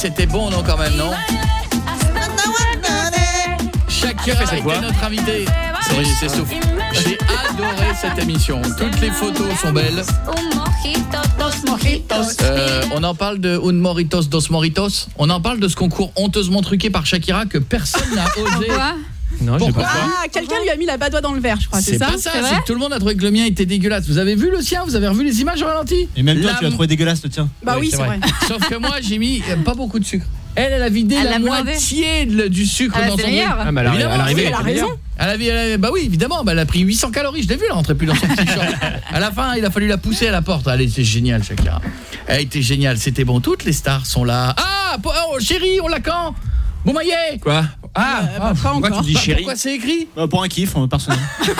C'était bon, non, quand même, non Shakira était notre invitée. Oui, c'est. J'ai adoré cette émission. Toutes les photos sont belles. Euh, on en parle de Un Moritos, Dos Moritos. On en parle de ce concours honteusement truqué par Shakira que personne n'a osé. Non, Pourquoi. Ah, quelqu'un lui a mis la badoie dans le verre, je crois, c'est C'est ça pas ça, c'est que tout le monde a trouvé que le mien était dégueulasse. Vous avez vu le sien Vous avez revu les images au ralenti Et même toi, La- tu l'as trouvé dégueulasse le tien. Bah oui, c'est vrai. Sauf que moi, j'ai mis euh, pas beaucoup de sucre. Elle, elle a vidé Elle la l'a blindé. moitié de- du sucre Ah, dans c'est son meilleur. Ah, mais elle a- Évidemment, elle a arrivé, oui, elle a c'est raison. Elle elle bah oui, évidemment, bah, elle a pris 800 calories, je l'ai vu, elle rentrait plus dans son petit short. À la fin, il a fallu la pousser à la porte. Elle était géniale, Shakira. Elle était géniale, c'était bon. Toutes les stars sont là. Ah, po- oh, chérie, on l'a quand? Boumaillet Quoi? Ah, Euh, bah, pas encore. tu dis chérie pourquoi c'est écrit Euh, Pour un kiff, euh, personnel.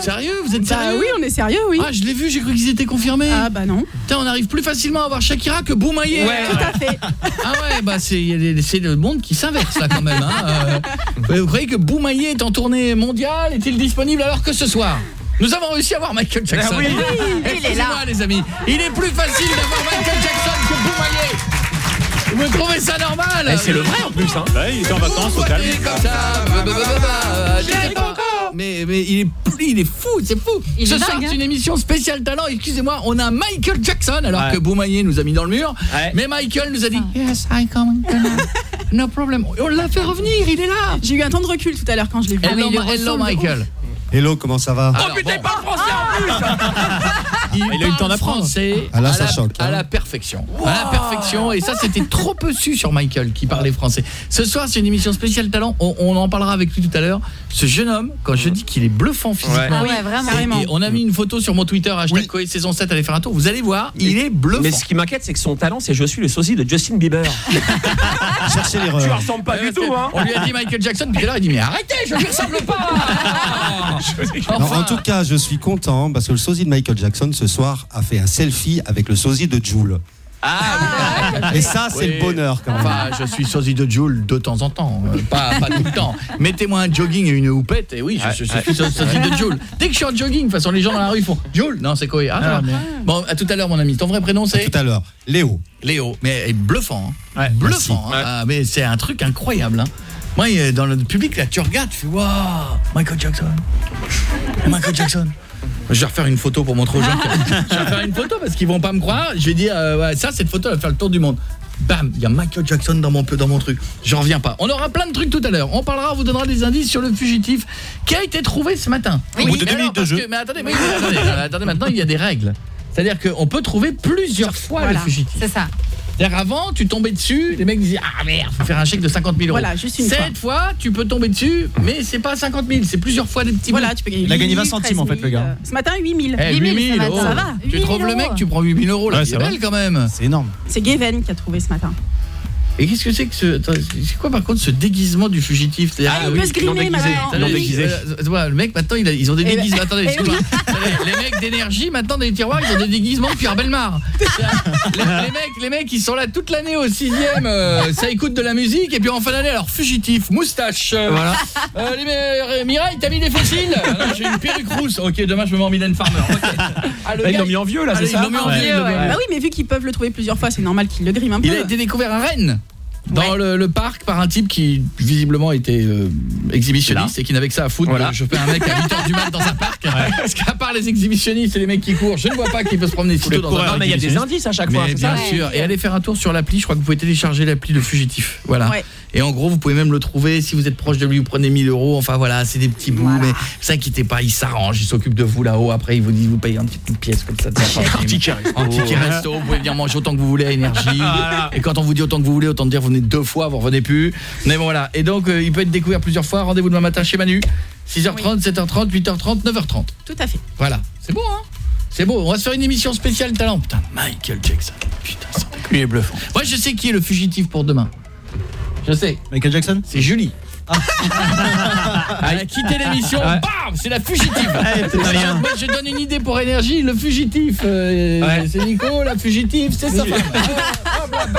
Sérieux Vous êtes Bah sérieux oui, on est sérieux, oui. Ah, je l'ai vu, j'ai cru qu'ils étaient confirmés. Ah bah non, Putain, on arrive plus facilement à voir Shakira que Boumaillet. tout à fait. Ah ouais, bah c'est il le monde qui s'inverse là quand même. Hein. Euh, vous croyez que Boumaillet est en tournée mondiale? Est-il disponible alors que ce soir? Nous avons réussi à voir Michael Jackson. Ah oui. Excusez-moi les amis, il est plus facile d'avoir Michael Jackson que Boumaillet. Vous trouvez ça normal Eh, c'est le vrai en plus, hein. Bah, il était en vacances au calme. comme ça. bah, bah. Mais, mais il est il est fou, c'est fou. Il Ce est soir, dingue, hein. c'est une émission spéciale talent. Excusez-moi, on a Michael Jackson alors Ouais. que Boumaillet nous a mis dans le mur. Ouais. Mais Michael nous a dit Yes, I come. No problem. On l'a fait revenir, il est là. J'ai eu un temps de recul tout à l'heure quand je l'ai vu. Hello, Ah, hello, Michael. Hello, comment ça va Alors, bon. Il, il a eu le temps d'apprendre. français Ah, là, à, ça la, choque, à hein. la perfection. À la perfection. Et ça, c'était trop peu su sur Michael qui parlait français. Ce soir, c'est une émission spéciale talent. On, on en parlera avec lui tout à l'heure. Ce jeune homme, quand je dis qu'il est bluffant physiquement. Ah ouais, vraiment. et- Carrément. et on a mis une photo sur mon Twitter, hashtag Oui. Saison 7, allez faire un tour. Vous allez voir, il est bluffant. Mais ce qui m'inquiète, c'est que son talent, c'est je suis le sosie de Justin Bieber. Cherchez tu l'erreur. ressembles pas Ouais, du tout, hein On lui a dit Michael Jackson, puis là, il dit Mais arrêtez, je lui ressemble pas Non, Enfin, en tout cas, je suis content parce que le sosie de Michael Jackson ce soir a fait un selfie avec le sosie de Jules. Ah, Et ça, c'est Oui. le bonheur quand même. Enfin, je suis sosie de Joule de temps en temps, euh, pas, pas tout le temps. Mettez-moi un jogging et une houppette, et oui, je, je- je suis so- sosie de Joule. Dès que je suis en jogging, de toute façon, les gens dans la rue font Joule Non, c'est Koé. Ah, va. Bon, à tout à l'heure, mon ami. Ton vrai prénom, c'est Tout à l'heure, Léo. Léo. Mais bluffant. hein. Ouais, bluffant. hein. Ah, mais c'est un truc incroyable. hein. Moi, euh, dans le public, là, tu regardes, tu fais Waouh, Michael Jackson. Michael Jackson. Je vais refaire une photo pour montrer aux gens. que- Je vais refaire une photo parce qu'ils vont pas me croire. Je vais dire, euh, ouais, ça, cette photo, elle va faire le tour du monde. Bam, il y a Michael Jackson dans mon, dans mon truc. J'en reviens pas. On aura plein de trucs tout à l'heure. On parlera, on vous donnera des indices sur le fugitif qui a été trouvé ce matin. Au bout de Mais deux minutes de jeu. que- mais attendez, mais attendez, euh, attendez, maintenant, il y a des règles. C'est-à-dire qu'on peut trouver plusieurs fois Voilà. le fugitif. C'est ça. C'est-à-dire avant, tu tombais dessus, les mecs disaient ah merde, faut faire un chèque de 50 000 euros. Voilà, juste une Cette fois. tu peux tomber dessus, mais c'est pas 50 000, c'est plusieurs fois des petits Voilà, bouts. tu peux gagner Il a gagné 8 000, 20 centimes, en fait, le 13 000, gars. Ce matin, 8 000. Eh, 8 000, 8 000 ça va, euros. ça va. Tu 8 000 trouves le mec, tu prends 8 000 euros là, Ouais, c'est belle quand même. C'est énorme. C'est Gaven qui a trouvé ce matin. Et qu'est-ce que c'est que ce attends, c'est quoi par contre ce déguisement du fugitif? C'est-à-dire Ah, il peut se grimer déguisé. maintenant. Attendez, Non déguisé. voilà, le mec maintenant il a- ils ont des Eh ben, déguisements. Attendez, eh. Attendez, les mecs d'énergie maintenant dans les tiroirs ils ont des déguisements de Pierre Belmar. les, les mecs, les mecs ils sont là toute l'année au sixième, euh, ça écoute de la musique et puis en fin d'année alors fugitif, moustache. euh, voilà. Euh, les, euh, Mireille t'as mis des fossiles? Ah non, J'ai une perruque rousse. Ok demain je me mets en Mylène Farmer. Ok. Ah, le Là, Ils l'ont mis en vieux, là, Ah, c'est ils ça l'ont mis en vieux. Bah oui, mais vu qu'ils peuvent le trouver plusieurs fois, c'est normal qu'ils le griment un peu. Il a été découvert à Rennes. Dans le, le parc par un type qui visiblement était euh, exhibitionniste et qui n'avait que ça à foutre. Voilà. Je fais un mec à 8h du mat dans un parc. Parce qu'à part les exhibitionnistes et les mecs qui courent, je ne vois pas qui peut se promener si Le tôt dans un parc. mais il y a des indices à chaque fois, Mais bien ça sûr. Et allez faire un tour sur l'appli. Je crois que vous pouvez télécharger l'appli de Fugitif. Voilà. Ouais. Et en gros, vous pouvez même le trouver. Si vous êtes proche de lui, vous prenez 1000 euros. Enfin voilà, c'est des petits bouts. Voilà. Mais ne vous inquiétez pas, il s'arrange. Il s'occupe de vous là-haut. Après, il vous dit, vous payez un petit une pièce comme ça. Un ticket resto. Un ticket resto. Vous pouvez venir manger autant que vous voulez à énergie. Et quand on vous dit autant que vous voulez, autant dire vous deux fois, vous revenez plus. Mais bon, voilà. Et donc, euh, il peut être découvert plusieurs fois. Rendez-vous demain matin chez Manu. 6h30, 7h30, 8h30, 9h30. Tout à fait. Voilà. C'est beau, hein? C'est beau. On va se faire une émission spéciale talent. Putain, Michael Jackson. Putain, ça Lui est bluffant. Moi, je sais qui est le fugitif pour demain. Je sais. Michael Jackson? C'est Julie. Elle a quitté l'émission, Ouais. bam, c'est la fugitive. Moi, je donne une idée pour énergie, le fugitif. euh, Ouais. C'est Nico, la fugitive, c'est sa femme. Ah, bam.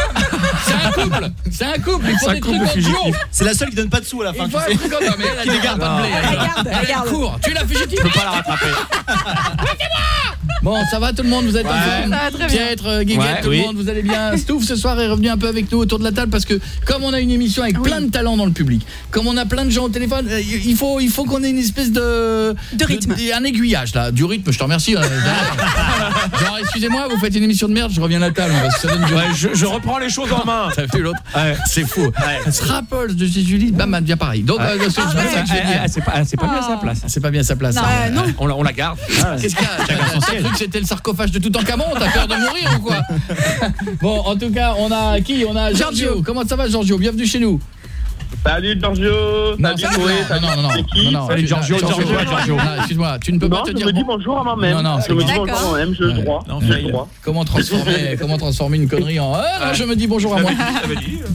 C'est un couple. C'est un couple. Il faut C'est un des trucs en duo. C'est la seule qui donne pas de sous à la fin, Il tu faut un sais. truc en duo. Mais elle, Qui les garde. garde pas de blé, Elle elle. garde, elle Elle garde. court. Tu es la fugitive. Faut pas la rattraper. Bon, ça va tout le monde, vous êtes en forme Ça va très bien. Pietre, euh, Guiguette, Ouais, tout oui. le monde, vous allez bien Stouff ce soir est revenu un peu avec nous autour de la table parce que comme on a une émission avec Oui. plein de talents dans le public, comme on a plein de gens au téléphone, euh, il faut il faut qu'on ait une espèce de De rythme. un aiguillage là, du rythme, je te remercie. hein. Genre excusez-moi, vous faites une émission de merde, je reviens à la table parce que ça donne du Ouais, je, je reprends les choses en main. Ça fait l'autre. Ouais. C'est fou. Ça se rapproche de chez Julie, bam, elle devient pareil. Donc euh, c'est Ah, ouais. je veux dire. c'est pas, c'est pas bien sa place. C'est pas bien sa place. Non, hein. euh, non. On la, on la garde. Qu'est-ce qu'il y a T'as t'as cru que c'était le sarcophage de Toutankhamon T'as peur de mourir ou quoi Bon, en tout cas, on a qui? On a Giorgio. Giorgio. Comment ça va Giorgio? Bienvenue chez nous. Salut Giorgio Non, Salut salut, Chloé, non, salut non, non, non, non, non, Salut, tu- Giorgio, Giorgio, Giorgio, Giorgio. non, Excuse-moi, tu ne peux Non, pas te je dire me dis bon- bonjour à moi-même. Non, non, je me dis bonjour à moi-même, j'ai le droit. Non, J'ai fail. le droit. Comment transformer comment transformer une connerie en ah, non, je me dis bonjour à moi.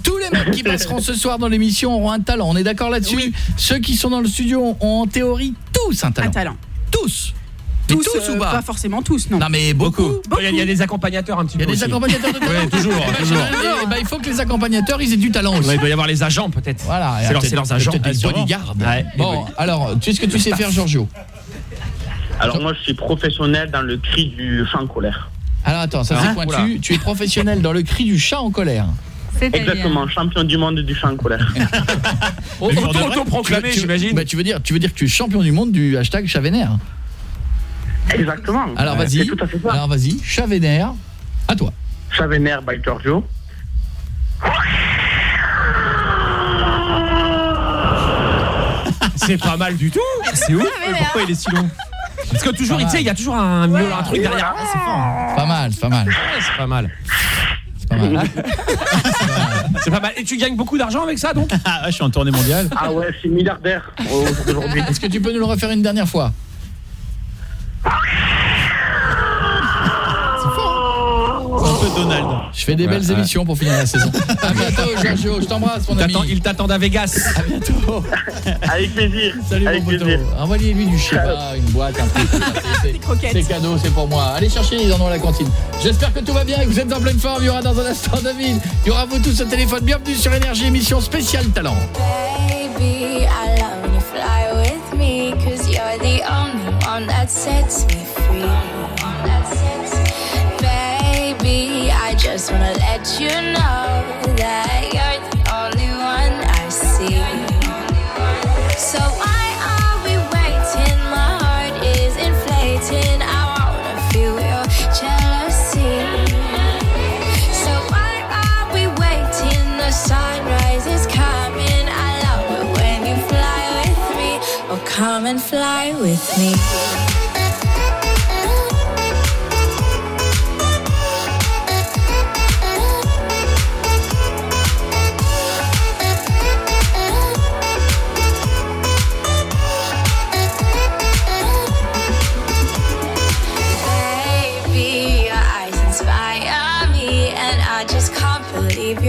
Tous les mecs qui passeront ce soir dans l'émission auront un talent, on est d'accord là-dessus Ceux qui sont dans le studio ont en théorie tous un talent. Un talent. Tous. Mais Tous, tous euh, ou pas Pas forcément tous, non. Non mais beaucoup. Il y, a- il y a des accompagnateurs un petit Il y a peu. des aussi. accompagnateurs de talent. Ouais, toujours, toujours. Et, ben, il faut que les accompagnateurs ils aient du talent aussi. Ouais, il doit y avoir les agents peut-être. Voilà, C'est leur- leurs agents. peut-être des bodyguards. Ouais, des bon, bodyguards. alors, tu sais ce que tu sais faire, Giorgio Alors moi, je suis professionnel dans le cri du chant en colère. Alors attends, ça c'est pointu. oula. Tu es professionnel dans le cri du chat en colère. Exactement, champion du monde du chant en colère. Autoproclamé, j'imagine. bah, tu veux dire, tu veux dire que tu es champion du monde du hashtag chat vénère. Exactement. Alors C'est vas-y. tout à fait ça. Alors vas-y, chat vénère. À toi. Chavener by Giorgio. C'est pas mal du tout. C'est ouf. Pourquoi il est si long Parce que toujours, il tu sais, il y a toujours un, mieux, un truc derrière. Ah, c'est fort. Pas mal, c'est pas mal. Ouais, C'est pas mal. C'est pas mal. C'est pas mal. Et tu gagnes beaucoup d'argent avec ça donc Ah, je suis en tournée mondiale. Ah ouais, je suis milliardaire au- aujourd'hui. Est-ce que tu peux nous le refaire une dernière fois? Donald. Je fais des belles ouais. émissions pour finir la saison. À bientôt, Giorgio. Je t'embrasse, mon ami. Il t'attend à Vegas. À bientôt. Avec plaisir. Salut Avec mon poteau. Envoyez-lui du je sais pas, une boîte, un truc. C'est- Des croquettes. C'est cadeau, c'est pour moi. Allez chercher, ils en ont à la cantine. J'espère que tout va bien et que vous êtes en pleine forme. Il y aura dans un instant David. Il y aura vous tous au téléphone. Bienvenue sur Énergie, émission spéciale talent. Baby, I love you fly with me, cause you're the only one that sets me free. Baby, I just wanna let you know that come and fly with me. Baby,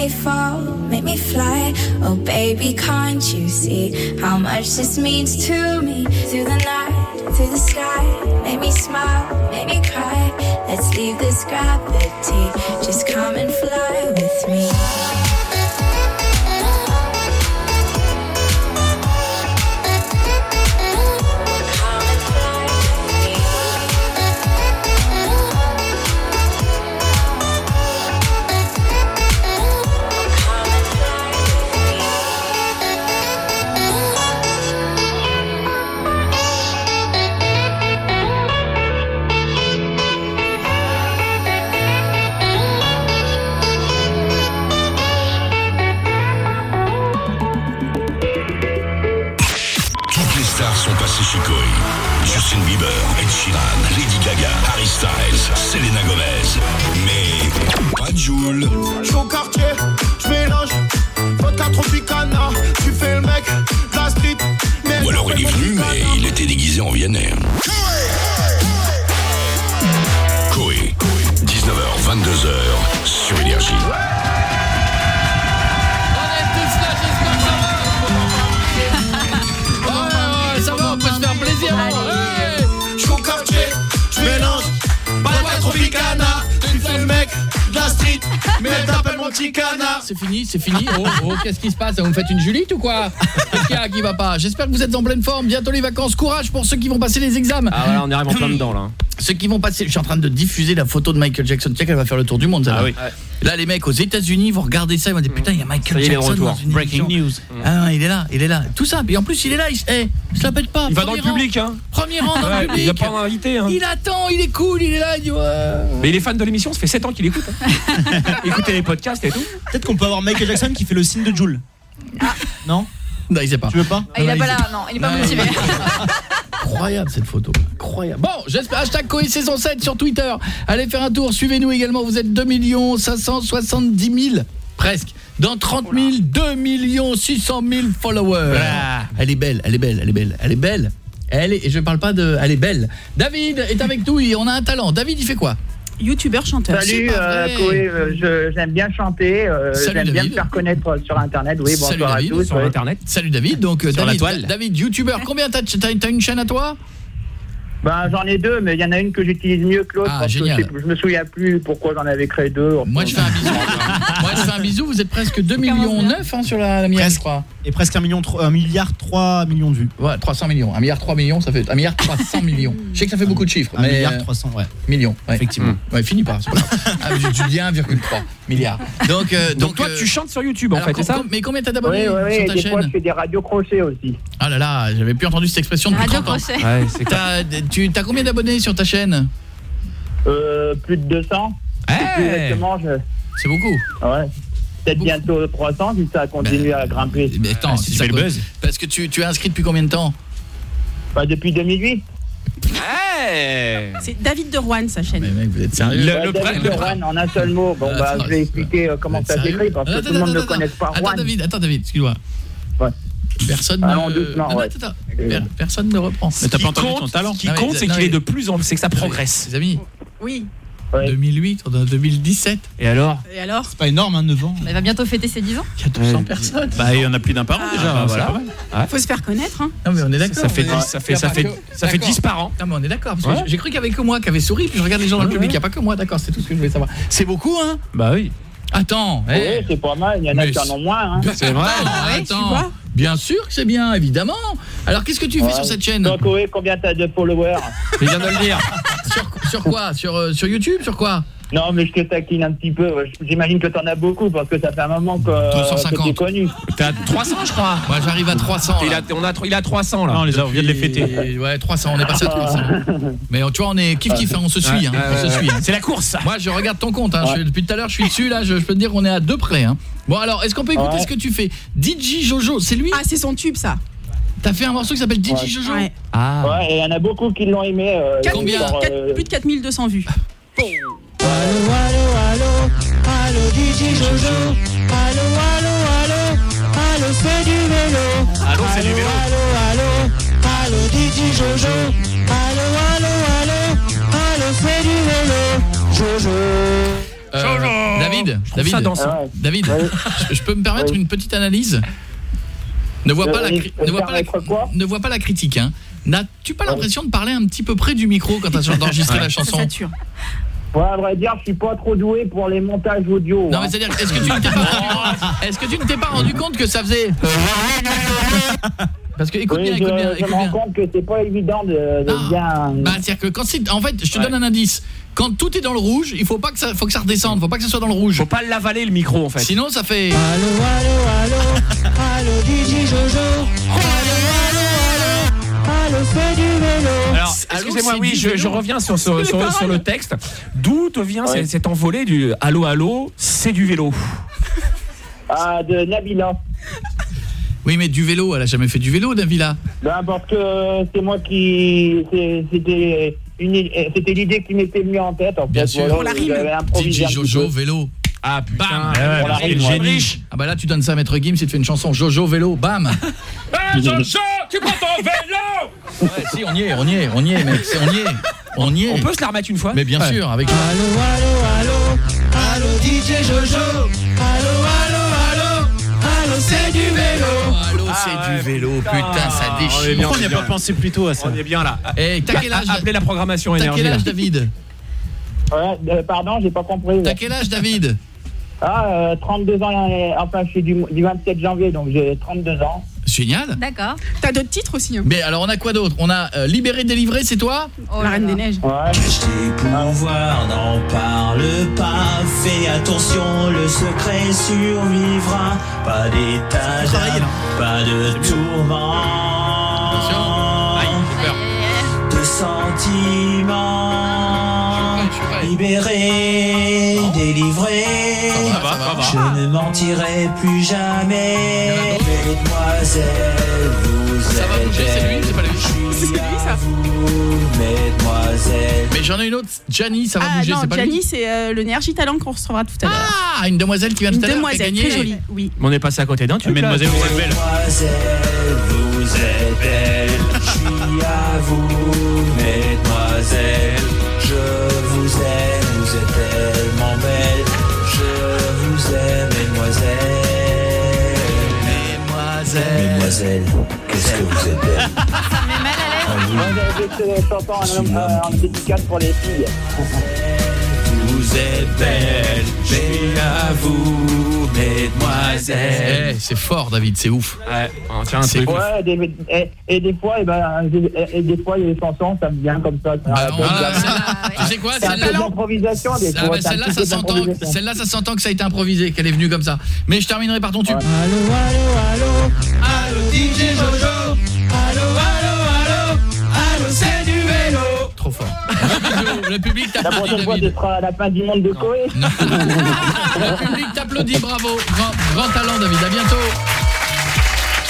me fall, make me fly. Oh, baby, can't you see how much this means to me? Through the night, through the sky, make me smile, make me cry. Let's leave this gravity, just come and fly with Joule. Je suis au quartier, je mélange vodka tropicana. Tu fais le mec, de la street. mais Ou alors il est venu, mais il était déguisé en Viennais. Coé, 19h, 22h, sur Énergie. Petit canard. C'est fini, c'est fini. Oh, oh, qu'est-ce qui se passe? Vous me faites une Julite ou quoi? Qu'est-ce qu'il y a qui va pas? J'espère que vous êtes en pleine forme. Bientôt les vacances. Courage pour ceux qui vont passer les examens. Ah voilà, on arrive en plein dedans là. Ceux qui vont passer, je suis en train de diffuser la photo de Michael Jackson. Tu sais qu'elle va faire le tour du monde, ça. Ah oui. Là, les mecs aux États-Unis vont regarder ça, ils vont dire putain, il y a Michael est, il est Jackson retour. dans une Breaking émission. news. Ah, non, il est là, il est là. Tout ça. Et en plus, il est là. Il, se- eh, il se la pète pas. Il va dans Premier le rang. public hein. Premier rang dans Ouais, le il public. va pas en inviter hein. Il attend, il est cool, il est là, il dit ouais. Mais il est fan de l'émission, ça fait 7 ans qu'il écoute. Hein. Écoutez les podcasts et tout. Peut-être qu'on peut avoir Michael Jackson qui fait le signe de Joule. Non? Non, il sait pas. Tu veux pas? Ah, il a pas là, non, il est pas motivé. Incroyable cette photo, incroyable. Bon, j'espère hashtag Coé saison 7 sur Twitter. Allez faire un tour, suivez-nous également. Vous êtes 2 570 000 presque. Dans 30 000, 2 600 000 followers. Elle est belle, elle est belle, elle est belle, elle est belle. Elle est, et je parle pas de, elle est belle. David est avec nous et on a un talent. David, il fait quoi? Youtubeur chanteur. Salut, euh. Koé, euh, j'aime bien chanter, euh, Salut, j'aime bien David. me faire connaître sur Internet. Oui, Salut, bonsoir à David. tous. Sur ouais. internet. Salut David. Donc Sur la David, toile. David, youtubeur. Combien t'as t'as une chaîne à toi? Ben, j'en ai deux, mais il y en a une que j'utilise mieux que l'autre. Ah, parce que génial. je, je me souviens plus pourquoi j'en avais créé deux. Moi je fais un bisou. Moi je fais un bisou, vous êtes presque 2 millions 9 hein, sur la, la mienne, je crois. Et presque un, million, tro- un milliard 3 millions de vues. Ouais, 300 millions. 1 milliard 3 millions, ça fait 1 milliard 300 millions. Je sais que ça fait beaucoup de chiffres, 1 mais milliard euh, 300, ouais. millions, ouais. Effectivement. Ouais, fini par. Ah, je- tu dis 1,3 milliard. Donc euh, Donc, toi euh, tu chantes sur YouTube en alors, fait, c'est ça Mais combien t'as d'abonnés oui, oui. sur ta des fois, je chaîne fais des radios crochets aussi. Ah là là, j'avais plus entendu cette expression depuis Radio 30 ans. crochet. Ouais. T'as tu as combien d'abonnés sur ta chaîne Euh, plus de 200. Plus Eh exactement, je... C'est beaucoup. ouais. Peut-être bientôt 300 si ça continue à grimper. Mais attends, Ah, si ça le buzz. Parce que tu, tu es inscrit depuis combien de temps Bah, depuis 2008. Eh C'est David de Rouen, sa chaîne. Mais mec, vous êtes sérieux Le- Ouais, le David de Rouen, en un seul mot. Bon, bah, Attends, je vais expliquer euh, comment ça s'écrit parce que Attends, tout le monde attends, ne attends, connaît pas Attends Rouen. David, attends David, excuse-moi. Ouais. Personne ne doucement, non, ouais. attends, attends. Per- personne ne reprend. Mais t'as pas qui entendu compte- son talent Ce qui Non, compte, c'est non, qu'il est de plus en plus, c'est que ça progresse. Les amis, Oui. Ouais. 2008, on est en 2017. Et alors Et alors C'est pas énorme, hein, 9 ans. Il va bientôt fêter ses 10 ans. Il y a 200 personnes. Bah, il y en a plus d'un par an Ah, déjà. bah, c'est voilà. pas mal. Faut se faire connaître. Hein. Non mais on est d'accord. Ça fait on est- 10, ça fait ça fait ça fait D'accord. 10 par an. Non mais on est d'accord parce que Ouais. j'ai cru qu'il y avait que moi qui avait souri puis je regarde les gens dans le Ouais, public, il ouais. n'y a pas que moi, d'accord, c'est tout ce que je voulais savoir. C'est beaucoup hein Bah oui. Attends, eh. Oui, c'est pas mal. Il y en a qui en c'est- ont moins. Hein. C'est vrai. Attends, vois Bien sûr que c'est bien, évidemment. Alors qu'est-ce que tu fais sur cette chaîne Toi, Koé, combien t'as de followers? Il vient de le dire. sur, sur quoi? Sur, euh, sur YouTube? Sur quoi? Non, mais je te taquine un petit peu. J'imagine que t'en as beaucoup parce que ça fait un moment que, 250. que t'es connu. T'es à 300 je crois. Moi j'arrive à 300. Il a, on a, il a 300 là. Non, on les a, on vient de les fêter. Ouais, 300, on est passé à 300. Mais tu vois, on est kiff kiff, hein, on se suit. hein, on se suit. hein. C'est la course. Moi, je regarde ton compte. Hein, je depuis tout à l'heure, je suis dessus. Là, je, je peux te dire qu'on est à deux près. Hein. Bon, alors, est-ce qu'on peut écouter Ouais. ce que tu fais? DJ Jojo, c'est lui? Ah, c'est son tube, ça. T'as fait un morceau qui s'appelle DJ Ouais. Jojo? Ouais. Ah. Ouais, et il y en a beaucoup qui l'ont aimé. euh, Combien genre, euh, Plus de 4200 vues. Allô, c'est du vélo. Euh, David, David, ça dansant. ah ouais. David, Ouais. je, je peux me permettre Oui. une petite analyse Ne vois pas la, ne vois pas la, ne vois pas la critique. Hein. N'as-tu pas l'impression de parler un petit peu près du micro quand t'as enregistré la Ça chanson sature. Ouais, à vrai dire, je suis pas trop doué pour les montages audio. Non hein. mais c'est-à-dire, est-ce que tu ne t'es pas rendu, est-ce que tu ne t'es pas rendu compte que ça faisait Parce que écoute Oui, bien, je, écoute bien, je me rends bien. compte que c'est pas évident de, de Ah. bien. Bah, c'est-à-dire que quand c'est en fait, je te donne un indice. Quand tout est dans le rouge, il faut pas que ça faut que ça redescende, faut pas que ça soit dans le rouge. Faut pas l'avaler le micro en fait. Sinon ça fait Alors, excusez-moi, oui, je, je reviens sur, sur, sur- sur le texte. D'où te vient Ouais. cet- envolé du allô allô, c'est du vélo. Ah, de Nabila. Oui, mais du vélo, elle a jamais fait du vélo, Davila. Ben, parce que c'est moi qui... c'est- C'était euh, l'idée qui m'était venue en tête. En Bien fait, sûr. Voilà, Pour la rime. j'avais improvisé DJ Jojo, vélo. Ah putain. Bam ouais, rime, génie. riche. Ah bah là, tu donnes ça à Maître Gims, il te fait une chanson Jojo, vélo, bam Ah, Jojo, tu prends ton vélo Ouais, si, on y est, on y est, on y est, mec, on y est, on y est. On peut se la remettre une fois Mais bien Ouais. sûr, avec... Allô, allô, allô, allô DJ Jojo. Allô, allô, allô, allô, c'est du vélo. Allô, c'est du vélo, putain, ça déchire. Pourquoi on n'y a pas pensé plus tôt à ça On est bien là. Eh, t'as quel âge Appelez la programmation T'as énergie. quel âge. David Ouais, euh, pardon, j'ai pas compris. T'as quel âge, David? Ah, euh, 32 ans, euh, enfin, je suis du, du 27 janvier, donc j'ai 32 ans. Génial. D'accord. T'as d'autres titres aussi. Hein? Mais alors, on a quoi d'autre? On a euh, Libéré, délivré, c'est toi? Oh La Reine des Neiges. Ouais. Tes pouvoirs n'en parle pas. Fais attention, le secret survivra. Pas d'état d'âme, pas de tourment. Aïe, j'ai peur. De sentiments. Libéré, délivré. Ça va, ça va. Je ne mentirai plus jamais. Mesdemoiselles, vous Ça va êtes bouger, c'est lui, c'est pas lui. C'est lui, ça. vous, mesdemoiselles. Mais j'en ai une autre, Gianni, ça va Ah bouger, c'est pas Gianni, lui c'est euh, le Nergy Talent qu'on recevra tout à l'heure. Ah, une demoiselle qui vient Une tout à l'heure, a demoiselle très jolie. Oui. Mais on est passé à côté d'un truc. là. Mademoiselle, vous êtes belle. Mesdemoiselles, vous êtes belles. Je suis à vous, mesdemoiselles. Je vous aime, vous êtes tellement belles. Je vous aime, mesdemoiselles. Mesdemoiselle. Mesdemoiselles, qu'est-ce que vous êtes belles. Ça me met mal à l'aise. Chanson en, euh, dédicace pour les filles. Vous êtes belle, mais à vous, mesdemoiselles. Eh, c'est fort, David, c'est ouf. Ouais, on tient un C'est truc. ouf. Ouais, des- et, et des fois, et ben, et, et des fois, il y a des chansons, ça me vient comme ça. Bah, rappelle voilà, ça. celle-là, Ah, ouais. tu sais quoi, C'est un peu celle-là d'improvisation, des Ah, bah, celle-là, ça s'entend. d'improvisation. Celle-là, ça s'entend que ça a été improvisé, qu'elle est venue comme ça. Mais je terminerai par ton tube. Allô, allô, allô. Allô, DJ Jojo. Allô, allô. Trop fort. Le public La t'applaudit, prochaine fois, ce David. sera à la fin du monde de Koé. Le public t'applaudit, bravo. Grand, grand talent, David. À bientôt.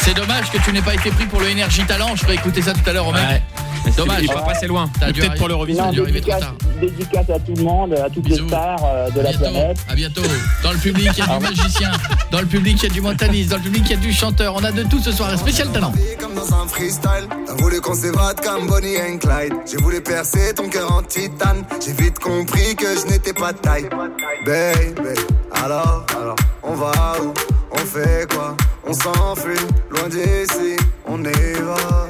C'est dommage que tu n'aies pas été pris pour le Énergie Talent. Je ferai écouter ça tout à l'heure au mec. Ouais. Dommage. Il peut passer loin. Peut-être pour l'Eurovision. Non, arriver trop dédicace, tard. dédicace à tout le monde, à toutes Bisous. les stars euh, de À la bientôt, planète. à bientôt. Dans le public, il y a du magicien. Dans le public, il y a du mentaliste. Dans le public, il y a du chanteur. On a de tout ce soir. Un spécial talent. Comme dans un freestyle, t'as voulu qu'on s'évade comme Bonnie and Clyde. J'ai voulu percer ton cœur en titane. J'ai vite compris que je n'étais pas de taille. Baby, alors, alors, on va où? On fait quoi? On s'enfuit, loin d'ici, on y va.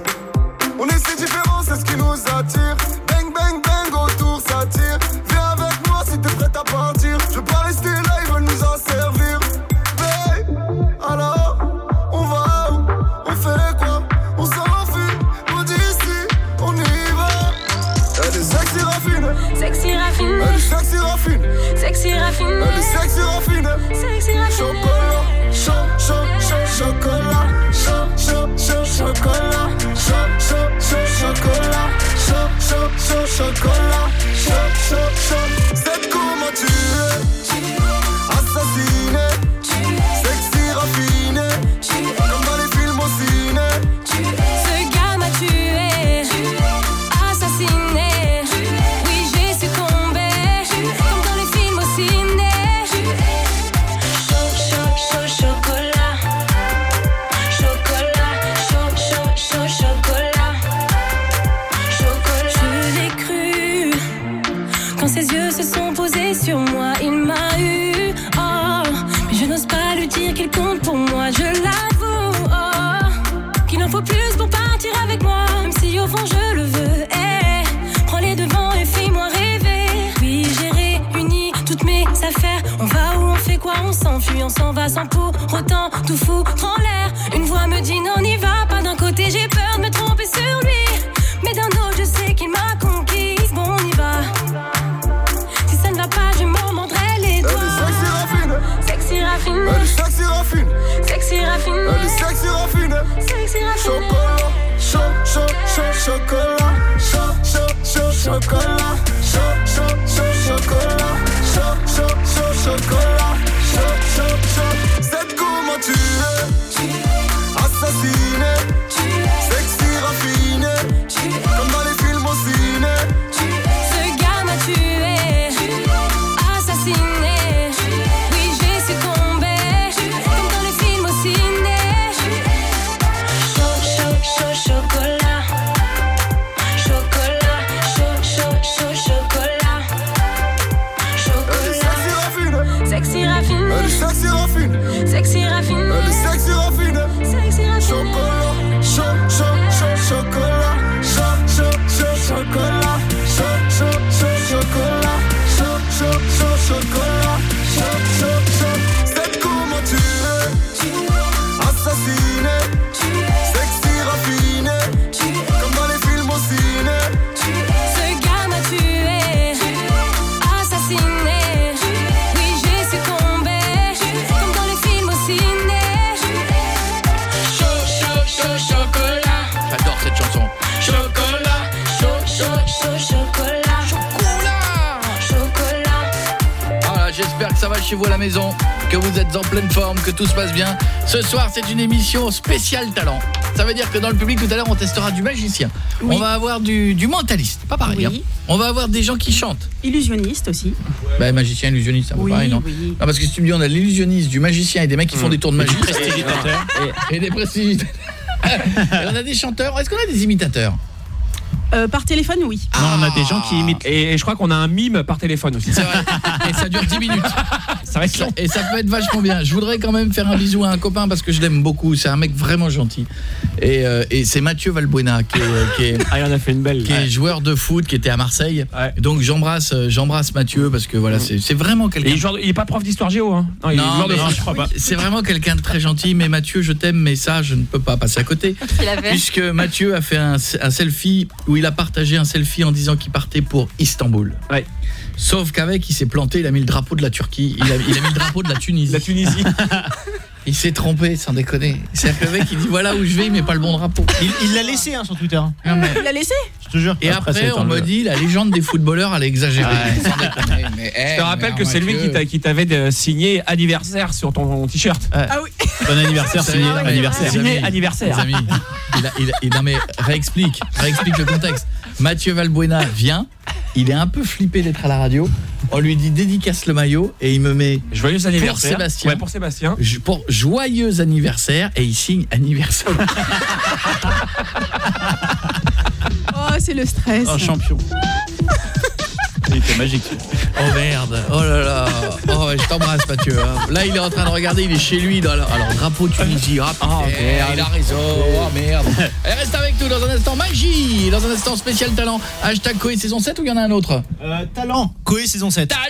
On est si différents, c'est ce qui nous attire. Bang, bang, bang, autour ça tire. Viens avec moi si t'es prête à partir. Je veux pas rester là, ils veulent nous en servir. Babe, alors, on va où? On fait quoi? On s'enfuit, loin d'ici, on y va. Elle est sexy raffine, Sexy raffiné, elle est sexy raffine, sexy raffiné, elle est sexy raffine. sexy raffiné. On s'en va sans pour autant tout foutre en l'air. Une voix me dit non, n'y chez vous à la maison, que vous êtes en pleine forme, que tout se passe bien. Ce soir, c'est une émission spéciale talent. Ça veut dire que dans le public, tout à l'heure, on testera du magicien. On va avoir du, du mentaliste, pas pareil. Oui. hein. On va avoir des gens qui chantent. Illusionniste aussi. Bah, magicien, illusionniste, c'est un peu Oui, pareil, non oui. Non, parce que si tu me dis, on a l'illusionniste, du magicien et des mecs qui font des tours de magie. Et, et des prestidigitateurs. et on a des chanteurs. Est-ce qu'on a des imitateurs Euh, par téléphone, oui. Non, on a des gens qui imitent. Et, et je crois qu'on a un mime par téléphone aussi. C'est vrai. Et ça dure 10 minutes. Ça va être long. Et ça peut être vachement bien. Je voudrais quand même faire un bisou à un copain parce que je l'aime beaucoup. C'est un mec vraiment gentil. Et, euh, et c'est Mathieu Valbuena qui est, qui est- Ah, il en a fait une belle. qui est joueur de foot, qui était à Marseille. Ouais. Donc j'embrasse euh, j'embrasse Mathieu parce que voilà, c'est c'est vraiment quelqu'un il, est pas prof d'histoire géo, hein Non, il est joueur de foot. je crois pas. C'est vraiment quelqu'un de très gentil, mais Mathieu, je t'aime, mais ça, je ne peux pas passer à côté. Puisque Mathieu a fait un, un selfie où il a partagé un selfie en disant qu'il partait pour Istanbul. Ouais. Sauf qu'avec, il s'est planté, il a mis le drapeau de la Turquie, il a, il a mis le drapeau de la Tunisie. La Tunisie. Il s'est trompé, sans déconner. C'est-à-dire que le mec, il dit voilà où je vais, mais pas le bon drapeau. Il l'a laissé hein, sur Twitter. Non, mais- Il l'a laissé? Te jure. Et Après, on me dit la légende des footballeurs, elle est exagérée. Ouais. Mais, Je te rappelle que c'est lui qui t'a- qui t'avait euh, signé anniversaire sur ton t-shirt. Ah oui. Bon anniversaire, signé anniversaire. Signé anniversaire. les amis, il a- il a- il- non mais réexplique, réexplique le contexte. Mathieu Valbuena vient, il est un peu flippé d'être à la radio. On lui dit dédicace le maillot et il me met Joyeux anniversaire. Sébastien. Ouais, pour Sébastien. pour joyeux anniversaire et il signe anniversaire. Oh, c'est le stress. Oh, champion. Il était magique. Oh merde, oh là là. Oh, je t'embrasse Mathieu. hein. Là, il est en train de regarder, il est chez lui dans alors, alors drapeau Tunisie. Ah, putain, merde. il a raison. Oh merde. Et reste avec nous dans un instant magie, dans un instant spécial talent. Hashtag Coé saison 7 ou il y en a un autre? Euh, talent. Coé saison 7. Talent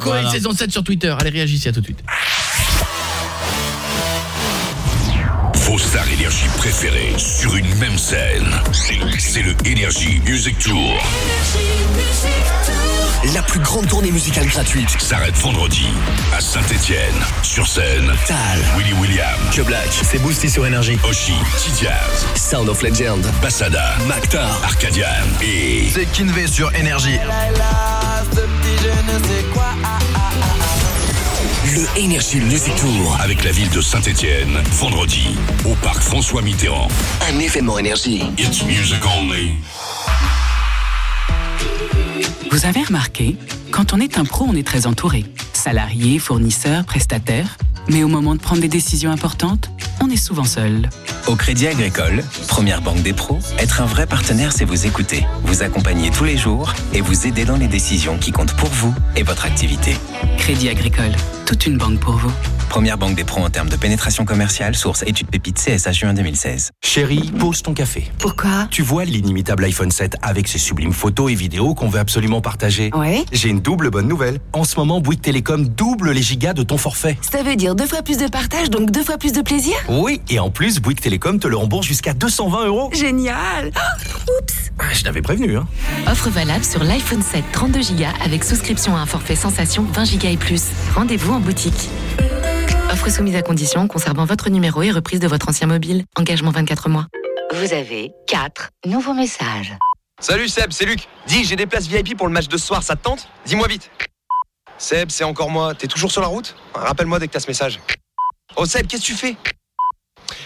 Coé Voilà. saison 7 sur Twitter. Allez, réagissez à tout de suite. Vos stars énergie préférées sur une même scène. C'est le, Energy Music Tour. La plus grande tournée musicale gratuite. S'arrête vendredi à Saint-Etienne. Sur scène, Tal, Willy William, Que Black, c'est boosté sur énergie. Oshi, T-Jazz, Sound of Legend, Bassada, Mactar, Arcadian et c'est Kinvé sur énergie. Le Energy Music Tour, avec la ville de Saint-Etienne, vendredi, au parc François Mitterrand. un événement énergie. It's music only. Vous avez remarqué, quand on est un pro, on est très entouré. Salariés, fournisseurs, prestataires. Mais au moment de prendre des décisions importantes, on est souvent seul. Au Crédit Agricole, première banque des pros, être un vrai partenaire, c'est vous écouter, vous accompagner tous les jours et vous aider dans les décisions qui comptent pour vous et votre activité. Crédit Agricole, toute une banque pour vous. Première banque des pros en termes de pénétration commerciale, source étude pépite CSA juin 2016. Chérie, pose ton café. Pourquoi? Tu vois l'inimitable iPhone 7 avec ses sublimes photos et vidéos qu'on veut absolument partager Ouais. J'ai une double bonne nouvelle. En ce moment, Bouygues Télécom double les gigas de ton forfait. Ça veut dire deux fois plus de partage, donc deux fois plus de plaisir Oui, et en plus, Bouygues Télécom te le rembourse jusqu'à 220 euros. Génial Oh, Oups Ah, Je t'avais prévenu, hein. Offre valable sur l'iPhone 7 32 Go avec souscription à un forfait sensation 20 Go et plus. Rendez-vous en boutique. Offre soumise à condition conservant votre numéro et reprise de votre ancien mobile. Engagement 24 mois. Vous avez 4 nouveaux messages. Salut Seb, c'est Luc. Dis, j'ai des places VIP pour le match de ce soir, ça te tente? Dis-moi vite. Seb, c'est encore moi. T'es toujours sur la route? Rappelle-moi dès que t'as ce message. Oh Seb, qu'est-ce que tu fais?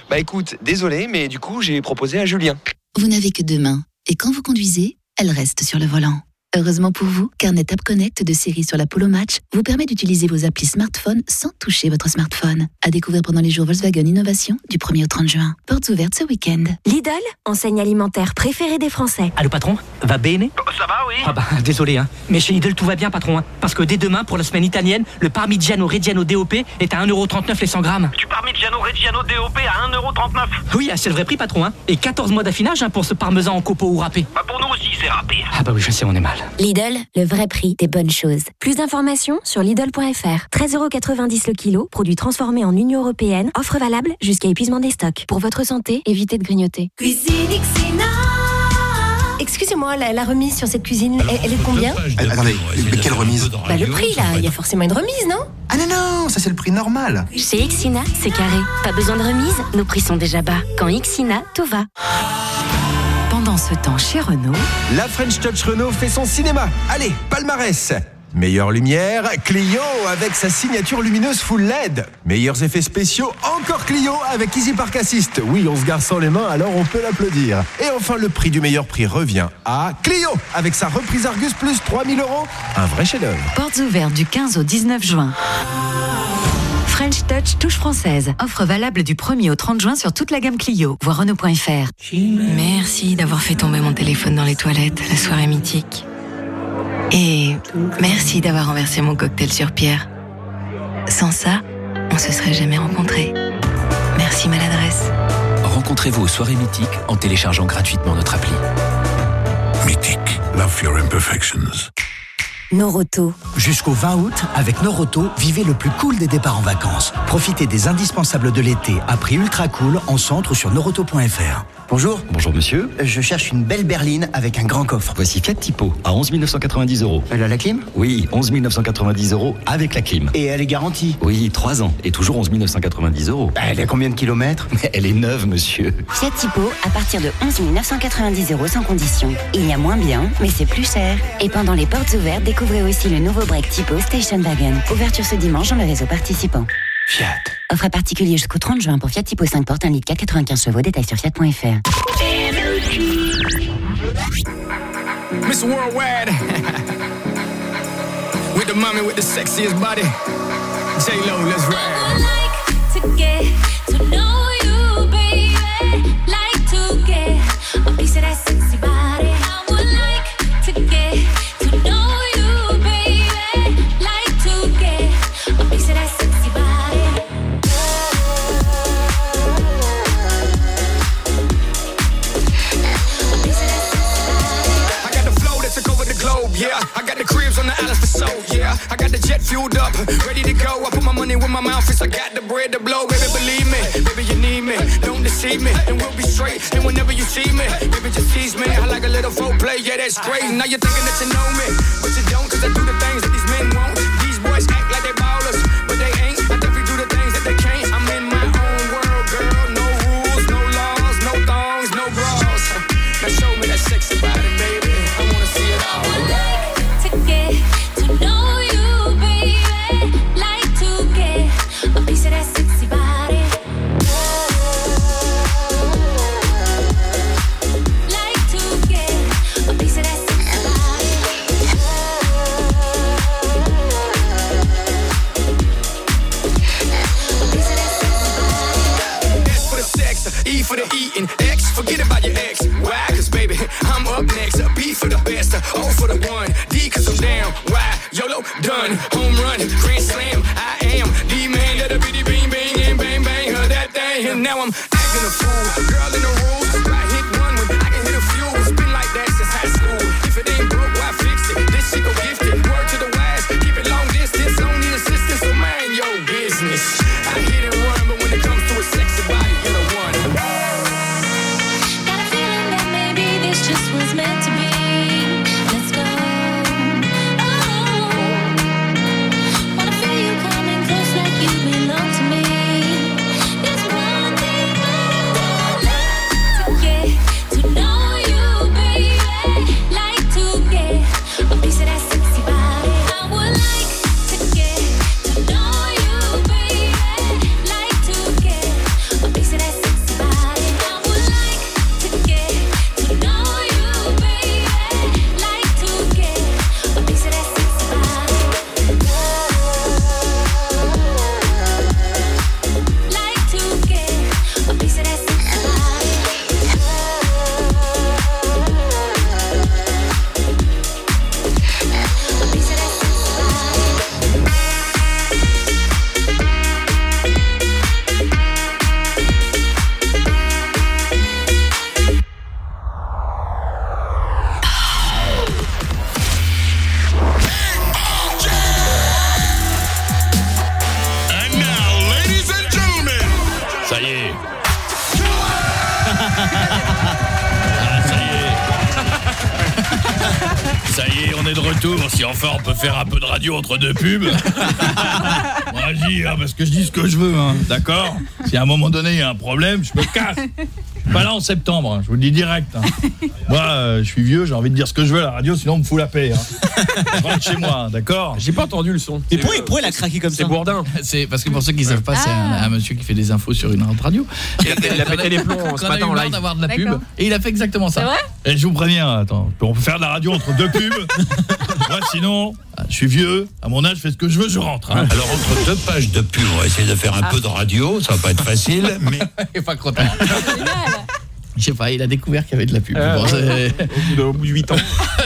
Bah écoute, désolé, mais du coup, j'ai proposé à Julien. Vous n'avez que deux mains, et quand vous conduisez, elles restent sur le volant. Heureusement pour vous, Carnet App Connect de série sur l'Apollo Match vous permet d'utiliser vos applis smartphone sans toucher votre smartphone. À découvrir pendant les jours Volkswagen Innovation du 1er au 30 juin. Portes ouvertes ce week-end. Lidl, enseigne alimentaire préférée des Français. Allô patron, va bene Ça va, oui Ah bah désolé hein, mais chez Lidl tout va bien patron hein, parce que dès demain pour la semaine italienne, le Parmigiano Reggiano DOP est à 1,39€ les 100 grammes. Du Parmigiano Reggiano DOP à 1,39€. Oui, ah, c'est le vrai prix patron hein, et 14 mois d'affinage hein, pour ce parmesan en copeaux ou râpé. Bah pour nous aussi, c'est râpé. Ah bah oui, je sais, on est mal. Lidl, le vrai prix des bonnes choses. Plus d'informations sur Lidl.fr. 13,90€ le kilo, produit transformé en Union Européenne, offre valable jusqu'à épuisement des stocks. Pour votre santé, évitez de grignoter. Cuisine Xina. Excusez-moi, la, la remise sur cette cuisine, elle, elle est de combien Euh, Attendez, mais quelle remise Bah le prix là, il y a forcément une remise, non? Ah non, non, ça c'est le prix normal. Chez Xina, c'est carré. Pas besoin de remise, nos prix sont déjà bas. Quand Xina, tout va. Pendant ce temps, chez Renault, La French Touch Renault fait son cinéma. Allez, palmarès. Meilleure lumière, Clio avec sa signature lumineuse full LED. Meilleurs effets spéciaux, encore Clio avec Easy Park Assist. Oui, on se garde sans les mains, alors on peut l'applaudir. Et enfin, le prix du meilleur prix revient à Clio avec sa reprise Argus plus 3000 euros. Un vrai chef-d'œuvre. portes ouvertes du 15 au 19 juin. French Touch touche française. Offre valable du 1er au 30 juin sur toute la gamme Clio. Voir Renault.fr. Merci d'avoir fait tomber mon téléphone dans les toilettes la soirée mythique. Et merci d'avoir renversé mon cocktail sur Pierre. Sans ça, on se serait jamais rencontrés. Merci maladresse. Rencontrez-vous aux soirées mythiques en téléchargeant gratuitement notre appli. Mythique. Love your imperfections. Noroto. Jusqu'au 20 août, avec Noroto, vivez le plus cool des départs en vacances. Profitez des indispensables de l'été à prix ultra cool en centre ou sur noroto.fr. Bonjour. Bonjour monsieur. Je cherche une belle berline avec un grand coffre. Voici Fiat Tipo à 11 990 euros. Elle a la clim? Oui, 11 990 euros avec la clim. Et elle est garantie? Oui, 3 ans et toujours 11 990 euros. Elle a combien de kilomètres? Elle est neuve, monsieur. Fiat Tipo à partir de 11 990 euros sans condition. Il y a moins bien, mais c'est plus cher. Et pendant les portes ouvertes, découvrez aussi le nouveau break Tipo Station Wagon. Ouverture ce dimanche dans le réseau participant. Fiat. Offre à particulier jusqu'au 30 juin pour Fiat Tipo 5 portes 1 litre 4 95 chevaux. Détail sur fiat.fr. Miss Worldwide. with the mommy with the sexiest body. J Lo, let's ride. The for soul, yeah. I got the jet fueled up, ready to go. I put my money where my mouth is. I got the bread to blow, baby. Believe me, baby, you need me. Don't deceive me, and we'll be straight. And whenever you see me, baby, just tease me. I like a little foreplay, yeah, that's great. Now you're thinking that you know me, but you don't, cause I do the things that these men won't. For the eating, X, forget about your ex. Why? Cause baby, I'm up next. B for the best, O for the one, D cause I'm down. Why? YOLO, done, home run, grand slam. I am the man that a bitty bing bang and bang bang, heard that thing. And now I'm acting a fool. Girl in the radio entre deux pubs. Moi, je dis, hein, parce que je dis ce que je veux, hein, d'accord Si à un moment donné, il y a un problème, je me casse. Je suis pas là en septembre, hein, je vous le dis direct. hein. Moi, euh, je suis vieux, j'ai envie de dire ce que je veux à la radio, sinon on me fout la paix. Hein. Je rentre chez moi, hein, d'accord J'ai pas entendu le son. Et pourquoi, pourquoi il a craqué comme ça C'est Bourdin. C'est parce que pour ceux qui savent pas, c'est un, Ah. un monsieur qui fait des infos sur une autre radio. Il a- il a pété les plombs ce a matin en live. d'avoir de la pub et il a fait exactement ça. Et je vous préviens, attends, on peut faire de la radio entre deux pubs. Moi sinon, ah, je suis vieux, à mon âge, je fais ce que je veux, je rentre. hein. Alors entre deux pages de pub, on va essayer de faire un peu de radio, ça va pas être facile, mais Et pas tard. Je sais pas, il a découvert qu'il y avait de la pub. Euh, Bon, Au bout de- Au bout de 8 ans.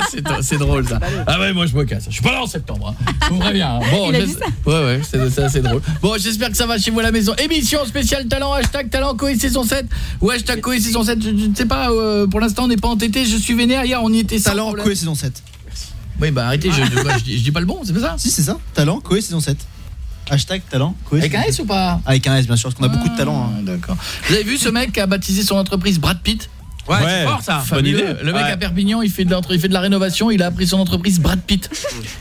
c'est drôle ça. Ah ouais, moi je me casse. Je suis pas là en septembre. Hein. Je vous préviens. hein. Bon, Il a j'es- dit ça Ouais ouais, c'est assez drôle. Bon, j'espère que ça va chez vous à la maison. Émission spéciale talent hashtag talent Coé saison 7 ou hashtag Coé saison 7. Je, ne sais pas euh, pour l'instant on n'est pas entêté, je suis vénère hier, on y était Talent. Coé saison 7. Oui, bah arrêtez, je, je, je dis, je dis pas le bon, c'est pas ça Si, c'est ça. Talent Coé saison 7. Hashtag talent Coé Avec un saison S ou pas Avec un S, bien sûr, parce qu'on a beaucoup de talent. hein. Ah, D'accord. Vous avez vu ce mec qui a baptisé son entreprise Brad Pitt? Ouais, Ouais. c'est fort ça. Fabuleux. Le mec Ouais. à Perpignan, il fait de il fait de la rénovation, il a appris son entreprise Brad Pitt.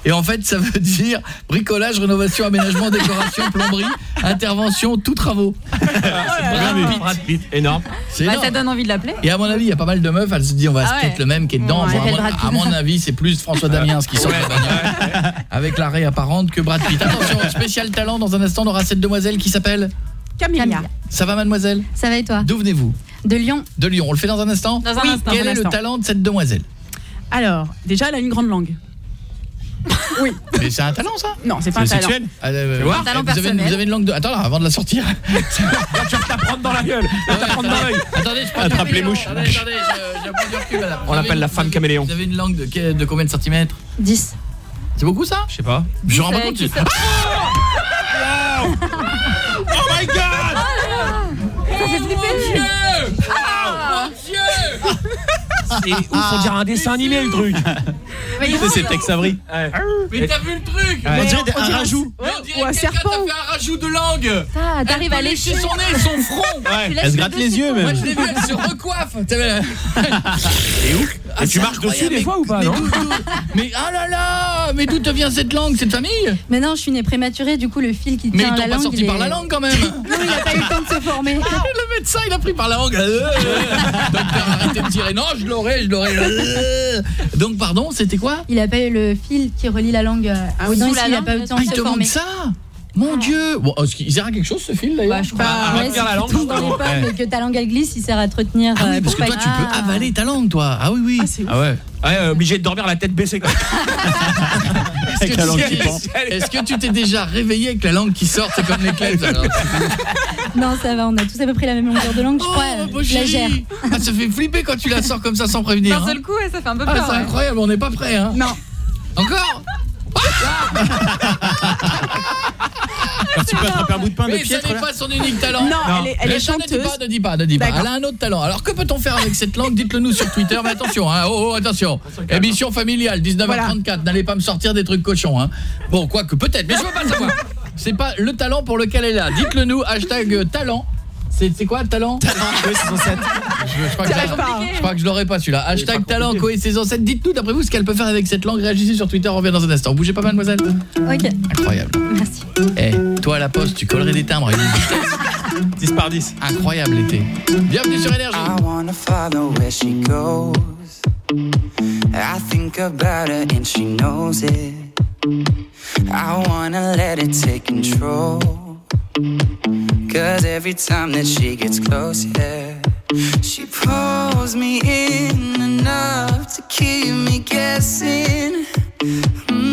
Et en fait, ça veut dire bricolage, rénovation, aménagement, décoration, plomberie, intervention, tout travaux. Brad Pitt. Brad Pitt. Énorme. Bah, énorme. ça donne envie de l'appeler. Et à mon avis, il y a pas mal de meufs, elles se disent on va Ah se ouais. le même qui est dedans. Ouais, Bon, à, mon, à mon avis, c'est plus François Damiens qui sort de la bagnole. avec l'arrêt apparente que Brad Pitt. Attention, spécial talent dans un instant, on aura cette demoiselle qui s'appelle Camilla. Ça va mademoiselle Ça va et toi D'où venez-vous De Lyon. De Lyon. On le fait dans un instant Dans un Oui. instant. Quel un est le instant. talent de cette demoiselle Alors, déjà, elle a une grande langue. Oui. Mais c'est un talent ça Non, c'est pas un C'est talent. sexuel Ah, euh, voir vous, talent avez, une- personnel. vous avez une langue de... Attends là, avant de la sortir. Là, tu vas te la prendre dans la gueule. Tu vas prendre dans l'œil. Attendez, je prends Attrape du les recul. mouches. Attendez, attendez, je- j'ai un peu du recul, là. On Vous avez l'appelle la femme vous- caméléon. Vous avez une langue de, de combien de centimètres 10. C'est beaucoup ça Je sais pas. Je rends pas compte. qui que- ça Oh my god Ça fait flipper. Ah, Mon Dieu C'est ouf, on dirait un dessin animé le truc. C'est Tex Avery. Mais t'as vu le truc On dirait un rajout. Mais on dirait Ou un que quelqu'un serpent. t'a fait un rajout de langue Ah, t'arrives Elle à lécher. son nez, son front Elle se le gratte les yeux Moi même. je l'ai vu, elle se recoiffe Et où Ah, Et tu marches dessus des fois ou pas, mais non Mais ah là là Mais d'où te vient cette langue, cette famille? Mais non, je suis née prématurée, du coup, le fil qui Mais tient ils à la t'ont pas langue. sorti par la langue quand même Non, il a pas eu le temps de se former. Le médecin, il a pris par la langue. Docteur, arrêtez de tirer. Non, je l'aurais, je l'aurais. Donc, pardon, c'était quoi Il a pas eu le fil qui relie la langue. euh, Ah oui, la il a pas eu le temps Ah, de il se te former. manque ça Mon Dieu Bon, est-ce qu'il sert à quelque chose ce fil d'ailleurs Bah, je sais Bah, pas. à Ouais, retenir si la langue, tu tombes dans les pommes et que ta langue elle glisse, il sert à te retenir. Ah oui, euh, parce que pas toi, tu peux Ah. avaler ta langue, toi. Ah oui, oui. Ah, c'est ouf. Ah ouais. Ouais, euh, obligé de dormir la tête baissée quoi. Est-ce que, tu t'es- que tu déjà réveillé avec la langue qui sort C'est comme les alors. Non, ça va, on a tous à peu près la même longueur de langue, je crois. Oh, euh, mon je la gère. Ah, ça fait flipper quand tu la sors comme ça sans prévenir. D'un hein. seul coup, ouais, ça fait un peu Ah, peur. c'est ouais. incroyable, on n'est pas prêt. Hein. Non. Encore? Quand tu peux attraper un bout de pain de Mais ça piètre n'est pas son unique talent. Non, elle est- elle est Mais ça, Ne dis chanteuse. pas, ne dis pas, ne dis pas. Elle a un autre talent. Alors que peut-on faire avec cette langue? Dites-le nous sur Twitter. Mais attention, hein, oh, oh, attention. Émission familiale, 19h34. N'allez pas me sortir des trucs cochons. Hein. Bon, quoique peut-être, mais je veux pas le savoir. C'est pas le talent pour lequel elle est là. Dites-le nous. Hashtag euh, talent. C'est quoi talent? Oui, saison 7. je, je crois que je- pas, hein. je crois que je l'aurai pas celui-là. Hashtag talent Coé saison 7. Dites-nous d'après vous ce qu'elle peut faire avec cette langue. Réagissez sur Twitter. On revient dans un instant. Bougez pas mademoiselle. Ok, Incroyable. merci. Eh, toi à la poste, tu collerais des timbres avec une vitesse 10 par 10. incroyable l'été. Bienvenue sur Énergie. I wanna follow where she goes. I think about her and she knows it. I wanna let it take control. Cause every time that she gets close, yeah, she pulls me in enough to keep me guessing. Mm.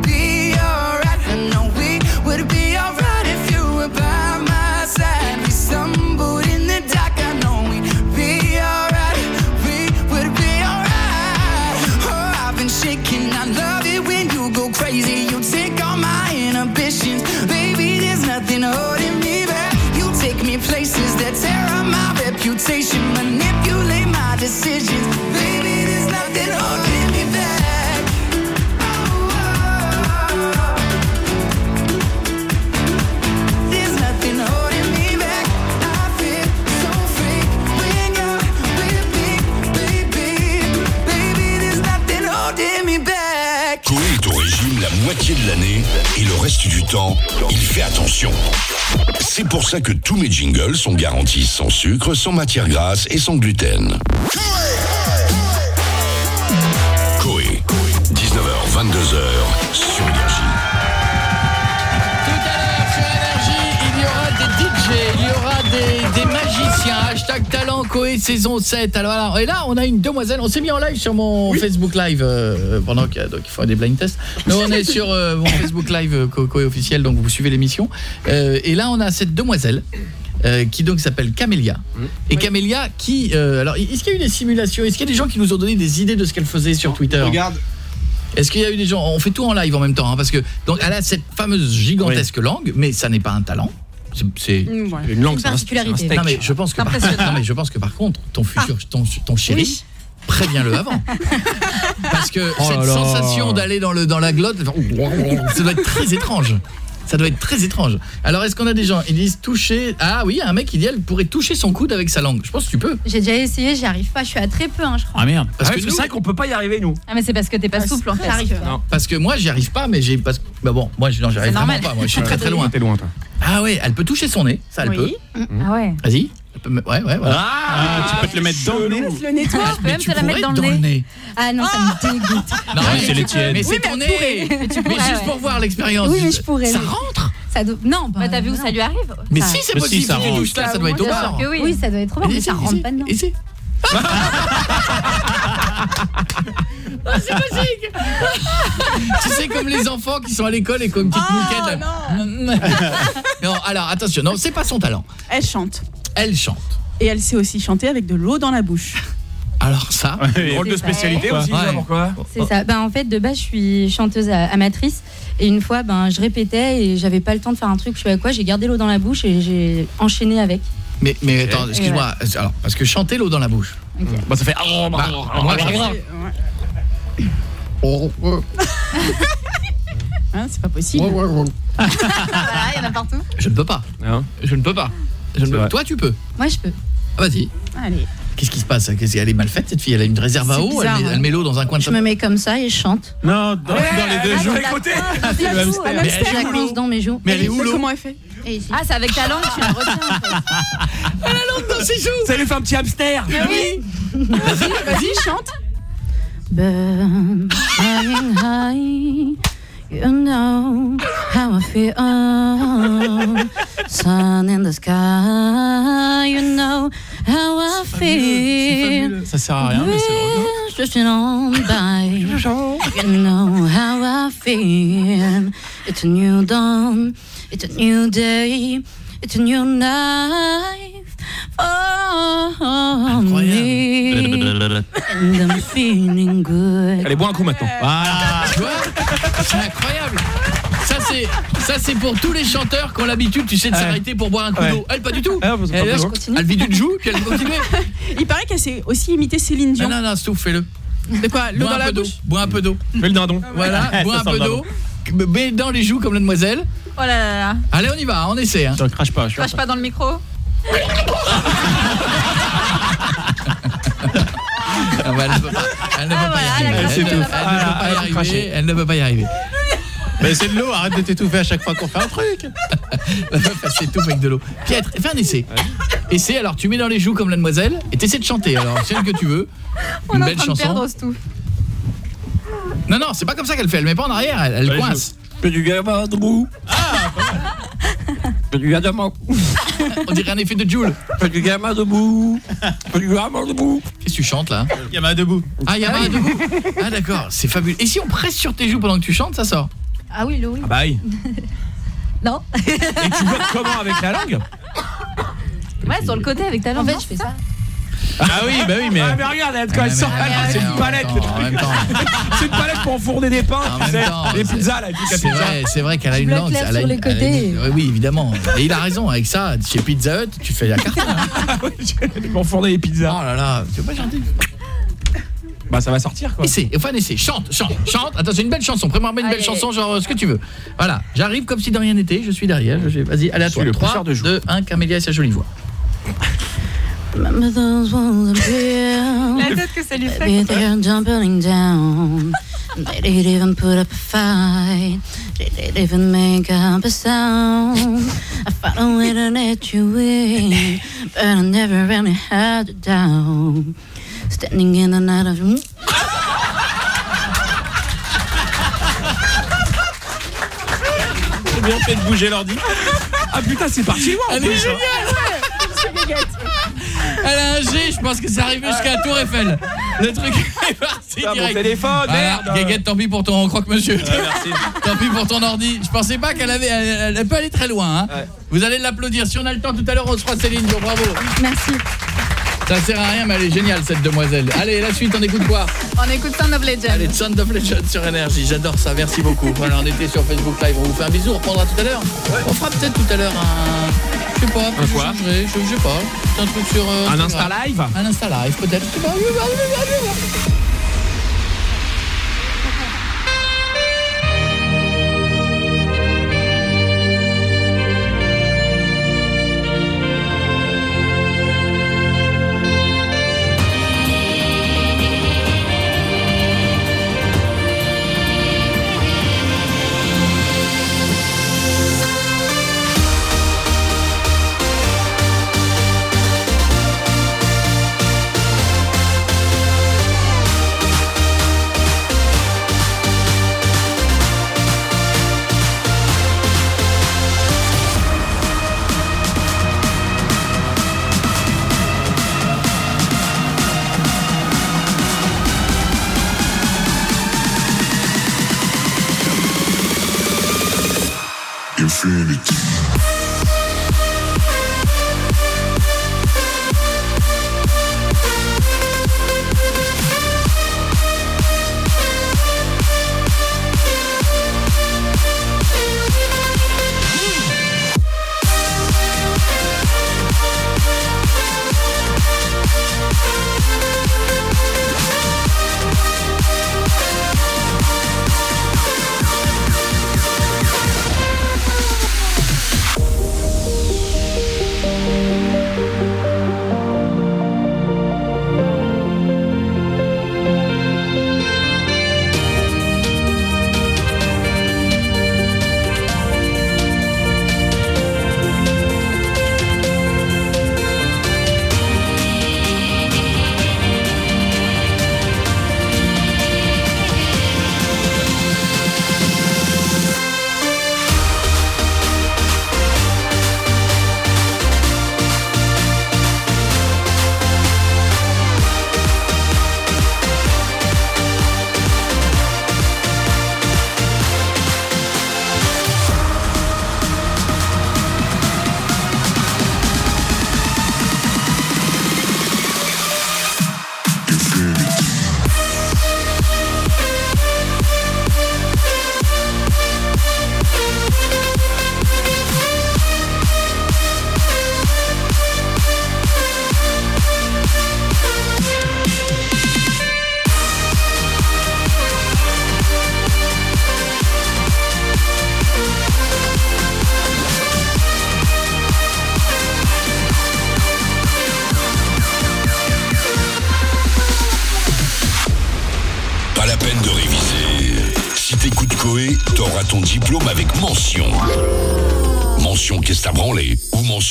de l'année et le reste du temps, il fait attention. C'est pour ça que tous mes jingles sont garantis sans sucre, sans matière grasse et sans gluten. Coé, 19h, 22h sur Énergie. Il y aura des DJ, il y aura des, des magiciens. Hashtag Coé saison 7. Alors, alors, et là, on a une demoiselle. On s'est mis en live sur mon Facebook Live euh, pendant qu'il faut des blind tests. Nous, on est sur euh, mon Facebook Live euh, Co- Coé officiel, donc vous suivez l'émission. Euh, et là, on a cette demoiselle. euh, qui donc s'appelle Camélia. Et Camélia qui euh, alors est-ce qu'il y a eu des simulations? Est-ce qu'il y a des gens qui nous ont donné des idées de ce qu'elle faisait sur Twitter? Regarde. Est-ce qu'il y a eu des gens? On fait tout en live en même temps hein, parce que donc elle a cette fameuse gigantesque langue mais ça n'est pas un talent. C'est- C'est Mm, ouais. Une langue, Une particularité. non mais je pense que par, non mais je pense que par contre ton futur ton, ton chéri Oui. préviens-le avant. Parce que Oh cette là. sensation d'aller dans le dans la glotte ça doit être très étrange. Ça doit être très étrange. Alors est-ce qu'on a des gens ils disent toucher Ah oui, un mec il dit elle pourrait toucher son coude avec sa langue. Je pense que tu peux. J'ai déjà essayé, j'y arrive pas, je suis à très peu, hein, je crois. Ah merde. Parce Parce que c'est vrai qu'on peut pas y arriver, nous. Ah, mais c'est parce que t'es pas Ah, souple en fait. j'arrive J'arrive pas. pas. Parce que moi j'y arrive pas mais j'ai parce bah bon, moi je non, j'y arrive vraiment pas. Moi je suis très très loin. T'es loin, toi. Ah ouais, elle peut toucher son nez, ça elle Oui. peut. Ah ouais. Vas-y. Me- Ouais ouais voilà. Ah, tu peux te le mettre dans le nez. Laisse le nettoie. Je peux même tu te la mettre pourrais dans le nez. Ah Ah non, ça me dégoûte. Non, Ouais, mais c'est les tiennes. Mais c'est ton nez. Mais tu Mais pourrais, juste ouais. pour voir l'expérience. Oui, mais je pourrais, Ça oui. rentre Ça doit- Non, bah, Bah t'as vu où non. ça lui arrive? Mais Ça- si c'est si, possible, ça tu rentre. touches là, ça doit être au bord. oui. Oui, ça doit être trop bon, mais ça rentre pas dedans. Et c'est Ah, c'est magique Tu sais comme les enfants qui sont à l'école et qui ont une petite Oh, mouquette là. Non, alors attention, non, c'est pas son talent. Elle chante. Elle chante. Et elle sait aussi chanter avec de l'eau dans la bouche. Alors ça, Drôle de C'est ça. spécialité Ouais. aussi, ça, Ouais. pourquoi C'est ça. Ben, en fait, de base, je suis chanteuse a- amatrice. Et une fois, ben, je répétais et j'avais pas le temps de faire un truc. Je sais pas quoi. J'ai gardé l'eau dans la bouche et j'ai enchaîné avec. mais mais attends, excuse-moi. Alors parce que chanter l'eau dans la bouche. Bah, ça fait. Bah, moi, Hein, c'est pas possible. Voilà, il y en a partout. Je ne peux pas. Non. Je ne peux pas. Je ne peux-. Toi tu peux. Moi, je peux. Ah, Vas-y. Allez. Qu'est-ce qui se passe Qu'est-ce- Elle est mal faite cette fille? Elle a une réserve à eau. bizarre, elle, met, hein. elle met l'eau dans un coin de Je me mets comme ça et je chante. Non, dans, dans les deux jours. Écoutez. La elle commence l'eau dans mes joues. Mais elle est où l'eau? Comment elle fait. Ah, c'est avec ta langue, tu la retiens. En fait. dans ses joues. Ça lui fait un petit hamster oui. Vas-y, vas-y, chante. Burn, flying high. You know how I feel. Sun in the sky. You know how I feel. Ça sert à rien, mais c'est drôle. Wish drifting on by. You know how I feel. It's a new dawn. It's a new day. It's a new life for me. And I'm feeling good. Allez, bois un coup maintenant. Voilà. Tu vois C'est incroyable. Ça c'est ça c'est pour tous les chanteurs qui ont l'habitude tu sais de Ouais. s'arrêter pour boire un coup Ouais. d'eau. Elle pas du tout. Ah, elle, elle, loin. elle vit d'une joue puis elle continue. Il paraît qu'elle sait aussi imiter Céline Dion. Non non non, fais-le. De quoi? L'eau Bois dans un la peu d'eau. bouche Bois un peu d'eau. Fais le dindon. Voilà, bois un peu d'eau. Mets dans les joues comme la demoiselle. Oh là là là. Allez, on y va, on essaie hein. Je crache pas, je Crache pas dans le micro. Ah bah, elle ne peut pas, elle ne peut Ah, pas voilà, y arriver. Elle ne- peut pas y arriver. craché. Elle ne peut pas y arriver. Mais c'est de l'eau, arrête de t'étouffer à chaque fois qu'on fait un truc. La meuf, elle s'étouffe avec de l'eau. Pietre, fais un essai. Essai, alors tu mets dans les joues comme la demoiselle et t'essaies de chanter. Alors, celle que tu veux. On Une est en belle train de chanson. perdre. Non, non, c'est pas comme ça qu'elle fait. Elle met pas en arrière, elle, coince. Fais du gamin debout. Fais du gamin. On dirait un effet de Joule. Fais du gamin debout. Fais du gamin debout. Qu'est-ce que tu chantes là Yama debout. Ah, Yama debout. Ah, d'accord, c'est fabuleux. Et si on presse sur tes joues pendant que tu chantes, ça sort? Ah oui, le oui. Ah bah oui. Non. Et tu votes comment avec la langue? Ouais, sur le côté avec ta En langue. fait, non, je fais ça. Ah oui, bah oui, mais. Ah mais regarde, elle, quand Ah, elle sort, ah, mais- c'est une palette. C'est une palette pour enfourner des pains, En tu sais, les pizzas là, C'est vrai, c'est vrai qu'elle a une langue. elle a sur une- côtés. Oui, oui, évidemment. Et il a raison avec ça. Chez Pizza Hut, tu fais la carte. hein. Pour enfourner les pizzas. Oh là là, tu veux pas chanter Bah ça va sortir quoi. Essaie, enfin essaie, chante, chante, chante. Attends, c'est une belle chanson. Prépare-moi une belle chanson, genre euh, ce que tu veux. Voilà, j'arrive comme si de rien n'était. Je suis derrière. Je. Vas-y, allez à Je toi. suis le 3, pousseur de joues. 2, 1, Camélia et sa jolie voix. La real? tête que ça lui fait. They didn't even put up a fight. They didn't even make up a sound. I found a way to let you in, but I never really had it down. Standing in the night of bien fait de bouger l'ordi. Ah putain, c'est parti Elle est. Elle a un G, je pense que c'est arrivé jusqu'à la Tour Eiffel. Le truc est parti Ah, mon direct. téléphone, Voilà, merde. Guéguette, tant pis pour ton croque-monsieur. merci. Tant pis pour ton ordi. Je pensais pas qu'elle avait... Elle, peut aller très loin. hein. Ouais. Vous allez l'applaudir. Si on a le temps tout à l'heure, on se fera Céline Dion. Bravo. Merci. Ça sert à rien, mais elle est géniale, cette demoiselle. Allez, la suite, on écoute quoi? On écoute Sound of Legend. Allez, Sound of Legend sur Énergie. J'adore ça. Merci beaucoup. Voilà, on était sur Facebook Live. On vous fait un bisou. On reprendra tout à l'heure. On fera peut-être tout à l'heure un... Je sais pas. Un je quoi changerai, je, je sais pas. C'est un truc sur... euh, Un. Insta live Un Insta Live, peut-être.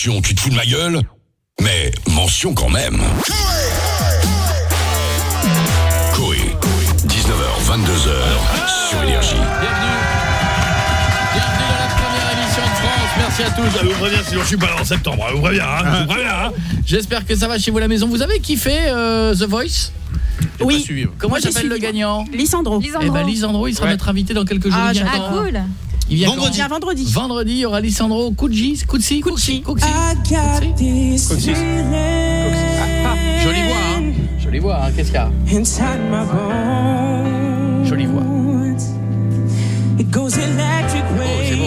Mention tu te fous de ma gueule Mais mention quand même. Coé, 19h, 22h, sur Énergie. Bienvenue dans la première émission de France. Merci à tous. Je vous préviens, sinon je suis pas là en septembre. Je vous préviens, hein. Je vous préviens, hein. J'espère que ça va chez vous à la maison. Vous avez kiffé euh, The Voice? Oui. Comment s'appelle le gagnant? Lisandro. Eh ben, Lisandro, il sera Ouais. notre invité dans quelques jours. Ah, Ah, cool. Il vient Vendredi. quand Il vient vendredi. Vendredi, il y aura Lisandro Kudji, Kutsi, Kutsi, Kutsi. Coxis. Jolie voix, hein Jolie voix, hein Qu'est-ce qu'il y a Jolie voix. Oh, c'est beau.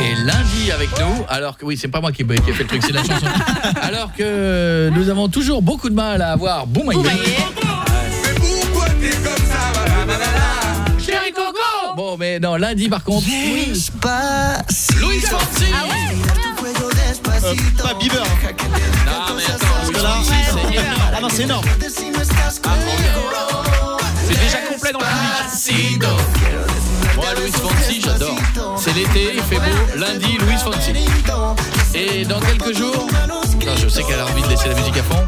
Et lundi avec nous, alors que oui, c'est pas moi qui, qui ai fait le truc, c'est la chanson. Alors que nous avons toujours beaucoup de mal à avoir Boumaïe. Chéri Bon, mais non, lundi par contre. Louis Louis Fonsi Euh, pas Bieber. Non, mais attends, Parce que là, c'est énorme. Ah non, c'est énorme. C'est déjà complet dans le public. Moi, Louis Fonsi, j'adore. C'est l'été, il fait beau. Lundi, Louis Fonsi. Et dans quelques jours, non, je sais qu'elle a envie de laisser la musique à fond.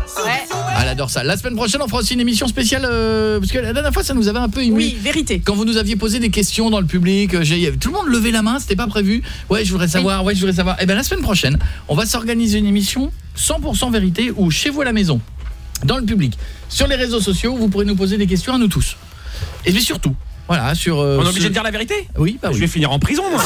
Elle adore ça. La semaine prochaine, on fera aussi une émission spéciale euh, parce que la dernière fois, ça nous avait un peu ému. Oui, vérité. Quand vous nous aviez posé des questions dans le public, euh, j'ai- tout le monde levait la main, c'était pas prévu. Ouais, je voudrais savoir. Ouais, je voudrais savoir. Et ben la semaine prochaine, on va s'organiser une émission 100% vérité ou chez vous à la maison, dans le public, sur les réseaux sociaux, vous pourrez nous poser des questions à nous tous. Et mais surtout, voilà, sur euh, On est obligé ce- de dire la vérité Oui, bah oui. Je vais finir en prison, moi.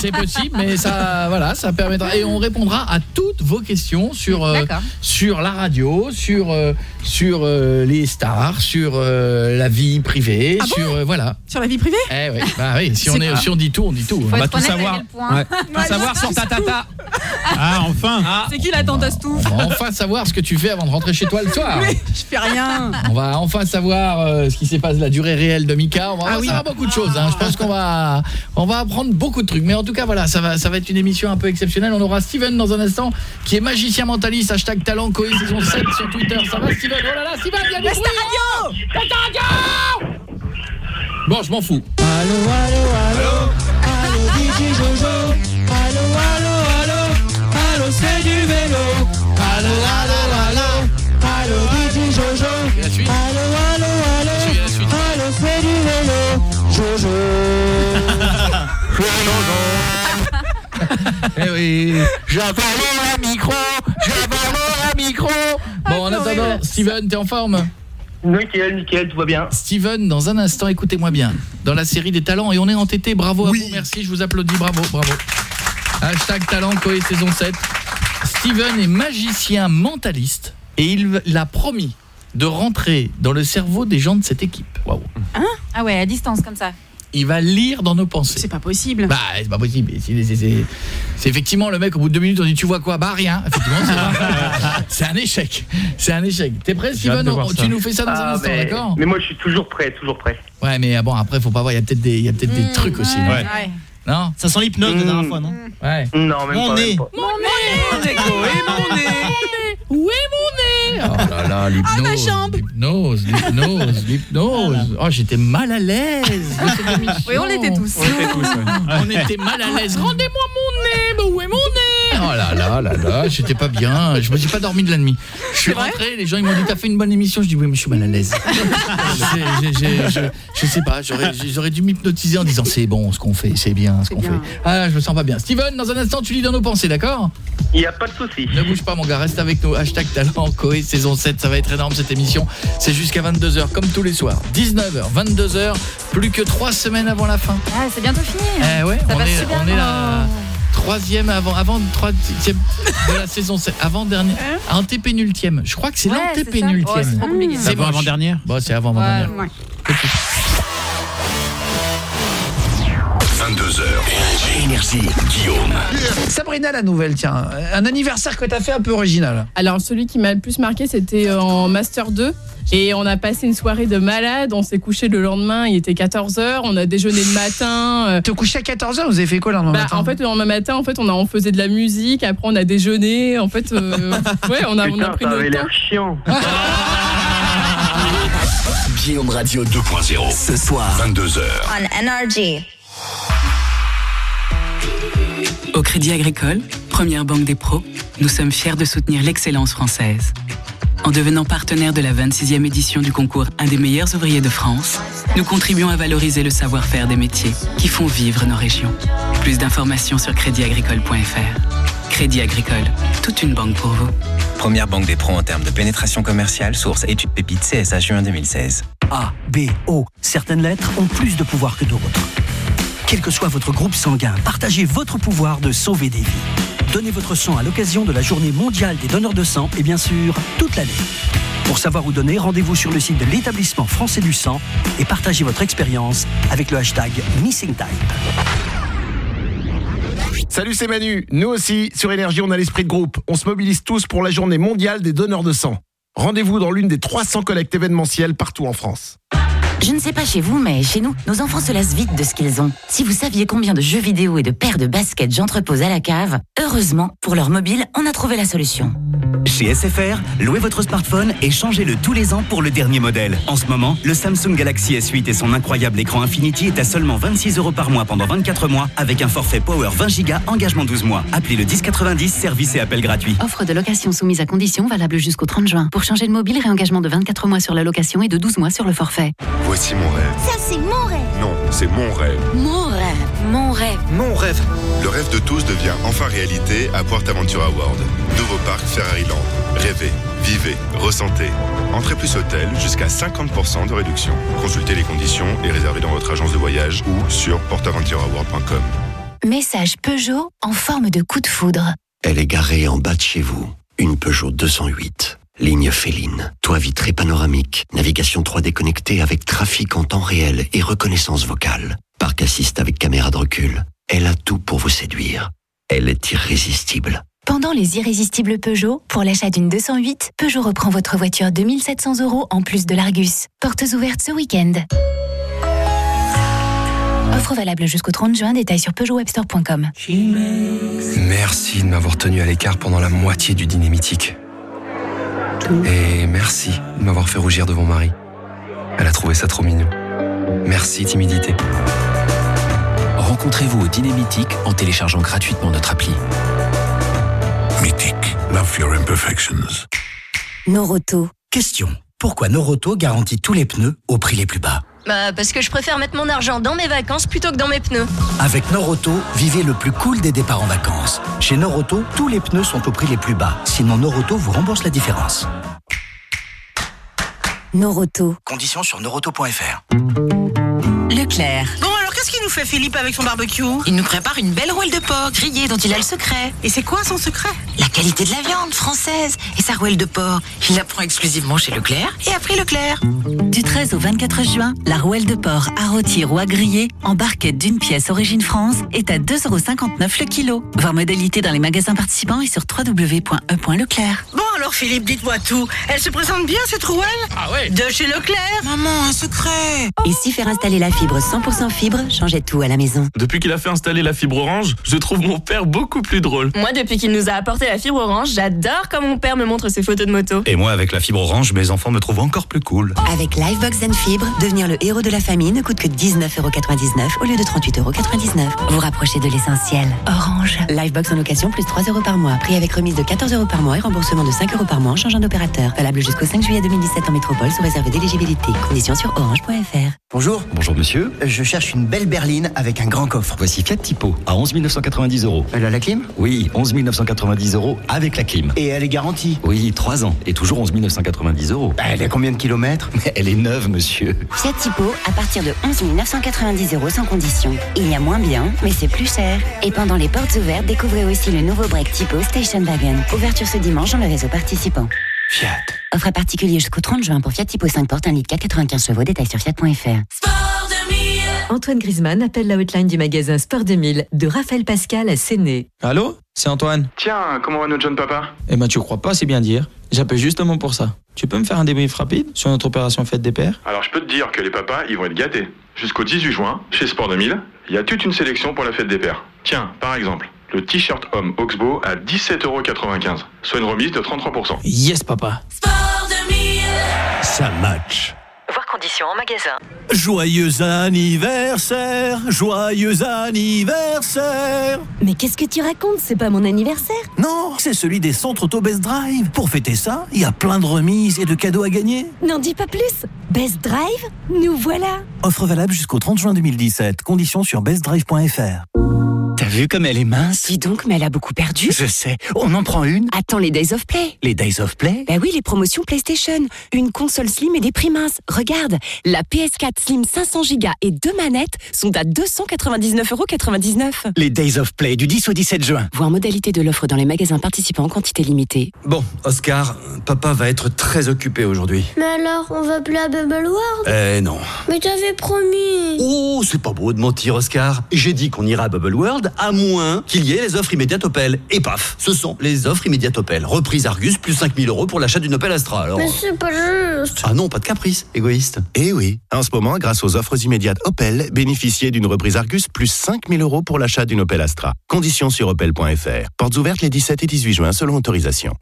C'est possible, mais ça, voilà, ça permettra. Et on répondra à toutes vos questions sur euh, sur la radio, sur euh, sur euh, les stars, sur euh, la vie privée, Ah bon sur euh, voilà. Sur la vie privée Eh oui, bah oui, si on est, si on dit tout, on dit tout. Faut On va tout savoir. Ouais. Tout savoir sur ta tata. Ah, enfin. C'est qui la tante Astou On va enfin savoir ce que tu fais avant de rentrer chez toi le soir. Mais je fais rien. On va enfin savoir euh, ce qui s'est passé, la durée réelle de Mika. On va Ah va oui. beaucoup de choses. hein. Je pense qu'on va, on va apprendre beaucoup de trucs. Mais en tout cas, voilà, ça va, ça va être une émission un peu exceptionnelle. On aura Steven dans un instant, qui est magicien mentaliste. Hashtag talent Coé saison 7 sur Twitter. Ça va, Steven? Oh là là, Steven, il y a du Laisse ta bruit. radio Laisse ta radio Bon, je m'en fous. Allô, allô, allô, allô, DJ Jojo. Allô, allô, allô, allô, c'est du vélo. Allô, allô, Jojo. Eh oui, j'avale un micro, j'avale un micro. Bon, en attendant, Steven, t'es en forme? Nickel, nickel, tout va bien. Steven, dans un instant, écoutez-moi bien. Dans la série des talents, et on est entêté, bravo à vous, merci, je vous applaudis, bravo, bravo. Hashtag talent Coé saison 7. Steven est magicien mentaliste et il l'a promis de rentrer dans le cerveau des gens de cette équipe. Waouh. Ah ouais, à distance comme ça. Il va lire dans nos pensées. C'est pas possible. Bah, c'est pas possible. C'est- effectivement le mec, au bout de deux minutes, on dit Tu vois quoi? Bah, rien. Effectivement, c'est- un échec. C'est un échec. T'es prêt, Steven. Tu nous fais ça dans un Ah, instant, mais, d'accord? mais moi je suis toujours prêt, toujours prêt. Ouais, mais ah, bon, après, faut pas voir. Il y a peut-être des, il y a peut-être des trucs aussi. non? Ouais. Non? Ça sent l'hypnose la dernière fois, non? Ouais. Non, même Mon pas. nez. Même pas. Mon nez mon nez Où est mon nez Oh là là, l'hypnose. jambe. L'hypnose, l'hypnose, l'hypnose. Oh, j'étais mal à l'aise. Oui, on l'était tous. On était tous, ouais. On était mal à l'aise. Rendez-moi mon nez. Mais où est mon nez? Oh là là là là, j'étais pas bien. Je me suis pas dormi de la nuit. Je suis rentré, les gens ils m'ont dit t'as fait une bonne émission. Je dis oui, mais je suis mal à l'aise. Je, je sais pas, j'aurais dû m'hypnotiser en disant c'est bon ce qu'on fait, c'est bien ce qu'on fait. Ah, je me sens pas bien. Steven, dans un instant, tu lis dans nos pensées, d'accord? Il n'y a pas de souci. Ne bouge pas mon gars, reste avec nous. Hashtag talent, Coé, saison 7, ça va être énorme cette émission. C'est jusqu'à 22h, comme tous les soirs. 19h, 22h, plus que 3 semaines avant la fin. Ah, c'est bientôt fini. Eh ouais, Ça on passe est, super on est vite. Troisième avant, avant troisième de la saison 7, avant dernière, antépénultième. Je crois que c'est Ouais, l'antépénultième. Oh, c'est Avant moche. avant-dernière Bon, c'est avant avant Ouais. dernière. 22h, énergie, Guillaume. Sabrina la nouvelle, tiens, un anniversaire que t'as fait un peu original. Alors celui qui m'a le plus marqué c'était euh, en Master 2 et on a passé une soirée de malade, on s'est couché le lendemain, il était 14h, on a déjeuné le matin. euh, Te coucher à 14h, vous avez fait quoi le lendemain bah, matin? en fait le lendemain matin en fait on a on faisait de la musique, après on a déjeuné, en fait euh, ouais, on a on a Putain, pris ça avait temps. l'air chiant. Guillaume Radio 2.0. Ce soir, 22h. On Energy. Au Crédit Agricole, première banque des pros, nous sommes fiers de soutenir l'excellence française. En devenant partenaire de la 26e édition du concours Un des meilleurs ouvriers de France, nous contribuons à valoriser le savoir-faire des métiers qui font vivre nos régions. Plus d'informations sur créditagricole.fr. Crédit Agricole, toute une banque pour vous. Première banque des pros en termes de pénétration commerciale, source étude pépite CSA juin 2016. A, B, O. Certaines lettres ont plus de pouvoir que d'autres. Quel que soit votre groupe sanguin, partagez votre pouvoir de sauver des vies. Donnez votre sang à l'occasion de la journée mondiale des donneurs de sang et bien sûr, toute l'année. Pour savoir où donner, rendez-vous sur le site de l'établissement français du sang et partagez votre expérience avec le hashtag MissingType. Salut, c'est Manu. Nous aussi, sur Énergie, on a l'esprit de groupe. On se mobilise tous pour la journée mondiale des donneurs de sang. Rendez-vous dans l'une des 300 collectes événementielles partout en France. Je ne sais pas chez vous, mais chez nous, nos enfants se lassent vite de ce qu'ils ont. Si vous saviez combien de jeux vidéo et de paires de baskets j'entrepose à la cave, heureusement, pour leur mobile, on a trouvé la solution. Chez SFR, louez votre smartphone et changez-le tous les ans pour le dernier modèle. En ce moment, le Samsung Galaxy S8 et son incroyable écran Infinity est à seulement 26 euros par mois pendant 24 mois avec un forfait Power 20 Go, engagement 12 mois. Appelez le 1090, service et appel gratuit. Offre de location soumise à condition valable jusqu'au 30 juin. Pour changer de mobile, réengagement de 24 mois sur la location et de 12 mois sur le forfait. Voici mon rêve. Ça, c'est mon rêve. Non, c'est mon rêve. Mon rêve. Mon rêve. Mon rêve. Le rêve de tous devient enfin réalité à PortAventura World. Nouveau parc Ferrari Land. Rêvez, vivez, ressentez. Entrée plus hôtel, jusqu'à 50% de réduction. Consultez les conditions et réservez dans votre agence de voyage ou sur portaventuraworld.com. Message Peugeot en forme de coup de foudre. Elle est garée en bas de chez vous. Une Peugeot 208. Ligne féline, toit vitré panoramique, navigation 3D connectée avec trafic en temps réel et reconnaissance vocale. Parc assist avec caméra de recul. Elle a tout pour vous séduire. Elle est irrésistible. Pendant les irrésistibles Peugeot, pour l'achat d'une 208, Peugeot reprend votre voiture 2700 euros en plus de l'Argus. Portes ouvertes ce week-end. Offre valable jusqu'au 30 juin, détails sur peugeotwebstore.com. Merci de m'avoir tenu à l'écart pendant la moitié du dîner mythique. Et merci de m'avoir fait rougir devant Marie. Elle a trouvé ça trop mignon. Merci, timidité. Rencontrez-vous au dîner mythique en téléchargeant gratuitement notre appli. Mythique. Love your imperfections. Noroto. Question. Pourquoi Noroto garantit tous les pneus au prix les plus bas? Bah, parce que je préfère mettre mon argent dans mes vacances plutôt que dans mes pneus. Avec Noroto, vivez le plus cool des départs en vacances. Chez Noroto, tous les pneus sont au prix les plus bas. Sinon, Noroto vous rembourse la différence. Noroto. Conditions sur noroto.fr. Leclerc. Bon, qu'est-ce qu'il nous fait Philippe avec son barbecue Il nous prépare une belle rouelle de porc grillée dont il a le secret. Et c'est quoi son secret La qualité de la viande française. Et sa rouelle de porc, il la prend exclusivement chez Leclerc et a pris Leclerc. Du 13 au 24 juin, la rouelle de porc à rôtir ou à griller en barquette d'une pièce origine France est à 2,59€ le kilo. Voir modalité dans les magasins participants et sur www.e.leclerc. Bon alors Philippe, dites-moi tout. Elle se présente bien cette rouelle Ah ouais De chez Leclerc Maman, un secret Et si faire installer la fibre 100% fibre changeait tout à la maison Depuis qu'il a fait installer la fibre orange, je trouve mon père beaucoup plus drôle. Moi, depuis qu'il nous a apporté la fibre orange, j'adore quand mon père me montre ses photos de moto. Et moi, avec la fibre orange, mes enfants me trouvent encore plus cool. Avec Livebox and Fibre, devenir le héros de la famille ne coûte que 19,99€ au lieu de 38,99€. Vous rapprochez de l'essentiel. Orange. Livebox en location plus 3 euros par mois. Prix avec remise de 14 euros par mois et remboursement de 5 euros par mois en changeant d'opérateur. Valable jusqu'au 5 juillet 2017 en métropole sous réserve d'éligibilité. Conditions sur orange.fr. Bonjour. Bonjour monsieur. Je cherche une belle berline avec un grand coffre. Voici Fiat Tipo à 11 990 euros. Elle a la clim? Oui, 11 990 euros avec la clim. Et elle est garantie? Oui, 3 ans et toujours 11 990 euros. Bah, Elle a combien de kilomètres? Mais elle est neuve monsieur. Fiat Tipo à partir de 11 990 euros sans condition. Il y a moins bien, mais c'est plus cher. Et pendant les portes ouvertes, découvrez aussi le nouveau break Tipo Station Wagon. Ouverture ce dimanche dans le réseau participant. Fiat. Offre à particulier jusqu'au 30 juin pour Fiat Tipo 5 portes 1 litre 4 95 chevaux. Détail sur fiat.fr. Antoine Griezmann appelle la hotline du magasin Sport 2000 de Raphaël Pascal à Séné. Allô? C'est Antoine. Tiens, comment va notre jeune papa? Eh ben tu crois pas, c'est bien dire. J'appelle justement pour ça. Tu peux me faire un débrief rapide sur notre opération fête des pères? Alors je peux te dire que les papas, ils vont être gâtés. Jusqu'au 18 juin, chez Sport 2000, il y a toute une sélection pour la fête des pères. Tiens, par exemple, le t-shirt homme Oxbow à 17,95€, soit une remise de 33%. Yes papa. Ça match. Voir conditions conditions en magasin. Joyeux anniversaire, joyeux anniversaire. Mais qu'est-ce que tu racontes? C'est pas mon anniversaire Non, c'est celui des centres auto Best Drive. Pour fêter ça, il y a plein de remises et de cadeaux à gagner. N'en dis pas plus. Best Drive, nous voilà. Offre valable jusqu'au 30 juin 2017. Conditions sur bestdrive.fr. T'as vu comme elle est mince Dis donc, mais elle a beaucoup perdu. Je sais. On en prend une Attends les Days of Play. Les Days of Play Bah oui, les promotions PlayStation. Une console Slim et des prix minces. Regarde, la PS4 Slim 500 Go et deux manettes sont à 299,99€. Les Days of Play du 10 au 17 juin. Voir modalité de l'offre dans les magasins participants en quantité limitée. Bon, Oscar, papa va être très occupé aujourd'hui. Mais alors, on va plus à Bubble World Eh non. Mais t'avais promis Oh, c'est pas beau de mentir, Oscar. J'ai dit qu'on ira à Bubble World à moins qu'il y ait les offres immédiates Opel. Et paf, ce sont les offres immédiates Opel. Reprise Argus, plus 5000 euros pour l'achat d'une Opel Astra. Alors... Mais c'est pas juste Ah non, pas de caprice, égoïste. Eh oui, en ce moment, grâce aux offres immédiates Opel, bénéficiez d'une reprise Argus plus 5000 euros pour l'achat d'une Opel Astra. Conditions sur opel.fr. Portes ouvertes les 17 et 18 juin selon autorisation.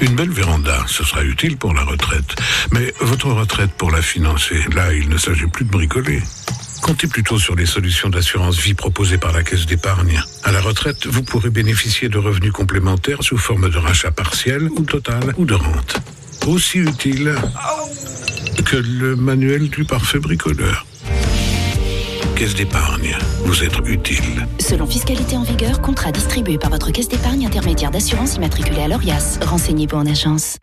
Une belle véranda, ce sera utile pour la retraite. Mais votre retraite, pour la financer, là, il ne s'agit plus de bricoler. Comptez plutôt sur les solutions d'assurance vie proposées par la Caisse d'épargne. À la retraite, vous pourrez bénéficier de revenus complémentaires sous forme de rachat partiel ou total ou de rente. Aussi utile que le manuel du parfait bricoleur. Caisse d'épargne, vous êtes utile. Selon fiscalité en vigueur, contrat distribué par votre caisse d'épargne intermédiaire d'assurance immatriculée à l'ORIAS. Renseignez-vous en agence.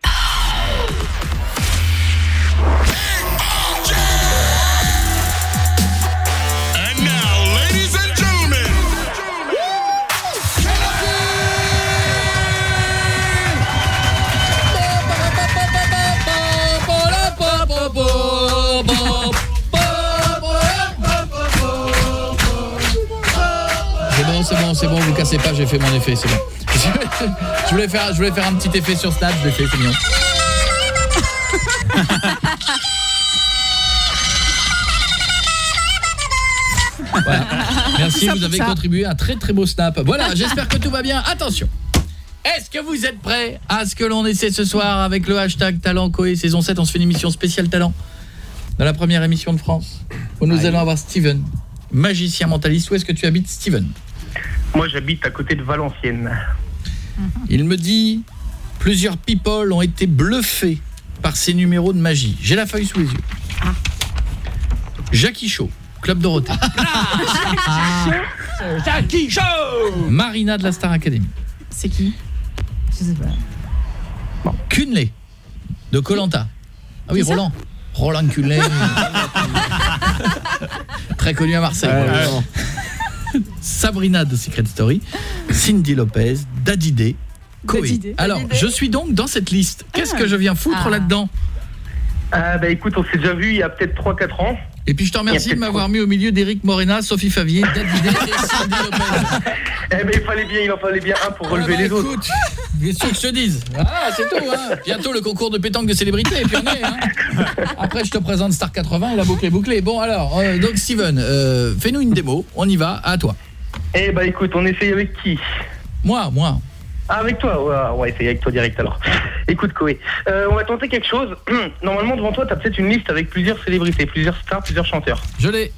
J'ai fait mon effet, c'est bon. je, voulais faire, je voulais faire un petit effet sur Snap, je l'ai fait, c'est mignon. Voilà. Merci, Ça vous avez ça. contribué à un très très beau snap. Voilà, j'espère que tout va bien. Attention est-ce que vous êtes prêts à ce que l'on essaie ce soir avec le hashtag Talent Coé saison 7 On se fait une émission spéciale talent dans la première émission de France où nous allons avoir Steven, magicien mentaliste. Où est-ce que tu habites Steven? Moi, j'habite à côté de Valenciennes. Il me dit plusieurs people ont été bluffés par ces numéros de magie. J'ai la feuille sous les yeux. Jackie Chaud, Club Dorothée. Jackie Show Marina de la Star Academy. C'est qui? Je sais pas. Cunley de Colanta. Ah oui, Roland. Roland Cunley. Très connu à Marseille. Ouais, Sabrina de Secret Story, Cindy Lopez, Dadidé, Koé. Dadidé. Alors, Dadidé. je suis donc dans cette liste. Qu'est-ce que je viens foutre Ah. là-dedans? Ah, bah écoute, on s'est déjà vu il y a peut-être 3-4 ans. Et puis je te remercie de m'avoir mis au milieu d'Éric Morena, Sophie Favier, Dadidé et Cindy Lopez. Eh ben, il fallait bien, il en fallait bien un pour relever Ah bah, les autres. Bien sûr que je te dise. Ah, c'est tout. Hein. Bientôt le concours de pétanque de célébrité. Et puis on est. Hein. Après, je te présente Star 80 et la boucle est bouclée. Bon, alors, euh, donc Steven, euh, fais-nous une démo. On y va. À toi. Eh bah écoute, on essaye avec qui? Moi, moi. Ah, avec toi ouais, va essayer avec toi direct alors. Écoute, Koé, euh, on va tenter quelque chose. Normalement, devant toi, t'as peut-être une liste avec plusieurs célébrités, plusieurs stars, plusieurs chanteurs. Je l'ai.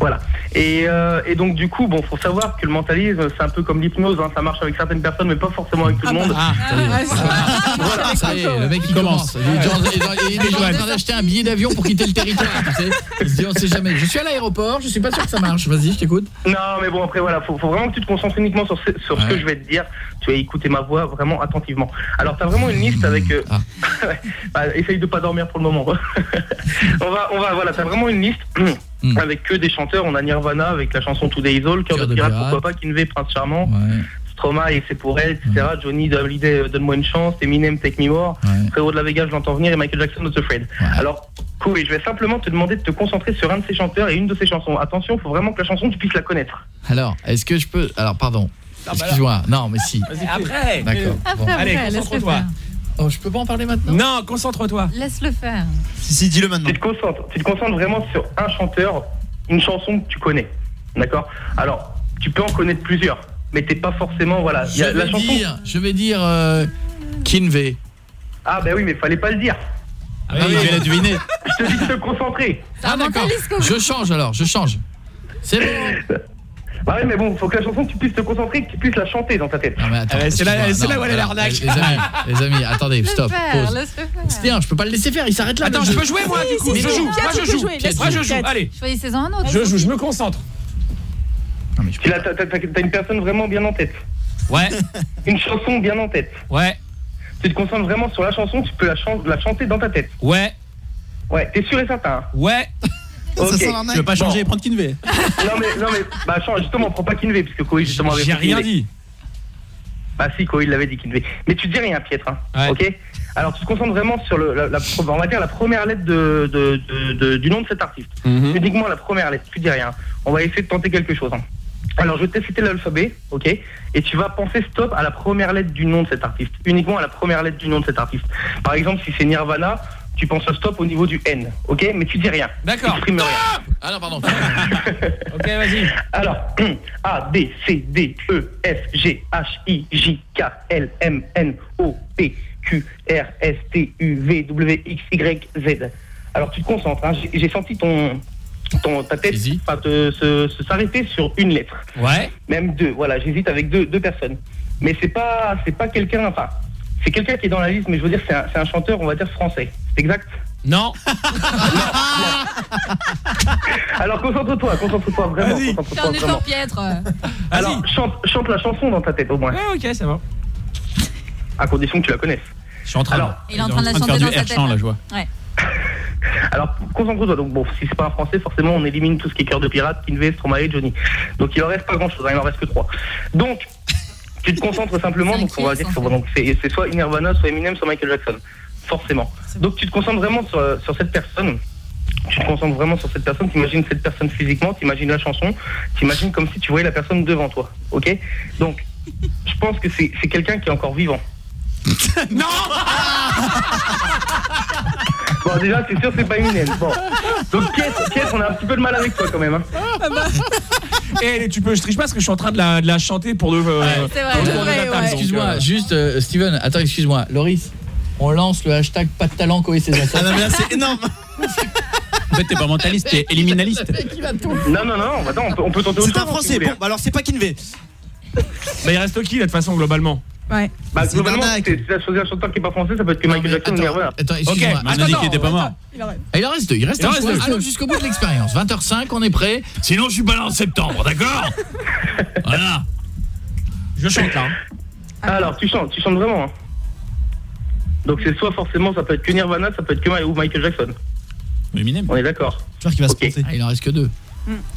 Voilà. Et, euh, et donc, du coup, bon, faut savoir que le mentalisme, c'est un peu comme l'hypnose. hein. Ça marche avec certaines personnes, mais pas forcément avec tout le monde. Ah, Voilà. Ça y est, le mec il commence. Il est en train d'acheter un billet d'avion pour quitter le territoire. Tu sais. Il se dit on sait jamais. Je suis à l'aéroport, je suis pas sûr que ça marche. Vas-y, je t'écoute. Non, mais bon, après, voilà, faut, faut vraiment que tu te concentres uniquement sur, ce, sur ce que je vais te dire. Tu vas écouter ma voix vraiment attentivement. Alors, t'as vraiment une liste avec. euh, ouais, bah, essaye de pas dormir pour le moment. on va, on va, voilà, t'as vraiment une liste. Avec que des chanteurs, on a Nirvana avec la chanson Today Is All, Cœur de, de pirate, pourquoi pas, Kinvey, Prince Charmant, Stromae et c'est pour elle, etc. Johnny Hallyday, euh, Donne-moi une chance, Eminem, Take Me More, Frérot de la Vega, je l'entends venir et Michael Jackson, Not Afraid. Alors, cool, je vais simplement te demander de te concentrer sur un de ces chanteurs et une de ces chansons. Attention, il faut vraiment que la chanson, tu puisses la connaître. Alors, est-ce que je peux. Alors, pardon. Bah Excuse-moi. Non, mais si. Après. D'accord. Bon. Allez, concentre-toi. laisse-le Oh, je peux pas en parler maintenant? Non, concentre-toi. Laisse-le faire. Si, si, dis-le maintenant. Tu te concentres, tu te concentres vraiment sur un chanteur, une chanson que tu connais. D'accord? Alors, tu peux en connaître plusieurs, mais t'es pas forcément, voilà. il y Je a la vais chanson. dire, je vais dire euh, Kinvey. Ah bah oui, mais fallait pas le dire. Ah oui, je l'ai deviné. Je te dis de te concentrer. Ah d'accord. Je change alors, je change. C'est bon. Bah oui, mais bon, faut que la chanson, tu puisses te concentrer, que tu puisses la chanter dans ta tête. Non mais attends, ouais, c'est là- c'est là où elle est alors, l'arnaque. Les amis, les amis, attendez, stop, pause. C'est bien, je peux pas le laisser faire, il s'arrête là. Attends, je peux jouer moi du coup Je joue, moi je joue. Moi je joue, allez. Choisissez-en un autre. Je joue, je me concentre. Tu t'as une personne vraiment bien en tête. Ouais. Une chanson bien en tête. Ouais. Tu te concentres vraiment sur la chanson, tu peux la, chan- la chanter dans ta tête. Ouais. Ouais, t'es sûr et certain. hein Ouais. Ok. Tu veux pas changer et prendre Kinvé Non mais, non mais, bah change, justement, prends pas Kinvé, parce que Koei justement avait J'ai rien Kinvé. dit. Bah si, Koei l'avait dit Kinvé. Mais tu dis rien, Pietre, hein, ok? Alors tu te concentres vraiment sur le, la, la- on va dire la première lettre de, de- de- de- du nom de cet artiste. Mhm. Uniquement la première lettre, tu dis rien. On va essayer de tenter quelque chose. hein. Alors je vais te citer l'alphabet, ok? Et tu vas penser stop à la première lettre du nom de cet artiste. Uniquement à la première lettre du nom de cet artiste. Par exemple, si c'est Nirvana, tu penses stop au niveau du N, ok Mais tu dis rien. D'accord. Tu rien. Ah non, pardon. ok, vas-y. Alors, A, B, C, D, E, F, G, H, I, J, K, L, M, N, O, P, Q, R, S, T, U, V, W, X, Y, Z. Alors, tu te concentres. hein. J'ai senti ton, ton, ta tête te- se s'arrêter sur une lettre. Ouais. Même deux. Voilà, j'hésite avec deux, deux personnes. Mais c'est pas, c'est pas quelqu'un. Enfin, c'est quelqu'un qui est dans la liste, mais je veux dire, c'est un, chanteur, on va dire français. C'est exact Non. Alors concentre-toi, concentre-toi vraiment. C'est Concentre-toi un vraiment. effort piètre. Alors chante, chante la chanson dans ta tête au moins. Ouais, ok, ça va. À condition que tu la connaisses. Je suis en train, Alors, Il est en train de la chanter faire dans du sa tête. chant là, je vois. Ouais. Alors concentre-toi. Donc bon, si c'est pas un français, forcément on élimine tout ce qui est cœur de pirate, Kinvey, Stromae, Johnny. Donc il en reste pas grand-chose. hein, il en reste que trois. Donc tu te concentres simplement. Donc on va dire que c'est- soit Nirvana, soit Eminem, soit Michael Jackson. Forcément. Donc tu te concentres vraiment sur, sur cette personne. Tu te concentres vraiment sur cette personne, tu imagines cette personne physiquement, tu imagines la chanson, tu imagines comme si tu voyais la personne devant toi. Ok? Donc, je pense que c'est quelqu'un qui est encore vivant. non Bon, déjà, c'est sûr, c'est pas Eminem. Bon. Donc, Piètre, on a un petit peu de mal avec toi quand même. Hein. Et tu peux, je triche pas parce que je suis en train de la, de la chanter pour le. euh, c'est vrai, vrai, ouais. Excuse-moi, euh, juste euh, Steven, attends, excuse-moi. Loris, on lance le hashtag pas de talent Koé ses enfants. Ah non, mais là, c'est énorme. En fait, t'es pas mentaliste, t'es éliminaliste. Non, non, non, attends, on peut, on peut tenter autre C'est un français. Bon, bah alors c'est pas Kinvé. Bah, il reste qui là de toute façon, globalement? Ouais. Bah, C'est globalement, choisi un chanteur qui est pas français, ça peut être que Michael Jackson ou Nirvana. Attends, excuse-moi. Ok, on a dit qu'il était pas mort. Il en reste. Ah, Il en reste deux, il reste. Allons jusqu'au bout de l'expérience. 20h05, on est prêt. Sinon, je suis pas là en septembre, d'accord Voilà. Je chante là. hein. Alors, tu chantes, tu chantes vraiment. Hein. Donc, c'est soit forcément, ça peut être que Nirvana, ça peut être que Michael Jackson. Eminem. On est d'accord. Tu vois qu'il va se planter. Ah, il en reste que deux.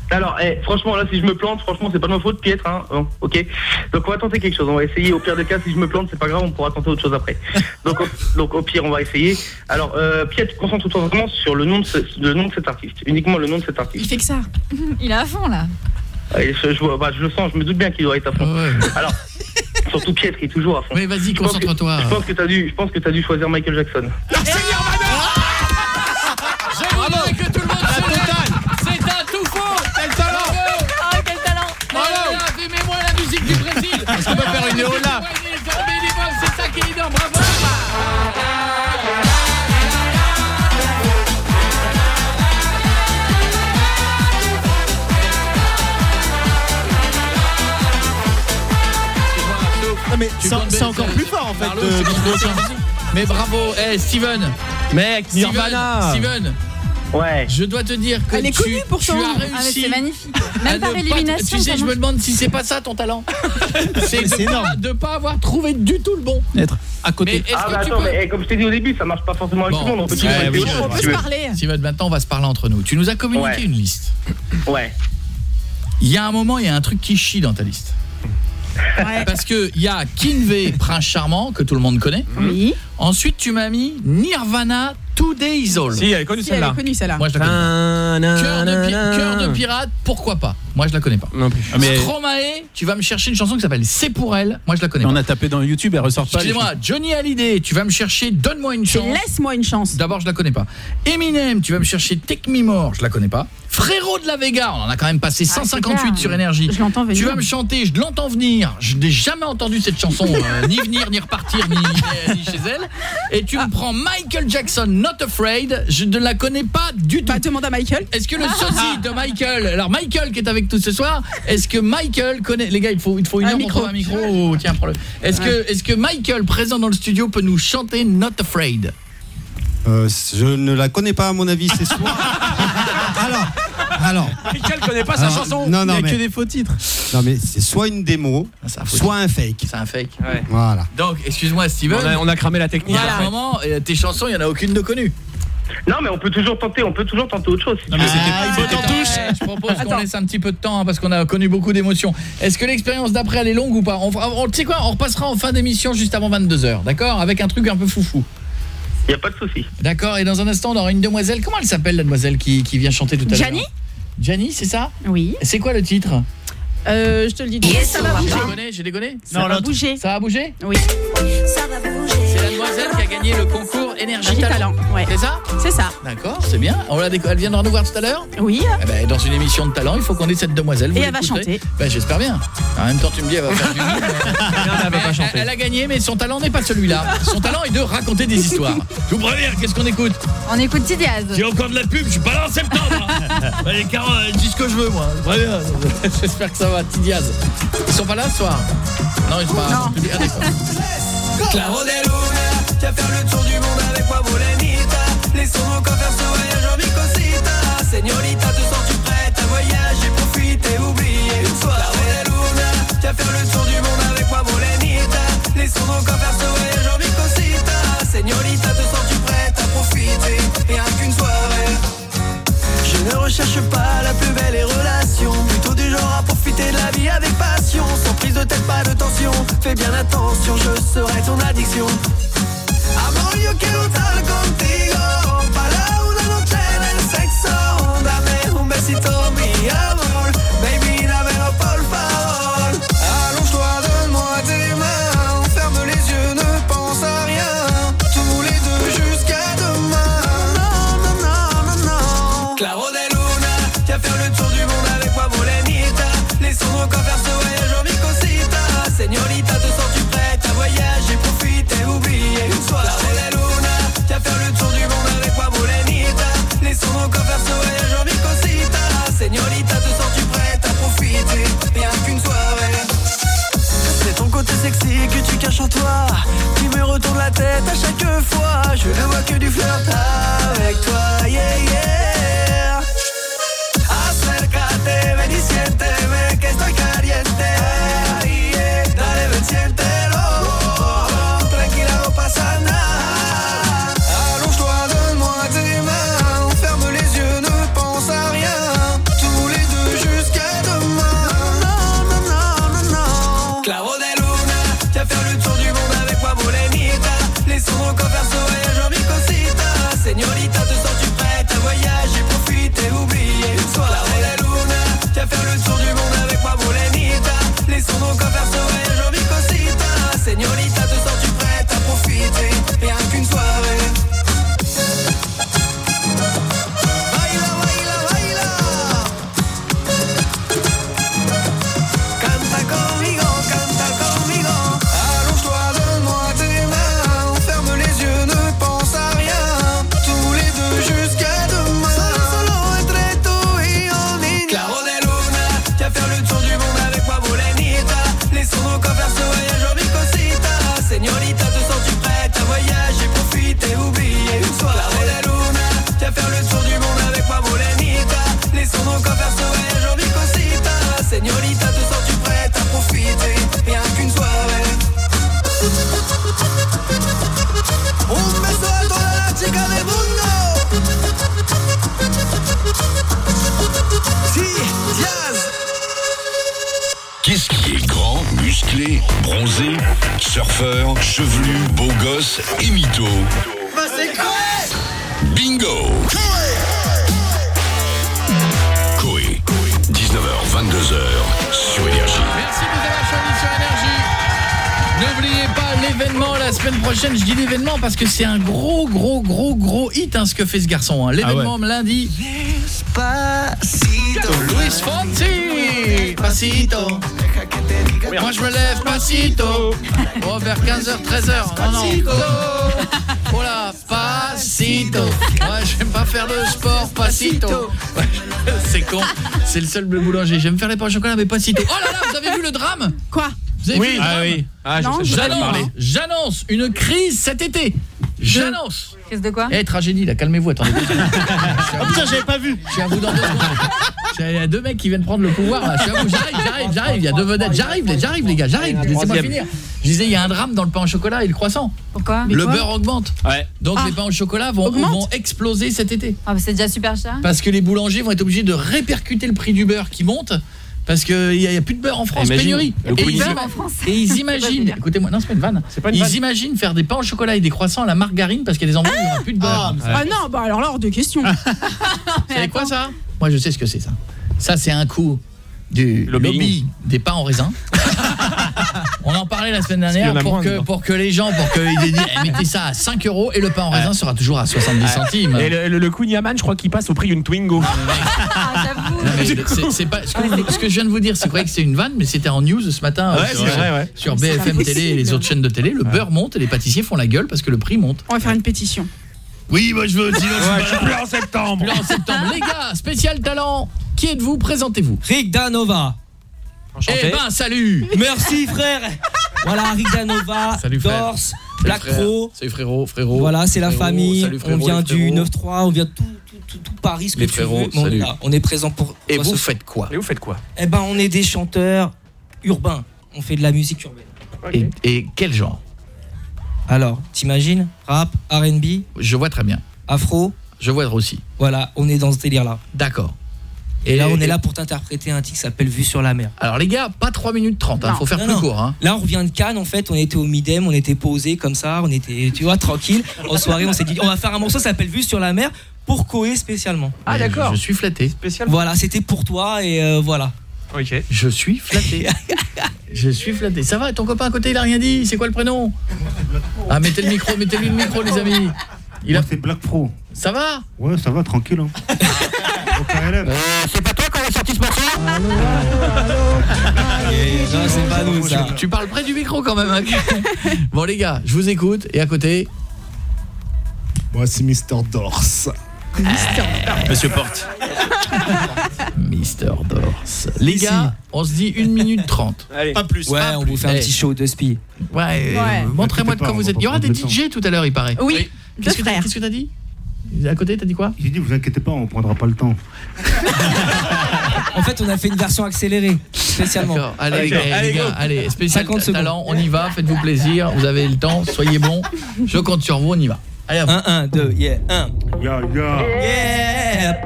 Alors, eh, franchement, là, si je me plante, franchement, c'est pas de ma faute, Pietre, hein. Bon, ok. Donc, on va tenter quelque chose. On va essayer. Au pire des cas, si je me plante, c'est pas grave, on pourra tenter autre chose après. Donc, au, donc, au pire, on va essayer. Alors, euh, Pietre, concentre-toi vraiment sur le nom, de ce- le nom de cet artiste. Uniquement le nom de cet Il artiste. fait que ça. Il est à fond là. Allez, je, je vois- bah, je le sens, je me doute bien qu'il doit être à fond. Ouais. Alors, surtout Pietre, il est toujours à fond. Mais vas-y, Je pense que- concentre-toi. Je pense que t'as dû, je pense que t'as dû choisir Michael Jackson. Je c'est encore plus fort en fait. Marlo, de- musique. Mais bravo, eh Steven Mec, Steven, Nirvana Steven Ouais. Je dois te dire que Elle est tu, connue pourtant. tu as Ah réussi c'est magnifique. Même par pas- élimination. Tu sais, je me demande si c'est pas ça ton talent. C'est de pas, énorme. de pas avoir trouvé du tout le bon. Être à côté. Ah, bah attends, peux... mais eh, comme je t'ai dit au début, ça marche pas forcément avec Bon. tout le monde. On peut Ouais, oui, On peut se parler. Steven, maintenant on va se parler entre nous. Tu nous as communiqué Ouais. une liste. Ouais. Il y a un moment, il y a un truc qui chie dans ta liste. Ouais. Parce que il y a Kinvey, Prince Charmant, que tout le monde connaît. Oui. Ensuite, tu m'as mis Nirvana, Today Is All. Si, elle est connue Si, elle celle-là. est connue celle-là. Moi, je la connais. pas. Cœur de, pi- cœur de pirate, pourquoi pas? Moi, je la connais pas. Non plus. Ah, mais- Stromae, tu vas me chercher une chanson qui s'appelle C'est pour elle. Moi, je la connais On pas. a tapé dans YouTube, elle ressort pas. Excusez-moi, Johnny Hallyday, tu vas me chercher Donne-moi une chance. Laisse-moi une chance. D'abord, je la connais pas. Eminem, tu vas me chercher Take Me More, je la connais pas. Frérot de la Vega, on en a quand même passé Ah, c'est 158 clair. sur énergie. Je l'entends venir. Tu vas me chanter, je l'entends venir. Je n'ai jamais entendu cette chanson euh, ni venir ni repartir ni, ni- ni chez elle. Et tu me prends Michael Jackson Not Afraid, je ne la connais pas du tout. Bah, demande à Michael. Est-ce que le sosie de Michael, alors Michael qui est avec nous ce soir, est-ce que Michael connaît les gars, il faut il faut une Un heure micro. un micro. Oh, tiens, prends-le. Est-ce que est-ce que Michael présent dans le studio peut nous chanter Not Afraid? Euh, je ne la connais pas à mon avis, c'est soit. Alors, alors. Michael connaît pas sa chanson. Non, non, Il y a mais, que des faux titres. non, mais c'est soit une démo, un faux soit un fake. C'est un fake. Ouais. Voilà. Donc, excuse-moi Steven. On a, on a cramé la technique. À un moment, euh, tes chansons, il y en a aucune de connue. Non, mais on peut toujours tenter, on peut toujours tenter autre chose. tu veux. Ah, Je propose qu'on laisse un petit peu de temps hein, parce qu'on a connu beaucoup d'émotions. Est-ce que l'expérience d'après elle est longue ou pas? On, on- Tu sais quoi On repassera en fin d'émission juste avant 22h, d'accord? Avec un truc un peu foufou. Y a pas de souci. D'accord, et dans un instant on aura une demoiselle. Comment elle s'appelle la demoiselle qui, qui vient chanter tout à l'heure Gianni Gianni, c'est ça Oui. C'est quoi le titre Euh, je te le dis. ça va J'ai bouger. déconné, j'ai déconné Ça va bouger. Ça a bougé Oui. Ça va bouger. Demoiselle qui a gagné le concours Énergie Talent. Talent, ouais. C'est ça C'est ça. D'accord, c'est bien. On la déco- Elle viendra nous voir tout à l'heure Oui. Eh ben, dans une émission de talent, il faut qu'on ait cette demoiselle. Vous Et elle va chanter. Ben, J'espère bien. En même temps, tu me dis, elle va faire du elle va pas elle, chanter. elle a gagné, mais son talent n'est pas celui-là. Son talent est de raconter des histoires. Je vous préviens, qu'est-ce qu'on écoute? On écoute Tidiaz. J'ai encore de la pub, je suis pas là en septembre. hein. Les carreaux, elle dit ce que je veux, moi. J'espère que ça va, Tidiaz. Ils sont pas là ce soir? Non, ils sont pas. Non. Ah. Claro de Luna, vas faire le tour du monde avec moi, Molenita. Laissons nos corps faire ce voyage en mi cosita. Señorita, te sens-tu prête à voyager, profiter, oublier une soirée de Luna, vas faire le tour du monde avec moi, Molenita. Laissons nos corps faire ce voyage en mi cosita. Señorita, te sens-tu prête à profiter, rien qu'une soirée? Je ne recherche pas la plus belle des relations Plutôt du genre à profiter de la vie avec passion Sans prise de tête, pas de tension Fais bien attention, je serai ton addiction Amor, yo quiero estar contigo para una noche del sexo, dame un besito mío. Caches en toi Qui me retourne la tête à chaque fois. Je ne vois que du flirt avec toi Yeah yeah chevelu, beau gosse et mytho Bah c'est quoi Bingo Coé, 19h, 22h sur Énergie. Merci de nous avoir choisis sur Énergie. N'oubliez pas l'événement la semaine prochaine. Je dis l'événement parce que c'est un gros, gros, gros, gros hit hein, ce que fait ce garçon. hein. L'événement lundi. Luis Fonsi Pasito Moi je me lève Pasito Oh vers 15h 13h Non non. Oh là Pasito Moi j'aime pas faire de sport Pasito Ouais, C'est con. C'est le seul bleu boulanger. J'aime faire les pains au chocolat mais Pasito Oh là là vous avez vu le drame? Quoi? Vous avez Oui. vu le Ah drame? oui. Ah. J'annonce une crise cet été J'annonce Qu'est-ce de quoi Eh tragédie là calmez-vous attendez Oh putain, j'avais pas vu. je suis à vous dans deux secondes. Il y a deux mecs qui viennent prendre le pouvoir là. Je suis à vous, j'arrive, j'arrive, j'arrive. Il y a deux vedettes. J'arrive, les- j'arrive les gars, j'arrive. Laissez-moi finir. Je disais, il y a un drame dans le pain au chocolat et le croissant. Pourquoi le beurre augmente. Ouais. Donc Ah. les pains au chocolat vont exploser cet été. Ah, bah c'est déjà super cher. Parce que les boulangers vont être obligés de répercuter le prix du beurre qui monte. Parce qu'il n'y a, il y a plus de beurre en France, Imagine, pénurie. le Et ils, initial. en France. et ils imaginent, écoutez-moi, non c'est pas une vanne, pas une ils vanne. imaginent faire des pains au chocolat et des croissants à la margarine parce qu'il y a des endroits où il n'y aura plus de beurre. Ah non, bah alors là, hors de question. Vous savez quoi ça? Moi je sais ce que c'est ça. Ça c'est un coup du lobby des pains en raisin. On en parlait la semaine dernière pour moins, que, dedans. pour que les gens, pour qu'ils aient dit eh, mettez ça à 5 euros et le pain en raisin sera toujours à 70 centimes. Et le, le, le Kunyaman, je crois qu'il passe au prix d'une Twingo. Ah, j'avoue. C'est- c'est pas ce que, vous- ce que je viens de vous dire, c'est vrai que c'est une vanne, mais c'était en news ce matin euh, Ouais, sur, c'est vrai, ouais. sur BFM Télé et les autres chaînes de télé. Le beurre monte et les pâtissiers font la gueule parce que le prix monte. On va faire une pétition. Oui, moi je veux aussi. Ouais, je suis plus en septembre. Plus en septembre. Les gars, spécial talent. Qui êtes-vous? Présentez-vous. Rick Danova. Enchanté. Eh ben, salut Merci frère. Voilà, Rick Danova, Salut, frère. Dors, Salut, Black. Pro. Salut frérot, frérot. Voilà, c'est la famille. salut, frérot, on vient du frérots. 9-3, on vient de tout, tout, tout, tout Paris, ce que Les tu frérots, veux. mais on est salut. là, on est présent pour. Et vous ce- faites quoi Et vous faites quoi Eh ben, on est des chanteurs urbains. On fait de la musique urbaine. et, et quel genre Alors, t'imagines Rap, R&B, Je vois très bien. afro. Je vois aussi. Voilà, on est dans ce délire-là. D'accord. Et là, on est là pour t'interpréter un titre qui s'appelle Vue sur la mer. Alors les gars, pas 3 minutes 30, hein, Non. faut faire Non, plus non. court. Hein. Là, on revient de Cannes, en fait, on était au Midem, on était posé comme ça, on était, tu vois, tranquille. En soirée, on s'est dit, on va faire un morceau qui s'appelle Vue sur la mer pour Koé spécialement. Ah, d'accord. Je suis flatté. Spécial. Voilà, c'était pour toi et euh, voilà. Ok. Je suis flatté. Je suis flatté. Ça va, ton copain à côté, il a rien dit. C'est quoi le prénom? Ah, mettez le micro, mettez-lui le micro, les amis. Il a... C'est Black Pro. Ça va? Ouais, ça va, tranquille. Hein. KLM. c'est pas toi qui as sorti ce morceau Non, c'est pas nous ça. Tu parles près du micro quand même. hein. bon les gars, je vous écoute. Et à côté Moi, c'est Mister Dors. Monsieur Porte. Mister Dors. Les gars, on se dit 1 minute 30. Allez. Pas plus. Ouais, Pas on plus. vous fait un petit show de spi. Ouais, euh, montrez-moi de pas, vous êtes. Il y aura des DJ tout à l'heure, il paraît. Oui, Qu'est-ce que frère. t'as- qu'est-ce que t'as dit? À côté, t'as dit quoi J'ai dit, vous inquiétez pas, on prendra pas le temps. En fait, on a fait une version accélérée, spécialement. D'accord. Allez, Ok. les gars, les Allez, gars, allez, spécial 50 secondes. talent, on y va, faites-vous plaisir, vous avez le temps, soyez bons. Je compte sur vous, on y va. Allez, à vous. 1, 1, 2, yeah, 1. Ya, ya. Yeah!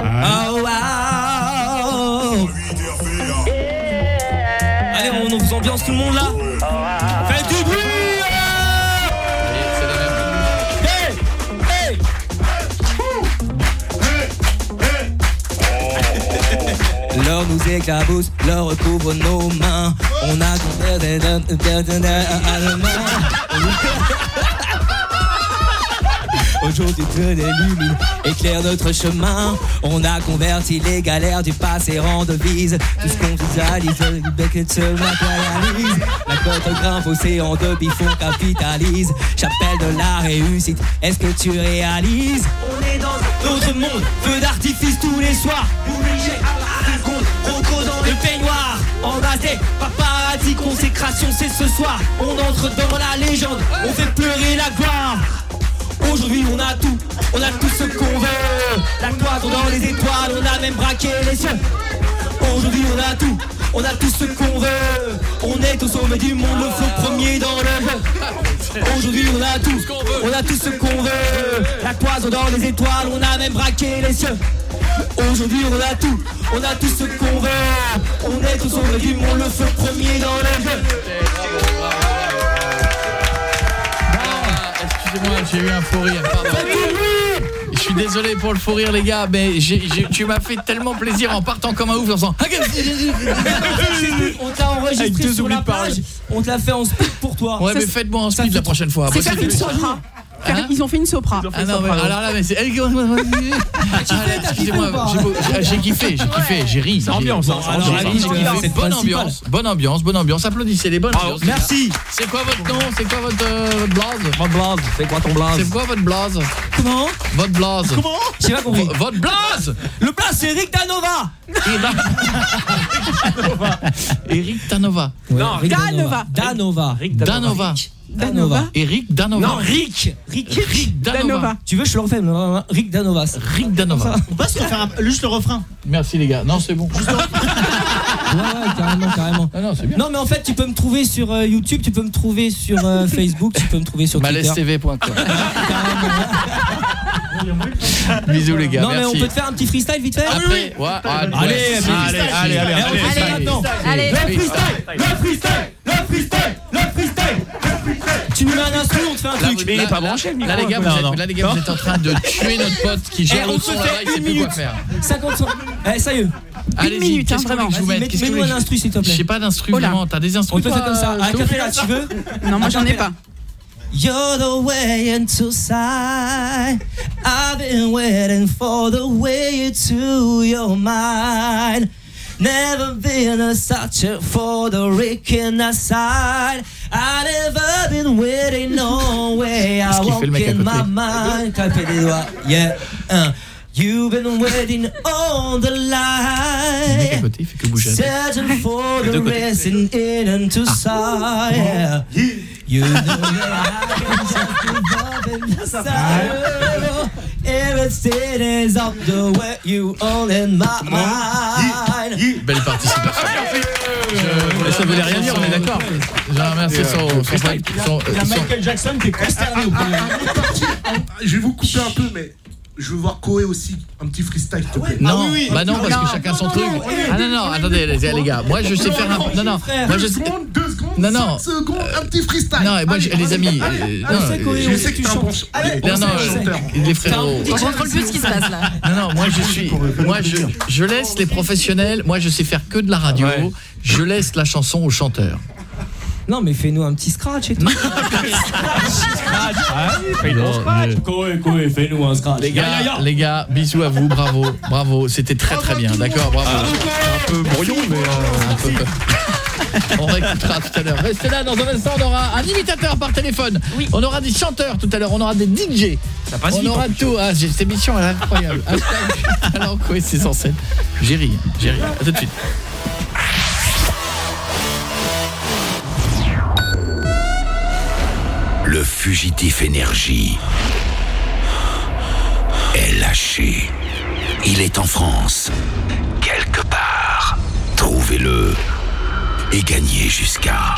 Ah, Oh, wow! Allez, on, on vous ambiance tout le monde là? L'or nous éclabousse, l'or recouvre nos mains. On a Aujourd'hui te l'illumine, éclaire notre chemin. On a converti les galères du passé en devise. Tout ce qu'on visualise, le bec se matérialise. La côte grimpe, océan de bifon capitalise. Chapelle de la réussite, est-ce que tu réalises? On est dans un autre monde, feu d'artifice tous les soirs. Obligé seconde, Rocco dans le peignoir. Embrassé, paparazzi, consécration, c'est ce soir. On entre dans la légende, on fait pleurer la gloire. Aujourd'hui on a tout, on a tout ce qu'on veut La toison dans les étoiles, on a même braqué les cieux Aujourd'hui on a tout, on a tout ce qu'on veut On est au sommet du monde, le flot premier dans le Aujourd'hui on a tout, on a tout ce qu'on veut La toison dans les étoiles, on a même braqué les cieux Aujourd'hui on a tout, on a tout ce qu'on veut On est au sommet du monde, le feu premier dans le jeu Ah, Excusez-moi, j'ai eu un fou rire, pardon. Je suis désolé pour le fou rire les gars, mais tu m'as fait tellement plaisir en partant comme un ouf en faisant On t'a enregistré sur la on te l'a fait en speed pour toi. Ouais Ça, mais faites-moi ça speed la prochaine fois. C'est Hein Ils ont fait une sopra. Ah non mais alors là mais c'est elle qui- excusez-moi j'ai kiffé j'ai kiffé j'ai ri C'est ambiance, hein, bonne ambiance bonne ambiance bonne ambiance. Applaudissez les bonnes ambiances. Merci. c'est quoi votre nom? C'est quoi votre euh, votre blaze Mon blaze, c'est quoi ton blaze c'est quoi votre blaze Comment? Votre blaze Comment? J'ai pas compris. Votre blaze Le plat c'est Rick Danova. Eric Danova Non, Rick Danova. Danova. Danova Danova. Eric Danova Non, Rick. Rick. Rick Danova Danova. Tu veux, je le refais. Rick Danova. Rick Danova On passe à faire un- juste le refrain. merci les gars non c'est bon Ouais, ouais, carrément, carrément. Ah non c'est bien Non, mais en fait, tu peux me trouver sur euh, YouTube, tu peux me trouver sur euh, Facebook, tu peux me trouver sur Twitter. malestv.com bisous les gars Non, mais on peut te faire un petit freestyle vite fait Après, ouais, ah, Allez, ouais, allez, allez, allez, allez, Allez, allez, freestyle. allez. Allez. Le freestyle, le freestyle, le freestyle, le freestyle. Tu nous mets un instru, on te fait un Là, truc. Mais il est là- pas là- branché, le micro, Là les gars, vous Non, êtes, non. là, les gars, vous êtes en train de tuer notre pote qui Eh, gère on le son là-bas, fait il sait une plus quoi minute. faire. 50 cent- Eh, sérieux. Allez-y, minute, hein, vraiment. mets-nous un instru, s'il te plaît. J'ai pas d'instru Oh là. vraiment, t'as des On instrus peut faire comme ça. toi, Un café là, tu veux Non, moi j'en ai pas. You're the way into sight. I've been waiting for the way to your mind. Never been a such for the Rick in the side. I never been waiting no way. I Qu'est-ce qu'il fait, walk in my mind. Clapez des doigts, yeah. Uh. You've been waiting on the côté, il fait que bouger. Searching for the racing in and to side. Yeah. You know that I can just love in the side. Everything is up the way you all in my mind. Belle participation. Je- Ça voulait rien dire, on est d'accord. Je remercie son, son, son, son- Il y a son- Michael Jackson qui est consterné au premier. Je vais vous couper un peu, mais je veux voir Koé aussi, un petit freestyle, s'il te plaît. Non, Ah oui, oui. bah non, parce que chacun son truc. Ah non, non, attendez, les gars, les gars. Moi, je sais faire un. Non, non, moi, je sais. secondes, deux secondes, Non, non. secondes, un petit freestyle. Non, et moi, Allez, les amis. allez, euh, allez. non, Koé, je- sais que t'es un bon ch- Allez, Non, non, euh, les frérots. On contrôle plus ce qui se passe là. Non, non, moi je suis. Moi je, je laisse les professionnels. Moi je sais faire que de la radio. Je laisse la chanson aux chanteurs. Non, mais fais-nous un petit scratch et tout. Koé, Koé, fais-nous un scratch. Les gars, les gars, bisous à vous, bravo, bravo. C'était très très bien, d'accord, bravo. Un peu brouillon, mais. euh, Un peu- On réécoutera tout à l'heure. Restez là, dans un instant, on aura un imitateur par téléphone. On aura des chanteurs tout à l'heure, on aura des DJ. Ça passe on vite, aura tout. Ah, cette émission, elle est incroyable. Alors, quoi, c'est en scène. J'ai ri, j'ai ri. À tout de suite. Le fugitif énergie est lâché. Il est en France, quelque part. Trouvez-le et gagnez jusqu'à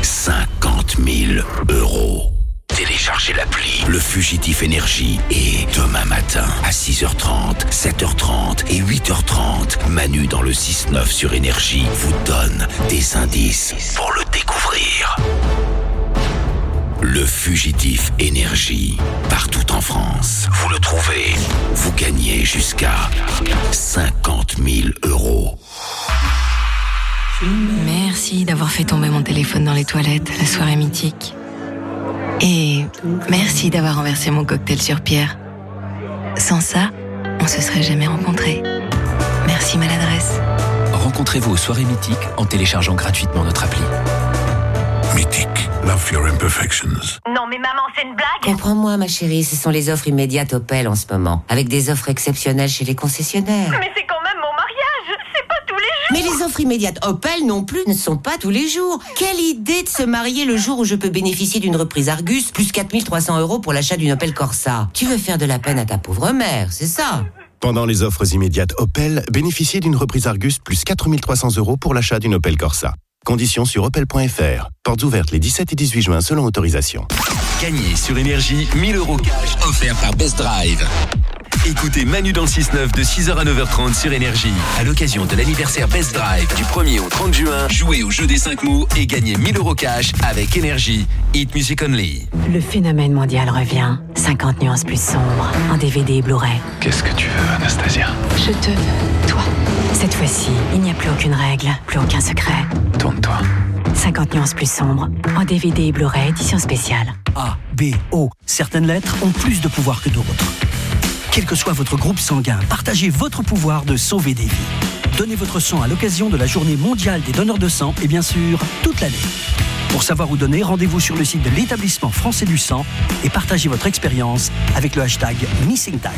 50 000 euros. Téléchargez l'appli Le Fugitif Énergie et demain matin à 6h30, 7h30 et 8h30, Manu dans le 6-9 sur Énergie vous donne des indices pour le découvrir. Le fugitif énergie. Partout en France. Vous le trouvez. Vous gagnez jusqu'à 50 000 euros. Merci d'avoir fait tomber mon téléphone dans les toilettes la soirée mythique. Et merci d'avoir renversé mon cocktail sur Pierre. Sans ça, on se serait jamais rencontrés. Merci maladresse. Rencontrez-vous aux soirées mythiques en téléchargeant gratuitement notre appli. Mythique. Love your imperfections. Non mais maman, c'est une blague Comprends-moi ma chérie, ce sont les offres immédiates Opel en ce moment, avec des offres exceptionnelles chez les concessionnaires. Mais c'est quand même mon mariage, c'est pas tous les jours. Mais les offres immédiates Opel non plus ne sont pas tous les jours. Quelle idée de se marier le jour où je peux bénéficier d'une reprise Argus plus 4300 euros pour l'achat d'une Opel Corsa. Tu veux faire de la peine à ta pauvre mère, c'est ça? Pendant les offres immédiates Opel, bénéficiez d'une reprise Argus plus 4300 euros pour l'achat d'une Opel Corsa. Conditions sur opel.fr. Portes ouvertes les 17 et 18 juin selon autorisation. Gagnez sur Énergie 1000 euros cash offerts par Best Drive. Écoutez Manu dans le 6-9 de 6h à 9h30 sur Énergie. À l'occasion de l'anniversaire Best Drive du 1er au 30 juin, jouez au jeu des 5 mots et gagnez 1000 euros cash avec Énergie. Hit Music Only. Le phénomène mondial revient. 50 nuances plus sombres en DVD et Blu-ray. Qu'est-ce que tu veux, Anastasia? Je te veux, toi. Cette fois-ci, il n'y a plus aucune règle, plus aucun secret. Tourne-toi. 50 nuances plus sombres en DVD et Blu-ray édition spéciale. A, B, O. Certaines lettres ont plus de pouvoir que d'autres. Quel que soit votre groupe sanguin, partagez votre pouvoir de sauver des vies. Donnez votre sang à l'occasion de la journée mondiale des donneurs de sang et bien sûr, toute l'année. Pour savoir où donner, rendez-vous sur le site de l'établissement français du sang et partagez votre expérience avec le hashtag MissingType.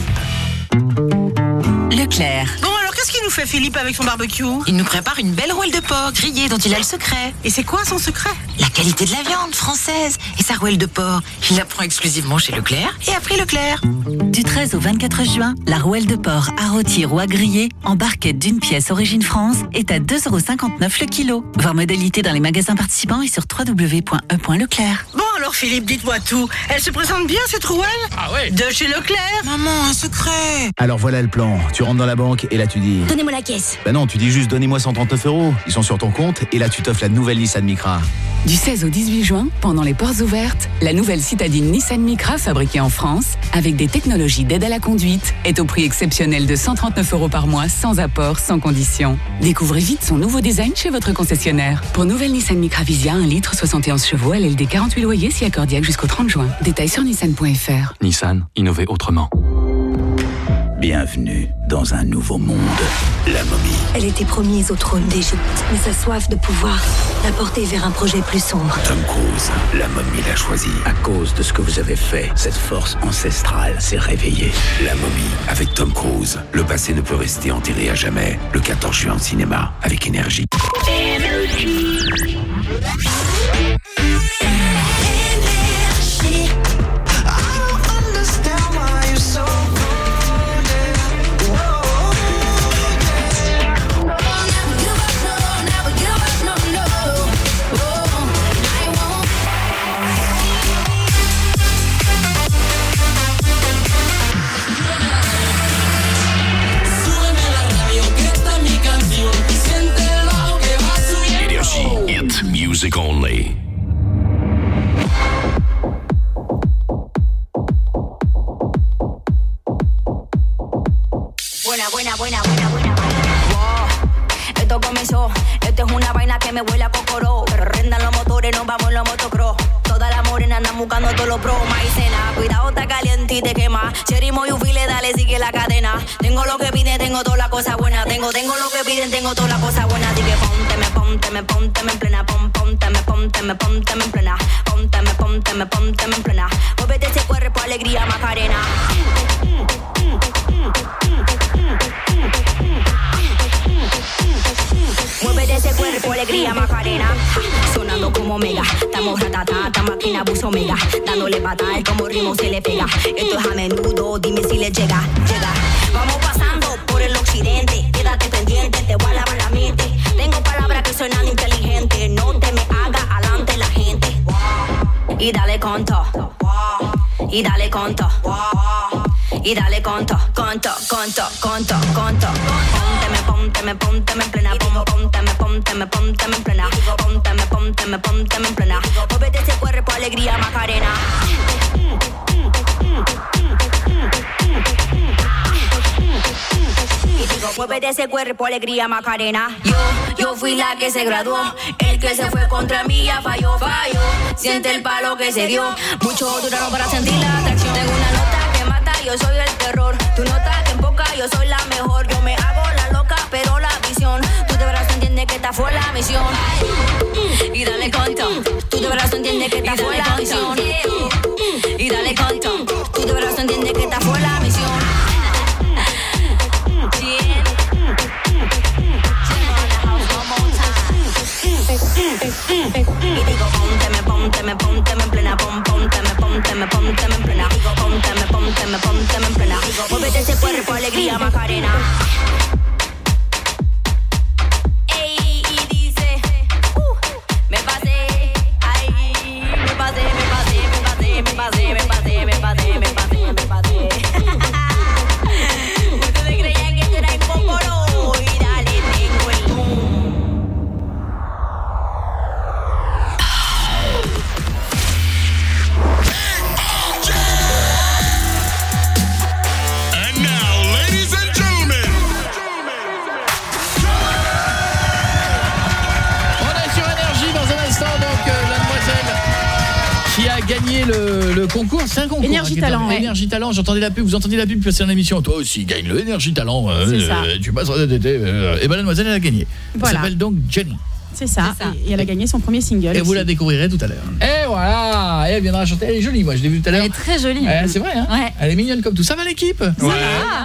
Leclerc. Qu'est-ce qu'il nous fait Philippe avec son barbecue Il nous prépare une belle rouelle de porc grillée dont il a le secret. Et c'est quoi son secret La qualité de la viande française et sa rouelle de porc. Il la prend exclusivement chez Leclerc et a pris Leclerc. Du 13 au 24 juin, la rouelle de porc à rôtir ou à griller en barquette d'une pièce origine France est à 2,59€ le kilo. Voir modalité dans les magasins participants et sur www.e.leclerc. Bon alors Philippe, dites-moi tout. Elle se présente bien cette rouelle Ah ouais De chez Leclerc Maman, un secret Alors voilà le plan. Tu rentres dans la banque et là tu dis. Donnez-moi la caisse. Bah non, tu dis juste donnez-moi 139 euros. Ils sont sur ton compte et là tu t'offres la nouvelle Nissan Micra. Du 16 au 18 juin, pendant les portes ouvertes, la nouvelle citadine Nissan Micra fabriquée en France, avec des technologies d'aide à la conduite, est au prix exceptionnel de 139 euros par mois, sans apport, sans condition. Découvrez vite son nouveau design chez votre concessionnaire. Pour nouvelle Nissan Micra Visia, 1 litre 71 chevaux, LLD 48 loyers, si accordiaque jusqu'au 30 juin. Détails sur nissan.fr. Nissan, innover autrement. Bienvenue dans un nouveau monde. La momie. Elle était promise au trône d'Égypte, mais sa soif de pouvoir l'a portée vers un projet plus sombre. Tom Cruise, la momie l'a choisi. À cause de ce que vous avez fait, cette force ancestrale s'est réveillée. La momie, avec Tom Cruise. Le passé ne peut rester enterré à jamais. Le 14 juin au cinéma, avec énergie. Énergie, music only. Buena, buena, buena, buena, buena. Wow, esto comenzó. Esto es una vaina que me huele a cocoró. Pero rendan los motores, nos vamos en los motocross. Todas las morenas andan buscando todos los pros. Maicena, cuidado, está caliente y te quema. Cherry Moyufile, dale, sigue la cadena. Tengo lo que piden, tengo toda la cosa buena. Tengo, tengo lo que piden, tengo toda la cosa buena. Así que ponte, me ponte, me ponte, me en plena. Pon, ponte, me ponte, me ponte, me en plena. Ponte, me ponte, me ponte, me en plena. Muévete ese cuerpo, alegría, Macarena. Mueve ese cuerpo, alegría, Macarena. Sonando como mega. Estamos ratata, esta máquina buzo mega. Dándole patada, como ritmo se le pega. Esto es a menudo, dime si le llega. Llega. Vamos pasando por el occidente. Quédate pendiente, te voy a lavar la mente. Tengo palabras que suenan inteligentes. No te me haga adelante la gente. Y dale conto. Y dale conto. Y dale conto, conto, conto, conto, conto. Pónteme, pónteme, pónteme en plena. Pónteme, pónteme, pónteme en plena. Pónteme, pónteme, pónteme en plena. Muévete ese cuerpo, alegría, Macarena. Y digo, muévete ese cuerpo, alegría, Macarena. Yo, yo fui la que se graduó. El que se fue contra mí ya falló, falló. Siente el palo que se dio. Mucho duraron para sentir la atracción. Tengo una nota yo soy el terror. Tu nota que empoca, yo soy la mejor. Yo me hago la loca, pero la visión. Tú de verdad entiendes que esta fue la misión. Y dale conto. Tú de verdad entiendes que esta fue la misión. Y dale conto. Tú de verdad entiendes que esta fue la misión. Y digo, pónteme, pónteme, pónteme en plena, pon, pónteme, pónteme, pónteme en plena. Digo, pónteme, pónteme en plena. Muévete ese cuerpo, alegría, Macarena. C'est un concours. Énergie hein, Talent, ouais. Énergie Talent, j'entendais la pub, vous entendiez la pub passer en émission. Toi aussi, gagne le Énergie Talent. euh, C'est ça. euh, tu passeras cet été. euh, et ben la demoiselle, elle a gagné. Elle Voilà. s'appelle donc Jenny. C'est ça. Et, et elle a gagné son premier single. Et vous la découvrirez tout à l'heure. Voilà, et elle viendra chanter. Elle est jolie, moi, je l'ai vue tout à l'heure. Elle est très jolie. Ouais, c'est vrai, hein Ouais. Elle est mignonne comme tout. Ça va l'équipe? Va.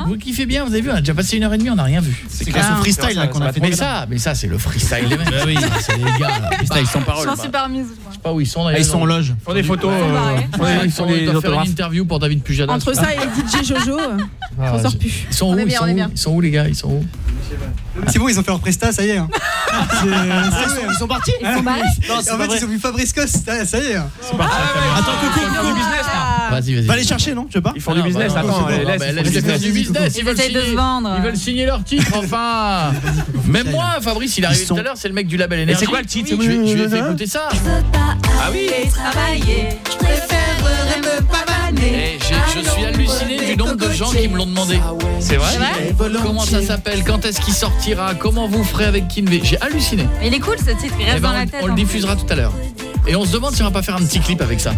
Vous kiffez bien, vous avez vu, on a déjà passé une heure et demie, on n'a rien vu. C'est grâce au freestyle là qu'on a fait Mais des ça, mais ça c'est le freestyle les mecs. c'est les gars là. Freestyle sans Je parole. m'en suis pas remise. Je sais pas où ils sont Ah, ils sont en loge. Ils font des photos. Ils sont euh, des- des faire une interview pour David Pujadas. Entre ça et DJ Jojo, euh, Ah, on sort plus. Ils sont où ils sont où bien. Ils sont où les gars? Ils sont où? C'est bon, ils ont fait leur presta, ça y est. hein. Ils sont- ils sont partis Ils sont Non, en fait, vrai. ils ont vu Fabrice Cos, ça ça y est. hein. Attends, coucou, Ils font du business là. Vas-y, vas-y. Va les chercher, non Je sais pas. Ils font du business. bah, Attends, bah, ils font du faire business. du business. Ils veulent essayent de signer- se vendre. Ils veulent signer leur titre, enfin. Même moi, Fabrice, il est arrivé Ils sont- tout à l'heure, c'est le mec du label Et Énergie. c'est quoi le titre Je ai fait écouter ça. Ah oui. travailler, je préférerais me pavaner. Et j'ai- je suis halluciné du nombre de gens qui me l'ont demandé. C'est vrai Comment ça s'appelle Quand est-ce qu'il sortira Comment vous ferez avec Kinvey J'ai halluciné. Mais il est cool ce titre, il reste Eh ben, dans la on- tête. on, le diffusera tout à l'heure. Et on se demande si on va pas faire un petit clip avec ça.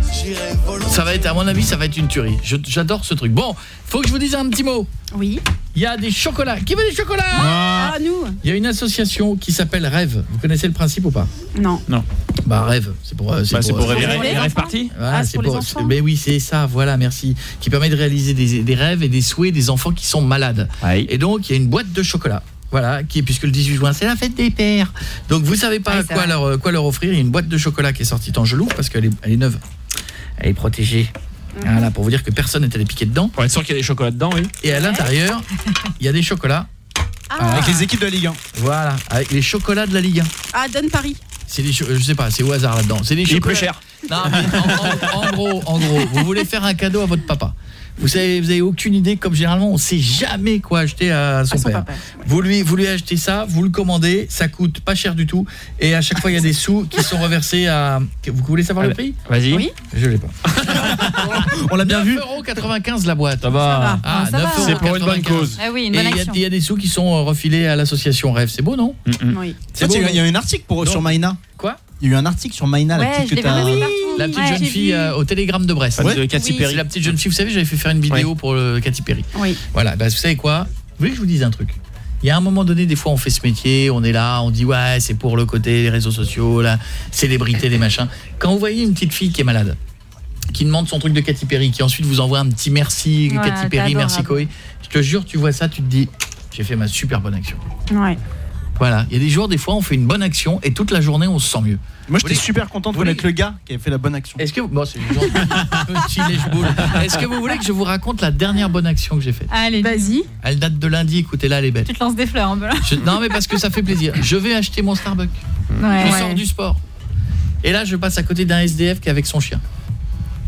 Ça va être, à mon avis, ça va être une tuerie. J'adore ce truc. Bon, faut que je vous dise un petit mot. Oui. Il y a des chocolats. Qui veut des chocolats Ah, nous Il y a une association qui s'appelle Rêve. Vous connaissez le principe ou pas? Non. Bah Rêve, c'est pour euh, Bah, c'est pour rêver. rêver. Les rêves partis. Voilà, Ah, c'est c'est pour les pour enfants. Mais oui, c'est ça, voilà, merci. Qui permet de réaliser des, des rêves et des souhaits des enfants qui sont malades. Et donc, il y a une boîte de chocolat. Voilà, qui est puisque le 18 juin, c'est la fête des pères. Donc vous savez pas Ouais, quoi leur euh, quoi leur offrir, il y a une boîte de chocolat qui est sortie en gelou parce qu'elle est elle est neuve. Elle est protégée. Voilà, pour vous dire que personne n'est allé piquer dedans. Pour être sûr qu'il y a des chocolats dedans, oui. Et à l'intérieur, il y a des chocolats. Avec les équipes de la Ligue 1. Voilà, avec les chocolats de la Ligue 1. Ah, donne Paris. C'est des je sais pas, c'est au hasard là-dedans. C'est des Il est chocolats. plus cher. Non, mais en, en- en gros, en gros, vous voulez faire un cadeau à votre papa. Vous savez, vous avez aucune idée comme généralement on sait jamais quoi acheter à son, À son père. papa. Vous lui vous lui achetez ça, vous le commandez, ça coûte pas cher du tout et à chaque fois il y a des sous qui sont reversés à vous voulez savoir le prix Vas-y. Oui. Je l'ai pas. On l'a bien vu. 9,95 la boîte. Ça va. Ah. 9,95. C'est pour une bonne cause. Ah oui, une Et bonne il y, a- action. il y a des sous qui sont euh, refilés à l'association Rêve. C'est beau, non Oui. C'est Tiens, beau, Il y a- eu un article pour, Non. sur Maïna. Quoi? Il y a eu un article sur Maïna, la Ouais, petite je que l'ai vu t'as. La petite Ouais, jeune fille euh, au télégramme de Brest. De Katy Oui. Perry. C'est la petite jeune fille, vous savez, j'avais fait faire une vidéo pour le Katy Perry. Oui. Voilà, bah, vous savez quoi? Vous voulez que je vous dise un truc? Il y a un moment donné, des fois, on fait ce métier, on est là, on dit ouais, c'est pour le côté les réseaux sociaux, la célébrité, les machins. Quand vous voyez une petite fille qui est malade, qui demande son truc de Katy Perry, qui ensuite vous envoie un petit merci Ouais, Katy Perry, merci. Koé, je te jure, tu vois ça, tu te dis j'ai fait ma super bonne action. Ouais. Voilà, il y a des jours, des fois, on fait une bonne action et toute la journée, on se sent mieux. Moi, j'étais Vous super content de vous connaître le gars qui avait fait la bonne action. Est-ce que bon, c'est. Est-ce que vous voulez que je vous raconte la dernière bonne action que j'ai faite Allez, Vas-y. Elle date de lundi, écoutez-la, elle est belle. tu te lances des fleurs un peu là. Je- non mais parce que ça fait plaisir. Je vais acheter mon Starbucks. Ouais. Je sors du sport. Et là, je passe à côté d'un SDF qui est avec son chien.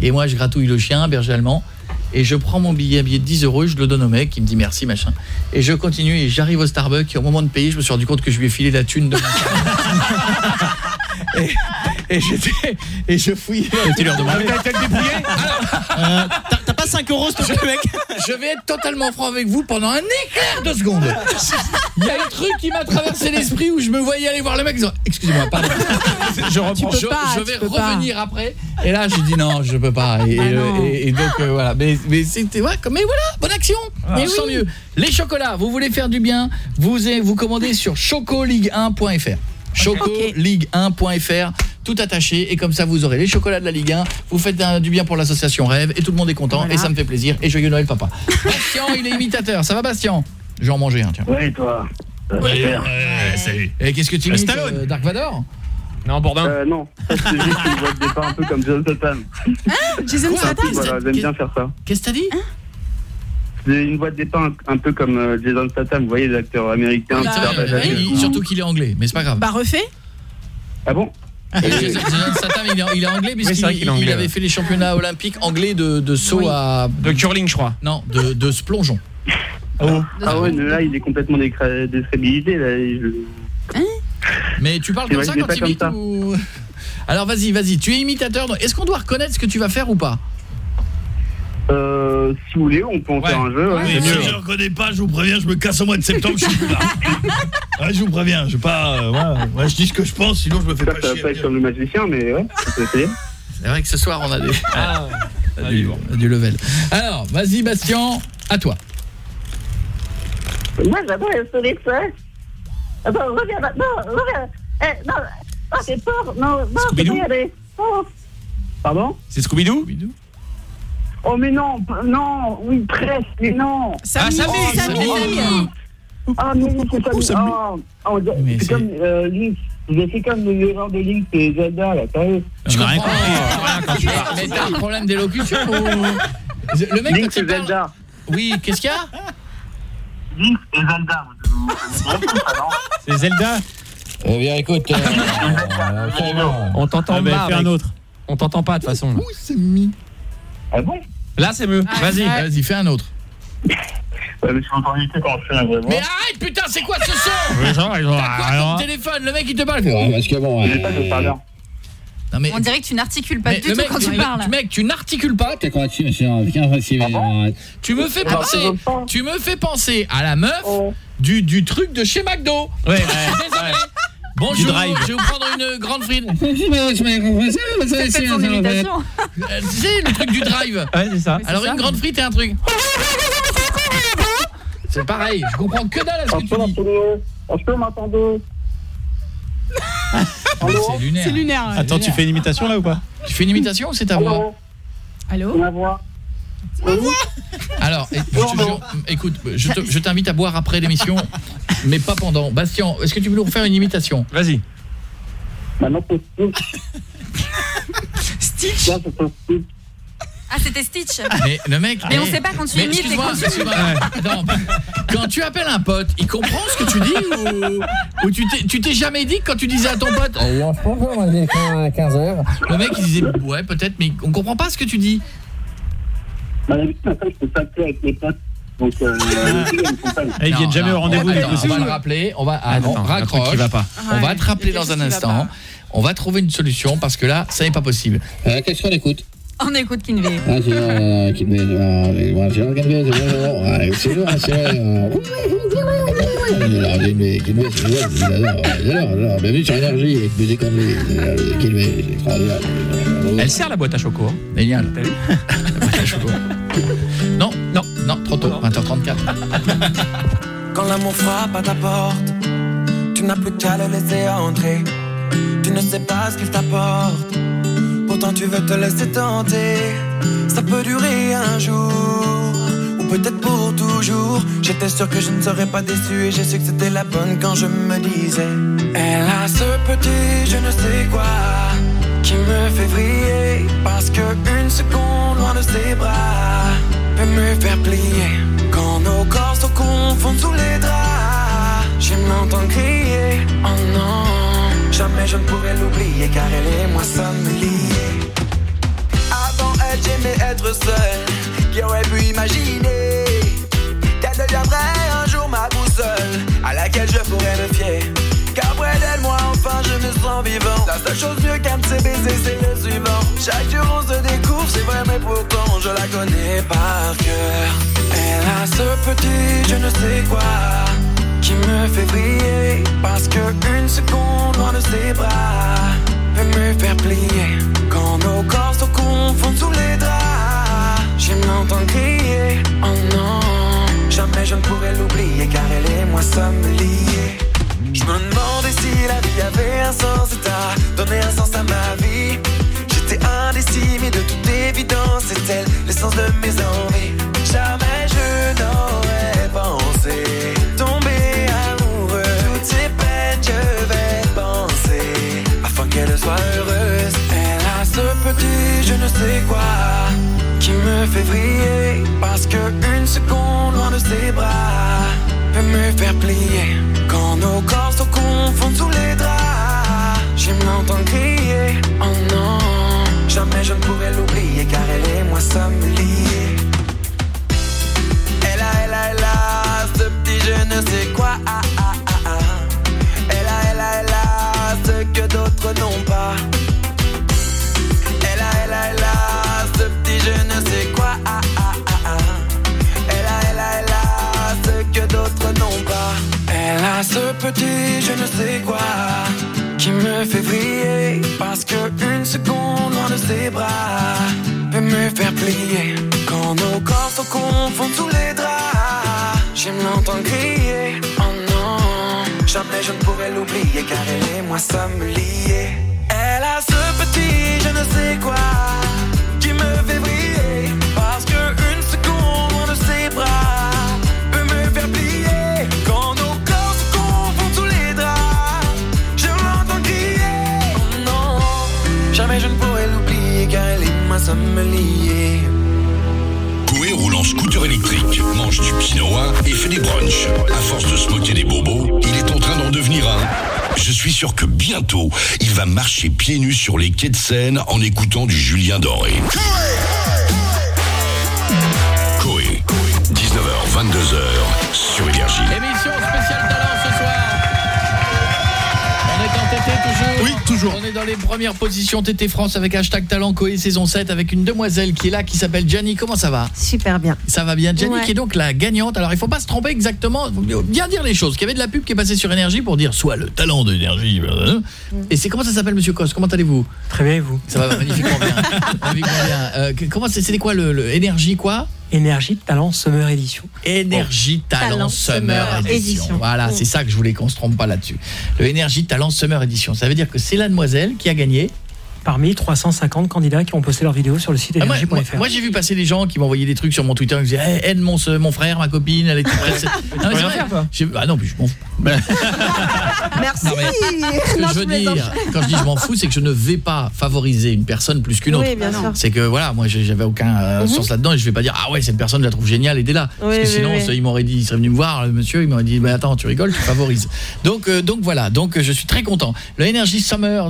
Et moi, je gratouille le chien, berger allemand. Et je prends mon billet, un billet de 10 euros, et je le donne au mec, qui me dit merci, machin. Et je continue, et j'arrive au Starbucks, et au moment de payer, je me suis rendu compte que je lui ai filé la thune de ma et, et j'étais et je fouillais. Tu leur demandes. T'as le dépouillé Euh, T'as t'as pas 5 euros, s'il te plaît, mec Je vais être totalement franc avec vous pendant un éclair de seconde. Il y a un truc qui m'a traversé l'esprit où je me voyais aller voir le mec en disant excusez-moi pardon. Je reprends je, pas, je vais pas. revenir après et là j'ai dit non, je peux pas et, Bah euh, non. et- et donc euh, voilà mais mais c'était ouais, comme mais voilà, bonne action. Mais On se sent oui. mieux. Les chocolats, vous voulez faire du bien, vous vous commandez sur chocoligue1.fr. chocoligue1.fr tout attaché et comme ça vous aurez les chocolats de la Ligue 1 vous faites un- du bien pour l'association Rêve et tout le monde est content Voilà. et ça me fait plaisir. Et joyeux Noël papa. Bastien il est imitateur. Ça va Bastien? Je vais en manger un tiens. Ouais, toi. Ouais, salut. et qu'est-ce que tu imites euh, Dark Vador? Non, Bourdin. Euh, non, c'est juste une boîte de départ un peu comme Jason Statham. Jason Statham. Voilà, j'aime bien faire ça. qu'est-ce que t'as dit? C'est une boîte de départ un, un peu comme euh, Jason Statham, vous voyez, les acteurs américains. Il- surtout qu'il est anglais mais c'est pas grave Bah refais. Ah bon? Et Jason Statham il est, il est anglais Oui, puisqu'il c'est vrai qu'il est il anglais, avait ouais. fait les championnats olympiques anglais de, de saut Oui. à De curling, je crois. non de, de ce plongeon Ah ouais, mais là, il est complètement déstabilisé. Là, je- Mais tu parles comme vrai ça quand imites comme ça. ou... Alors vas-y, vas-y, tu es imitateur. Est-ce qu'on doit reconnaître ce que tu vas faire ou pas? Euh, si vous voulez, on peut en faire un jeu. ouais. Oui, si je reconnais pas, je vous préviens, je me casse au mois de septembre, je suis plus là. Ouais, je vous préviens, je pas euh, ouais, ouais, je dis ce que je pense sinon je me fais Ça, pas ça va pas être comme le magicien, mais ouais, on peut essayer. C'est vrai que ce soir on a des ah, du, du level. Alors, vas-y Bastien, à toi. Moi, j'adore les solitaires. Attends, reviens. Non, reviens. Eh, non, non, j'ai peur. Non, non, aller. Oh. Pardon? C'est Scooby-Doo Oh, mais non, non, oui, presque, mais non. Ah, Samy, oh, Samy, non. Samy. Ah, mais oui, c'est Samy. Ah, ah, on dirait- c'est comme euh, Link. Vous avez fait comme le genre de Link et Zelda, là, sérieux. Je comprends rien quand tu parles. Mais t'as un problème d'élocution ou... Le mec Link et parle... Zelda. Oui, qu'est-ce qu'il y a? Link et Zelda. C'est Zelda Eh bien, écoute, On t'entend Ah, ben, pas. fais un mec. autre. On t'entend pas de toute façon. c'est mis? Ah bon? Là, c'est mieux. Vas-y. Vas-y, fais un autre. Ouais, mais je suis en train de quand je fais un vrai Mais arrête, putain, c'est quoi ce son? T'as quoi téléphone? Le mec, il te parle. Ouais, parce que bon... J'ai pas de parleur. Non, mais... On dirait que tu n'articules pas Mais du le tout mec, quand tu le- parles. Mec, tu n'articules pas. Quoi Tu Tu me fais Ah, penser, tu me fais penser à la meuf Oh. du, du truc de chez McDo. Ouais, désolé. Bonjour, je vais vous prendre une grande frite. C'est. Euh, le truc du drive. Ouais, c'est ça. Alors, ça. une grande frite et un truc. C'est pareil, je comprends que dalle à ce que tu dis. Est-ce que C'est lunaire. C'est lunaire. ouais. Attends, tu fais une imitation là ou pas? Tu fais une imitation ou c'est ta voix Allô? Ma voix. Alors, é- je te jure, écoute, je te- je t'invite à boire après l'émission, mais pas pendant. Bastien, est-ce que tu veux nous refaire une imitation? Vas-y. Maintenant, c'est Stitch. Ah, c'était Stitch. Mais le mec. Mais on sait pas quand tu mais imites et excuse-moi, quand tu- excuse-moi. Attends, quand tu appelles un pote, il comprend ce que tu dis ou, ou tu t'es jamais dit quand tu disais à ton pote? Oh, à 15h. Le mec il disait ouais, peut-être mais on comprend pas ce que tu dis. Bah, d'habitude, en fait, je peux s'appeler avec les potes. Donc, euh, les gars, ils font pas. Ah, Ils viennent Non, jamais au rendez-vous. On, les va- deux. on va le rappeler, on va ah non, Attends, il y a un truc raccroche. qui va pas. On va te rappeler dans un instant. On va trouver une solution parce que là, ça n'est pas possible. Euh, Qu'est-ce qu'on écoute On écoute Kinvey. C'est qui met moi, c'est organisé, c'est bon, ouais, c'est bon, c'est alors, qui met, qui met, c'est bon, j'adore, j'adore, j'adore. Bienvenue sur Énergie avec musique en met, c'est extraordinaire. Elle sert la boîte à choco. hein. Génial. T'as vu La boîte à choco. Non, non, non, trop tôt, 20h34. Quand l'amour frappe à ta porte, tu n'as plus qu'à le laisser entrer. Tu ne sais pas ce qu'il t'apporte, pourtant tu veux te laisser tenter. Ça peut durer un jour, ou peut-être pour toujours. J'étais sûr que je ne serais pas déçu et j'ai su que c'était la bonne quand je me disais. Elle a ce petit je ne sais quoi qui me fait vriller parce que une seconde loin de ses bras peut me faire plier. Quand nos corps se confondent sous les draps, je m'entends crier. Oh non, jamais je ne pourrais l'oublier car elle et moi sommes liés. J'aimais être seul. Qui aurait pu imaginer qu'elle deviendrait un jour ma boussole à laquelle je pourrais me fier. Qu'après d'elle, moi enfin je me sens vivant. La seule chose mieux qu'un de ses baisers, c'est le suivant. Chaque jour on se découvre, c'est vrai, mais pourtant je la connais par cœur. Elle a ce petit je ne sais quoi qui me fait briller. Parce que une seconde loin de ses bras peut me faire plier. Quand nos corps se confondent sous les draps, je m'entends crier. Oh non, jamais je ne pourrais l'oublier car elle et moi sommes liés. Je me demandais si la vie avait un sens et t'as donné un sens à ma vie. J'étais indécis, mais de toute évidence, c'est elle l'essence de mes envies. Jamais je n'aurais ne sais quoi qui me fait vriller. Parce que une seconde loin de ses bras peut me faire plier. Quand nos corps se confondent sous les draps, je m'entends crier. Oh non, jamais je ne pourrais l'oublier car elle et moi sommes liés. Elle a, elle a, elle a ce petit je ne sais quoi. Petit je ne sais quoi qui me fait briller parce que une seconde loin de ses bras peut me faire plier. Quand nos corps se confondent sous les draps, j'aime l'entendre crier. Oh non, jamais je ne pourrais l'oublier car elle et moi sommes liés. Elle a ce petit je ne sais quoi sommes liés. Koé roule en scooter électrique, mange du quinoa et fait des brunchs. À force de se moquer des bobos, il est en train d'en devenir un. Je suis sûr que bientôt, il va marcher pieds nus sur les quais de Seine en écoutant du Julien Doré. Koé, 19h, 22h, sur Énergie. Émission spéciale talent ce soir. TT toujours Oui, toujours. On est dans les premières positions TT France avec hashtag talent Coé saison 7 avec une demoiselle qui est là qui s'appelle Gianni. Comment ça va? Super bien. Ça va bien. Gianni Ouais. qui est donc la gagnante. Alors il faut pas se tromper exactement, faut bien dire les choses. Il y avait de la pub qui est passée sur Énergie pour dire soit le talent d'énergie. blablabla. Et c'est comment ça s'appelle monsieur Cos? Comment allez-vous? Très bien, et vous? Ça va magnifiquement bien. magnifiquement bien. Euh, que- comment c'est c'était quoi le, le énergie quoi? Énergie Talent Summer Edition. Énergie Talent, Talent Summer, Summer Edition. Edition. Voilà, c'est ça que je voulais qu'on se trompe pas là-dessus. Le Énergie Talent Summer Edition. Ça veut dire que c'est la demoiselle qui a gagné. Parmi 350 candidats qui ont posté leur vidéo sur le site Ah, moi, énergie.fr. moi- moi, j'ai vu passer des gens qui m'envoyaient des trucs sur mon Twitter qui disaient hey, aide mon, ce- mon frère, ma copine, elle est pressée. Non, mais vrai. faire, toi. Ah non, puis je m'en fous. Merci. Non, mais Ce que Non, je veux dire, quand je dis je m'en fous, c'est que je ne vais pas favoriser une personne plus qu'une autre. Oui, bien sûr. C'est que voilà, moi j'avais aucun euh, Mhm. sens là-dedans et je vais pas dire ah ouais, cette personne je la trouve géniale, aidez-la. Parce Oui, que oui, sinon oui. ça, il m'aurait dit il serait venu me voir le monsieur, il m'aurait dit bah attends, tu rigoles, tu favorises. Donc euh, donc voilà, donc euh, je suis très content. Le Energy Summer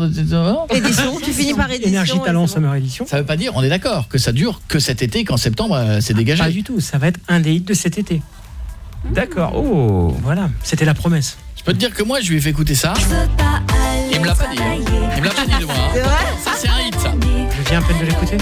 Édition, tu finis par édition. Énergie Talent bon. Summer Edition. ça veut pas dire, on est d'accord, que ça dure que cet été, qu'en septembre euh, c'est dégagé. Pas du tout, ça va être un des hits de cet été. D'accord. Oh. Voilà, c'était la promesse. Je peux te dire que moi je lui ai fait écouter ça. Il me l'a pas dit. hein. Il me l'a pas dit de moi. hein. C'est vrai Ça c'est un hit ça. À peine de l'écouter.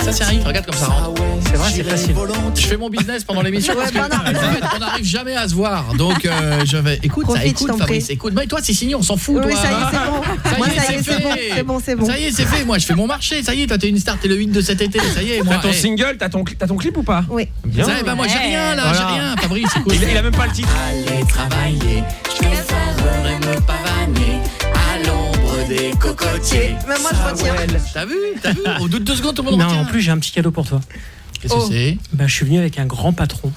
Ça c'est un hit, regarde comme ça rentre. C'est vrai, c'est facile. Je fais mon business pendant l'émission Ouais, parce que on n'arrive jamais à se voir. Donc euh, je vais écoute ça, Profite, je écoute Fabrice, écoute. Mais toi c'est signé, on s'en fout Oui, toi. ça y est, c'est bon. Ça Moi, y est, ça y est, c'est bon, fait. c'est bon, c'est bon. Ça y est, c'est fait. Moi je fais mon marché. Ça y est, toi t'es une star, t'es le hit de cet été. Ça y est, moi. T'as ton eh, single, t'as ton, t'as ton clip ou pas Oui. Bien. ça est, bah moi j'ai rien là, j'ai rien. Fabrice, écoute. Il, il a même pas le titre. Allez travailler, je ferai me pavaner des cocotiers. Mais moi, je retiens. T'as vu T'as vu Au bout de deux secondes, tout le monde Non, retient. en plus, j'ai un petit cadeau pour toi. Qu'est-ce que Oh. c'est Bah, je suis venu avec un grand patron.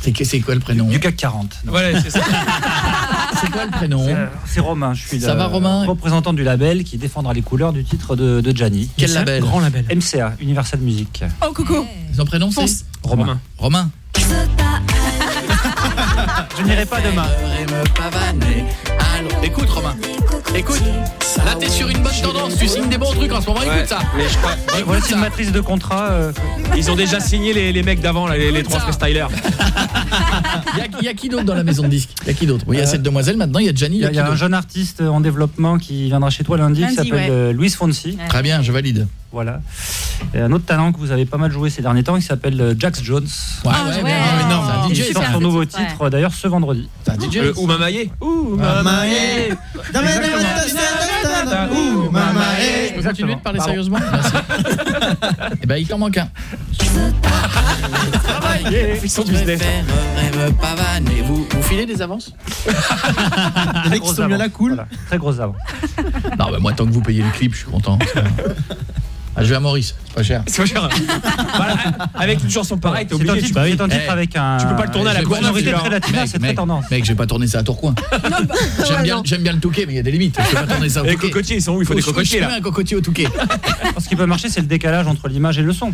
C'est quoi le prénom Du CAC 40. Voilà, c'est ça. C'est quoi le prénom C'est- C'est Romain, je suis Ça le va, Romain représentant du label qui défendra les couleurs du titre de, de Gianni. Quel label Grand label. MCA, Universal Music. Oh, coucou. Son prénom c'est Romain. Romain. Je n'irai pas demain. Écoute Romain, écoute. Là t'es sur une bonne tendance, tu signes des bons trucs en ce moment. Ouais, Écoute ça. mais je crois- Écoute Voici ça. une matrice de contrat. euh, Ils ont déjà signé les, les mecs d'avant, les, les trois freestylers. Il y a- il y, a qui d'autre dans la maison de disques? Il y a qui d'autre? Il y a cette demoiselle maintenant, il y a Gianni, Il y a, il y a un jeune artiste en développement qui viendra chez toi lundi, Lundi, qui s'appelle ouais. euh, Luis Fonsi. Très bien, je valide. Voilà. Et un autre talent que vous avez pas mal joué ces derniers temps, qui s'appelle euh, Jax Jones. Ouais, Ah, ouais, ouais. mais non, mais non, c'est un Il DJ. sort ça. son nouveau Ouais. titre d'ailleurs ce vendredi. C'est un DJ. Euh, ou Mamaye. Ouh, Mamaye. Ouh, Mamaye. Je peux continuer de parler Pardon. sérieusement Merci. Eh ben il t'en manque un. Ils sont business. Vous, vous filez des avances Les mecs qui sont là cool. Très grosse avance. Non, bah moi, tant que vous payez le clip, je suis content. Ah, je vais à Maurice, c'est pas cher. C'est pas cher. Voilà, avec une chanson pareille, t'es C'est un obligé. titre, tu- c'est un titre Eh, avec un. tu peux pas le tourner à la celui-là. très latina, Mec, c'est très tendance. Mec, je vais pas tourner ça à Tourcoing. J'aime bien, bien le touquet, mais il y a des limites. Je vais pas tourner ça au Les cocotiers, ils sont où? Il faut des cocotiers mets là. un cocotier au touquet. Ce qui peut marcher, c'est le décalage entre l'image et le son.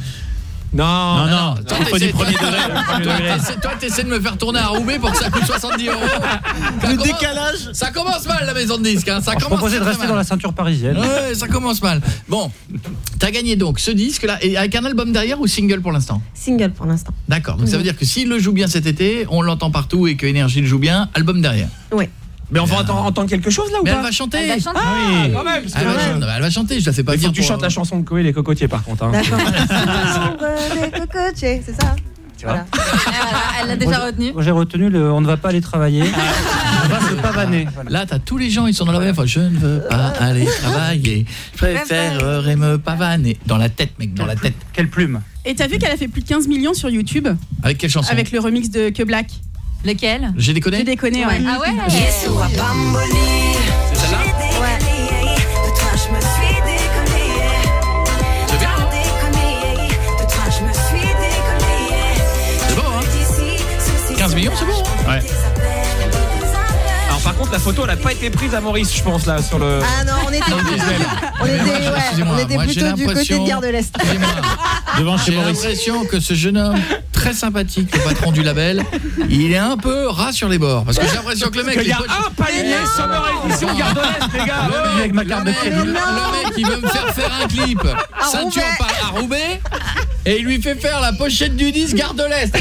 Non, Non, non, toi, il faut t'essaies- du premier toi, degré. toi, t'essaies- de me faire tourner à Roubaix pour que ça coûte 70 euros. Ça commence- décalage. Ça commence mal, la maison de disques. hein. Ça commence proposais de rester mal. dans la ceinture parisienne. Ouais, ça commence mal. Bon, t'as gagné donc ce disque-là, et avec un album derrière ou single pour l'instant? Single pour l'instant. D'accord, donc ça veut dire que s'il le joue bien cet été, on l'entend partout et que Énergie le joue bien, album derrière. Oui. Mais on va entendre, entendre quelque chose là ou Mais pas elle va chanter Elle va chanter. Ah, oui. quand même, parce que elle, va chanter, elle va chanter, je la fais pas dire tu pour- chantes la chanson de Koé, les cocotiers par contre. hein. D'accord. des cocotiers, c'est ça Tu vois Elle l'a déjà retenu. Moi, J'ai retenu le on ne va pas aller travailler. va se pavaner. Là, t'as tous les gens, ils sont dans la même fois. Je ne veux pas aller travailler. Je préférerais me pavaner. Dans la tête, mec, dans la tête. Quelle plume Et t'as vu qu'elle a fait plus de 15 millions sur YouTube? Avec quelle chanson? Avec le remix de Que Black Lequel? J'ai déconné? J'ai déconné, ouais. Ah ouais? C'est celle-là? Contre la photo elle a pas été prise à Maurice je pense là sur le Ah non, on était, diesel. on était, ouais, on plutôt du côté l'impression- de Gare de l'Est. devant chez J'ai l'impression que ce jeune homme très sympathique, le patron du label, il est un peu ras sur les bords. Parce que j'ai l'impression que le mec. Il y a un palier Summer Edition Gare de l'Est les gars Le mec, avec ma carte de le mec- crédit. le mec, il veut me faire faire un clip ceinture à Roubaix et il lui fait faire la pochette du disque Gare de l'Est.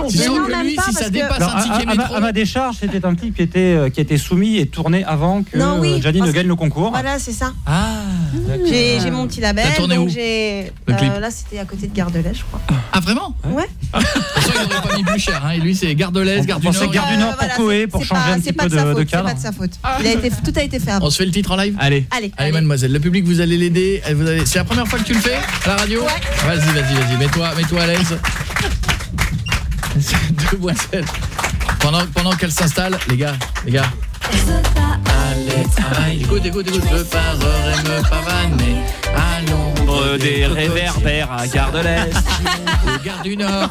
Que lui, si ça dépasse un à, ticket métro. à ma décharge, c'était un clip qui était, euh, qui été soumis et tourné avant que Non, oui, euh, Gianni ne gagne le concours. Voilà, c'est ça. Ah, J'ai j'ai mon petit label. T'as tourné donc où j'ai. Le clip Là, c'était à côté de Gare de l'Est, je crois. ah vraiment? Ouais. Façon, il n'aurait pas mis plus cher. Hein. Et lui, c'est Gare de l'Est, On Gare du Nord. Gare du Nord pour Coé, pour changer un petit peu de cadre. C'est pas de sa faute. Il a été, tout a été fait avant. On se fait le titre en live? Allez Allez, Allez, mademoiselle, le public, vous allez l'aider. Elle, vous allez- C'est la première fois que tu le fais à la radio Vas-y, vas-y, vas-y, mets-toi mets-toi à l'aise. Demoiselle. Pendant, pendant qu'elle s'installe, les gars, les gars. Écoute, écoute, écoute. Je parerai me pavaner à l'ombre des réverbères à Gare de l'Est au Gare du Nord.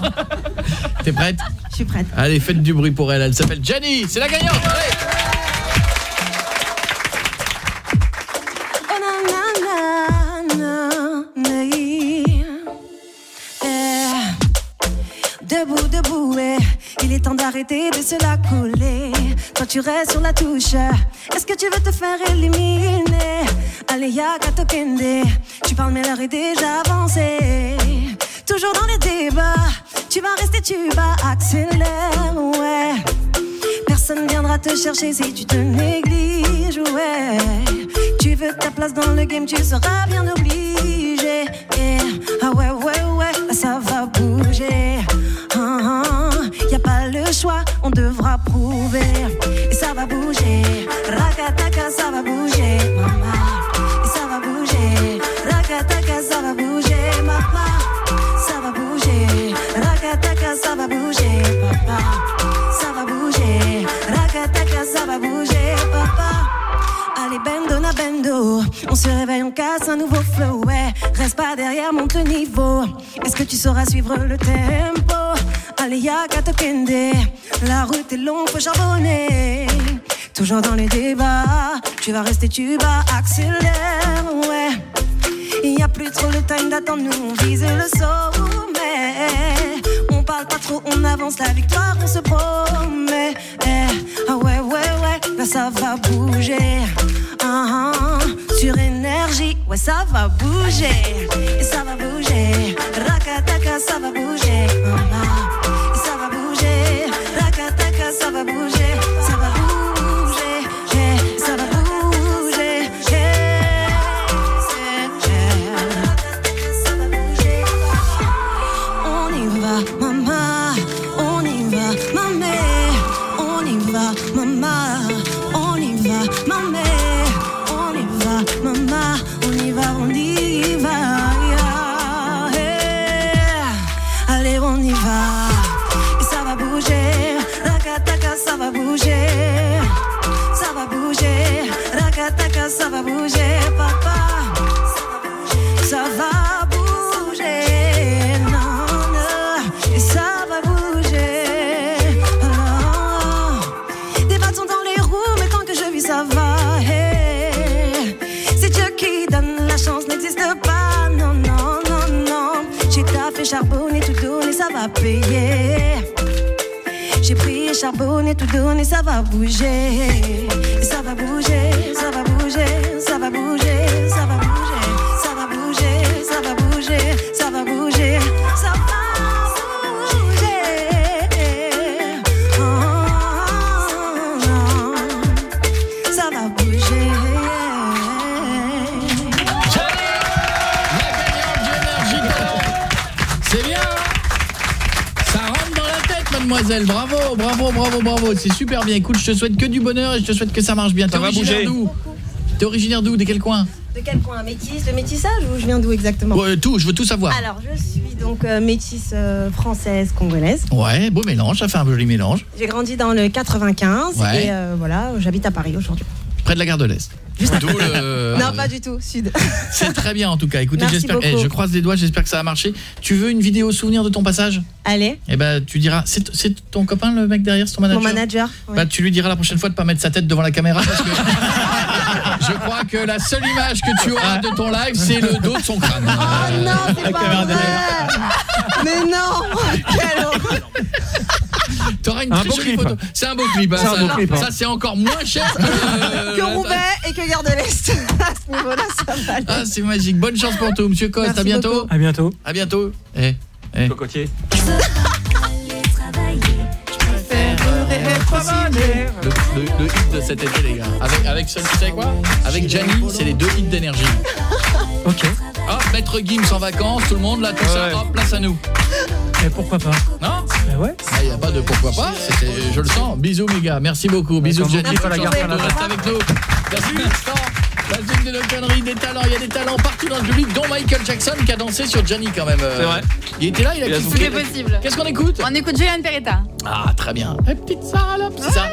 T'es prête? Je suis prête. Allez, faites du bruit pour elle. Elle s'appelle Jenny. C'est la gagnante. Allez. D'arrêter de se la couler. Toi tu restes sur la touche, est-ce que tu veux te faire éliminer? Allez, y'a Kende, tu parles mais l'heure est déjà avancée. Toujours dans les débats, tu vas rester, tu vas accélérer, ouais. Personne viendra te chercher si tu te négliges, ouais. Tu veux ta place dans le game, tu seras bien obligé. Ah ouais, ouais, ouais, ça va bouger. Ah, ah. Y a pas on devra prouver. Et ça va bouger. Rakataka, ça va bouger, On se réveille, on casse un nouveau flow, ouais. Reste pas derrière, monte le niveau. Est-ce que tu sauras suivre le tempo? Allez, y'a Kende. La route est longue, faut charbonner. Toujours dans les débats. Tu vas rester, tu vas accélérer, ouais. N'y a plus trop le time d'attendre, nous on vise le sommet. On parle pas trop, on avance la victoire, on se promet. Ouais, ça va bouger. Et ça va bouger. Rakataka, ça va bouger. Payer. J'ai pris charbonné, tout donné, ça va bouger. Ça va bouger, ça va bouger, bravo, bravo, bravo. C'est super bien. Écoute, je te souhaite que du bonheur et je te souhaite que ça marche bien. T'es originaire d'où T'es originaire d'où? De quel coin? De quel coin? Métis De métissage ou je viens d'où exactement? Ouais, Tout, je veux tout savoir. Alors, je suis donc euh, métisse euh, française, congolaise. Ouais, beau mélange, ça fait un joli mélange. J'ai grandi dans le 95 Ouais. et euh, voilà, j'habite à Paris aujourd'hui. Près de la gare de l'Est. D'où le- non, pas du tout, sud. C'est très bien en tout cas. Écoutez, j'espère eh, je croise les doigts, j'espère que ça a marché. Tu veux une vidéo souvenir de ton passage? Allez, Eh ben tu diras c'est ton copain le mec derrière, c'est ton manager mon manager. ouais. Bah, tu lui diras la prochaine fois de pas mettre sa tête devant la caméra parce que je crois que la seule image que tu auras de ton live, c'est le dos de son crâne. Oh non, c'est pas vrai Mais non. T'auras une Un très jolie photo. C'est un beau clip. hein, C'est un ça, beau clip, hein. ça, c'est encore moins cher que, euh, Que Roubaix et que Gare de l'Est. à ce niveau-là, ça va aller. Ah, c'est magique. Bonne chance pour tout, monsieur Coste. À bientôt. beaucoup. À bientôt. À bientôt. Eh, eh. Cocotier. Le, le- le hit de cet été, les gars. Avec, avec tu sais quoi? Avec Gianni, c'est les deux hits d'énergie. Ok. Hop, Maître Gims en vacances, tout le monde, là, tout ça, Ouais. hop, place à nous. Et pourquoi pas? Non? Eh ouais. Il n'y a pas de pourquoi pas, je le sens. Bisous, mes gars. Merci beaucoup. Bisous, Gianni. Bonne la la Reste avec nous. Merci, La zone de nos conneries, des talents. Il y a des talents partout dans le public, dont Michael Jackson qui a dansé sur Gianni quand même. C'est vrai. Il était là, il a Il kiffé. C'est possible. Qu'est-ce qu'on écoute? On écoute Julian Peretta. Ah, très bien. Eh, petite salope, c'est ça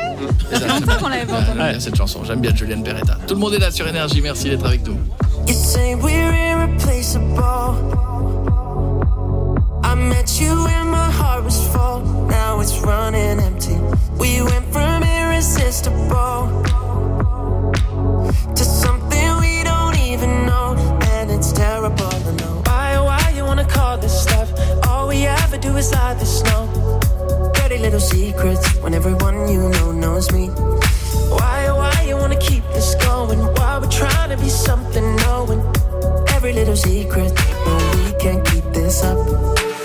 Ça fait longtemps qu'on l'avait pas entendu. Bien cette chanson, j'aime bien Julian Peretta. Tout le monde est là sur Énergie, merci d'être avec nous. You say we're irreplaceable. I met you when my heart was full. Now it's running empty. We went from irresistible ever do is lie the snow. Dirty little secrets when everyone you know knows me. Why, why you wanna keep this going? Why we're trying to be something knowing every little secret. No, we can't keep this up.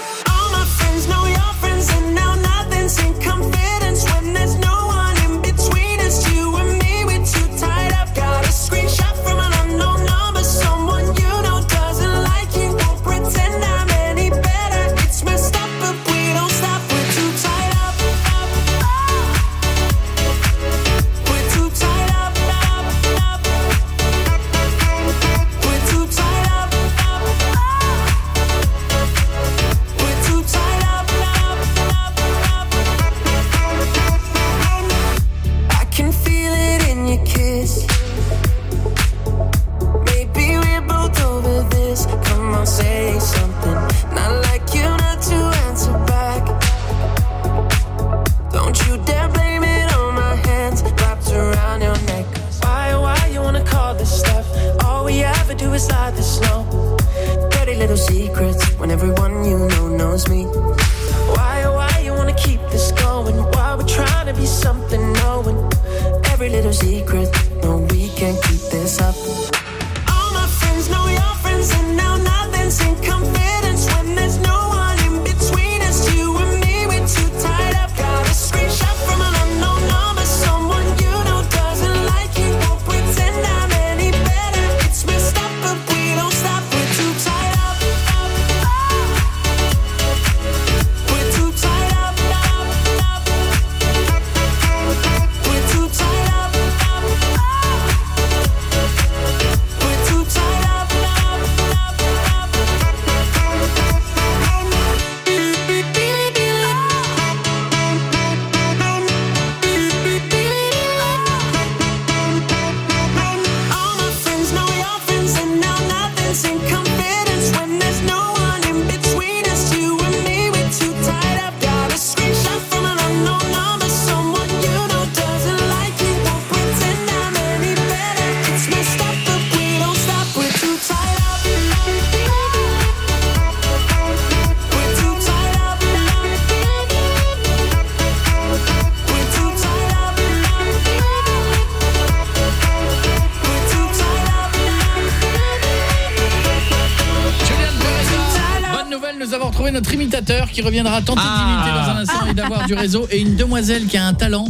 Qui reviendra tenter Ah. d'imiter dans un instant et d'avoir du réseau. Et une demoiselle qui a un talent.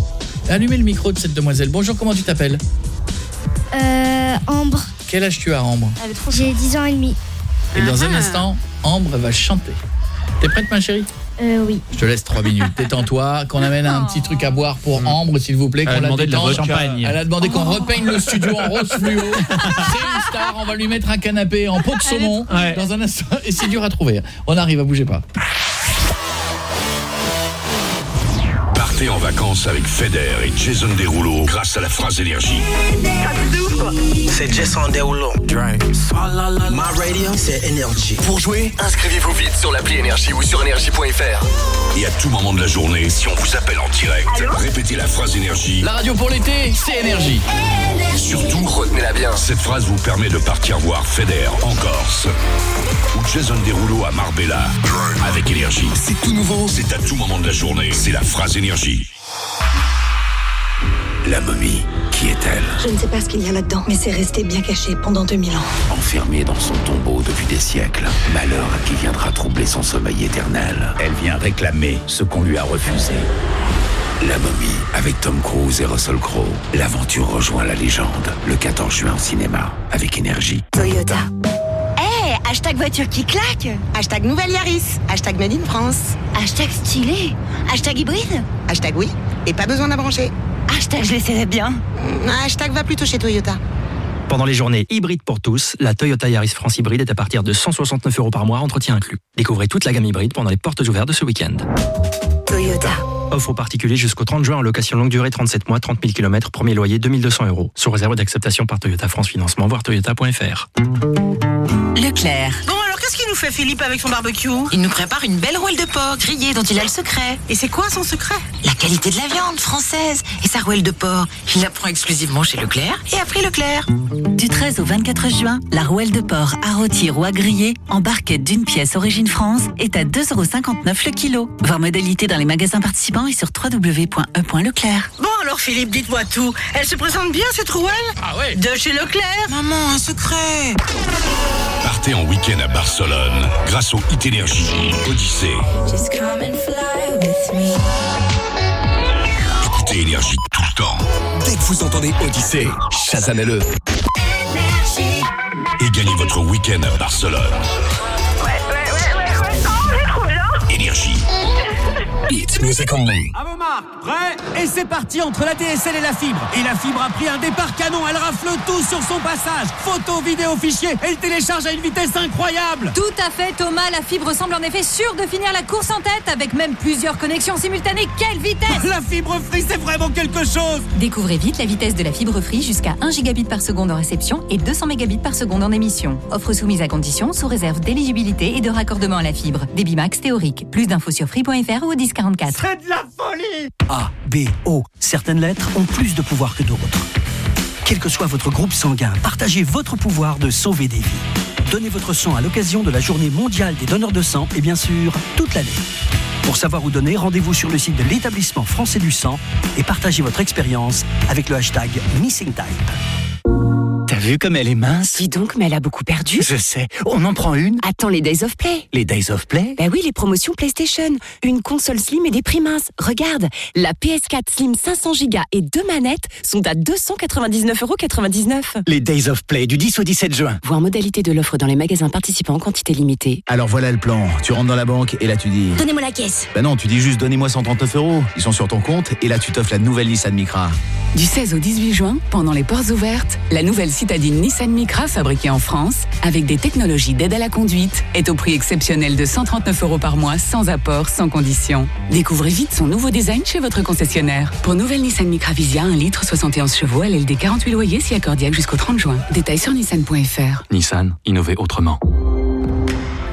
Allumez le micro de cette demoiselle. Bonjour, comment tu t'appelles Euh, Ambre. Quel âge tu as, Ambre J'ai 10 ans et demi. Et dans un Ah. instant, Ambre va chanter. T'es prête ma chérie Euh, oui. Je te laisse 3 minutes. Détends-toi, qu'on amène un petit truc à boire pour Ambre s'il vous plaît, Elle a qu'on la demandé de la détende. vodka. Champagne. Elle a demandé qu'on repeigne le studio en rose fluo. C'est une star, on va lui mettre un canapé en peau de saumon Ouais. dans un instant et c'est dur à trouver. On arrive, à bougez pas. Partez en vacances avec Feder et Jason Derulo grâce à la phrase énergie. C'est Jason Derulo. Ma radio, c'est énergie. Pour jouer, inscrivez-vous vite sur l'appli Énergie ou sur énergie.fr. Et à tout moment de la journée, si on vous appelle en direct, répétez la phrase énergie. La radio pour l'été, c'est énergie. Surtout, retenez-la bien. Cette phrase vous permet de partir voir Feder en Corse ou Jason Derulo à Marbella avec énergie. C'est tout nouveau, c'est à tout moment de la journée. C'est la phrase énergie. La momie, qui est-elle Je ne sais pas ce qu'il y a là-dedans, mais c'est resté bien caché pendant 2000 ans. Enfermée dans son tombeau depuis des siècles, malheur à qui viendra troubler son sommeil éternel. Elle vient réclamer ce qu'on lui a refusé. La momie, avec Tom Cruise et Russell Crowe. L'aventure rejoint la légende le 14 juin au cinéma, avec énergie. Toyota. Hashtag voiture qui claque. Hashtag nouvelle Yaris. Hashtag made in France. Hashtag stylé. Hashtag hybride. Hashtag oui. Et pas besoin d'abrancher. Hashtag je l'essaierai bien. Hashtag va plutôt chez Toyota. Pendant les journées hybrides pour tous, la Toyota Yaris France hybride est à partir de 169 euros par mois, entretien inclus. Découvrez toute la gamme hybride pendant les portes ouvertes de ce week-end. Toyota. Offre aux particuliers jusqu'au 30 juin en location longue durée 37 mois, 30 000 km, premier loyer 2200 euros. Sous réserve d'acceptation par Toyota France Financement, voire toyota.fr. Leclerc. Nous fait Philippe avec son barbecue Il nous prépare une belle rouelle de porc grillée dont il a le secret. Et c'est quoi son secret? La qualité de la viande française et sa rouelle de porc. Il la prend exclusivement chez Leclerc et a pris Leclerc. Du 13 au 24 juin, la rouelle de porc à rôtir ou à griller en barquette d'une pièce origine France est à 2,59€ le kilo. Voir modalité dans les magasins participants et sur www.e.leclerc. Bon alors Philippe, dites-moi tout. Elle se présente bien cette rouelle? Ah ouais De chez Leclerc? Maman, un secret Partez en week-end à Barcelone grâce au Hit Energy Odyssée. Just come and fly with me. Écoutez énergie tout le temps Dès que vous entendez Odyssée, chasamez-le. et gagnez votre week-end à Barcelone. Ouais, ouais, ouais, ouais, ouais. Oh, trop bien. Énergie. Hit music only. À vos marques, prêts Et c'est parti entre la DSL et la fibre. Et la fibre a pris un départ canon, elle rafle tout sur son passage. Photo, vidéo, fichier, elle télécharge à une vitesse incroyable. Tout à fait Thomas, la fibre semble en effet sûre de finir la course en tête avec même plusieurs connexions simultanées. Quelle vitesse La fibre free, c'est vraiment quelque chose Découvrez vite la vitesse de la fibre free jusqu'à 1 gigabit par seconde en réception et 200 mégabits par seconde en émission. Offre soumise à condition sous réserve d'éligibilité et de raccordement à la fibre. Débit max théorique. Plus d'infos sur free.fr ou au 1044. C'est de la folie A, B, O. Certaines lettres ont plus de pouvoir que d'autres. Quel que soit votre groupe sanguin, partagez votre pouvoir de sauver des vies. Donnez votre sang à l'occasion de la journée mondiale des donneurs de sang et bien sûr, toute l'année. Pour savoir où donner, rendez-vous sur le site de l'établissement français du sang et partagez votre expérience avec le hashtag MissingType. Vu comme elle est mince Dis donc, mais elle a beaucoup perdu. Je sais. On en prend une Attends les Days of Play. Les Days of Play? Bah oui, les promotions PlayStation. Une console Slim et des prix minces. Regarde, la PS4 Slim 500 Go et deux manettes sont à 299,99€. Les Days of Play du 10 au 17 juin. Voir modalité de l'offre dans les magasins participants en quantité limitée. Alors voilà le plan. Tu rentres dans la banque et là tu dis. Donnez-moi la caisse. Bah non, tu dis juste donnez-moi 139 euros. Ils sont sur ton compte et là tu t'offres la nouvelle Nissan Micra. Du 16 au 18 juin, pendant les portes ouvertes, la nouvelle citadine Nissan Micra fabriquée en France, avec des technologies d'aide à la conduite, est au prix exceptionnel de 139 euros par mois, sans apport, sans condition. Découvrez vite son nouveau design chez votre concessionnaire. Pour nouvelle Nissan Micra Visia, 1 litre 71 chevaux, LLD 48 loyers, si accordiaque jusqu'au 30 juin. Détails sur nissan.fr. Nissan, innover autrement.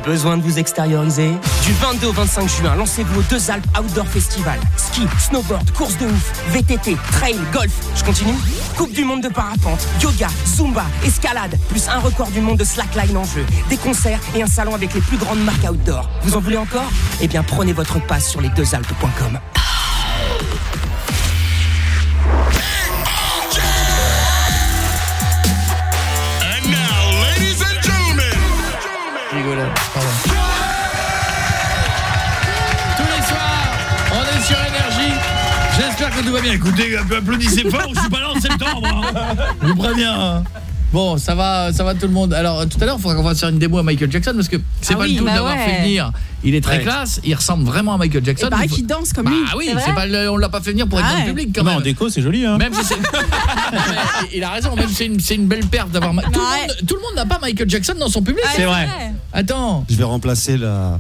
Besoin de vous extérioriser Du 22 au 25 juin, lancez-vous aux Deux Alpes Outdoor Festival. Ski, snowboard, course de ouf, VTT, trail, golf. Je continue Coupe du monde de parapente, yoga, zumba, escalade, plus un record du monde de slackline en jeu, des concerts et un salon avec les plus grandes marques outdoor. Vous en voulez encore? Eh bien, prenez votre passe sur lesdeuxalpes.com. And Tous les soirs, on est sur énergie. J'espère que tout va bien. Écoutez, applaudissez fort, je suis pas là en septembre. hein. Je vous préviens. hein. Bon, ça va ça va tout le monde. Alors tout à l'heure, il faudra qu'on fasse faire une démo à Michael Jackson parce que c'est Ah pas oui, le tout bah d'avoir ouais. fait venir. Il est très Ouais. classe, il ressemble vraiment à Michael Jackson. Il paraît Il faut- danse comme bah, lui. oui, C'est pas le- on l'a pas fait venir pour être Ah dans le public quand Non, même. en déco, c'est joli. Hein. Même si c'est Mais il a raison, même c'est une c'est une belle perte d'avoir Ma- tout, le monde- tout le monde n'a pas Michael Jackson dans son public. C'est vrai. Attends, Je vais remplacer la,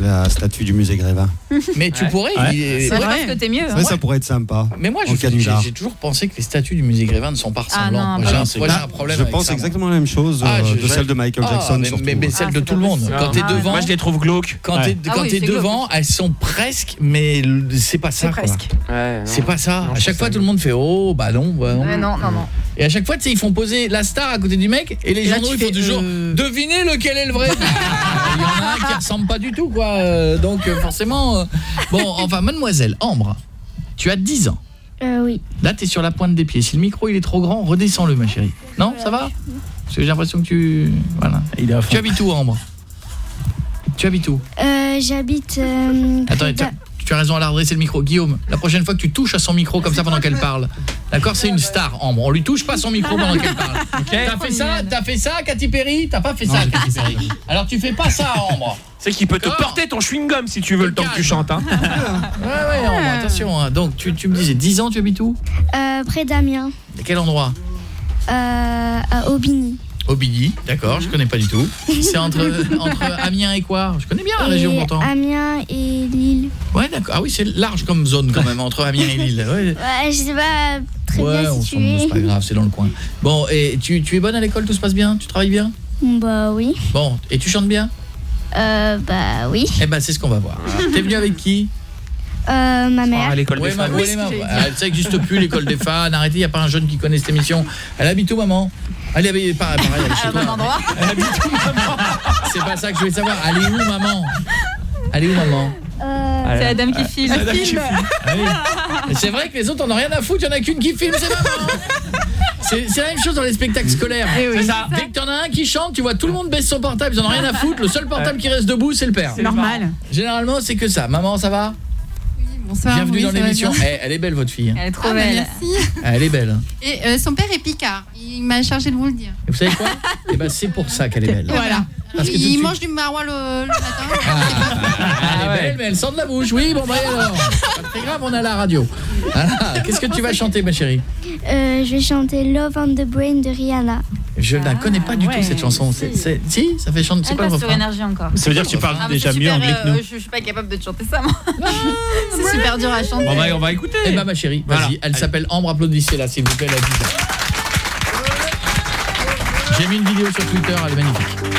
la statue du musée Grévin. Mais tu pourrais Ouais. C'est vrai que t'es mieux. Ouais, ça pourrait être sympa. Mais moi, j'ai toujours pensé que les statues du musée Grévin ne sont pas Ah ressemblantes. bah j'ai un- un problème Je avec pense ça, exactement la même chose Ah, euh, je- de celle de Michael Ah, Jackson. mais, mais, mais celle Ah, de tout le monde. possible. Quand t'es Ah, devant, Moi, je les trouve glauques. quand Ouais. t'es Ah quand oui, devant, glauque. elles sont presque, mais c'est pas ça. C'est presque. C'est pas ça. À chaque fois, tout le monde fait oh bah non, bah non. Non. Et à chaque fois, tu sais, ils font poser la star à côté du mec et les journaux ils font toujours euh, deviner lequel est le vrai. Bah, Il y en a un qui ressemble pas du tout quoi. Euh, Donc forcément bon, enfin mademoiselle Ambre, tu as 10 ans. Euh, oui. Là, tu es sur la pointe des pieds. Si le micro il est trop grand, redescends-le ma chérie. Non, ça va Parce que j'ai l'impression que tu voilà. Il est à fond. Tu habites où Ambre? Tu habites où? Euh, J'habite. euh, Attends, tu, as raison, elle a redressé le micro. Guillaume, la prochaine fois que tu touches à son micro comme ça pendant qu'elle parle. D'accord, c'est une star, Ambre. On lui touche pas son micro pendant qu'elle parle. T'as fait ça? T'as fait ça, Katy Perry? T'as pas fait ça, Katy Perry. Alors tu fais pas ça, Ambre. C'est qu'il peut te porter ton chewing-gum si tu veux le temps que tu chantes. Hein. Ouais, ouais, attention. hein. Donc, tu, tu me disais 10 ans, tu habites où? Euh, près d'Amiens. À quel endroit? Euh, à Aubigny. Aubigny, d'accord, je connais pas du tout. C'est entre, entre Amiens et quoi? Je connais bien la Et région pourtant. Amiens et Lille. Ouais, d'accord. Ah oui, c'est large comme zone quand même, entre Amiens et Lille. Ouais, Ouais, je sais pas très ouais bien on s'en situé. c'est pas grave, c'est dans le coin. Bon, et tu, tu es bonne à l'école, tout se passe bien? Tu travailles bien? Bah oui. Bon, et tu chantes bien? Euh, bah oui. Eh ben, c'est ce qu'on va voir. T'es venu avec qui? Euh, ma mère. à l'école Ouais, des ma- fans. mains. Ah, Ça n'existe plus, l'école des fans. Arrêtez, il n'y a pas un jeune qui connaît cette émission. Elle habite où, maman? Elle habite pareil, pareil, elle est chez À toi. un endroit. Elle habite où, maman? C'est pas ça que je voulais savoir. Elle est où, maman? Elle est où, maman? Euh, C'est la dame qui filme. C'est la dame qui filme. Ah oui. Et C'est vrai que les autres, on n'a rien à foutre. Il n'y en a qu'une qui filme, c'est maman. C'est la même chose dans les spectacles scolaires. oui. C'est ça. Dès que t'en as un qui chante, tu vois, tout le monde baisse son portable, ils en ont rien à foutre. Le seul portable qui reste debout, c'est le père. C'est normal. Généralement, c'est que ça. Maman, ça va? Bonsoir. Bienvenue oui, dans l'émission. bien. Eh, elle est belle, votre fille. Elle est trop Ah, belle. merci. Elle est belle. Et euh, son père est Picard. Il m'a chargé de vous le dire. Et vous savez quoi Eh ben, c'est pour ça qu'elle est belle. Voilà. Parce que tout de il suite- mange du maroilles le, le matin. Elle est belle, mais elle sort de la bouche. Oui, bon, bah alors. Pas très grave, on est à la radio. Voilà. Qu'est-ce que tu vas chanter, ma chérie euh, je vais chanter Love on the Brain de Rihanna. Je ne la connais pas du ouais. tout, cette chanson. C'est- c'est- Si, ça fait chanter. C'est Elle quoi le refrain énergie encore. Ça veut dire que tu parles Ah, déjà c'est mieux super, anglais que euh, nous. je, je suis pas capable de te chanter ça, moi. c'est super dur à chanter. Bon, bah, on va écouter. Eh ben ma chérie, vas-y, Voilà. elle s'appelle Ambre, applaudissez-la s'il vous plaît, la vie. J'ai mis une vidéo sur Twitter, elle est magnifique.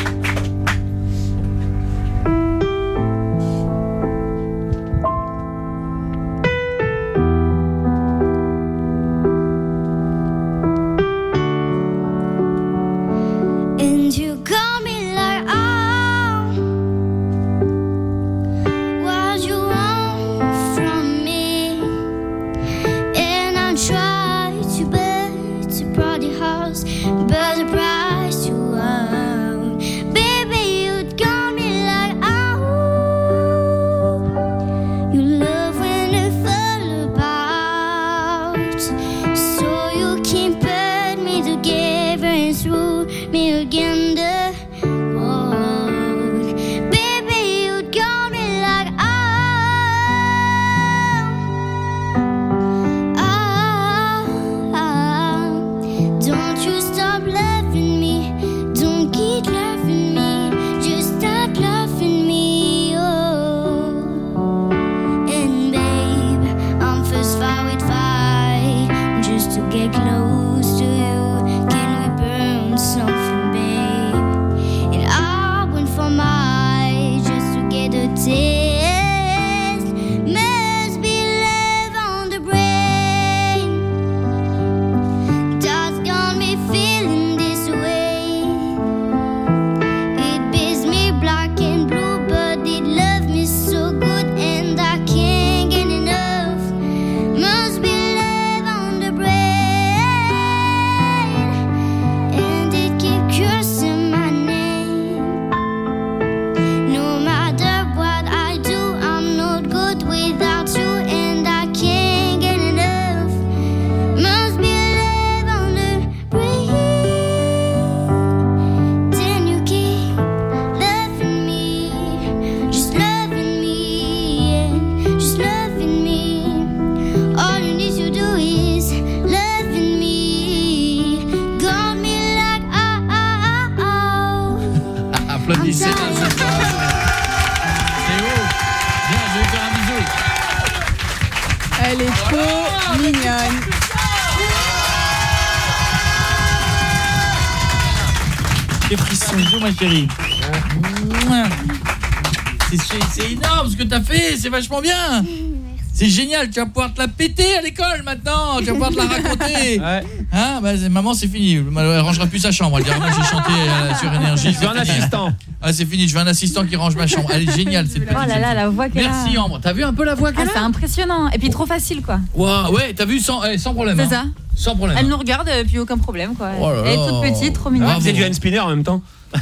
Vachement bien. C'est génial, tu vas pouvoir te la péter à l'école maintenant, tu vas pouvoir te la raconter. Hein, bah, c'est- maman, c'est fini, elle rangera plus sa chambre, elle dira moi j'ai chanté euh, sur énergie. Je veux un c'est fini. assistant. Ah, c'est fini, je veux un assistant qui range ma chambre. Elle est géniale cette petite Oh là là, la voix qu'elle a. Merci Ambre, t'as vu un peu la voix Ah, qu'elle c'est a impressionnant. Et puis trop facile, quoi. Ouah, ouais, t'as vu sans, eh, sans problème. C'est hein. ça. Sans problème. Elle nous regarde, et puis aucun problème, quoi. Oh là Elle est toute petite, trop mignonne. Ah, c'est du hand spinner en même temps.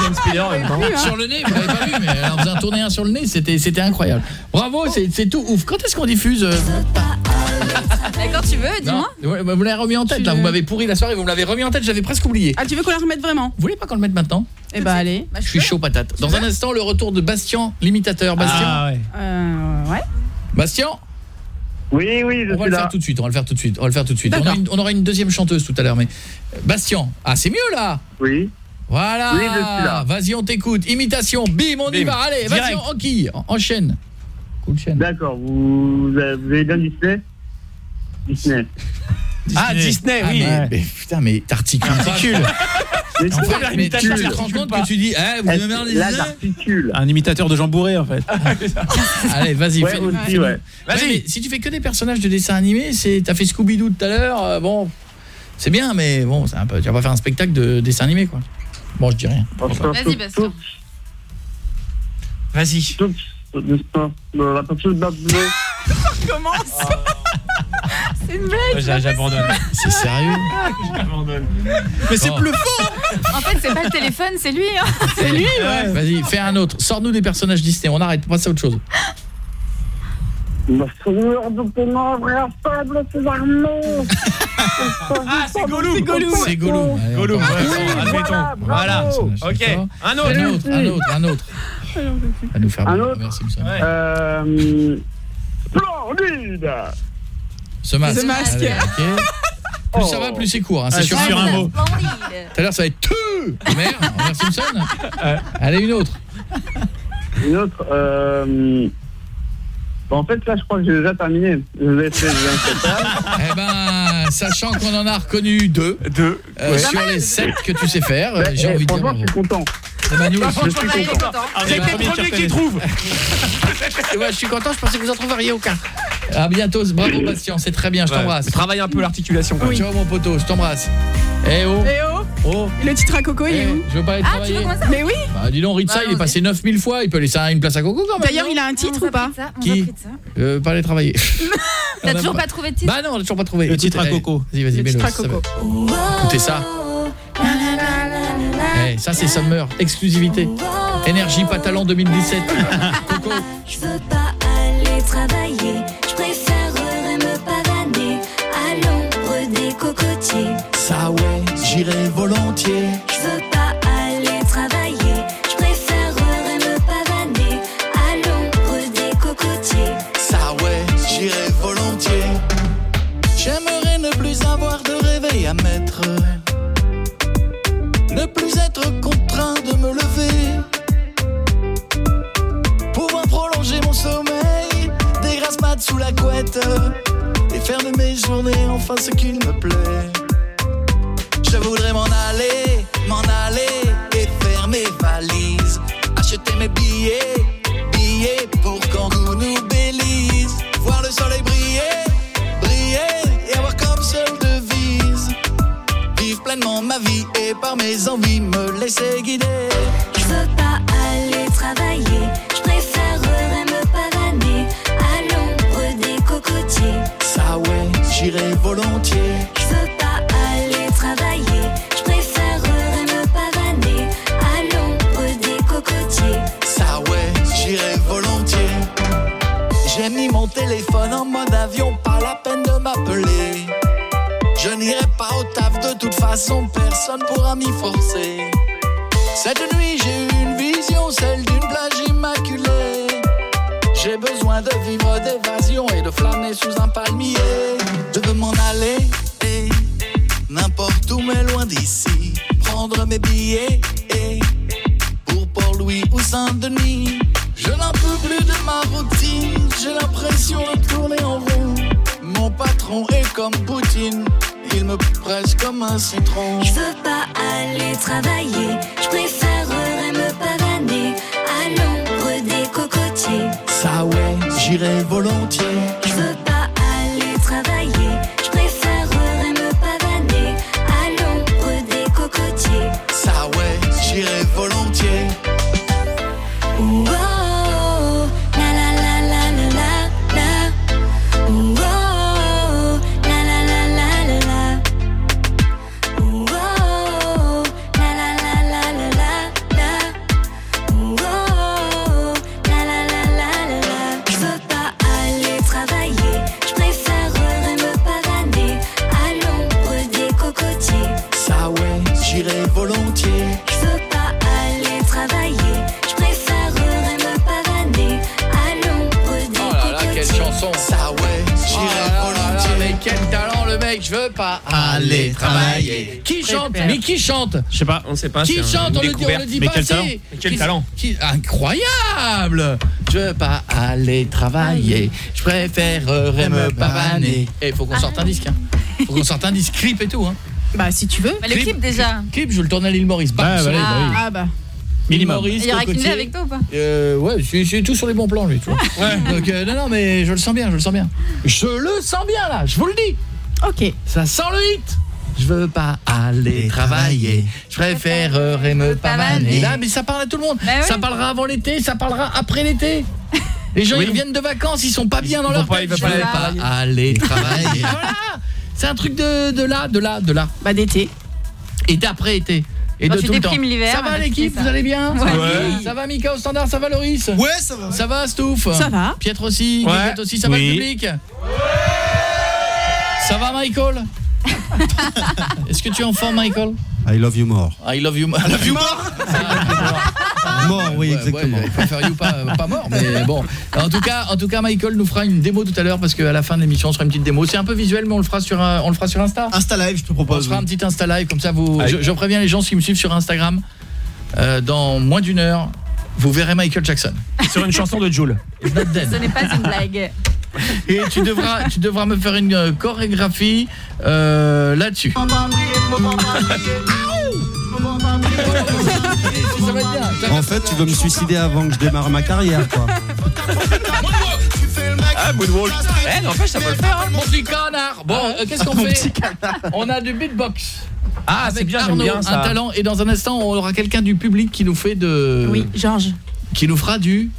temps. Sur le nez, vous l'avez pas vu, mais elle en faisait un tourner un sur le nez, c'était c'était incroyable. Bravo, c'est c'est tout ouf. Quand est-ce qu'on diffuse euh, quand tu veux, dis-moi. bah, Vous l'avez remis en tête, là. Vous m'avez pourri la soirée, vous me l'avez remis en tête, j'avais presque oublié. Ah, tu veux qu'on la remette vraiment Vous voulez pas qu'on le mette maintenant Eh bah allez. Je suis chaud patate. Dans un instant, le retour de Bastien, l'imitateur. Bastien Ah ouais. Euh, ouais. Bastien Oui, oui, je On va suis le là. faire tout de suite, on va le faire tout de suite. On va le faire tout de suite. On, D'accord. a une- on aura une deuxième chanteuse tout à l'heure, mais euh, Bastien. Ah, c'est mieux là. Oui. Voilà. Oui. Vas-y, on t'écoute. Imitation. Bim, on y va. Allez, vas-y, en enquille. En- Enchaîne. Cool chaîne. D'accord, vous, vous avez bien Disney Disney. Ah, Disney, Ah, oui. mais, mais putain, mais t'articules. Mais En fait, pas mais tu te rends compte que tu dis, eh, vous aimez bien Disney j'articule. Un imitateur de Jean Bourré en fait. Allez, vas-y, Ouais, fais aussi, ouais. Vas-y. mais si tu fais que des personnages de dessins animés, c'est t'as fait Scooby-Doo tout à l'heure, euh, bon, c'est bien mais bon, c'est un peu tu vas pas faire un spectacle de dessin animé quoi. Bon, je dis rien. Vas-y, Bastien. Vas-y. La personne de Commence. c'est une blague. J'a- J'abandonne. C'est sérieux? J'abandonne. Mais c'est Bon. bluffant. En fait, c'est pas le téléphone, c'est lui. Hein. C'est lui, ouais. Vas-y, fais un autre. Sors-nous des personnages Disney, on arrête, passe à autre chose. Ma seigneur de ses armées. Ah, c'est Gollum. C'est Gollum. C'est Gollum. Admettons. voilà. Ok. Un Un autre. autre, un autre, un autre. À nous faire Un plaisir, autre merci. Euh, Splendide Ce masque. Ce masque. Allez. Plus ça va, plus c'est court. hein, c'est Ah, sur un sur un mot. Tout à l'heure, ça va être tu Merde, Simpson. Allez, une autre. Une autre, euh... bon, en fait, là, je crois que j'ai déjà terminé. Je vais essayer de Eh ben, sachant qu'on en a reconnu deux, Deux. euh, Ouais. sur les sept que tu sais faire, euh, j'ai envie de dire je bravo. suis content. Ben, aussi. Je suis content. Vous êtes les premiers qui ouais, je suis content, je pensais que vous en trouveriez aucun. À bientôt, bravo Bastien, c'est très bien, je t'embrasse. Ouais, Travaille un peu l'articulation. même. Ciao mon poteau, je t'embrasse. Eh oh, Eh oh. Oh. Et le titre à Coco, il est Eh, où je veux pas aller Ah, tu travailler. veux commencer Mais oui. Bah dis donc, Ritza, Bah, il est passé 9000 fois, il peut laisser une place à Coco quand même. D'ailleurs, il a un titre ou pas Qui euh, Pas aller travailler. T'as toujours pas- trouvé de titre Bah non, on a toujours pas trouvé. Le titre à Coco. Vas-y, vas-y, Le mets-le. titre à ça Coco. Écoutez ça. Eh, ça c'est Summer, exclusivité. Énergie pas talent 2017. Coco. Je veux pas aller travailler, je préférerais me pavaner à l'ombre des cocotiers. Ça ouais, j'irai volontiers. Je veux pas aller travailler, je préférerais me pavaner à l'ombre des cocotiers. Ça ouais, j'irai volontiers. J'aimerais ne plus avoir de réveil à mettre. Ne plus être contraint de me lever. Pouvoir prolonger mon sommeil, mat sous la couette. Et faire de mes journées enfin ce qu'il me plaît. Je voudrais m'en aller, m'en aller et faire mes valises. Acheter mes billets, billets pour Cancun ou Belize. Voir le soleil briller, briller et avoir comme seule devise. Vivre pleinement ma vie et par mes envies me laisser guider. Je veux pas aller travailler, je préférerais me pavaner à l'ombre des cocotiers. Ça ouais, j'irai volontiers. Je veux J'ai mis mon téléphone en mode avion, pas la peine de m'appeler. Je n'irai pas au taf, de toute façon, personne pourra m'y forcer. Cette nuit, j'ai eu une vision, celle d'une plage immaculée. J'ai besoin de vivre d'évasion et de flâner sous un palmier. Je veux m'en aller, et n'importe où, mais loin d'ici. Prendre mes billets, et pour Port-Louis ou Saint-Denis. Je n'en peux plus de ma routine, j'ai l'impression de tourner en rond. Mon patron est comme Poutine, il me presse comme un citron. Je veux pas aller travailler, je préférerais me pavaner à l'ombre des cocotiers. Ça ouais, j'irai volontiers. Je veux je veux pas aller travailler. Qui chante Mais qui chante Je sais pas, on sait pas. Qui chante On le dit, on le dit Mais pas quel assez. talent Mais quel Qui- talent qui- Incroyable Je veux pas aller travailler, je préférerais me pavaner. Et faut qu'on sorte un disque. Hein. Faut qu'on sorte un disque, clip et tout. Hein. Bah, si tu veux. Bah, le clip déjà. Clip, je le tourne à l'île Maurice. Bam, bah bah oui. Ah bah. L'île Minimum. Maurice, Il y aura avec toi ou pas Euh, ouais, c'est tout sur les bons plans lui, tu vois. Donc euh, non non mais je le sens bien, je le sens bien. Je le sens bien là, je vous le dis. Ok. Ça sent le hit. Je veux pas aller travailler, je préférerais me pavaner. Là, mais ça parle à tout le monde. Bah oui. Ça parlera avant l'été, ça parlera après l'été. Les gens Oui. ils reviennent de vacances, ils sont pas bien dans Ils leur tête. ils veulent Je pas veux aller pas travailler. aller travailler. voilà. C'est un truc de de là, de là, de là. Bah, d'été. Et d'après été. Et Quand de tu tout le temps. déprimes l'hiver, Ça va bah, l'équipe, vous allez bien Ouais. Ouais. Ça va Mika au standard, ça va Loris Ouais, ça va. Ça va Stouff Ça va. Pietre aussi, Ouais. Aussi, ça va le public Ça va Michael Est-ce que tu es en forme Michael I love you more. I love you, I love you Mort, oui, Ouais, exactement. ouais, il préfère you pas, pas mort, mais bon. En tout cas, en tout cas, Michael nous fera une démo tout à l'heure parce qu'à la fin de l'émission, on sera une petite démo. C'est un peu visuel, mais on le fera sur, un- on le fera sur Insta. Insta Live, je te On propose. se fera un petit Insta live comme ça. Vous, Allez. je, je préviens les gens qui me suivent sur Instagram. euh, dans moins d'une heure, vous verrez Michael Jackson. Sur une chanson de Jules. It's not dead. Ce n'est pas une blague. Et tu devras, tu devras me faire une euh, chorégraphie euh, là-dessus. En fait, tu veux me suicider avant que je démarre ma carrière, quoi. Ah, Moonwalk. Eh, n'empêche, ça peut le faire. hein. Mon petit canard. Bon, euh, qu'est-ce qu'on fait On a du beatbox. Ah, c'est Avec bien, j'aime Arnaud, bien ça. un talent. Et dans un instant, on aura quelqu'un du public qui nous fait de... Oui, Georges. Qui nous fera du...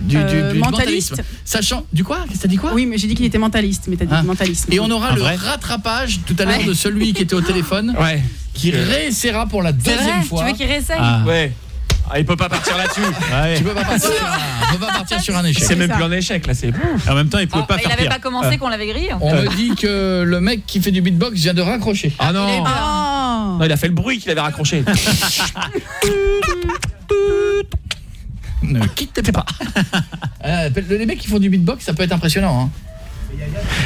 Du, Euh, du mentaliste. mentalisme. Sachant... Du quoi? Qu'est-ce que t'as dit quoi? Oui, mais j'ai dit qu'il était mentaliste, mais t'as dit Ah. mentalisme. Et on aura Un le rattrapage tout à l'heure Ouais. de celui qui était au téléphone, Ouais. qui réessayera pour la deuxième vrai? fois. Tu veux qu'il réessaye? Ah. Ouais. Ah, il peut pas partir là-dessus. Ouais. Tu peux pas partir, sur peut pas partir sur un échec. C'est même ça. plus un échec là, c'est En même temps, il pouvait Ah, pas Il faire avait pire. pas commencé qu'on l'avait grillé. On me dit que le mec qui fait du beatbox vient de raccrocher. Ah non. Oh Non, il a fait le bruit qu'il avait raccroché. Ne quitte pas. Euh, les mecs qui font du beatbox, ça peut être impressionnant. Hein.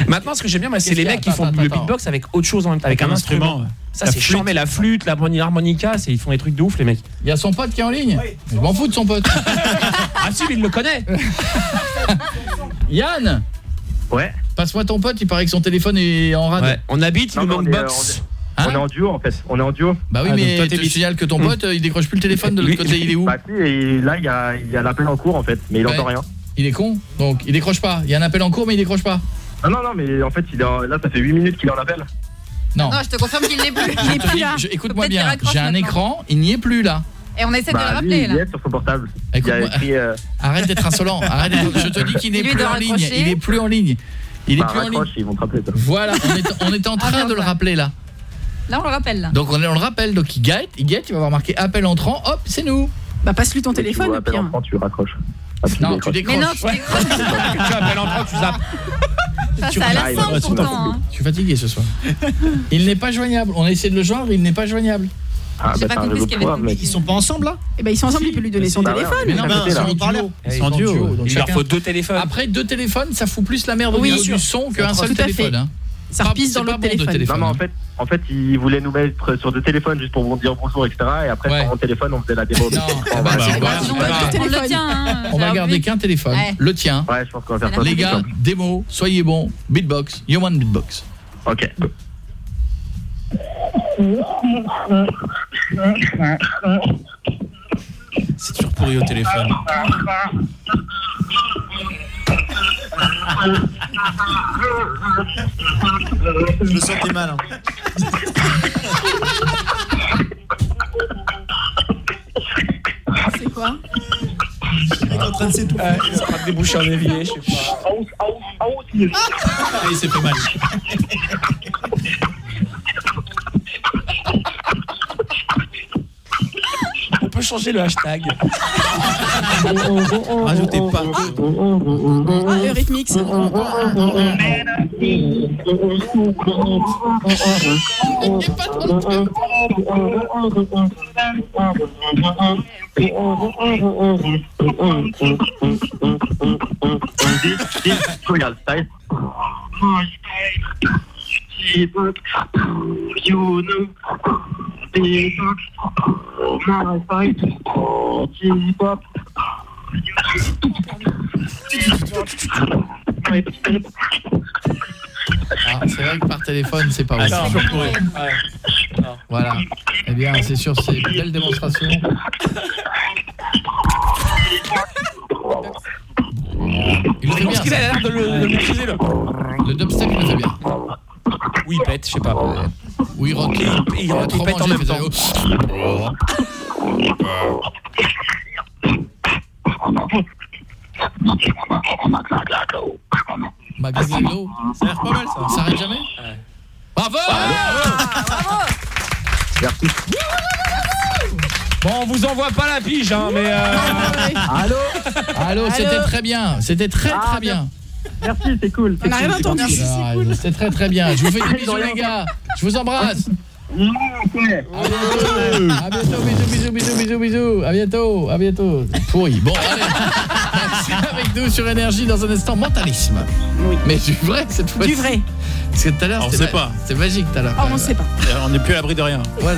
Maintenant, ce que j'aime bien, c'est les mecs qui font Attends, le attends. beatbox avec autre chose en même temps, avec un instrument. Ça, La c'est mais la flûte, l'harmonica, c'est- ils font des trucs de ouf, les mecs. Il y a son pote qui est en ligne. Je m'en fous de son pote. Ah si, mais il le connaît. Yann Ouais. Passe-moi ton pote, il paraît que son téléphone est en rade. Ouais. On habite, il Non, nous manque box. Hein On est en duo en fait. On est en duo. Bah oui, Ah, mais toi, tu signales que ton Hmm. pote, euh, il décroche plus le téléphone de l'autre côté, il est où Bah si, et là il y a, il y a l'appel en cours en fait, mais il Ouais. entend rien. Il est con, donc il décroche pas. Il y a un appel en cours, mais il décroche pas. Non, non, non, mais en fait, il est en- là ça fait 8 minutes qu'il est en appel. Non. Non, je te confirme qu'il l'est plus. Je- Écoute-moi bien, j'ai un maintenant. écran, il n'y est plus là. Et on essaie de le Bah lui, rappeler il là. y est sur son portable. Il a Écoute-moi, écrit. euh, arrête d'être insolent. Arrête d'être- je te dis qu'il n'est plus en ligne. Il est plus en ligne. Il est bah, plus en ligne. raccroche, ils vont te rappeler. toi. Voilà, on est, on en Ah, train de le rappeler là. Là, on le rappelle là. Donc on, on le rappelle, donc il guette, il guette, il va avoir marqué appel entrant, hop, c'est nous. Bah, passe-lui ton Tu téléphone, au appel entrant, tu raccroches. Ah, tu Non, tu décroches. Mais non, tu décroches. tu appelles en train, tu zappes. Ça, Tu ça a l'air simple pourtant. hein. Je suis fatigué ce soir. Il n'est pas joignable. On a essayé de le joindre, il n'est pas joignable. Ah, J'ai bah, pas compris réseau ce qu'il y de avait pouvoir, mec. Ils sont pas ensemble là? Et bah, ils sont ensemble, il peut lui donner son Bah téléphone. Mais non, Ben, mais c'est un en. Ils sont en duo. donc Il leur faut deux téléphones. Après deux téléphones, ça fout plus la merde au Oui, niveau du son qu'un seul Tout à fait. téléphone. Hein. Ça repisse dans l'autre téléphone. Non, mais en fait, en fait, il voulait nous mettre sur deux téléphones juste pour vous dire bonjour, etc. Et après, sur mon téléphone, on faisait la démo. Non, On va- bah, le hein, On garder envie. qu'un téléphone, Ouais. le tien. Ouais, je pense qu'on va faire ça. Les gars, démo, soyez bons, beatbox, Yoman beatbox. Ok. C'est toujours pourri au téléphone. Je le sentais mal. hein. C'est quoi? Il est en train de s'étouffer. Ouais, il est en train de déboucher un évier, je sais pas. Ah, il s'est fait mal. Peut changer le hashtag. Rajoutez pas. Ah, le rythmix. Ah, c'est vrai que par téléphone, c'est pas Ah, ouf. c'est. Ouais. Voilà. Eh bien, c'est sur ces belles démonstrations. Il le fait bien. qu'il a l'air de le, de le maîtriser, là. Le dubstep, il le fait bien. Oui, il pète, je sais pas. Oui, il rock. Il- trop il pète en même il temps. faisait- Magazino. Ça a l'air pas mal ça. Ça s'arrête jamais Bravo Merci. Bon, on vous envoie pas la pige, hein, mais. Euh... Allô Allô, c'était très bien. C'était très Ah, très bien. Merci, c'est cool. On n'a rien entendu. Ah, C'était très très bien. Je vous fais des bisous les gars. Je vous embrasse. À bientôt, bisous, bisous, bisous, bisous, bisous. À bientôt, à bientôt. Pourri. Bon, allez. C'est avec nous sur Énergie dans un instant. Mentalisme. Oui. Mais du vrai cette fois. Du vrai. Parce que tout à l'heure, On c'était sait pas. C'est magique tout à l'heure. Oh, on sait pas. On n'est plus à l'abri de rien. Ouais. Ouais,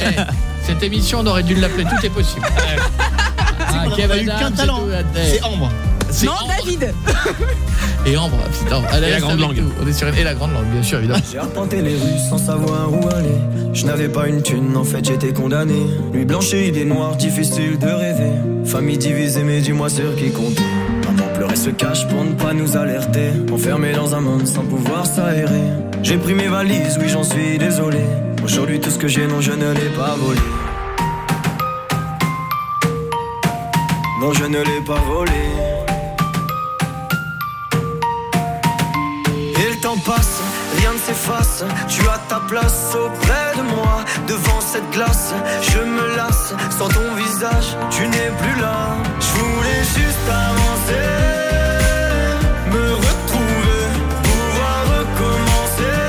eh, cette émission, on aurait dû l'appeler Tout est possible. Ah, On n'a eu qu'un c'est talent. C'est Ambre. Non, Ambre. David. Et Ambre, putain. Elle Et la grande langue. nous. On est sur... Et la grande langue, bien sûr, évidemment. J'ai arpenté les rues sans savoir où aller. Je n'avais pas une thune, en fait j'étais condamné. Nuit blanche et idées noires, difficile de rêver. Famille divisée, mais dis-moi sur qui compter. Maman pleurait se cache pour ne pas nous alerter. Enfermé dans un monde sans pouvoir s'aérer. J'ai pris mes valises, oui j'en suis désolé. Aujourd'hui tout ce que j'ai, non je ne l'ai pas volé. Non je ne l'ai pas volé. Rien ne s'efface. Tu as ta place auprès de moi, devant cette glace. Je me lasse, sans ton visage, tu n'es plus là. Je voulais juste avancer, me retrouver, pouvoir recommencer,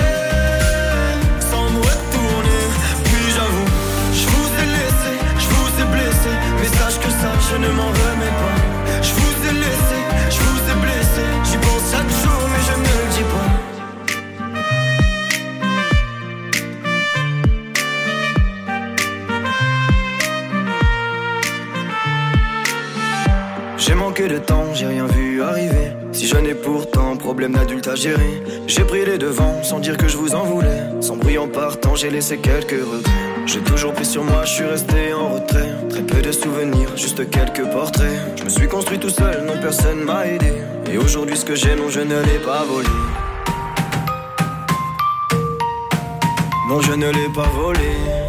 sans me retourner. Puis j'avoue, je vous ai laissé, je vous ai blessé, mais sache que ça, je ne m'en remets J'ai manqué de temps, j'ai rien vu arriver. Si je n'ai pourtant problème d'adulte à gérer, j'ai pris les devants sans dire que je vous en voulais. Sans bruit en partant, j'ai laissé quelques regrets. J'ai toujours pris sur moi, je suis resté en retrait. Très peu de souvenirs, juste quelques portraits. Je me suis construit tout seul, non personne m'a aidé. Et aujourd'hui, ce que j'ai, non, je ne l'ai pas volé. Non, je ne l'ai pas volé.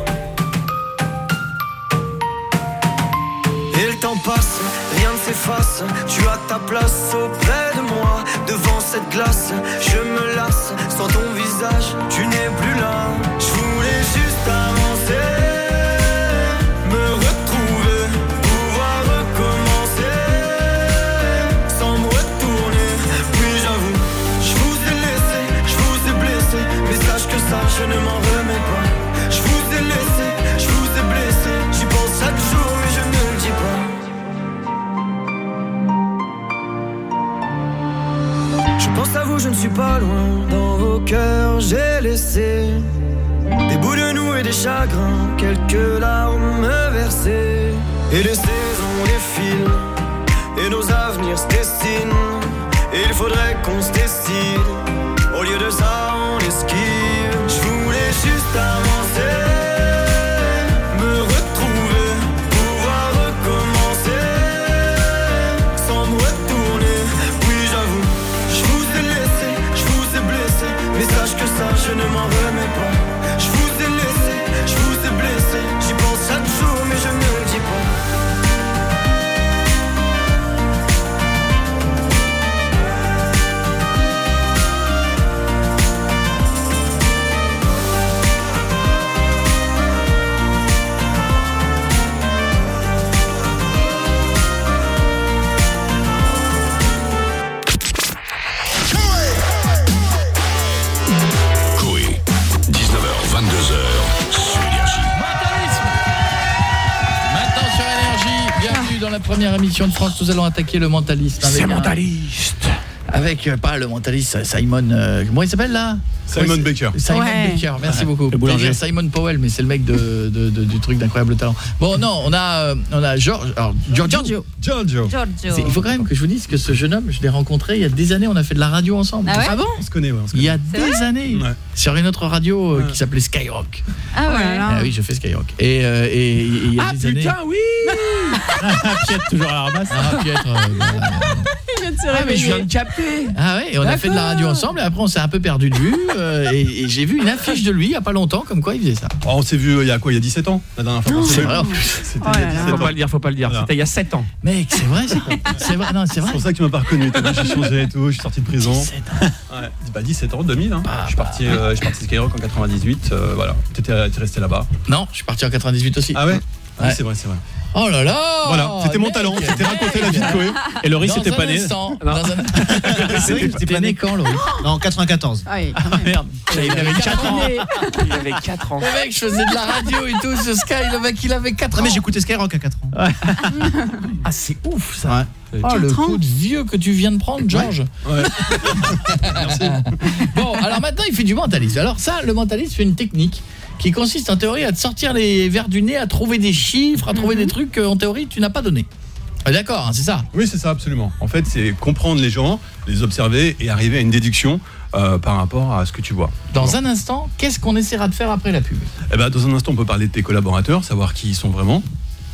Rien ne s'efface. Tu as ta place auprès de moi, devant cette glace. Je me lasse, sans ton visage, tu n'es plus là. Je voulais juste avancer, me retrouver, pouvoir recommencer, sans me retourner. Puis j'avoue, je vous ai laissé, je vous ai blessé, mais sache que ça, je ne m'en je ne suis pas loin. Dans vos cœurs, j'ai laissé des bouts de nous et des chagrins, quelques larmes versées. Et les saisons défilent, et nos avenirs se dessinent. Et il faudrait qu'on se décide. Au lieu de ça, on esquive. Je ne m'en remets pas. Je vous ai laissé, je vous ai blessé. J'y pense chaque jour, mais je ne dis pas. Première émission de France. Nous allons attaquer le mentalisme. C'est mentaliste. Avec, euh, pas le mentaliste, Simon... euh, comment il s'appelle là Simon Baker. Simon Ouais. Baker, merci Ouais. beaucoup. Le boulanger. Simon Powell, mais c'est le mec de, de- de- du truc d'incroyable talent. Bon, non, on a, euh, on a George, alors, Giorgio. Giorgio. Il faut quand même que je vous dise que ce jeune homme, je l'ai rencontré il y a des années, on a fait de la radio ensemble. Ah ouais Ah bon On se connaît, ouais. on se Il y a des années, sur une autre radio euh, qui s'appelait Skyrock. Ah ouais. Ah oui, je fais Skyrock. Et, euh, et- et il y a Ah des années... putain, oui Piètre toujours à la ramasse. Ah, Piètre. euh, Ah, mais je viens de capter. Ah ouais, et on a fait de la radio ensemble et après on s'est un peu perdu de vue euh, et, et j'ai vu une affiche de lui il y a pas longtemps comme quoi il faisait ça. Oh, on s'est vu euh, il y a quoi Il y a 17 ans La dernière fois C'est vrai. C'était Oh il y a là là. 17 Faut ans. pas le dire, faut pas le dire. Voilà. C'était il y a 7 ans. Mec, c'est vrai ça. C'est vrai, non, c'est vrai. pour ça que tu m'as pas reconnu. J'ai changé et tout, je suis sorti de prison. 17 ans. Ouais, bah 17 ans, 2000. Hein. je suis parti, euh, je suis parti de Skyrock en 98. euh, voilà. T'étais t'es resté là-bas. Non, je suis parti en 98 aussi. Ah ouais, Oui, Ouais. c'est vrai, c'est vrai. Oh là là Voilà, c'était mon talent. C'était raconter la vie de. Coé. Et Laurie, c'était pas né. instant, dans un- T'es pas né quand, Laurie? Non, 94. Ah oui, Ah merde. Il avait 4 ans. Il avait 4 ans. Le mec, je faisais de la radio et tout, ce Sky, le mec, il avait 4 ans. Non, mais j'écoutais Skyrock à 4 ans. Ah, c'est ouf ça. Ouais. Oh, le coup de vieux que tu viens de prendre, Georges. Ouais. Bon, alors maintenant, il fait du mentalisme. Alors ça, le mentalisme, c'est une technique qui consiste en théorie à te sortir les verres du nez, à trouver des chiffres, à trouver Mhm. des trucs qu'en théorie, tu n'as pas donné. Ah, D'accord, hein, c'est ça? Oui, c'est ça, absolument. En fait, c'est comprendre les gens, les observer et arriver à une déduction euh, par rapport à ce que tu vois. Dans un instant, qu'est-ce qu'on essaiera de faire après la pub? Eh ben, dans un instant, on peut parler de tes collaborateurs, savoir qui ils sont vraiment,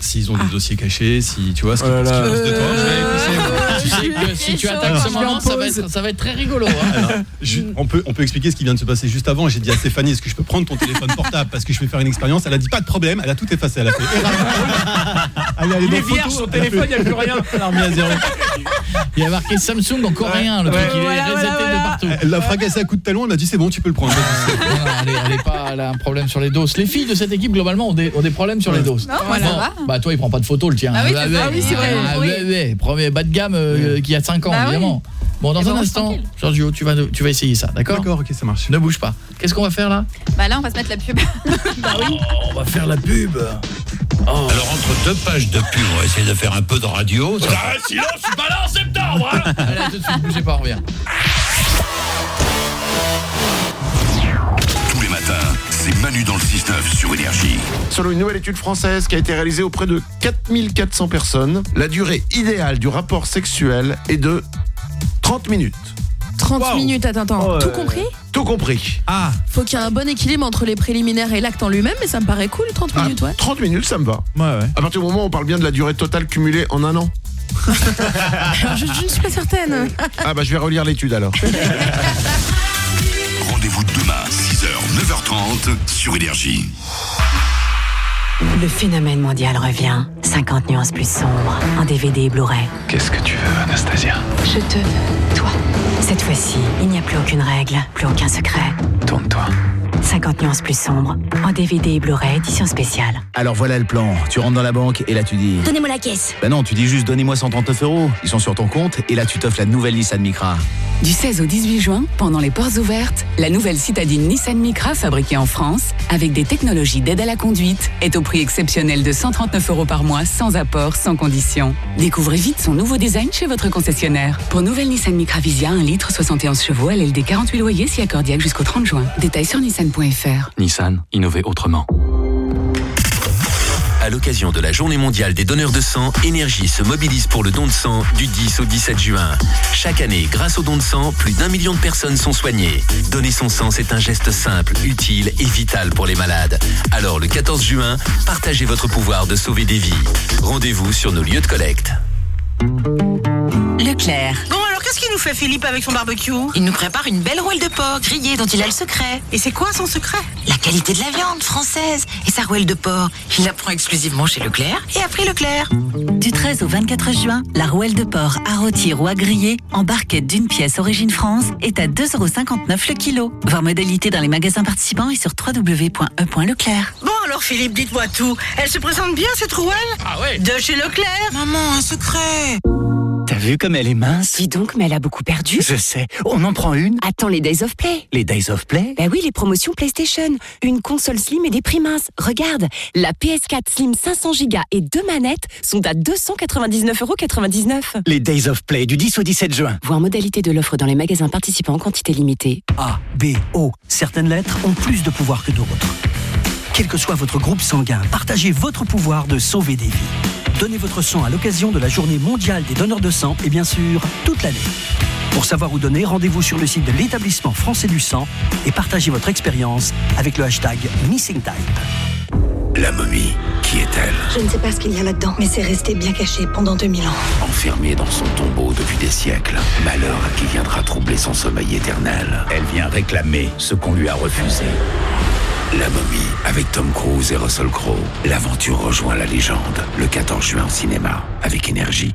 s'ils ont des dossiers cachés, si tu vois ce qu'ils Oh pensent de toi. Tu sais que si tu attaques ce moment, ça va, être, ça va être très rigolo. hein. Alors, je- on, peut, on peut expliquer ce qui vient de se passer juste avant. J'ai dit à Stéphanie, est-ce que je peux prendre ton téléphone portable parce que je vais faire une expérience? Elle a dit pas de problème, elle a tout effacé. Elle a fait. Dans est photo, vierge, son elle a téléphone, il n'y a plus rien. Elle a. Il y a marqué Samsung en coréen, le truc, il est voilà, reseté voilà, de voilà. partout. Elle l'a fracassé à coup de talon, elle m'a dit c'est bon, tu peux le prendre. Elle, est, elle est pas, elle a un problème sur les doses. Les filles de cette équipe globalement ont des, ont des problèmes sur les doses. Non, va. Bah toi il prend pas de photos le tien. Ah oui, c'est Ah oui, c'est vrai. ah. Premier bas de gamme euh, qui a 5 ans Bah oui. évidemment. Bon dans Et un bon, instant. Giorgio, tu vas tu vas essayer ça, d'accord D'accord, ok, ça marche. Ne bouge pas. Qu'est-ce qu'on va faire là Bah là, on va se mettre la pub. bah oui. Oh, On va faire la pub. Oh. Alors entre deux pages de pub, on va essayer de faire un peu de radio. ça- Ah, sinon je suis pas là en septembre hein Allez, à tout de suite, bougez pas, on revient. C'est Manu dans le 6-9 sur Énergie. Selon une nouvelle étude française qui a été réalisée auprès de 4400 personnes, la durée idéale du rapport sexuel est de 30 minutes. 30 minutes, attends, attends. Tout compris Tout compris. Ah, Faut qu'il y ait un bon équilibre entre les préliminaires et l'acte en lui-même, mais ça me paraît cool, 30 Ah, minutes, ouais. 30 minutes, ça me va. ouais, ouais. À partir du moment où on parle bien de la durée totale cumulée en un an. Alors, je, je ne suis pas certaine. Ah bah je vais relire l'étude alors. Rendez-vous demain, 6h, 9h30 sur Énergie. Le phénomène mondial revient. 50 nuances plus sombres en DVD et Blu-ray. Qu'est-ce que tu veux, Anastasia? Je te veux, toi. Cette fois-ci, il n'y a plus aucune règle, plus aucun secret. Tourne-toi. 50 nuances plus sombres. En DVD et Blu-ray édition spéciale. Alors voilà le plan. Tu rentres dans la banque et là tu dis. Donnez-moi la caisse. Bah non, tu dis juste donnez-moi 139 euros. Ils sont sur ton compte et là tu t'offres la nouvelle Nissan Micra. Du 16 au 18 juin, pendant les portes ouvertes, la nouvelle citadine Nissan Micra fabriquée en France, avec des technologies d'aide à la conduite, est au prix exceptionnel de 139 euros par mois, sans apport, sans condition. Découvrez vite son nouveau design chez votre concessionnaire. Pour nouvelle Nissan Micra Visia, 1 litre 71 chevaux, LLD 48 loyers, si accordiaque jusqu'au 30 juin. Détails sur nissan.fr. Nissan, innover autrement. À l'occasion de la journée mondiale des donneurs de sang, Énergie se mobilise pour le don de sang du 10 au 17 juin. Chaque année, grâce au don de sang, plus d'un million de personnes sont soignées. Donner son sang, c'est un geste simple, utile et vital pour les malades. Alors le 14 juin, partagez votre pouvoir de sauver des vies. Rendez-vous sur nos lieux de collecte. Leclerc. Qu'est-ce qu'il nous fait Philippe avec son barbecue Il nous prépare une belle rouelle de porc grillée dont il a le secret. Et c'est quoi son secret La qualité de la viande française. Et sa rouelle de porc, il la prend exclusivement chez Leclerc et a pris Leclerc. Du 13 au 24 juin, la rouelle de porc à rôtir ou à griller en barquette d'une pièce origine France est à 2,59€ le kilo. Voir modalité dans les magasins participants et sur www.e.leclerc. Bon, alors Philippe, dites-moi tout. Elle se présente bien cette rouelle Ah ouais De chez Leclerc Maman, un secret T'as vu comme elle est mince Dis donc, mais elle a beaucoup perdu. Je sais. On en prend une Attends les Days of Play. Les Days of Play Bah oui, les promotions PlayStation. Une console Slim et des prix minces. Regarde, la PS4 Slim 500 Go et deux manettes sont à 299,99€. Les Days of Play du 10 au 17 juin. Voir modalité de l'offre dans les magasins participants en quantité limitée. A, B, O. Certaines lettres ont plus de pouvoir que d'autres. Quel que soit votre groupe sanguin, partagez votre pouvoir de sauver des vies. Donnez votre sang à l'occasion de la journée mondiale des donneurs de sang et bien sûr, toute l'année. Pour savoir où donner, rendez-vous sur le site de l'établissement français du sang et partagez votre expérience avec le hashtag MissingType. La momie, qui est-elle? Je ne sais pas ce qu'il y a là-dedans, mais c'est resté bien caché pendant 2000 ans. Enfermée dans son tombeau depuis des siècles, malheur à qui viendra troubler son sommeil éternel. Elle vient réclamer ce qu'on lui a refusé. La momie, avec Tom Cruise et Russell Crowe. L'aventure rejoint la légende le 14 juin au cinéma, avec énergie.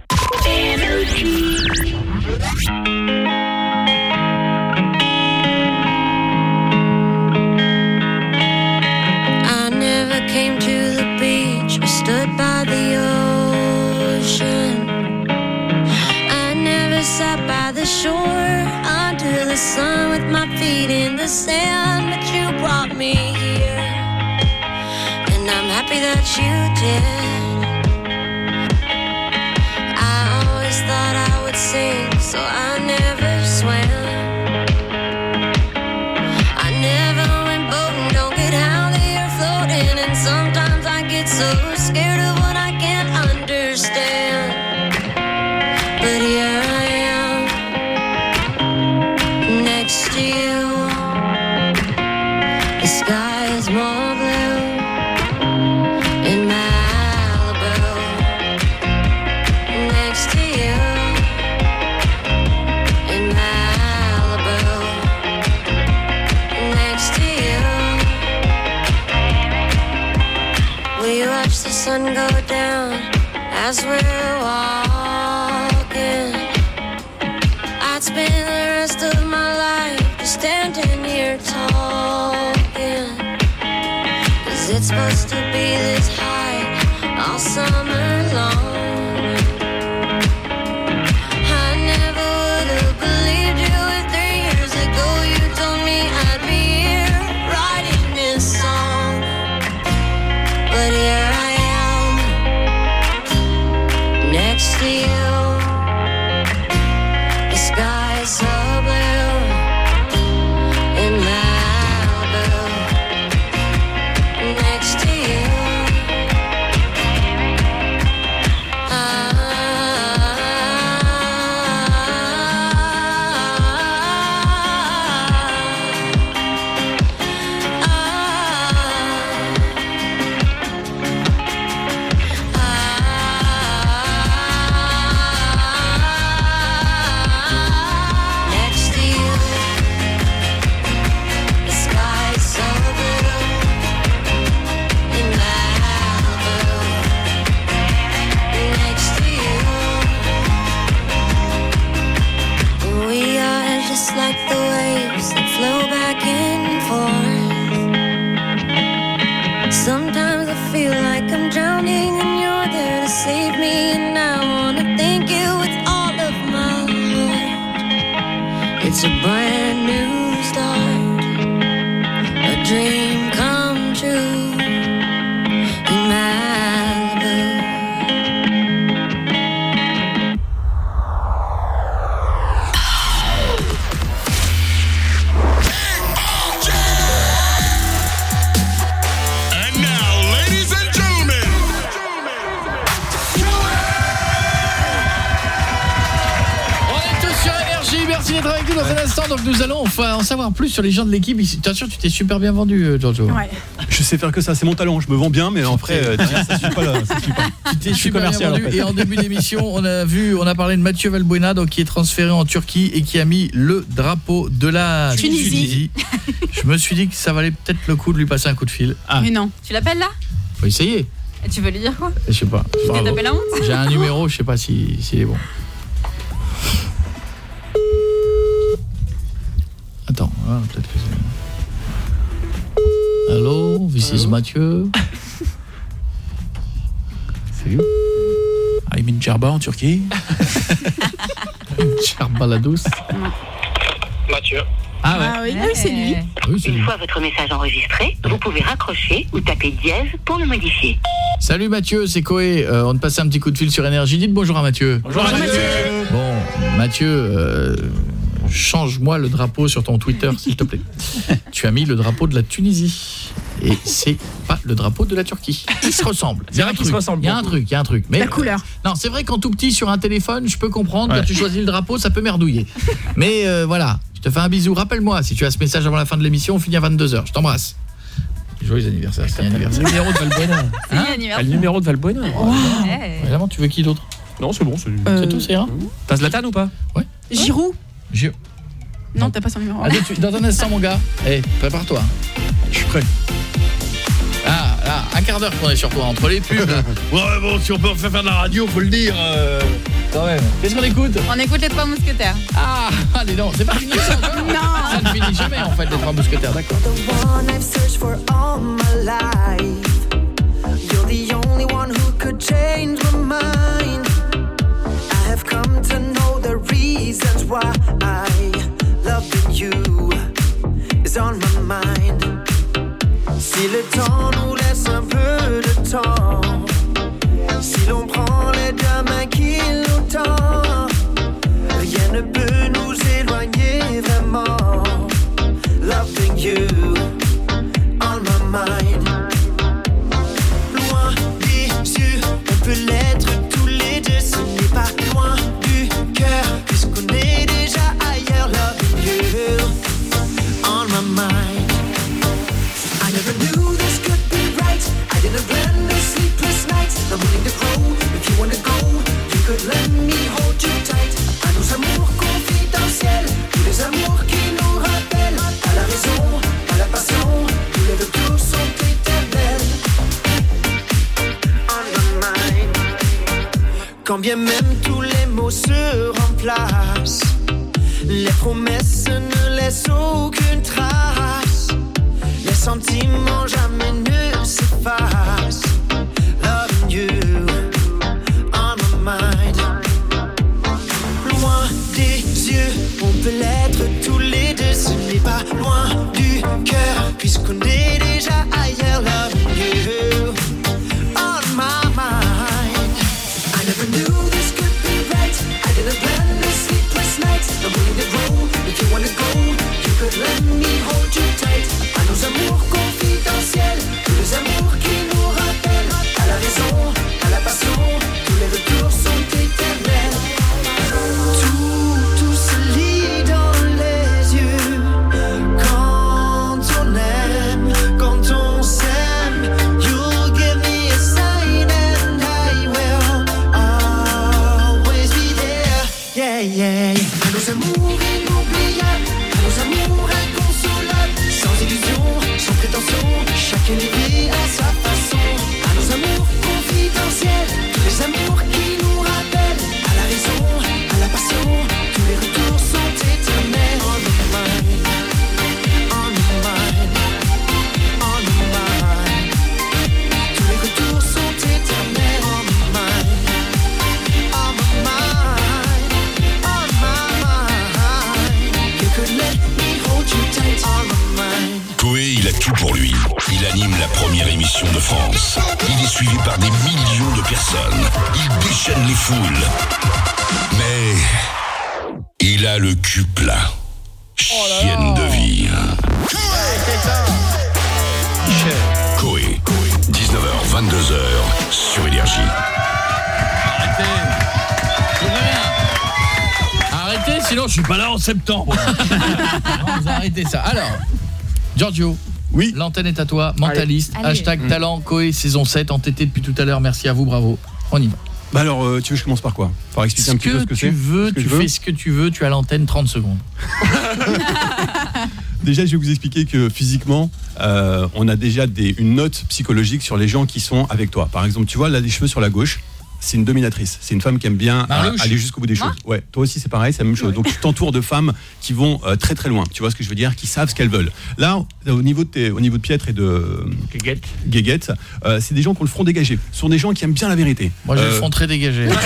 Sun with my feet in the sand, but you brought me here. And I'm happy that you did. I always thought I would sing, so I never swam. I never went boating, don't get out there floating, and sometimes I get so scared of what I can't understand. Sun go down as we're walking. Savoir plus sur les gens de l'équipe. ici. Attention, tu t'es super bien vendu, euh, Giorgio. Je sais faire que ça, c'est mon talent. Je me vends bien, mais après, euh, dire, ça suit pas là. Ça suit pas. Tu t'es Je suis super bien commercial, vendu. en fait. Et en début d'émission, on a vu, on a parlé de Mathieu Valbuena, donc qui est transféré en Turquie et qui a mis le drapeau de la Tunisie. Je me suis dit que ça valait peut-être le coup de lui passer un coup de fil. Ah, Mais non. Tu l'appelles là? Faut essayer. Et tu veux lui dire quoi? Je sais pas. Tu t'es Bravo. tapé la honte? J'ai un numéro, je sais pas si s'il est bon. Ah, peut-être que c'est. Allô, this is Mathieu. Salut. Ah, il met une djerba en Turquie. Djerba la douce. Mathieu. Ah ouais. Ah oui, oui, c'est lui. Oui, c'est Une lui. fois votre message enregistré, vous pouvez raccrocher ou taper dièse pour le modifier. Salut Mathieu, c'est Koé. Euh, on te passe un petit coup de fil sur énergie. Dites bonjour à Mathieu. Bonjour, Mathieu. Bon, Mathieu, euh, change-moi le drapeau sur ton Twitter, s'il te plaît. tu as mis le drapeau de la Tunisie. Et c'est pas le drapeau de la Turquie. Ils se ressemblent. C'est vrai un qu'ils se truc. ressemblent Il y a un truc, il y a un truc. Mais, La couleur. Non, c'est vrai qu'en tout petit sur un téléphone, je peux comprendre Ouais. quand tu choisis le drapeau, ça peut merdouiller. Mais euh, voilà, je te fais un bisou. Rappelle-moi, si tu as ce message avant la fin de l'émission, on finit à 22h. Je t'embrasse. Joyeux anniversaire, c'est un Le anniversaire. numéro de Valbuena. C'est Hein Ah, le anniversaire. numéro de Valbuena. Ouais. Vraiment, tu veux qui d'autre? Non, c'est bon. C'est C'est tout, c'est un T'as Zlatan ou pas? Giroud Je... Non, t'as pas son numéro. Ah, suite, dans un instant, mon gars. Eh, prépare-toi. Je suis prêt. Ah, là, un quart d'heure qu'on est sur toi, entre les pubs. ouais, bon, si on peut faire de la radio, faut le dire. euh, Quand même. Qu'est-ce qu'on écoute? On écoute les trois mousquetaires. Ah, allez, non, c'est pas fini ça encore Non. Ça ne finit jamais, en fait, les trois mousquetaires, d'accord. The one I've searched for all my life. You're the only one who could change my mind. I have come to know the reasons why I loving you is on my mind. Si le temps nous laisse un peu de temps, si l'on prend les deux mains qui nous tendent, rien ne peut nous éloigner vraiment. Loving you on my mind. Could let me hold you tight. À nos amours confidentiels, tous les amours qui nous rappellent à la raison, à la passion. Tous les retours sont éternels. On my mind. Quand bien même tous les mots se remplacent, les promesses ne laissent aucune trace. Les sentiments jamais ne s'effacent. Peut l'être tous les deux. Ce n'est pas loin du cœur, puisqu'on est Yeah, yeah, yeah. À nos amours inoubliables, à nos amours de France. Il est suivi par des millions de personnes. Il déchaîne les foules. Mais il a le cul plat. Chienne de vie. Coé. 19h, 22h sur Énergie. Arrêtez. Arrêtez, sinon je suis pas là en septembre. non, vous arrêtez ça. Alors, Giorgio. Oui. L'antenne est à toi, mentaliste. Allez. Hashtag talent, Coé, saison 7, entêté depuis tout à l'heure. Merci à vous, bravo. On y va. Bah alors, euh, tu veux que je commence par quoi? Par expliquer Ce un petit peu que ce que tu c'est veux, Ce que tu veux fais ce que tu veux, tu as l'antenne 30 secondes. Déjà, je vais vous expliquer que physiquement, euh, on a déjà des, une note psychologique sur les gens qui sont avec toi. Par exemple, tu vois, là, les cheveux sur la gauche, c'est une dominatrice. C'est une femme qui aime bien euh, aller jusqu'au bout des choses. Ouais, toi aussi, c'est pareil, c'est la même chose. Donc, tu t'entoures de femmes qui vont euh, très très loin. Tu vois ce que je veux dire? Qui savent ce qu'elles veulent. Là, au niveau de, tes, au niveau de Pietre et de Guéguette, euh, c'est des gens qui ont le front dégagé. Ce sont des gens qui aiment bien la vérité. Moi, j'ai le Euh, front très dégagé.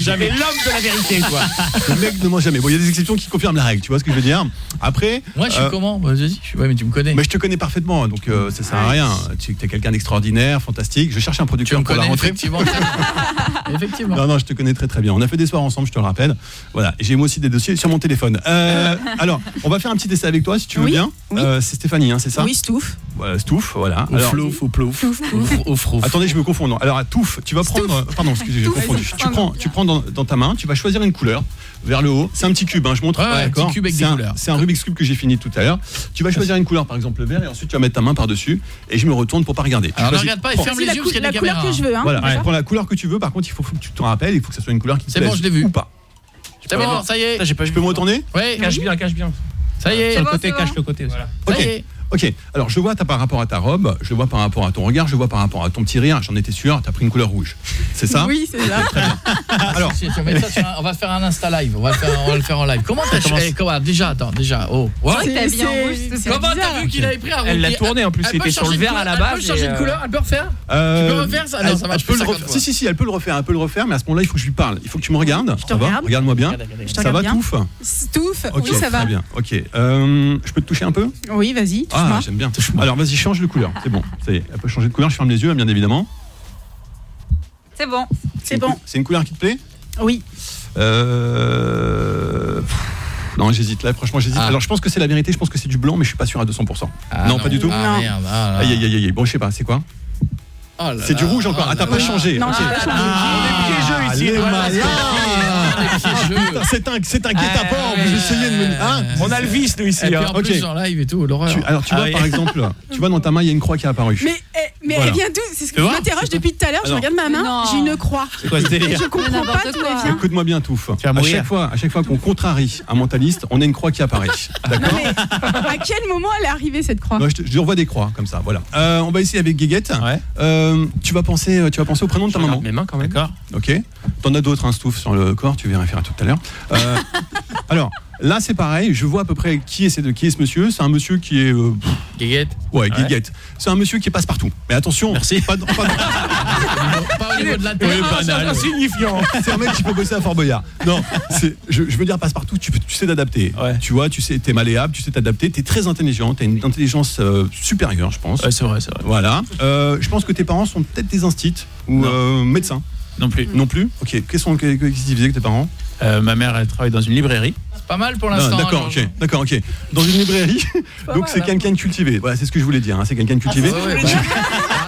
jamais l'homme de la vérité, quoi. Le mec ne ment jamais. Bon, il y a des exceptions qui confirment la règle, tu vois ce que je veux dire? Après. Moi, je suis euh, comment? Bah, Vas-y, je suis- ouais, mais tu me connais. Mais je te connais parfaitement, donc euh, ça sert à rien. Tu es quelqu'un d'extraordinaire, fantastique. Je cherche un producteur pour la rentrée. Effectivement. effectivement. Non, non, je te connais très très bien. On a fait des soirs ensemble, je te le rappelle. Voilà, j'ai moi aussi des dossiers sur mon téléphone. Euh, alors, on va faire un petit essai avec toi, si tu veux Oui, bien. Euh, c'est Stéphanie, hein, c'est ça Oui, Stouff. Voilà, Stouff, voilà. Flouf, plouf. Ou frouf. Attendez, je me confonds. non. Alors, à Touffe, tu vas prendre. Pardon, excusez, j'ai confondu. Tu prends, tu prends dans, dans ta main, tu vas choisir une couleur vers le haut. C'est un petit cube, hein, je montre. Ouais, ouais, d'accord petit cube avec C'est des un- couleurs. C'est un Rubik's Cube que j'ai fini tout à l'heure. Tu vas choisir une couleur, par exemple le vert, et ensuite tu vas mettre ta main par-dessus. Et je me retourne pour pas regarder. Tu Alors, ne regarde pas et ferme les la, yeux parce qu'il y a la des couleur que je veux, hein. Voilà, prends la couleur que tu veux. Par contre, il faut que tu te rappelles, il faut que ce soit une couleur qui te C'est bon, plaise je l'ai vu. ou pas. C'est bon, ça y est. Je peux me retourner Ouais, Cache bien, cache bien. ça y est. Sur le côté, c'est cache le côté. Voilà. Ça Ok. Ok, alors je vois par rapport à ta robe, je vois par rapport à ton regard, je vois par rapport à ton petit rire, j'en étais sûr, t'as pris une couleur rouge. C'est ça Oui, c'est ça. Alors, Si, tu vas mettre ça sur un- on va faire un Insta live. On va, le faire, on va le faire en live. Comment t'as commence. eh, comment, Déjà, attends, déjà. Oh. Ouais. vrai que t'as bien c'est- rouge, Comment t'as vu qu'il avait pris un Elle l'a rouge tourné, en plus, Elle il peut était sur le changer de vert à la base, Elle peut changer de euh, couleur, elle peut refaire? Euh, Tu peux refaire ça? Non, elle- ça va, elle je peut fais le 50 refaire. fois. Si, si, si, elle peut le refaire, elle peut le refaire, mais à ce moment-là, il faut que je lui parle. Il faut que tu me regardes. Je te ça va regarde. Regarde-moi bien. Ça va, touffe Stouff, Ok, oui, ça va. Très bien, ok. Euh, je peux te toucher un peu? Oui, vas-y, Ah, j'aime bien. Alors, vas-y, change de couleur. C'est bon, ça y est. Elle peut changer de couleur, je ferme les yeux, bien évidemment. C'est bon. C'est bon. C'est une couleur qui te plaît? Oui. Euh... pff, Non, j'hésite là, franchement, j'hésite. Ah. Alors, je pense que c'est la vérité, je pense que c'est du blanc, mais je suis pas sûr à 200%. Ah, non, pas du tout. Ah Non. merde. ah là. Aïe, aïe, aïe, aïe. Bon, je sais pas, c'est quoi? Oh C'est du rouge encore. oh Ah, t'as pas changé. Non, Ok. j'ai pas changé. Ah, piégeux ici, les piégeux. C'est un, c'est un guet-apens. Vous essayez de me. Hein On a le vice, nous, ici. Et puis hein. en plus en live et tout, l'horreur. Alors, tu Ah vois, oui. par exemple, tu vois, dans ta main, il y a une croix qui est apparue. Mais, eh, mais Voilà. elle vient d'où? C'est ce que je m'interroge depuis tout à l'heure. Je Alors. regarde ma main, j'ai une croix. C'est quoi ce délire je comprends pas d'où quoi. elle vient. Écoute-moi bien, Touffe. À chaque fois, à chaque fois qu'on contrarie un mentaliste, on a une croix qui apparaît. D'accord mais à quel moment elle est arrivée cette croix? Moi, je, te- revois des croix comme ça, voilà. Euh, on va essayer avec Guéguette. Euh, tu vas penser, tu vas penser au prénom de ta maman. Mes mains, quand même. D'accord. Ok. T'en as d'autres, un stouff sur le corps, tu vérifieras tout à l'heure. Euh, alors, là, c'est pareil, je vois à peu près qui est, ce- qui est ce monsieur. C'est un monsieur qui est. euh, pff, Guéguette. ouais, Guéguette. C'est un monsieur qui passe partout. Mais attention, Merci. Pas, de- pas de- Pas au niveau de la tête. Oui, Ah, Insignifiant. c'est un mec qui peut bosser à Fort Boyard. Non, c'est- je, je veux dire passe partout. Tu, peux- tu sais t'adapter. Ouais. Tu vois, tu sais, t'es malléable, tu sais t'adapter. T'es très intelligent. T'as une intelligence euh, supérieure, je pense. Ouais, c'est vrai, c'est vrai. Voilà. Euh, je pense que tes parents sont peut-être des instits ou euh, médecins. Non plus. Non plus Ok. Qu'est-ce qu'on- qu'est-ce qu'ils disaient que tes parents Euh, ma mère, elle travaille dans une librairie. C'est pas mal pour Non, l'instant. D'accord, ok, d'accord, ok. Dans une librairie, donc c'est hein. quelqu'un de cultivé. Voilà, c'est ce que je voulais dire. hein, C'est quelqu'un de cultivé.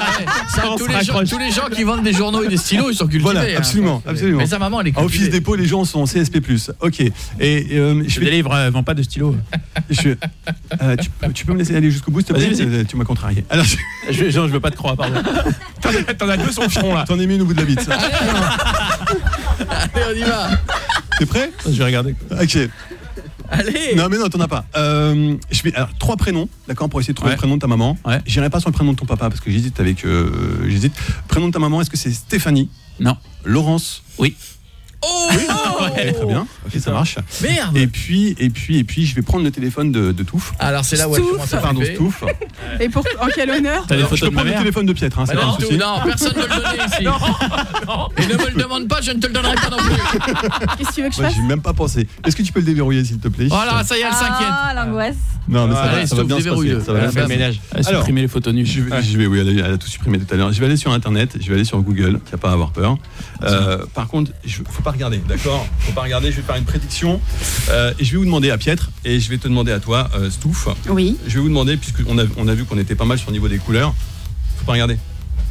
Tous, se les gens, raccroche. tous les gens qui vendent des journaux et des stylos, ils sont cultivés. Voilà, hein. absolument, absolument. Mais sa maman, elle est À Office cultivée. dépôt, les gens sont CSP+. Ok. Et euh, je Je vais délivre, elle vend pas de stylo. Je- euh, tu, tu peux me laisser aller jusqu'au bout, s'il te plaît Vas-y, vas-y. Euh, Tu m'as contrarié. Alors, je- Je, genre, je veux pas de croix, pardon. T'en as- T'en as deux sur le front, là. t'en ai mis une au bout de la bite. Allez, on y va. T'es prêt? Je vais regarder. Ok. Allez. Non, mais non, t'en as pas. Euh, je vais, alors, trois prénoms, d'accord, pour essayer de trouver Ouais. le prénom de ta maman. Ouais. J'irai pas sur le prénom de ton papa parce que j'hésite avec. euh, j'hésite. Prénom de ta maman, est-ce que c'est Stéphanie? Non. Laurence? Oui. Oh, Ok, très bien. Ok, ça marche. Merde. Et puis, et puis, et puis, je vais prendre le téléphone de, de Touffe. Alors, c'est là où elle Stouff. commence à Pardon, flipper. Touffe. Et pour en quel honneur Alors, je peux prendre le téléphone de Pietre, hein, c'est Bah pas non, un souci. non, personne ne veut le donner ici. Et ne me le demande pas, je ne te le donnerai pas non plus. Qu'est-ce que tu veux que je fasse j'y ai même pas pensé. Est-ce que tu peux le déverrouiller, s'il te plaît? Voilà, ça y est, elle s'inquiète. Ah, l'angoisse. Non, mais ça, Allez, va, ça va Stouff, bien se déverrouille-le. passer. Ça va bien a se passer. le a supprimé les photos nues. Je vais, je vais- oui, elle a, elle a tout supprimé tout à l'heure. Je vais aller sur Internet, je vais aller sur Google, tu vas pas à avoir peur. Euh, par contre, il faut pas regarder, d'accord? Faut pas regarder, je vais faire une prédiction. Euh, et je vais vous demander à Pietre, et je vais te demander à toi, euh, Stouff. Oui. Je vais vous demander, puisqu'on a, on a vu qu'on était pas mal sur le niveau des couleurs, faut pas regarder.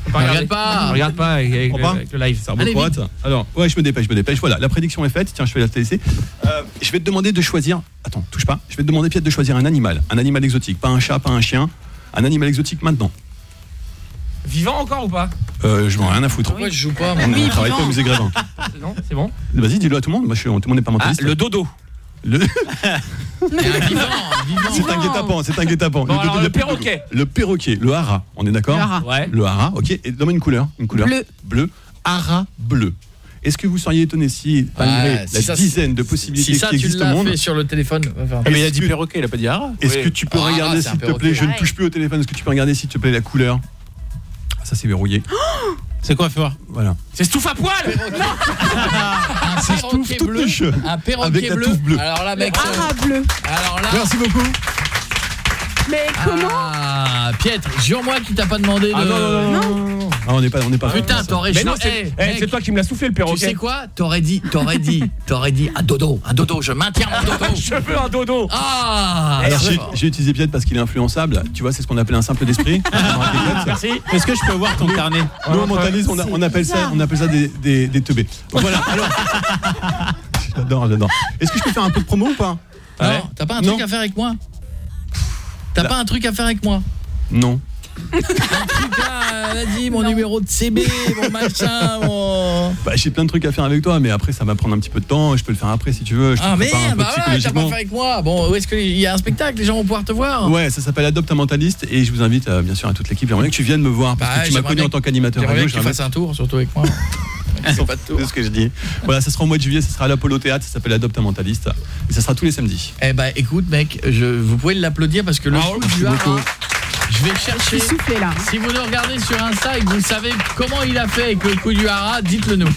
Faut pas Regarde pas. Regarde pas avec, avec Comprends le, pas avec le live. Cerveau Allez, croate. Alors, ouais, je me dépêche, je me dépêche. Voilà, la prédiction est faite. Tiens, je fais la TLC. Euh, je vais te demander de choisir. Attends, touche pas. Je vais te demander, Pietre, de choisir un animal. Un animal exotique. Pas un chat, pas un chien. Un animal exotique maintenant. Vivant encore ou pas Euh, je m'en ai rien à foutre. Pourquoi je joue pas moi On travaille pas au musée Grévin. Non, c'est bon. Vas-y, dis-le à tout le monde. Moi, je suis, tout le monde n'est pas Ah, mentaliste. le dodo. Le-. C'est un guet-apens, c'est un guet-apens. Bon, Le- alors, le- le perroquet. Le perroquet, le hara, on est d'accord Le hara. Ouais. Le hara, ok. Et donne-moi une couleur. Une couleur. Bleu. Bleu. Hara bleu. Est-ce que vous seriez étonné si, malgré si la ça, dizaine de possibilités Si ça, qui tu existent au monde, fait sur le téléphone. enfin, Ah, mais il a Est-ce dit que- perroquet, il a pas dit hara. est-ce Oui. que tu peux Ah, regarder, s'il te plaît? Je ne touche plus au téléphone. Est-ce que tu peux regarder, s'il te plaît, la couleur? Ah, Ça, c'est verrouillé. C'est quoi, fais voir Voilà. C'est Stouff à poil un Stouff perroquet toute bleu. Un perroquet Avec la bleu. touffe bleue. Alors là, mec. euh, Ara bleu. Alors là. Merci beaucoup. Mais comment Ah, Pietre, jure-moi qu'il t'a pas demandé de. Ah non, non, non, non. Ah, on n'est pas, on n'est pas. Putain, t'aurais Mais non, c'est Eh, eh, c'est toi qui me l'as soufflé le Tu perroquet. sais quoi T'aurais dit, t'aurais dit, t'aurais dit un dodo, un dodo. Je maintiens mon dodo. Je veux un dodo. Ah. C'est j'ai utilisé Piette parce qu'il est influençable. Tu vois, c'est ce qu'on appelle un simple d'esprit. Merci. Est-ce que je peux voir ton carnet Nous, en mentalisme, on, appelle ça, on appelle ça des, des, des teubés. Voilà, alors. j'adore, j'adore. Est-ce que je peux faire un peu de promo ou pas? Non, Ouais. t'as pas un Non. truc à faire avec moi? T'as pas un truc à faire avec moi Non. Un truc là, vas-y, mon numéro de CB, mon machin, mon... Bah, j'ai plein de trucs à faire avec toi, mais après, ça va prendre un petit peu de temps. Je peux le faire après si tu veux. Je Ah peu bah voilà, t'as pas fait avec moi. Bon, où est-ce qu'il y a un spectacle Les gens vont pouvoir te voir Ouais, ça s'appelle Adopte un mentaliste et je vous invite euh, bien sûr à toute l'équipe. J'aimerais bien que tu viennes me voir parce Bah, que tu m'as connu en tant qu'animateur J'aimerais que tu fasses un tour, surtout avec moi. C'est pas de tour. C'est ce que je dis. Voilà, ça sera au mois de juillet, ça sera à l'Apollo Théâtre, ça s'appelle Adopte un mentaliste et ça sera tous les samedis. Eh bah écoute mec, je, vous pouvez l'applaudir parce que le merci du je vais Je chercher. suis soufflé là. Si vous le regardez sur Insta et que vous savez comment il a fait avec le coup du hara, dites-le nous.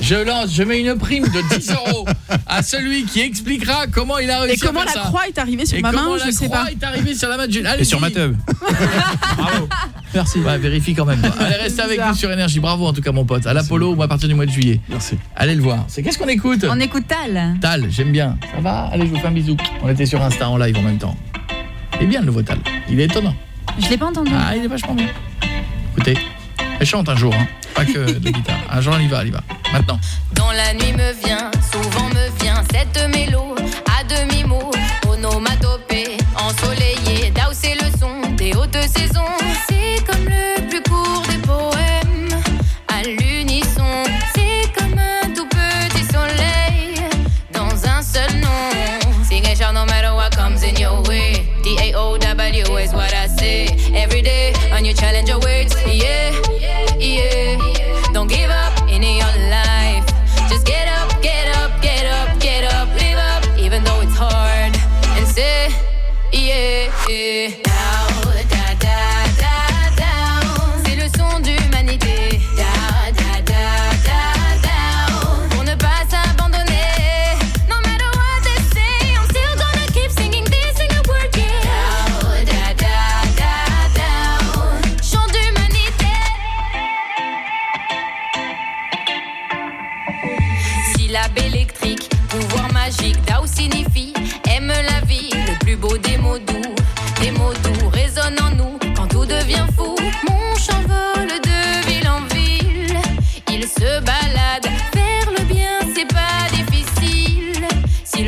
Je lance, je mets une prime de 10 euros à celui qui expliquera comment il a réussi Et comment à la ça. croix est arrivée sur Et ma comment main, la je sais croix pas. est arrivée sur la main de Jules. Et sur ma teub. Bravo. Merci. Ouais, vérifie quand même. Allez, restez avec nous sur Énergie. Bravo en tout cas mon pote. À l'Apollo ou à partir du mois de juillet. Merci. Allez le voir. C'est qu'est-ce qu'on écoute On écoute Tal. Tal, j'aime bien. Ça va Allez, je vous fais un bisou. On était sur Insta en live en même temps. Il est bien le nouveau Tal. Il est étonnant. Je l'ai pas entendu. Ah, il est vachement bien. Écoutez, elle chante un jour, hein. Pas que de guitare. Jour, elle y va, elle y va. Maintenant. Dans la nuit me vient, souvent me vient cette mélo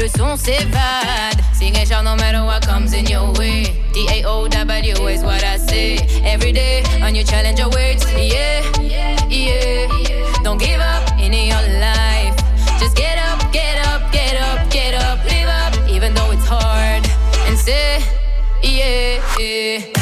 le son s'évade, shout no matter what comes in your way. D-A-O-W is what I say. Every day, a new challenge awaits. Yeah, yeah. Don't give up in your life. Just get up, get up, get up, get up, live up, even though it's hard. And say, yeah, yeah.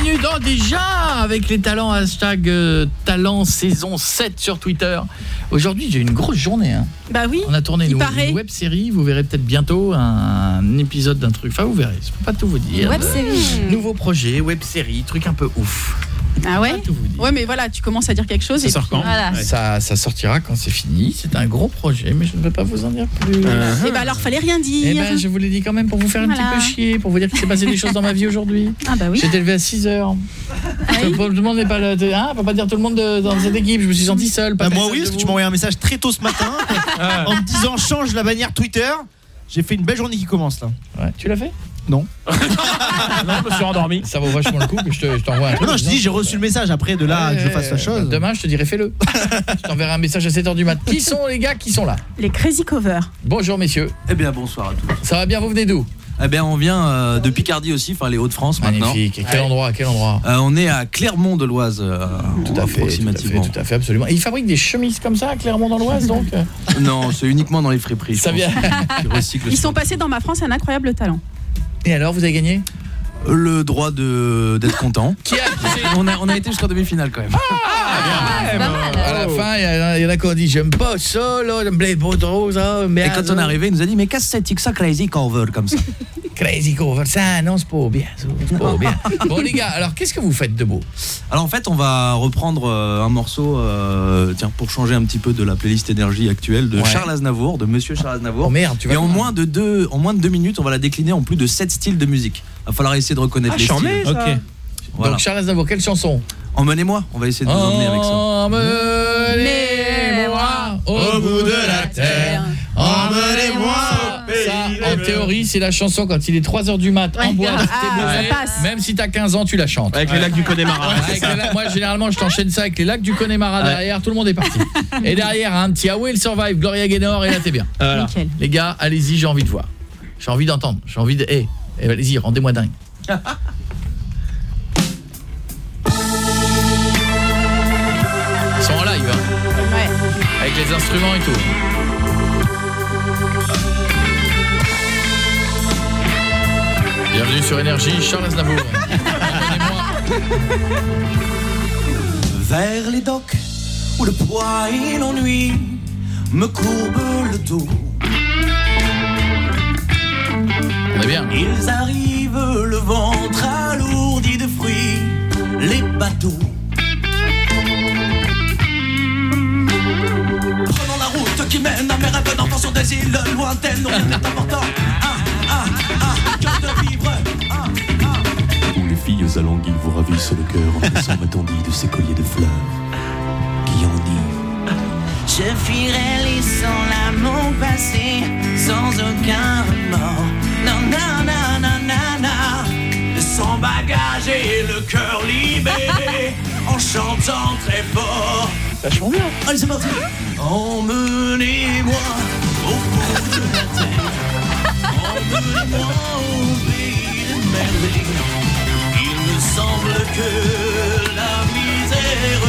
Non, déjà avec les talents hashtag euh, talent saison 7 sur Twitter. Aujourd'hui, j'ai une grosse journée hein. Bah oui. On a tourné une, une web série, vous verrez peut-être bientôt un, épisode d'un truc. Enfin, vous verrez, je peux pas tout vous dire. Web série. Nouveau projet, web série, truc un peu ouf. Ah ouais Ouais, mais voilà, tu commences à dire quelque chose. et puis, Voilà. ça, ça sortira quand c'est fini. C'est un gros projet, mais je ne peux pas vous en dire plus. Et bah alors, fallait rien dire. Eh ben, je vous l'ai dit quand même pour vous faire un petit peu chier, pour vous dire qu'il s'est passé des choses dans ma vie aujourd'hui. Ah bah oui. J'ai été levé à 6 heures. Tout le monde n'est pas là. Hein, on peut pas dire tout le monde de- dans cette équipe. Je me suis senti seul. pas Bah, moi oui, parce que tu m'as envoyé un message très tôt ce matin en me disant change la bannière Twitter. J'ai fait une belle journée qui commence là. Ouais, tu l'as fait? Non. non, je me suis endormi. Ça vaut vachement le coup que je te- t'envoie un truc. Non, je dis j'ai reçu le message après de là que je fasse la chose. Demain, je te dirai fais-le. je t'enverrai un message à 7h du mat. Qui sont les gars qui sont là? Les Crazy Cover. Bonjour messieurs. Eh bien bonsoir à tous. Ça va bien, vous venez d'où? Eh bien on vient euh, de Picardie aussi, enfin les Hauts-de-France maintenant. Magnifique. Et quel endroit, quel endroit? Euh, On est à Clermont de l'Oise euh, Tout à fait, approximativement. tout à fait, absolument. Et ils fabriquent des chemises comme ça, clairement dans l'Oise, donc euh? Non, c'est uniquement dans les friperies. Ça vient. Ils sont passés dans ma France un incroyable talent. Et alors, vous avez gagné? Le droit de d'être content. Qui a on a on a été jusqu'en demi-finale quand même. À la fin, il y, en a- il y en a qui ont dit j'aime pas solo, j'aime les beaux roses, mais Et quand on est arrivé, il nous a dit mais qu'est-ce que c'est que ça crazy cover comme ça? Crazy cover, ça non, c'est pas bien, c'est pas bien. Bon les gars, alors qu'est-ce que vous faites de beau? Alors en fait, on va reprendre euh, un morceau euh, tiens pour changer un petit peu de la playlist énergie actuelle de Ouais. Charles Aznavour, de monsieur Charles Aznavour. Oh merde, tu vas Et en moins de deux en moins de deux minutes, on va la décliner en plus de sept styles de musique. Va falloir essayer de reconnaître Ah, les styles. mets, ça. Ok. Voilà. Donc Charles Aznavour, quelle chanson? Emmenez-moi, on va essayer de vous emmener avec ça. Emmenez-moi c'est la chanson quand il est 3h du mat en boîte. Ah. Même si t'as 15 ans, tu la chantes. Avec les lacs du Connemara. Ouais, moi, généralement, je t'enchaîne ça avec les lacs du Connemara derrière. Tout le monde est parti. Et derrière, un petit Ah Will Survive, Gloria Gaynor, et là, t'es bien. Voilà. Les gars, allez-y, j'ai envie de voir. J'ai envie d'entendre. J'ai envie de. Eh, eh, allez-y, rendez-moi dingue. Ils sont en live, hein. Ouais. Avec les instruments et tout. Bienvenue sur Énergie, Charles Aznavour. Vers les docks où le poids et l'ennui me courbent le dos. On est bien. Ils arrivent, le ventre alourdi de fruits, les bateaux. Prenons la route qui mène à mes rêves d'enfants sur des îles lointaines, où rien n'est important. Où les filles aux alanguilles vous ravissent le cœur en laissant m'attendit de ces colliers de fleurs qui en dit Je fuirai laissant l'amour passer sans aucun remords. Non, non, non, non, non, non. Sans bagage et le cœur libéré en chantant très fort. Vachement bien. Allez, c'est parti. Emmenez-moi au bout de la terre. Il me semble que la misère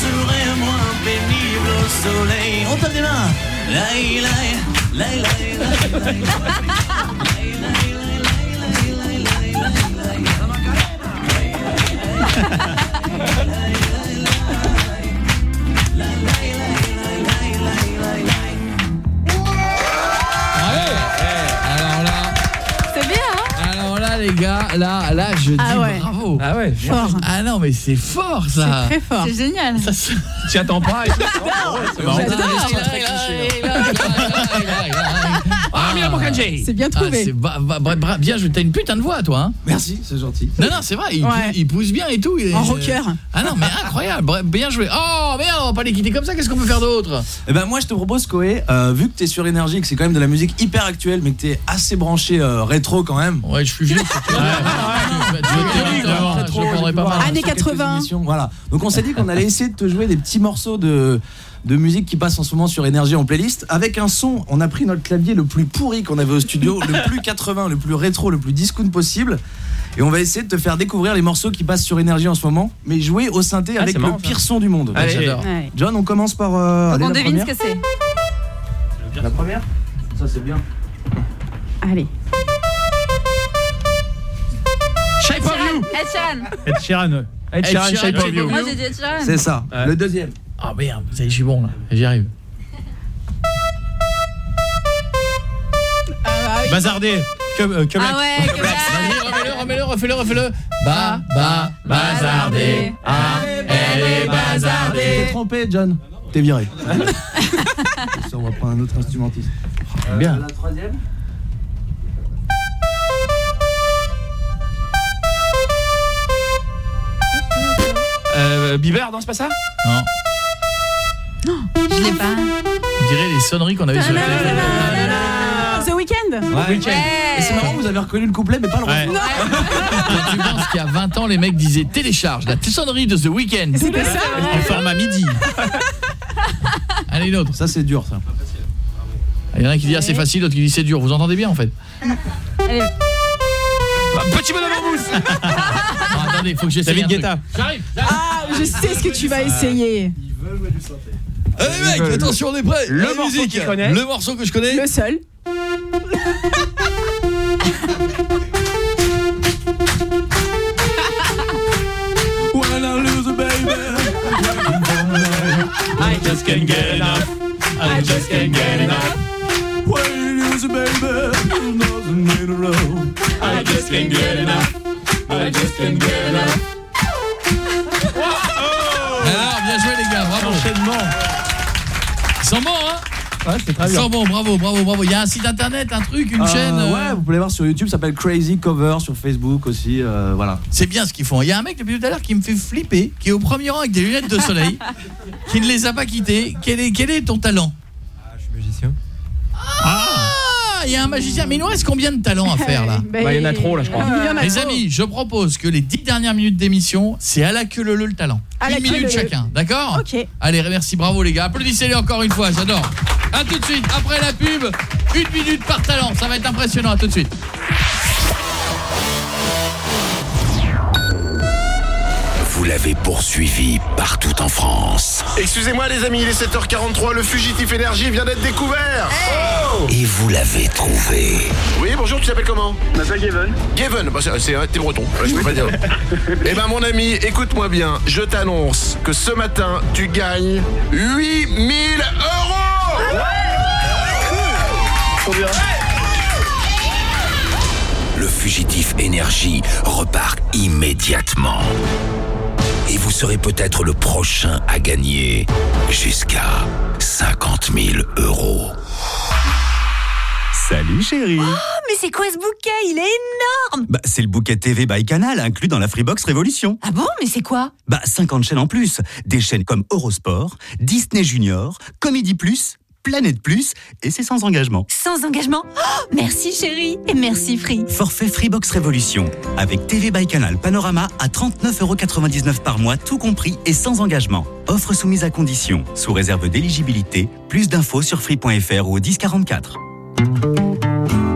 serait moins pénible au soleil. On tape des mains. Là, là, je dis Ah ouais. bravo. Ah ouais. Fort. Ah non, mais c'est fort ça. C'est très fort. C'est génial. Tu attends pas. C'est marrant. Ah, Mila Mokanji. C'est bien Ah, trouvé. c'est ba- ba- ba- bra- bien joué. T'as une putain de voix, toi. Hein Merci, c'est gentil. non, non, c'est vrai. Il, Ouais. pou- il pousse bien et tout. il est- En rocker. Ah non, mais incroyable. Bref, Bien joué. Oh merde, on va pas les quitter comme ça. Qu'est-ce qu'on peut faire d'autre? Eh ben moi je te propose Koé, euh, vu que t'es sur énergie, que c'est quand même de la musique hyper actuelle, mais que t'es assez branché euh, rétro quand même. Ouais, je suis vieux. Pas mal. Années sur quelques 80. émissions, Voilà. Donc on s'est dit qu'on allait essayer de te jouer des petits morceaux de de musique qui passent en ce moment sur énergie en playlist avec un son on a pris notre clavier le plus pourri qu'on avait au studio le plus 80 le plus rétro le plus discount possible et on va essayer de te faire découvrir les morceaux qui passent sur énergie en ce moment mais jouer au synthé Ah, avec le marrant, ça. pire son du monde Allez. J'adore. Ouais. John on commence par euh, allez, la devine ce que c'est. la première? Ça c'est bien Allez. Shape of You. Ed Sheeran. Ed Sheeran. Ed Ed Sheeran, Shape of You. Moi j'ai dit Ed Sheeran. C'est ça. Le deuxième. Ah merde, ça y est, je suis bon là. J'y arrive. Ah, bah. Bazardé. Que, euh, que Ah ouais, que Vas-y, remets-le, remets-le, refais-le, refais-le. Ba, ba, bazardé. Ah, elle est bazardée. T'es trompé, John. T'es viré. Ça, on va prendre un autre instrumentiste. Bien. La troisième. Euh, Bieber, non, c'est pas ça Non, Je l'ai pas. on dirait les sonneries qu'on avait sur le téléphone. The Weeknd Ouais. Weekend. C'est marrant, vous avez reconnu le couplet, mais pas le Ouais. refrain. Quand tu penses qu'il y a 20 ans, les mecs disaient télécharge la sonnerie de The Weeknd. C'était ça En format midi. Allez, une autre. Ça, c'est dur, ça. Il y en a qui disent ah, c'est facile, d'autres qui disent c'est dur. Vous entendez bien en fait Allez. Bah, Petit bonhomme en mousse Non, Attendez, faut que j'essaye un. Guetta. J'arrive. Ah, je sais ce que tu vas essayer. Allez mec, attention, on est prêts. Le morceau musique. Le morceau que je connais. Le seul. When I lose a baby. I just can't get enough. I just can't get enough. Baby. A. I just can't get enough. I just can't get enough. Alors, bien joué les gars, bravo. Enchaînement. Ils sont bons hein? Ouais, c'est très Ils sont bons, bravo, bravo, bravo. Il y a un site internet, un truc, une Euh, chaîne. euh, Ouais, vous pouvez les voir sur YouTube, ça s'appelle Crazy Cover sur Facebook aussi, euh, voilà. C'est bien ce qu'ils font. Il y a un mec depuis tout à l'heure qui me fait flipper, qui est au premier rang avec des lunettes de soleil, qui ne les a pas quittées. Quel est, quel est ton talent? Ah Il y a un magicien. Mais il nous reste combien de talents à faire là Bah, il y en a trop, là, je crois. Les amis, je propose que les 10 dernières minutes d'émission, c'est à la queue le, le talent. À la Une minute chacun, d'accord Ok. Allez, merci, bravo les gars. Applaudissez-les encore une fois, j'adore. À tout de suite, après la pub, une minute par talent. Ça va être impressionnant, à tout de suite. Vous l'avez poursuivi partout en France. Excusez-moi les amis, il est 7h43, le fugitif énergie vient d'être découvert. Oh Et vous l'avez trouvé. oui, bonjour, tu t'appelles comment? Je m'appelle Gaven. Gaven, bah, c'est, t'es breton, je peux pas dire. eh ben mon ami, écoute-moi bien, je t'annonce que ce matin, tu gagnes 8000 euros Le fugitif énergie repart immédiatement. Et vous serez peut-être le prochain à gagner jusqu'à 50 000 euros. Salut chérie. Oh, mais c'est quoi ce bouquet? Il est énorme! Bah c'est le bouquet TV by Canal inclus dans la Freebox Révolution. Ah bon, mais c'est quoi? Bah 50 chaînes en plus, des chaînes comme Eurosport, Disney Junior, Comédie Plus, Planète Plus et c'est sans engagement. Sans engagement Oh, Merci chérie et merci Free. Forfait Freebox Révolution avec TV by Canal Panorama à 39,99€ par mois tout compris et sans engagement. Offre soumise à condition, sous réserve d'éligibilité. Plus d'infos sur free.fr ou au 1044.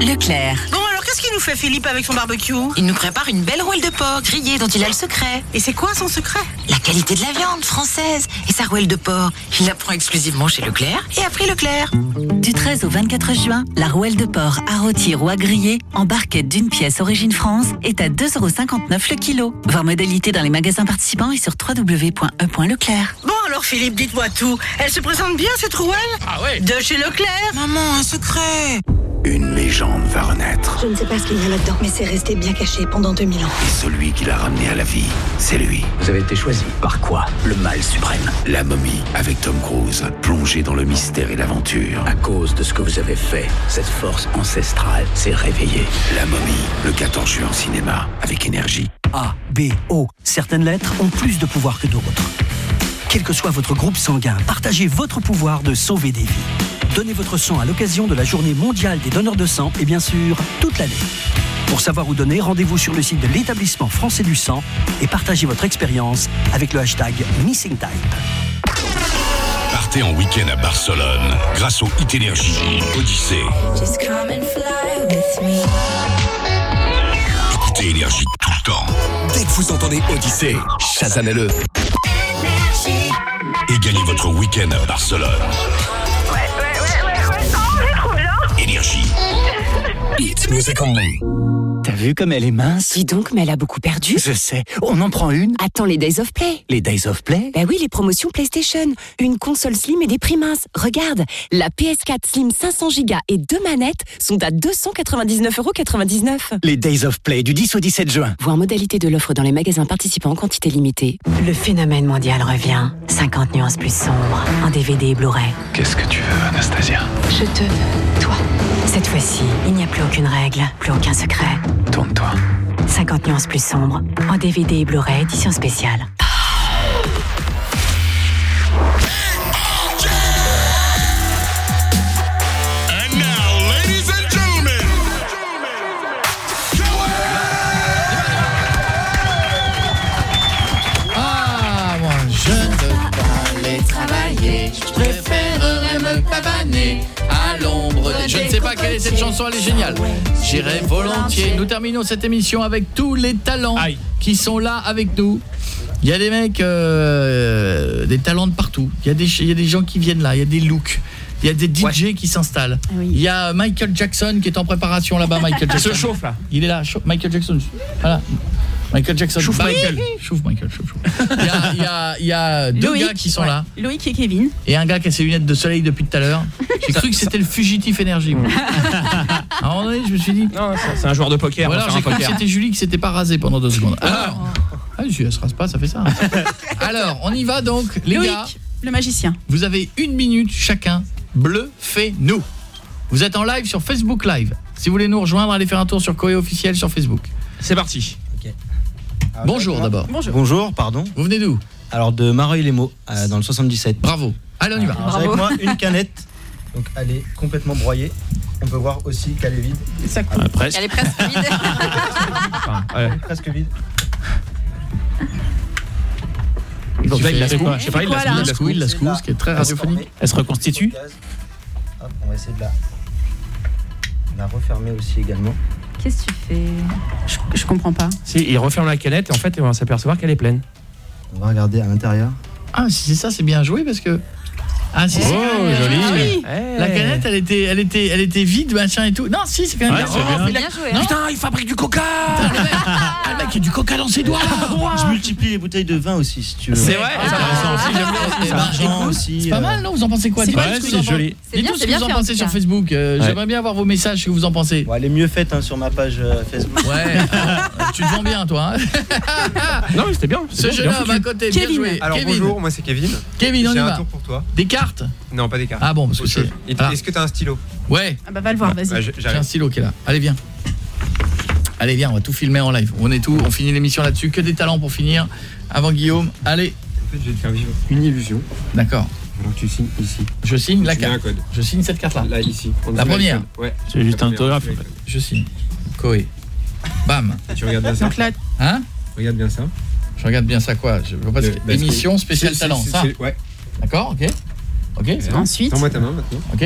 Leclerc. Qu'est-ce qu'il nous fait Philippe avec son barbecue Il nous prépare une belle rouelle de porc grillée dont il a le secret. Et c'est quoi son secret La qualité de la viande française. Et sa rouelle de porc, il la prend exclusivement chez Leclerc et a pris Leclerc. Du 13 au 24 juin, la rouelle de porc à rôtir ou à griller en barquette d'une pièce origine France est à 2,59€ le kilo. Voir modalité dans les magasins participants et sur www.e.leclerc. Bon, alors Philippe, dites-moi tout. Elle se présente bien cette rouelle Ah ouais De chez Leclerc Maman, un secret Une légende va renaître. Je ne sais pas ce qu'il y a là-dedans, mais c'est resté bien caché pendant 2000 ans. Et celui qui l'a ramené à la vie, c'est lui. Vous avez été choisi par quoi Le mal suprême. La momie, avec Tom Cruise, plongé dans le mystère et l'aventure. À cause de ce que vous avez fait, cette force ancestrale s'est réveillée. La momie, le 14 juin au cinéma, avec énergie. A, B, O. Certaines lettres ont plus de pouvoir que d'autres. Quel que soit votre groupe sanguin, partagez votre pouvoir de sauver des vies. Donnez votre sang à l'occasion de la journée mondiale des donneurs de sang et bien sûr, toute l'année. Pour savoir où donner, rendez-vous sur le site de l'établissement français du sang et partagez votre expérience avec le hashtag MissingType. Partez en week-end à Barcelone grâce au Hit Energy Odyssée. Just come and fly with me. Écoutez Énergie tout le temps. Dès que vous entendez Odyssée, chazanez-le. Et gagnez votre week-end à Barcelone. Ouais, ouais, ouais, ouais, ouais. Oh, c'est trop bien. Énergie. Hit Music Only. T'as vu comme elle est mince? Dis donc, mais elle a beaucoup perdu. Je sais. On en prend une? Attends les Days of Play. Les Days of Play? Bah oui, les promotions PlayStation. Une console Slim et des prix minces. Regarde, la PS4 Slim 500 Go et deux manettes sont à 299,99€. Les Days of Play du 10 au 17 juin. Voir modalité de l'offre dans les magasins participants en quantité limitée. Le phénomène mondial revient. 50 nuances plus sombres en DVD et Blu-ray. Qu'est-ce que tu veux, Anastasia? Je te veux, toi. Cette fois-ci, il n'y a plus aucune règle, plus aucun secret. Tourne-toi. 50 nuances plus sombres en DVD et Blu-ray édition spéciale. Cette chanson, elle est géniale. J'irai volontiers. Nous terminons cette émission avec tous les talents qui sont là avec nous. Il y a des mecs, euh, des talents de partout. Il y, a des, il y a des gens qui viennent là, il y a des looks. Il y a des DJ qui s'installent. Il y a Michael Jackson qui est en préparation là-bas. Michael Il se Jackson. chauffe, là. Il est là. Michael Jackson. Voilà. Michael Jackson. Chauffe Bah, Michael. Chauffe Michael. Chauffe. Il y a, il y a- il y a deux Loïc, gars qui sont ouais. là. Loïc et Kevin. Et un gars qui a ses lunettes de soleil depuis tout à l'heure. J'ai cru que c'était le fugitif énergie. moi. à un moment donné, je me suis dit. Non, c'est- un joueur de poker. Ou alors j'ai un cru que poker. c'était Julie qui s'était pas rasée pendant deux secondes. Alors, ah, je elle se rase pas, ça fait ça. Alors, on y va donc, les Loïc, gars. le magicien. Vous avez une minute chacun. Bluffez-nous. Vous êtes en live sur Facebook Live. Si vous voulez nous rejoindre, allez faire un tour sur Coé officiel sur Facebook. C'est parti. Bonjour d'abord. Bonjour. pardon. Vous venez d'où Alors de Mareuil-les-Maux, euh, dans le 77. Bravo. Allez, on y va. Alors, j'ai avec moi une canette, donc elle est complètement broyée. On peut voir aussi qu'elle est vide. Ça Ah, presque. Elle est presque vide. Enfin, ouais. Elle est presque vide. Donc là, il la fais secoue. quoi Je sais pas, il la Il secoue. la secoue, il la ce qui est très radiophonique. Elle se reconstitue Hop, on va essayer de la, de la refermer aussi également. Qu'est-ce que tu fais? Je, je comprends pas. Si, il referme la canette et en fait, on va s'apercevoir qu'elle est pleine. On va regarder à l'intérieur. Ah, si c'est ça, c'est bien joué parce que Ah si, c'est Oh, même- joli. Ah oui. Eh. La canette, elle était elle était elle était vide, machin et tout. Non, si, c'est quand même Ouais, bien. c'est bien. il a- Bien joué, Non, hein. Putain, il fabrique du coca le mec, le mec, il y a du coca dans ses doigts. Je multiplie les bouteilles de vin aussi, si tu veux. C'est vrai, Ah, c'est C'est pas euh, mal, non Vous en pensez quoi? C'est Dites-moi vrai, ce que c'est vous en joli. Dites-nous ce que vous en pensez sur. Facebook. euh. J'aimerais bien avoir vos messages, ce que vous en pensez. Elle est mieux faite hein, sur ma page euh, Facebook. Ouais, alors, tu te vends bien toi. hein. Non, mais c'était bien. Ce jeune homme à côté, bien joué. Alors bonjour, moi c'est Kevin. Kevin, on y J'ai un va. tour pour toi. Des cartes Non, pas des cartes. Ah bon, parce que c'est... Ah. Est-ce que t'as un stylo Ouais, Ah bah va le voir, vas-y. je- j'ai un stylo qui est là. Allez, viens. Allez, viens, on va tout filmer en live. On est tout, on finit l'émission là-dessus. Que des talents pour finir. Avant Guillaume. Allez, En fait, je vais te faire vivre une illusion. d'accord. Alors tu signes ici. Je signe la carte. code. Je signe cette carte-là. Là, ici. La première. Ouais. C'est juste un autographe. Je signe. Coé. Bam. Tu regardes bien ça Donc là, Hein Regarde bien ça. Je regarde bien ça quoi. Je vois pas ce que- Émission spéciale talent, ça. Ouais. D'accord, ok. Ok, c'est bon. ensuite. Tends-moi ta main maintenant. Ok.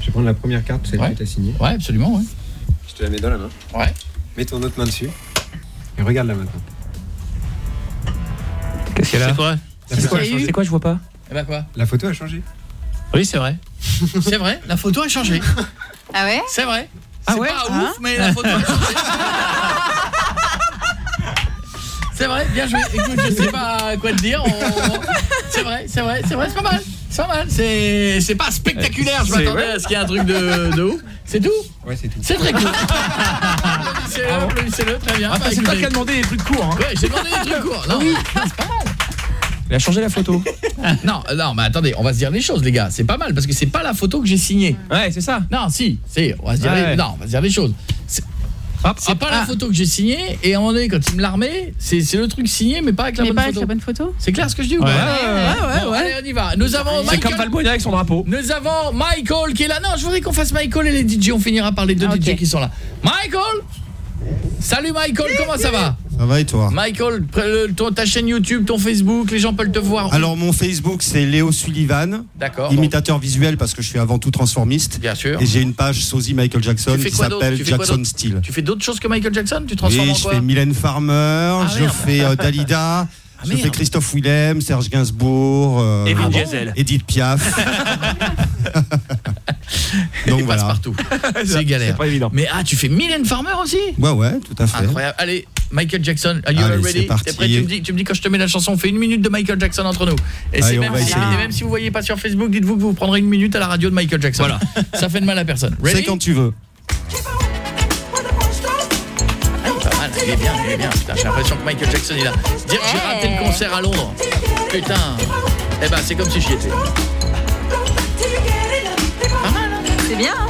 Je vais prendre la première carte, celle Ouais. que tu as signée. Ouais, absolument, ouais. Je te la mets dans la main. Ouais. Mets ton autre main dessus. Et regarde-la maintenant. Qu'est-ce qu'elle a C'est quoi? C'est quoi, qu'il c'est quoi, je vois pas? Et bah quoi? La photo a changé. Oui, c'est vrai. C'est vrai, la photo a changé. Ah ouais? C'est vrai. Ah C'est ouais? pas Hein ouf, mais la photo a changé. C'est vrai, bien joué. Écoute, je sais pas quoi te dire. on- C'est vrai, c'est vrai, c'est vrai, c'est pas mal. C'est pas mal. C'est c'est pas spectaculaire. Je C'est- m'attendais à ce qu'il y ait un truc de, de ouf. C'est tout Ouais, c'est tout. C'est très cool. Applaudissez-le, applaudissez-le, très bien. Ah, Bah, c'est toi qui as demandé des trucs courts. Hein. Ouais, j'ai demandé des trucs courts. Non, c'est pas mal. Il a changé la photo. Non, non, mais attendez, on va se dire les choses, les gars. C'est pas mal parce que c'est pas la photo que j'ai signée. Ouais, c'est ça. Non, si, c'est, on va se dire, Ouais. les, non, on va se dire les choses. C'est Hop, c'est hop. pas la Ah. photo que j'ai signée et à un moment donné, quand il me l'a remet, c'est le truc signé, mais pas avec la Mais bonne pas avec photo. la bonne photo C'est clair ce que je dis ou Ouais, pas ouais, ouais, Bon, Allez, on y va. Nous avons C'est comme Michael. Valbuena avec son drapeau. Nous avons Michael qui est là. Non, je voudrais qu'on fasse Michael et les DJ. On finira par les deux Ah, DJ qui sont là. Michael Salut Michael, comment ça va? Ça va et toi? Michael, ton- ta chaîne YouTube, ton Facebook, les gens peuvent te voir. Alors mon Facebook c'est Léo Sullivan, D'accord. imitateur visuel parce que je suis avant tout transformiste. Bien sûr. Et j'ai une page sosie Michael Jackson qui s'appelle Jackson Style. Tu fais d'autres choses que Michael Jackson? Tu transformes Oui, en je fais Mylène Farmer, je merde. fais euh, Dalida, je merde. fais Christophe Willem, Serge Gainsbourg, euh, ah. Edith Piaf. Donc Donc voilà. partout. C'est galère. pas évident. Mais ah, tu fais Mylène Farmer aussi Ouais, ouais, tout à fait. Incroyable. Allez, Michael Jackson, are you Allez, ready c'est parti. Prêt tu me, dis, tu me dis quand je te mets la chanson, on fait une minute de Michael Jackson entre nous. Et, c'est même, si, même si vous voyez pas sur Facebook, dites-vous que vous prendrez une minute à la radio de Michael Jackson. Voilà. Ça fait de mal à personne. Ready C'est quand tu veux. Ah, il est pas mal, il est bien, il est bien. Putain, j'ai l'impression que Michael Jackson est là. Dire que j'ai raté le concert à Londres. Putain. Eh ben, c'est comme si j'y étais. C'est bien. hein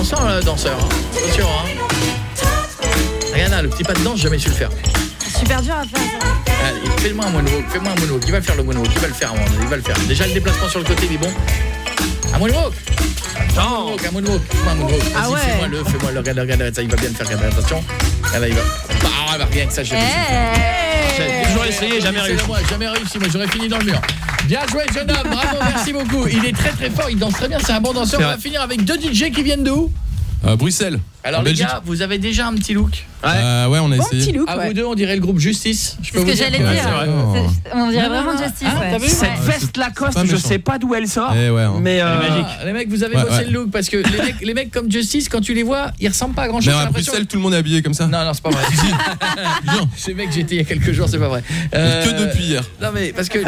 On sent le danseur. hein. Attention, hein. Là, le petit pas de danse, jamais su le faire. Super dur à faire. Allez, fais-moi un moonwalk, fais-moi un moonwalk. Il va faire le moonwalk, il va le faire, il va le faire. Déjà, le déplacement sur le côté, il est bon. Un moonwalk moonwalk, un moonwalk, fais-moi un moonwalk. Vas-y, Ah ouais. fais-moi le, fais-moi le, regarde, regarde, ça, il va bien le faire, regarde, attention. Là, là, il va. Ah, bah, rien que ça, j'ai. J'ai toujours essayé, jamais réussi. moi, jamais réussi, moi j'aurais fini dans le mur. Bien joué jeune homme, bravo, merci beaucoup. Il est très très fort, il danse très bien, c'est un bon danseur. On va finir avec deux DJ qui viennent d'où Euh, Bruxelles. Alors les Belgique. gars, vous avez déjà un petit look Euh, ouais, on a Bon essayé. petit look, À ouais. vous deux, on dirait le groupe Justice. Je C'est ce que j'allais dire. vrai. C'est- On dirait vraiment non. Justice. Ah, ouais. t'as vu Cette Ouais. veste Lacoste, je sais pas d'où elle sort. Eh ouais, hein. Mais euh, Ah, les mecs, vous avez Ouais, bossé ouais. le look parce que les mecs, les mecs comme Justice, quand tu les vois, ils ressemblent pas à grand chose. Mais à Bruxelles, tout le monde est habillé comme ça. Non, non, c'est pas vrai. Ces mecs, j'étais il y a quelques jours, c'est pas vrai. Que depuis hier. Non mais parce que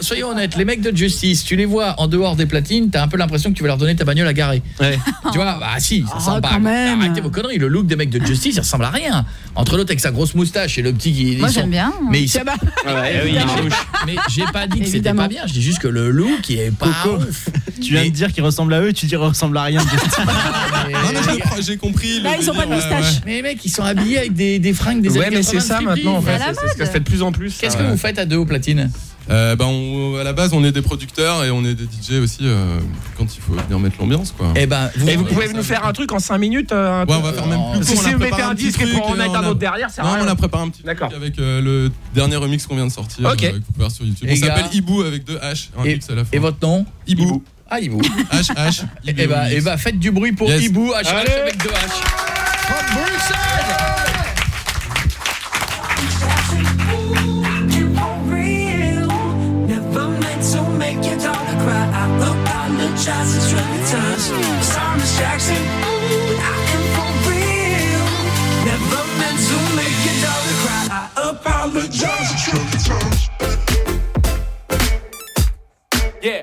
soyons honnêtes, les mecs de Justice, tu les vois en dehors des platines, t'as un peu l'impression que tu vas leur donner ta bagnole à garer. ouais. Tu vois, bah si, ça ressemble pas. quand même. Arrêtez vos conneries, le look des mecs de Justice, il ressemble à rien. Entre l'autre avec sa grosse moustache et le petit qui. Moi j'aime bien. Mais ils sont- Ouais, ouais, oui, il. Mais j'ai pas dit que c'était pas bien, je dis juste que le look il est pas Coco. ouf. Tu viens Mais- de dire qu'il ressemble à eux, tu dis qu'il ressemble à rien. Mais- Non, mais j'ai compris. Là, ils ont pas de moustache. Mais mecs, ils sont habillés avec des, fringues des Ouais, mais c'est 80 ça maintenant en fait. C'est ce que fait de plus en plus. Qu'est-ce que vous faites à deux aux platines Euh, bah, on- à la base, on est des producteurs et on est des DJ aussi euh, quand il faut venir mettre l'ambiance, quoi. Eh ben, vous, Et vous pouvez nous faire un truc en 5 minutes euh, un Ouais, on va faire même plus Parce court, si vous mettez un petit disque et pour en mettre un autre derrière, c'est Non, rien. on a préparé un petit D'accord. truc avec euh, le dernier remix qu'on vient de sortir. Ok. euh, que vous pouvez voir sur YouTube. On s'appelle. Hibou avec deux H. Un Et, X à la fin. et votre nom Hibou. Ah, Hibou. H H. Ben, eh ben, faites du bruit pour Yes. Hibou, H Allez. avec deux H. From Bruxelles apologize a trillion times. Sorry, Miss Jackson, but I am for real. Never meant to make your daughter cry. I apologize a times. Yeah.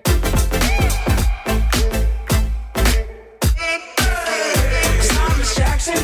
Miss Jackson.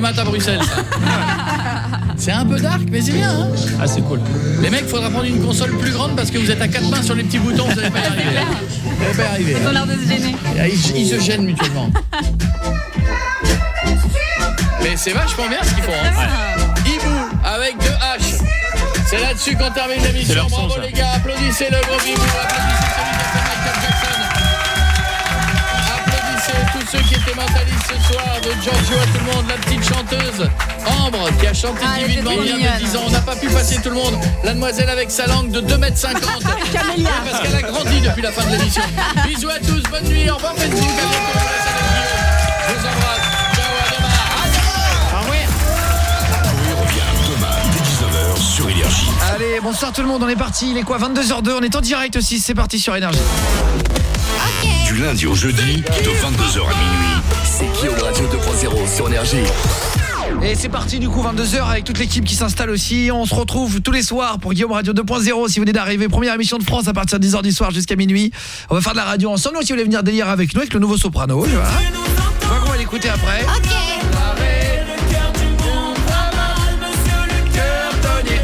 Du mat à Bruxelles. C'est un peu dark, mais c'est bien, hein Ah, c'est cool. Les mecs, faudra prendre une console plus grande parce que vous êtes à quatre mains sur les petits boutons, vous n'allez pas y arriver. Vous allez pas y arriver. Ils ont l'air de se gêner. Ah, Ils, ils se gênent mutuellement. Mais c'est vachement bien ce qu'ils font. Hein. Hibou avec deux H. C'est là-dessus qu'on termine l'émission. Bravo ça. les gars, applaudissez le gros Hibou, applaudissez celui qui a fait ce soir, de Giorgio à tout le monde, la petite chanteuse Ambre qui a chanté Ah, divinement bien mignonne. de 10 ans. On n'a pas pu passer tout le monde. La demoiselle avec sa langue de 2m50. Camélia. Parce qu'elle a grandi depuis la fin de l'émission. Bisous à tous, bonne nuit, au revoir Facebook, à bientôt. Je vous embrasse. Ciao, à demain. À demain. Oui, revient demain dès 19h sur Ilias. bonsoir tout le monde, on est parti, il est quoi 22h02, on est en direct aussi, c'est parti sur Énergie. Du lundi au jeudi, de 22h à minuit, c'est Guillaume Radio 2.0 sur Énergie. Et c'est parti du coup 22h avec toute l'équipe qui s'installe aussi. On se retrouve tous les soirs pour Guillaume Radio 2.0 si vous venez d'arriver. Première émission de France à partir de 10h du soir jusqu'à minuit. On va faire de la radio ensemble. Donc, si vous voulez venir délire avec nous avec le nouveau soprano. Je crois qu'on va l'écouter après.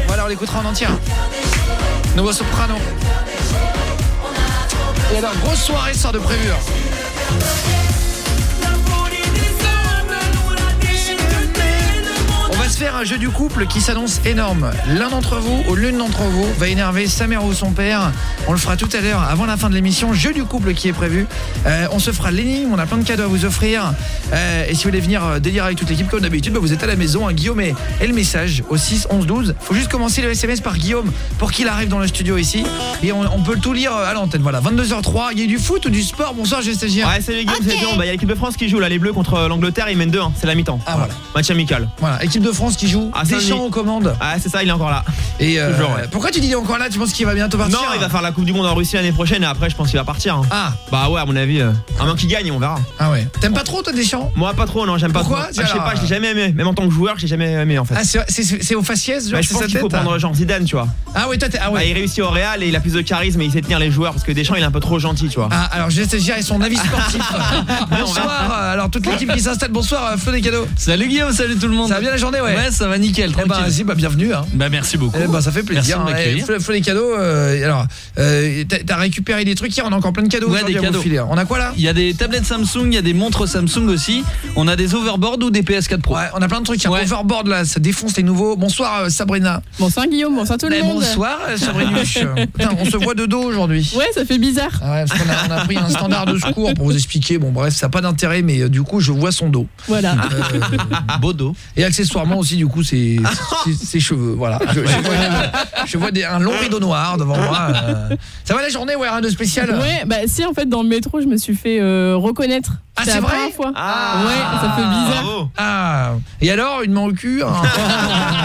Voilà, on l'écoutera en entier. Nouveau soprano. Et alors, grosse soirée sort de prévu. Se faire un jeu du couple qui s'annonce énorme. L'un d'entre vous ou l'une d'entre vous va énerver sa mère ou son père. On le fera tout à l'heure avant la fin de l'émission. Jeu du couple qui est prévu. Euh, on se fera l'énigme, on a plein de cadeaux à vous offrir. Euh, et si vous voulez venir euh, délire avec toute l'équipe comme d'habitude, bah, vous êtes à la maison. hein, Guillaume et, et le message au 6 11 12. Faut juste commencer le SMS par Guillaume pour qu'il arrive dans le studio ici. Et on, on peut le tout lire à l'antenne. Voilà, 22h03. Il y a du foot ou du sport? Bonsoir, j'ai stagiaire. Ouais, salut Guillaume, c'est Guillaume. Bah, il y a l'équipe de France qui joue là, les Bleus contre l'Angleterre, ils mènent 2-1, c'est la mi-temps. Ah, voilà. Match amical. Voilà, équipe de France qui joue. Ah, Deschamps aux commandes. Ah, c'est ça, il est encore là. Et euh, Toujours, ouais. pourquoi tu dis il est encore là? Tu penses qu'il va bientôt partir? Non, il va faire la Coupe du Monde en Russie l'année prochaine et après, je pense qu'il va partir. hein. Ah. Bah ouais, à mon avis, euh, à moins qu'il gagne, on verra. Ah ouais. T'aimes pas trop toi Deschamps? Moi, pas trop, non, j'aime pas Pourquoi? trop. Ah, je sais alors, pas, je l'ai jamais aimé. Même en tant que joueur, je l'ai jamais aimé en fait. Ah c'est c'est- c'est au faciès genre Bah, je c'est pense sa qu'il faut prendre genre Zidane, tu vois. Ah ouais toi t'es ah Bah, ouais. il réussit au Real et il a plus de charisme et il sait tenir les joueurs parce que Deschamps il est un peu trop gentil, tu vois. Ah alors je vais te dire et son avis sportif. bonsoir. euh, Alors toute l'équipe qui s'installe. Bonsoir euh, Flo des cadeaux. Salut Guillaume, salut tout le monde. Ça va bien la journée ouais. Ouais, ça va nickel, Eh ben vas-y bah bienvenue hein. Bah merci beaucoup. Eh ben, ça fait plaisir. Merci. Eh, Flo des cadeaux euh, alors euh, t'as récupéré des trucs hier, on a encore plein de cadeaux Ouais, des cadeaux. filer. On a quoi là? Il y a des tablettes Samsung, il y a des montres Samsung aussi. On a des overboards ou des PS4 Pro? Ouais, on a plein de trucs. Il y a un overboard là, ça défonce les nouveaux. Bonsoir euh, Sabrina. Bonsoir Guillaume, bonsoir tout le Eh, monde. bonsoir euh. Putain, on se voit de dos aujourd'hui. Ouais, ça fait bizarre. Ah ouais, parce qu'on a, on a pris un standard de secours pour vous expliquer. Bon, bref, ça n'a pas d'intérêt, mais euh, du coup, je vois son dos. Voilà. Euh, beau dos. Et accessoirement aussi, du coup, ses, ses- ses cheveux. Voilà. Je, je vois, je vois des- un long rideau noir devant moi. euh. Ça va la journée, ouais, rien de spécial? Ouais, bah si en fait dans le métro, je me suis fait euh, reconnaître. Ah, c'est vrai fois. Ah. ouais, ça fait bizarre. Ah. Et alors, une main au cul hein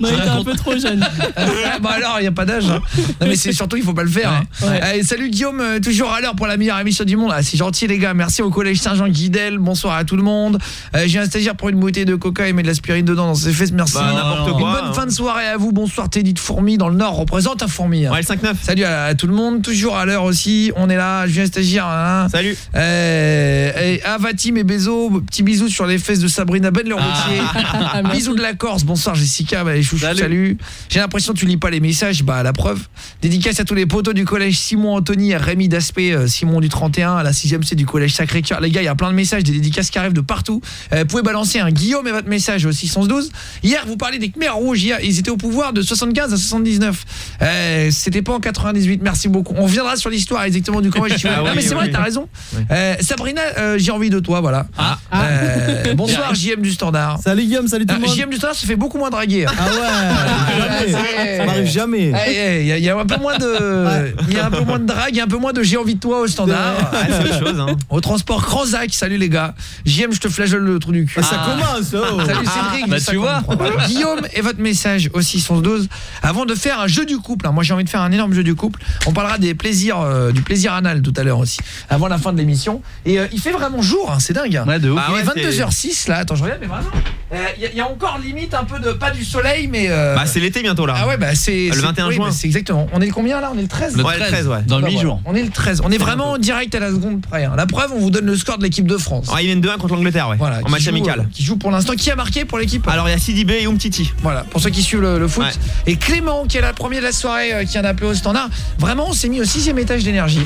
Non, il était un peu trop jeune. Ah, bah alors, il n'y a pas d'âge. hein. Non, mais c'est surtout, il faut pas le faire. hein. Allez, salut Guillaume, euh, toujours à l'heure pour la meilleure émission du monde. Ah, c'est gentil, les gars. Merci au collège Saint-Jean-Guidel. Bonsoir à tout le monde. Euh, J'ai un stagiaire pour une bouteille de coca et met de l'aspirine dedans dans ses fesses. Merci. Bah, n'importe Une quoi, bonne hein. fin de soirée à vous. Bonsoir, Teddy de Fourmi dans le Nord. Représente un Fourmi. hein. Ouais, le 5-9. Salut à, à tout le monde. Toujours à l'heure aussi. On est là. Je viens stagiaire. hein. Salut. Euh, et Avatim et Bezo, petit bisou sur les fesses de Sabrina Ben le. Ah. Bisous de la Corse. Bonsoir Jessica, bah, les chouchous, salut. J'ai l'impression que tu lis pas les messages, bah la preuve. Dédicace à tous les potos du collège Simon Anthony, à Rémi Daspé, euh, Simon du 31, à la 6ème C du collège Sacré-Cœur. Les gars, il y a plein de messages, des dédicaces qui arrivent de partout. Euh, vous pouvez balancer un Guillaume et votre message au 612. Hier, vous parlez des Khmers rouges, hier, ils étaient au pouvoir de 75 à 79. Euh, c'était pas en 98, merci beaucoup. On reviendra sur l'histoire exactement du collège. Ah non mais c'est vrai, t'as raison. Euh, Sabrina, euh, j'ai envie de toi, voilà. Euh, bonsoir JM du Standard. Salut Guillaume, salut tout le Euh, monde. JM du Standard se fait beaucoup moins draguer. Ah ouais, jamais. ça m'arrive jamais. Il y, a- il y a un peu moins de il y a un peu moins de drague, il y a un peu moins de j'ai envie de toi au standard. Ouais, chose, hein. Au transport Cranzac, salut les gars. JM, je te flageole le trou du cul. Ah, ça commence, oh. Salut Cédric. Bah, tu vois. 53. Voilà. Guillaume et votre message au 612 avant de faire un jeu du couple. hein. Moi j'ai envie de faire un énorme jeu du couple. On parlera des plaisirs euh, du plaisir anal tout à l'heure aussi avant la fin de l'émission et euh, il fait vraiment jour, hein, c'est dingue. Ouais, de ouf. Il Ah est ouais, 22h06 là. Attends, je regarde mais vraiment euh, il y, a- il y a encore limite un peu de pas du soleil mais euh, Bah, c'est l'été bientôt là. ah ouais bah c'est Le c'est- 21 oui, juin. c'est exactement. On est le combien là? On est le 13 Le Ouais, le 13, ouais. Dans Bah, 8 voilà. jours. On est le 13. On est vraiment direct à la seconde près. hein. La preuve, on vous donne le score de l'équipe de France. Ah, ils viennent 2-1 contre l'Angleterre, ouais. Voilà, en match joue, amical. euh, qui joue pour l'instant. Qui a marqué pour l'équipe? Alors, il y a Sidibé et Umtiti. Voilà, pour ceux qui suivent le, le foot. Ouais. Et Clément, qui est la première de la soirée, euh, qui en a appelé au standard. Vraiment, on s'est mis au sixième étage d'énergie.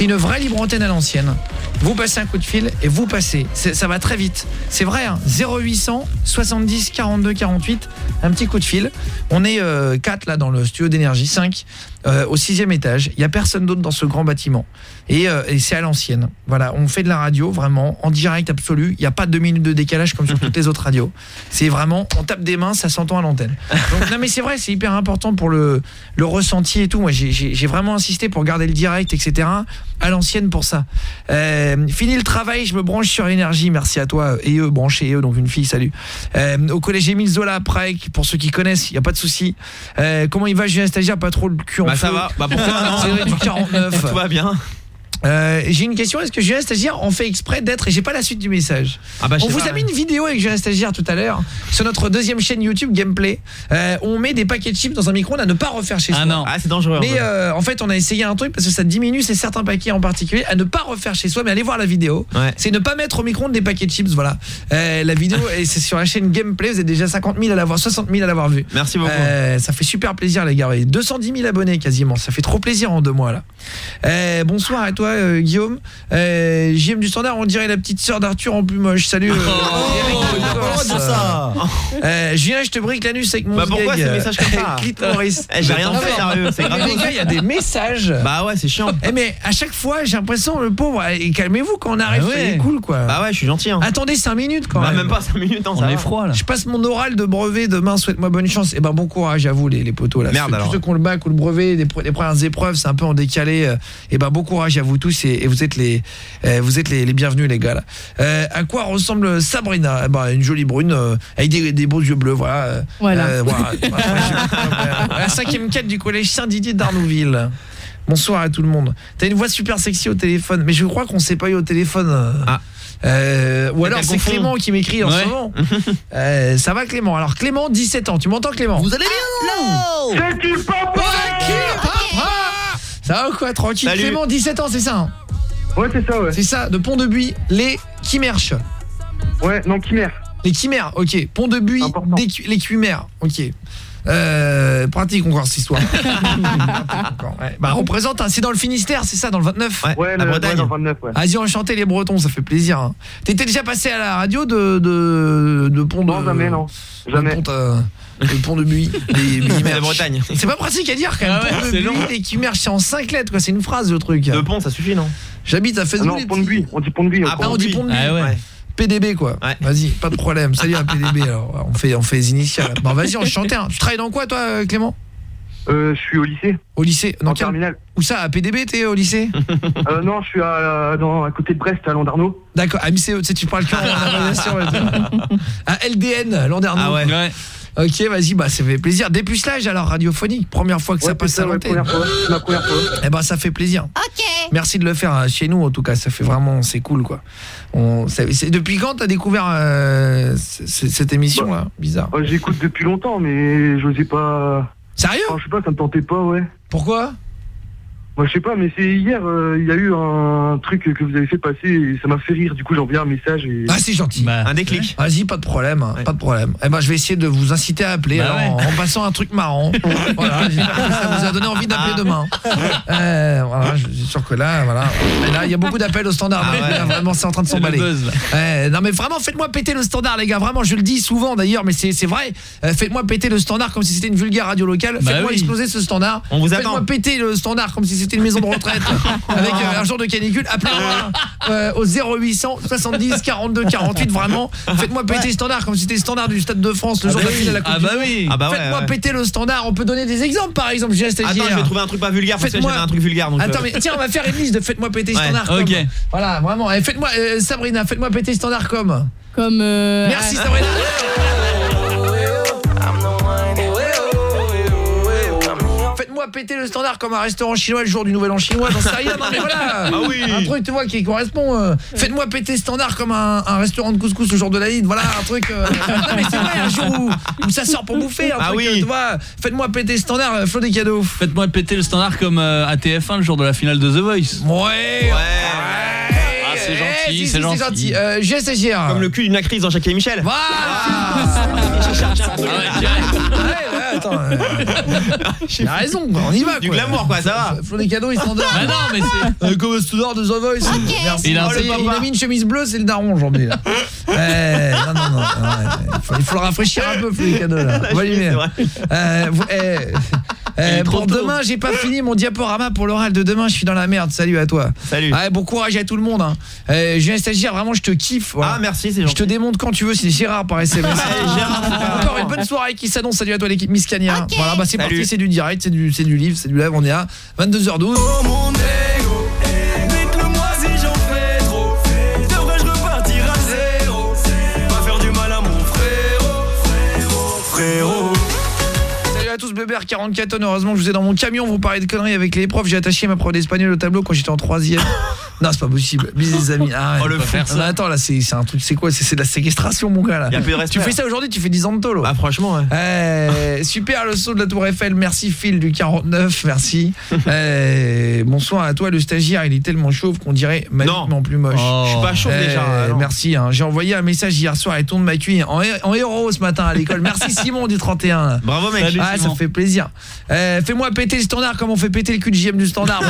C'est une vraie libre antenne à l'ancienne. Vous passez un coup de fil et vous passez. Ça va très vite. C'est vrai, hein. 0800 70 42 48. Un petit coup de fil. On est 4 là dans le studio d'énergie, 5. Euh, au sixième étage. Il y a personne d'autre dans ce grand bâtiment. Et, euh, et c'est à l'ancienne. Voilà, on fait de la radio vraiment en direct absolu. Il n'y a pas deux minutes de décalage comme sur toutes les autres radios. C'est vraiment, on tape des mains, ça s'entend à l'antenne. Donc non mais c'est vrai, c'est hyper important pour le, le ressenti et tout. Moi j'ai- vraiment insisté pour garder le direct, etc. À l'ancienne pour ça. Euh, fini le travail, je me branche sur énergie. Merci à toi et eux, branché et eux, donc une fille, salut. Euh, au collège Émile Zola Prague, pour ceux qui connaissent, il y a pas de souci. Comment il va Julien Stagiaire Pas trop le cul en Bah, ça va. Bah, pourquoi non C'est vrai, du 49. Tout va bien. Euh, j'ai une question, est-ce que Julien Stagiaire en fait exprès d'être et j'ai pas la suite du message. Ah bah, on vous pas, a mis une vidéo avec Julien Stagiaire tout à l'heure sur notre deuxième chaîne YouTube Gameplay. Euh, on met des paquets de chips dans un micro-ondes à ne pas refaire chez Ah soi. non. Ah, c'est dangereux, Mais ouais. euh, en fait, on a essayé un truc parce que ça diminue c'est certains paquets en particulier à ne pas refaire chez soi mais allez voir la vidéo. C'est ne pas mettre au micro-ondes des paquets de chips, voilà. La vidéo et c'est sur la chaîne Gameplay, vous êtes déjà 50 000 à l'avoir 60 000 à l'avoir vu. Merci beaucoup. Ça fait super plaisir les gars, Et 210 000 abonnés quasiment, ça fait trop plaisir en deux mois là. Bonsoir à toi euh, Guillaume. Euh, JM du Standard, on dirait la petite sœur d'Arthur en plus moche. Salut. euh, Eric Corse. Euh, Julien, je te brique l'anus avec mon Bah pourquoi ces messages comme ça Clitoris. Eh, j'ai rien fait, sérieux, c'est non, mais grave. Les gars, il y a des messages. Bah ouais, c'est chiant. Eh mais à chaque fois, j'ai l'impression le pauvre et calmez-vous quand on arrive, Ah c'est cool quoi. Bah ouais, je suis gentil. Hein. Attendez 5 minutes quand Bah, même. même pas 5 minutes, hein, ça va. Je passe mon oral de brevet demain, souhaite-moi bonne chance. Et ben bon courage à vous les, les potos là. Merde, alors. Ceux qui ont le bac ou le brevet, les, pre- les premières épreuves, c'est un peu en décalé. Et ben bon courage à vous tous et, et vous êtes les euh, vous êtes les, les bienvenus les gars là. Euh, à quoi ressemble Sabrina? Eh ben, une jolie brune euh, avec des, des beaux yeux bleus voilà. euh, Voilà. euh, voilà. La cinquième quête du collège Saint-Didier d'Arnouville. Bonsoir à tout le monde. T'as une voix super sexy au téléphone, mais je crois qu'on s'est pas eu au téléphone. Euh, ou alors c'est. Clément qui m'écrit en Ouais. ce moment. Euh, ça va Clément? Alors Clément, 17 ans. Tu m'entends Clément? Vous allez bien? C'est du papa Ça va ou quoi Tranquille. Salut. Clément, 17 ans, c'est ça hein Ouais, c'est ça, ouais. C'est ça, de Pont-de-Buis, les Quimerches. Ouais, non, Chimère. Les Chimères, ok. Pont-de-Buis, les Quimères, ok. Euh, pratique encore cette histoire. Encore, ouais. Bah représente, hein, c'est dans le Finistère, c'est ça, dans le 29 Ouais, la le- Bretagne. ouais, dans le 29, ouais. Vas-y, enchanté les Bretons, ça fait plaisir. hein. T'étais déjà passé à la radio de, de, de Pont de... Non, jamais, non. de Jamais. Pont, euh, de Pont de Buis. La Bretagne. C'est pas pratique à dire quand même. Ah ouais, Pont de Buis, long. les Quimerches, c'est en 5 lettres, quoi. C'est une phrase le truc. Deux ponts, ça suffit, non J'habite à Ah Facebook. non, Pont de Buis. On dit Pont de Buis. Ah, Ah, on dit Pont de Buis. Ah ouais. PDB quoi. Vas-y, pas de problème. Salut à PDB alors. On fait on fait les initiales. Bon vas-y, on chante un. Tu travailles dans quoi toi euh, Clément Euh, je suis au lycée. Au lycée En dans quel- terminale. Où ça à PDB t'es au lycée Euh, non, je suis à, dans, à côté de Brest, à Landarno. D'accord, à MCE, tu sais tu parles quand À LDN, Landerneau. Ah ouais. OK, vas-y, bah ça fait plaisir. Dépucelage alors radiophonique, première fois que ça passe c'est à ça, ouais, l'antenne. première fois. C'est ma première fois. Eh ben ça fait plaisir. Ok. Merci de le faire euh, chez nous en tout cas, ça fait vraiment c'est cool quoi. On depuis quand t'as découvert euh, cette émission là Bizarre. Euh, J'écoute depuis longtemps, mais j'osais pas. Sérieux? Enfin, Je sais pas, ça me tentait pas, ouais. Pourquoi? Moi, je sais pas, mais c'est hier, euh, il y a eu un truc que vous avez fait passer et ça m'a fait rire. Du coup, j'ai envoyé un message et. Ah c'est gentil. Un déclic. Vas-y, pas de problème, hein, pas de problème. Eh ben je vais essayer de vous inciter à appeler Bah alors, en, en passant un truc marrant. voilà, j'espère que ça vous a donné envie d'appeler demain. Euh, voilà, je suis sûr que là voilà. Et là, il y a beaucoup d'appels au standard. Ah donc ouais. là, vraiment c'est en train de s'emballer. Non mais vraiment faites-moi péter le standard les gars, vraiment je le dis souvent d'ailleurs mais c'est vrai. Euh, faites-moi péter le standard comme si c'était une vulgaire radio locale. Bah Faites-moi oui. exploser ce standard. On vous Faites-moi péter le standard comme si c'était une maison de retraite avec euh, un jour de canicule. Appelez-moi euh, au 0800 70 42 48 vraiment. Faites-moi péter le standard comme si c'était le standard du Stade de France le Ah jour bah de la finale de la. Coupe Ah bah oui. Ah bah ouais, Faites-moi ouais. péter le standard. On peut donner des exemples par exemple. J'ai Attends, je vais trouver un truc pas vulgaire parce que j'avais un truc vulgaire. Donc Attends euh, mais tiens on va faire une liste de faites-moi péter le Ouais, standard ok. comme. Voilà vraiment. Et faites-moi euh, Sabrina faites-moi péter le standard comme. Comme. euh, Merci ah, Sabrina. péter le standard comme un restaurant chinois le jour du nouvel an chinois, j'en sais rien, non mais voilà Ah oui. Un truc, tu vois, qui correspond. euh, Faites-moi péter le standard comme un, un restaurant de couscous le jour de la Ligue, voilà, un truc... euh, non mais c'est vrai, un jour où, où ça sort pour bouffer, un Ah truc, oui. euh, tu vois, faites-moi péter le standard, euh, Flo des cadeaux. Faites-moi péter le standard comme euh, à TF1 le jour de la finale de The Voice. Ouais, Ah, c'est Eh, gentil, si, c'est si, gentil. Euh. Comme le cul d'une actrice dans Jacques et Michel. Voilà Ouais, ouais, attends. euh, Il a raison, quoi, on y va. Du quoi. glamour, quoi, ça va. Flo des cadeaux, il s'endort. Bah non, mais c'est. Euh, Comme un standard de The Voice. Merci. Il a il a mis une chemise bleue, c'est le daron aujourd'hui. là. Euh, non, non, non. ouais, il, faut, il faut le rafraîchir un peu, Flo des cadeaux. Là. On va lui C'est mettre. vrai. Euh, vous- eh, Euh, tôt. demain, j'ai pas fini mon diaporama pour l'oral de demain, je suis dans la merde. Salut à toi. Salut. Ouais, bon courage à tout le monde hein. euh, Julien Stagiaire, vraiment je te kiffe. voilà. Ah, merci, c'est Je te démonte quand tu veux, c'est Gérard par SMS. Encore une bonne soirée qui s'annonce. Salut à toi l'équipe Miss Cania. Voilà, bah c'est parti, c'est du direct, c'est du c'est du livre, c'est du live, on est à 22h12. Oh mon ego, Bébert 44 tonnes Heureusement que je vous ai dans mon camion Vous parlez de conneries avec les profs J'ai attaché ma prof d'espagnol au tableau quand j'étais en troisième Non c'est pas possible Bisous les amis. Oh, le faire ça. Non, Attends là c'est un truc C'est quoi? C'est de la séquestration mon gars là Y a plus de respect, Tu fais ça aujourd'hui Tu fais 10 ans de tôle Ah franchement ouais. Euh, super le saut de la tour Eiffel Merci Phil du 49 Merci Euh, Bonsoir à toi le stagiaire Il est tellement chauve qu'on dirait magiquement plus moche Oh. Je suis pas chauve Euh, déjà, non. Merci hein. J'ai envoyé un message hier soir Et tourne ma cuille en, en héros ce matin à l'école Merci Simon du 31 là. Bravo mec. Ah, ça fait plaisir. Euh, Fais-moi péter le standard comme on fait péter le cul de JM du standard. Le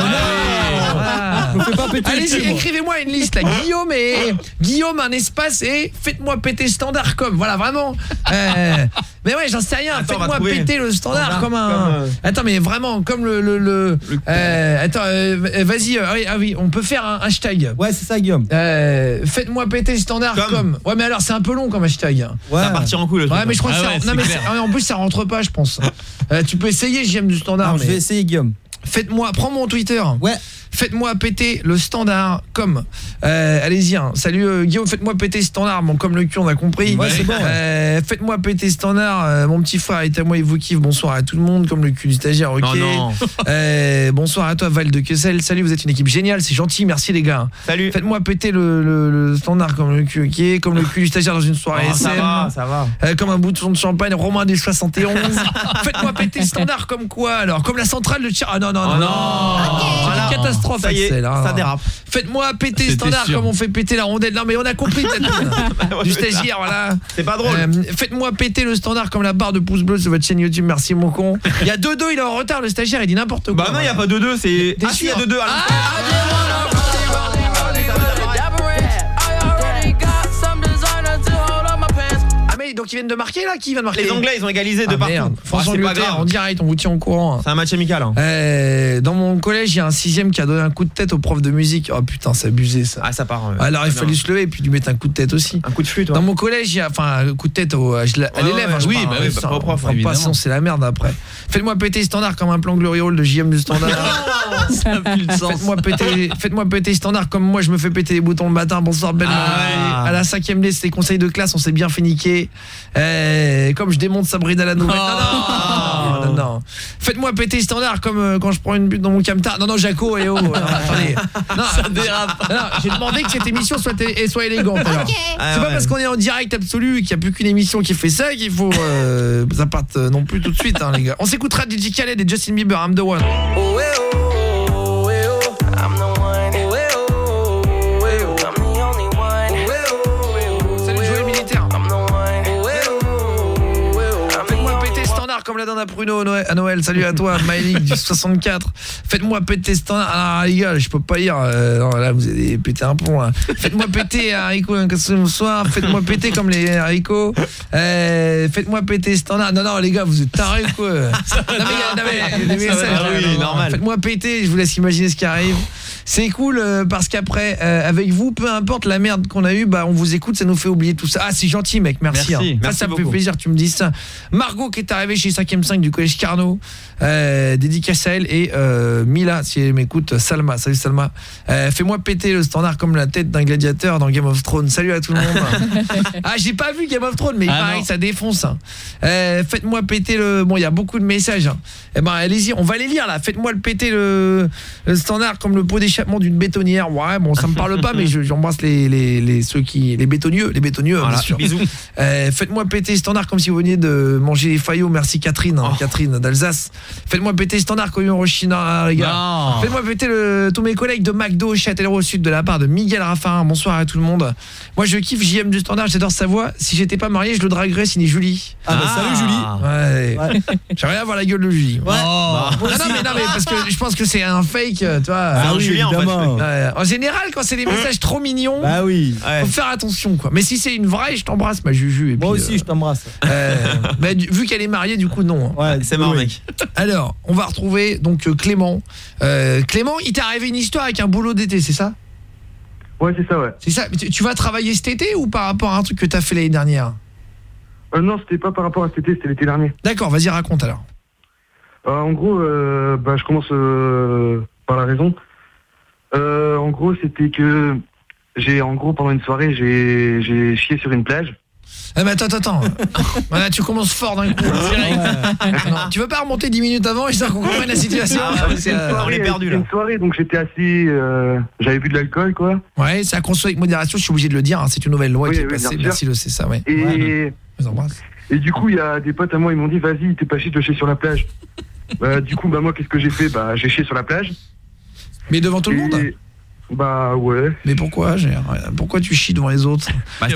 Allez-y, écrivez-moi une liste là. Guillaume et Guillaume un espace et faites-moi péter le standard comme. Voilà, vraiment. Euh, mais ouais, j'en sais rien. Faites-moi péter le standard Standard, comme un. comme, euh, Attends, mais vraiment comme le le. le- Euh, attends, euh, vas-y. euh, ah oui, ah oui, on peut faire un hashtag. Ouais, c'est ça, Guillaume. Euh, faites-moi péter le standard comme. Comme. Ouais, mais alors c'est un peu long comme hashtag. Ouais. Ça va partir en couille le truc. Ouais, mais je crois Ah que ouais, ça, non, c'est mais en plus ça rentre pas, je pense. Euh, tu peux essayer, j'aime du standard. Alors, je vais essayer, Guillaume. Faites-moi, prends mon Twitter. Ouais. Faites-moi péter le standard comme. Euh, Allez-y, hein. salut euh, Guillaume, faites-moi péter le standard. Bon, comme le cul, on a compris. Ouais, c'est bon. Euh, faites-moi péter le standard. mon petit frère est à moi, il vous kiffe. Bonsoir à tout le monde, comme le cul du stagiaire, ok. Non. Bonsoir à toi, Val de Kessel. Salut, vous êtes une équipe géniale, c'est gentil, merci les gars. Salut. Faites-moi péter le, le- le standard comme le cul, ok. Comme le cul du stagiaire dans une soirée Oh, ça SM. va, ça va. Comme un bouton de champagne, Romain des 71. Faites-moi péter le standard comme quoi alors Comme la centrale de tir. Ah non, non, non. Oh non. non. C'est Voilà. une catastrophe, Ça y est, Axel, hein. ça dérape. Faites-moi péter le C'était standard sûr. comme on fait péter la rondelle. Non, mais on a compris, peut-être. du stagiaire, voilà. C'est pas drôle. Euh, Faites-moi péter le standard comme la barre de pouce bleu sur votre chaîne YouTube. Merci, mon con. Il y a 2-2, il est en retard, le stagiaire, il dit n'importe quoi. Bah non, y a pas de deux, c'est T'es Ah si, y a sûr de deux à l'instant. Ah, donc ils viennent de marquer là Qui vient de marquer Les Anglais, ils ont égalisé de Ah, partout. merde. Ah, France c'est pas Angleterre, grave. en direct, on vous tient au courant. C'est un match amical. hein. Euh, dans mon collège, il y a un sixième qui a donné un coup de tête au prof de musique. Oh putain, c'est abusé ça. Ah, ça part. ouais. Alors il fallu bien. se lever et puis lui mettre un coup de tête aussi. Un coup de flûte, ouais. Dans mon collège, il y a enfin un coup de tête au, à je- à Ouais, l'élève. ouais, hein, je oui, bah oui, pas au prof, sinon c'est la merde après. Faites-moi péter le standard comme un plan Glory Hall de JM du standard. Faites-moi péter, faites-moi péter le standard comme moi je me fais péter les boutons le matin. Bonsoir Ben. Ah ouais. À la cinquième D, c'est les conseils de classe, on s'est bien fait niquer. Euh, comme je démonte Sabrina la nouvelle. Non, non, non, non. Faites-moi péter standard comme euh, quand je prends une butte dans mon camtar. Non, non, Jaco, et oh. non, attendez. Non, Ça dérape. j'ai demandé que cette émission soit, soit élégante. Ah C'est pas ouais. parce qu'on est en direct absolu et qu'il n'y a plus qu'une émission qui fait ça qu'il faut euh, ça parte euh, non plus tout de suite hein, les gars. On s'écoutera DJ Khaled et Justin Bieber I'm the one. Oh, eh, comme la dinde à Pruno à Noël. Salut à toi Maëlik du 64. Faites-moi péter standard. Ah les gars, je peux pas lire euh, non, là vous allez péter un pont là. Faites-moi péter haricots un casse soir, faites-moi péter comme les haricots. Euh, faites-moi péter standard. Non non les gars, vous êtes tarés ou quoi? Non mais, il y a des messages, ah. Faites-moi péter, je vous laisse imaginer ce qui arrive. C'est cool euh, parce qu'après euh, avec vous, peu importe la merde qu'on a eu, bah on vous écoute, ça nous fait oublier tout ça. Ah, c'est gentil mec, merci. Merci, hein. merci ça me fait plaisir tu me dises ça. Margot qui est arrivée chez 5ème 5 du collège Carnot, euh, dédicace à elle et euh, Mila si elle m'écoute, Salma, salut Salma. Euh, Fais-moi péter le standard comme la tête d'un gladiateur dans Game of Thrones. Salut à tout le monde. ah, j'ai pas vu Game of Thrones mais Ah, non. que ça défonce. hein. Euh, Faites-moi péter le bon, il y a beaucoup de messages. hein. Eh ben allez-y, on va les lire là. Faites-moi le péter le, le standard comme le pot d'échappement d'une bétonnière. Ouais, bon, ça me parle pas mais je- j'embrasse les, les les ceux qui les bétonneux, les bétonneux Voilà, bien sûr. bisous. Euh, Faites-moi péter standard comme si vous veniez de manger les faillots. Merci Catherine, hein, Oh. Catherine d'Alsace. Faites-moi péter standard comme Hiroshima, les gars. Faites-moi péter le, tous mes collègues de McDo Châtellerault Sud de la part de Miguel Raffarin. Bonsoir à tout le monde. Moi je kiffe JM du standard, j'adore sa voix. Si j'étais pas marié, je le draguerais signé Julie. Ah, bah, salut, Julie. Ouais. J'aimerais avoir la gueule de Julie. Oh. Non, non, mais non, mais parce que je pense que c'est un fake, tu vois. Ah, oui, bien en fait. Évidemment. Ouais, En général, quand c'est des messages trop mignons, Bah oui. faut faire attention quoi. Mais si c'est une vraie, je t'embrasse ma Juju. Et Moi puis, aussi, je t'embrasse. euh, mais du- vu qu'elle est mariée, du coup non. Ouais, C'est oui. mec. Alors, on va retrouver donc euh, Clément. Euh, Clément, il t'est arrivé une histoire avec un boulot d'été, c'est ça? Ouais, c'est ça, ouais. C'est ça. Tu, tu vas travailler cet été ou par rapport à un truc que t'as fait l'année dernière? Euh, non, c'était pas par rapport à cet été, c'était l'été dernier. D'accord, vas-y raconte alors. Euh, en gros, euh, bah, je commence euh, par la raison. Euh, en gros, c'était que j'ai, en gros, pendant une soirée, j'ai, j'ai chié sur une plage. Eh ben attends, attends, attends. voilà, tu commences fort d'un coup. Non, tu veux pas remonter 10 minutes avant et ça qu'on comprenne la situation Ah, C'est, c'était une euh, soirée, c'était une soirée, donc j'étais assis, euh, j'avais bu de l'alcool, quoi. Ouais, c'est à consommer avec modération, je suis obligé de le dire, hein, c'est une nouvelle loi Oui, qui est passée, merci le c'est ça, ouais. Et, Ouais, et du coup, il y a des potes à moi, ils m'ont dit, vas-y, t'es pas chier de chier sur la plage. bah, du coup, bah, moi, qu'est-ce que j'ai fait? Bah, j'ai chié sur la plage. Mais devant tout le monde Bah, ouais. Mais pourquoi Pourquoi tu chies devant les autres? Bah,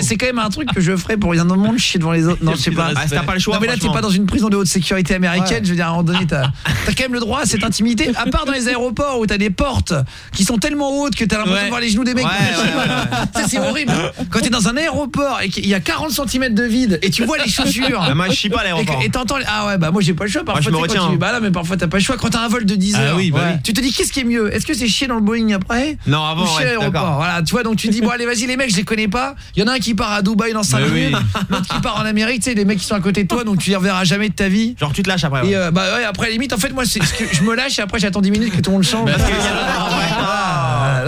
C'est quand même un truc que je ferais pour rien au monde, chier devant les autres. Non, je sais pas. Ah, si t'as pas le choix, Non, mais là, t'es pas dans une prison de haute sécurité américaine. Je veux dire, à un moment donné, t'as as quand même le droit à cette intimité. À part dans les aéroports où t'as des portes qui sont tellement hautes que t'as l'impression Ouais. de voir les genoux des mecs. Ouais, c'est horrible. Quand t'es dans un aéroport et qu'il y a 40 cm de vide et tu vois les chaussures. Ah, moi, je chie pas à l'aéroport. Et t'entends. Ah ouais, bah moi, j'ai pas le choix. Parfois, Moi, je me retiens, tu-. Bah là, mais parfois, t'as pas le choix. Quand t'as un vol de 10 Ah heures, oui, bah oui. tu te dis qu'est-ce qui est mieux? Est-ce que c'est chier dans le Boeing après Non, avant, ou ouais, l'aéroport. Voilà, tu vois, donc tu dis, bon, allez, vas-y, les mecs, je les connais pas. Il y en a un qui part à Dubaï dans 5 Mais oui. minutes, l'autre qui part en Amérique, tu sais, les mecs qui sont à côté de toi, donc tu les reverras jamais de ta vie. Genre, tu te lâches après. ouais. Et euh, bah ouais, après, limite, en fait, moi, je me lâche et après, j'attends 10 minutes que tout le monde change. Parce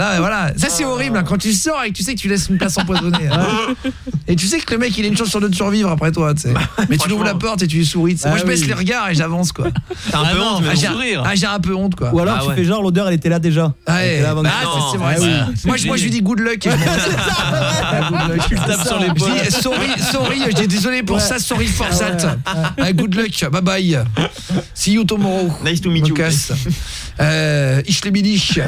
là, voilà. Ça, c'est horrible, hein, quand tu sors et que tu sais que tu laisses une place empoisonnée. hein. Et tu sais que le mec, il a une chance sur deux de survivre après toi, tu sais. Mais tu ouvres la porte et tu lui souris. tu sais. Bah Moi, je baisse oui. les regards et j'avance, quoi. T'as un Ah peu non, honte, mais Ah, j'ai sourire. ah, j'ai un peu honte, quoi. Ou alors Ah tu ouais. fais genre l'odeur elle était là déjà. Elle Ouais. était là avant Ah, c'est- c'est vrai. Ouais, ça. oui. Moi, je, moi, je lui dis good luck. Tu le tapes sur Je dis sorry, sorry, je dis désolé pour ça, sorry for that. Ah, good luck, bye bye. See you tomorrow. Nice to meet Me you. casse. Euh, ich les bidiche.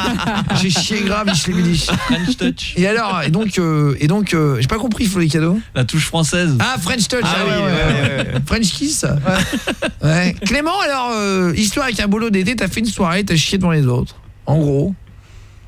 J'ai chié grave, ich les bidiche. French touch. Et alors, et donc, euh, et donc, euh, j'ai pas compris, il faut les cadeaux. La touche française. Ah, French touch. Ah ah, oui, ouais, ouais, ouais, ouais, ouais. French kiss. Ouais. Clément, alors, euh, histoire avec un boulot d'été, t'as fait une soirée, t'as chié devant les autres. En gros.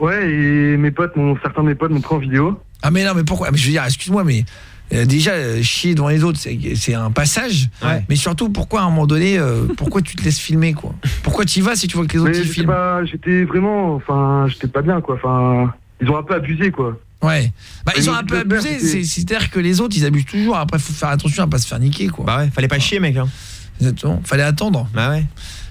Ouais, et mes potes, certains de mes potes m'ont pris en vidéo. Ah mais non mais pourquoi? Mais je veux dire excuse-moi mais euh, déjà euh, chier devant les autres c'est un passage Ouais. mais surtout pourquoi à un moment donné euh, pourquoi tu te laisses filmer quoi? Pourquoi tu y vas si tu vois que les autres Mais j'étais filment pas, j'étais vraiment, enfin, j'étais pas bien, quoi. Enfin, ils ont un peu abusé, quoi. Ouais. Bah Mais ils ont un peu abusé, c'est-à-dire que les autres ils abusent toujours après faut faire attention à pas se faire niquer quoi. Bah ouais, fallait pas chier, mec. Hein. Exactement, fallait attendre. Bah ouais.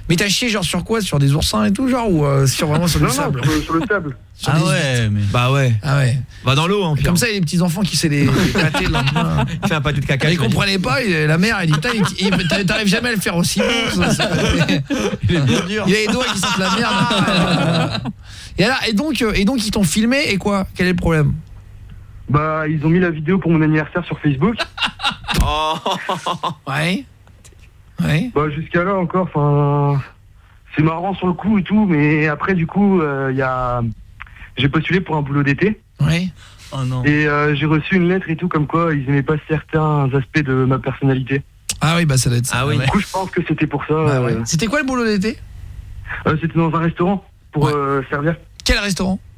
Mais t'as chié genre sur quoi? Sur des oursins et tout genre ou euh, sur vraiment sur le Non, non, sable? sur le, sur le sable. Sur Ah des- ouais, mais. Bah ouais. Ah ouais. Va dans l'eau, hein. Comme ça il y a des petits enfants qui se les pâter le lendemain. Il fait un pâté de caca. Ils comprenaient pas, et la mère elle dit t'arrives jamais à le faire aussi bon. ça, Il est bien dur. Il a les doigts qui sentent la merde. et alors, et donc, euh, et donc ils t'ont filmé et quoi? Quel est le problème? Bah, ils ont mis la vidéo pour mon anniversaire sur Facebook. Oh. Ouais. Ouais. Bah, jusqu'à là encore, enfin, c'est marrant sur le coup et tout, mais après, du coup, euh, il y a, j'ai postulé pour un boulot d'été. Ouais. Oh non. Et euh, j'ai reçu une lettre et tout, comme quoi ils aimaient pas certains aspects de ma personnalité. Ah oui, bah ça doit être ça. Ah oui. Du coup, je pense que c'était pour ça. Bah ouais. euh, C'était quoi le boulot d'été? Euh, c'était dans un restaurant pour Ouais. euh, servir. Quel restaurant? Euh,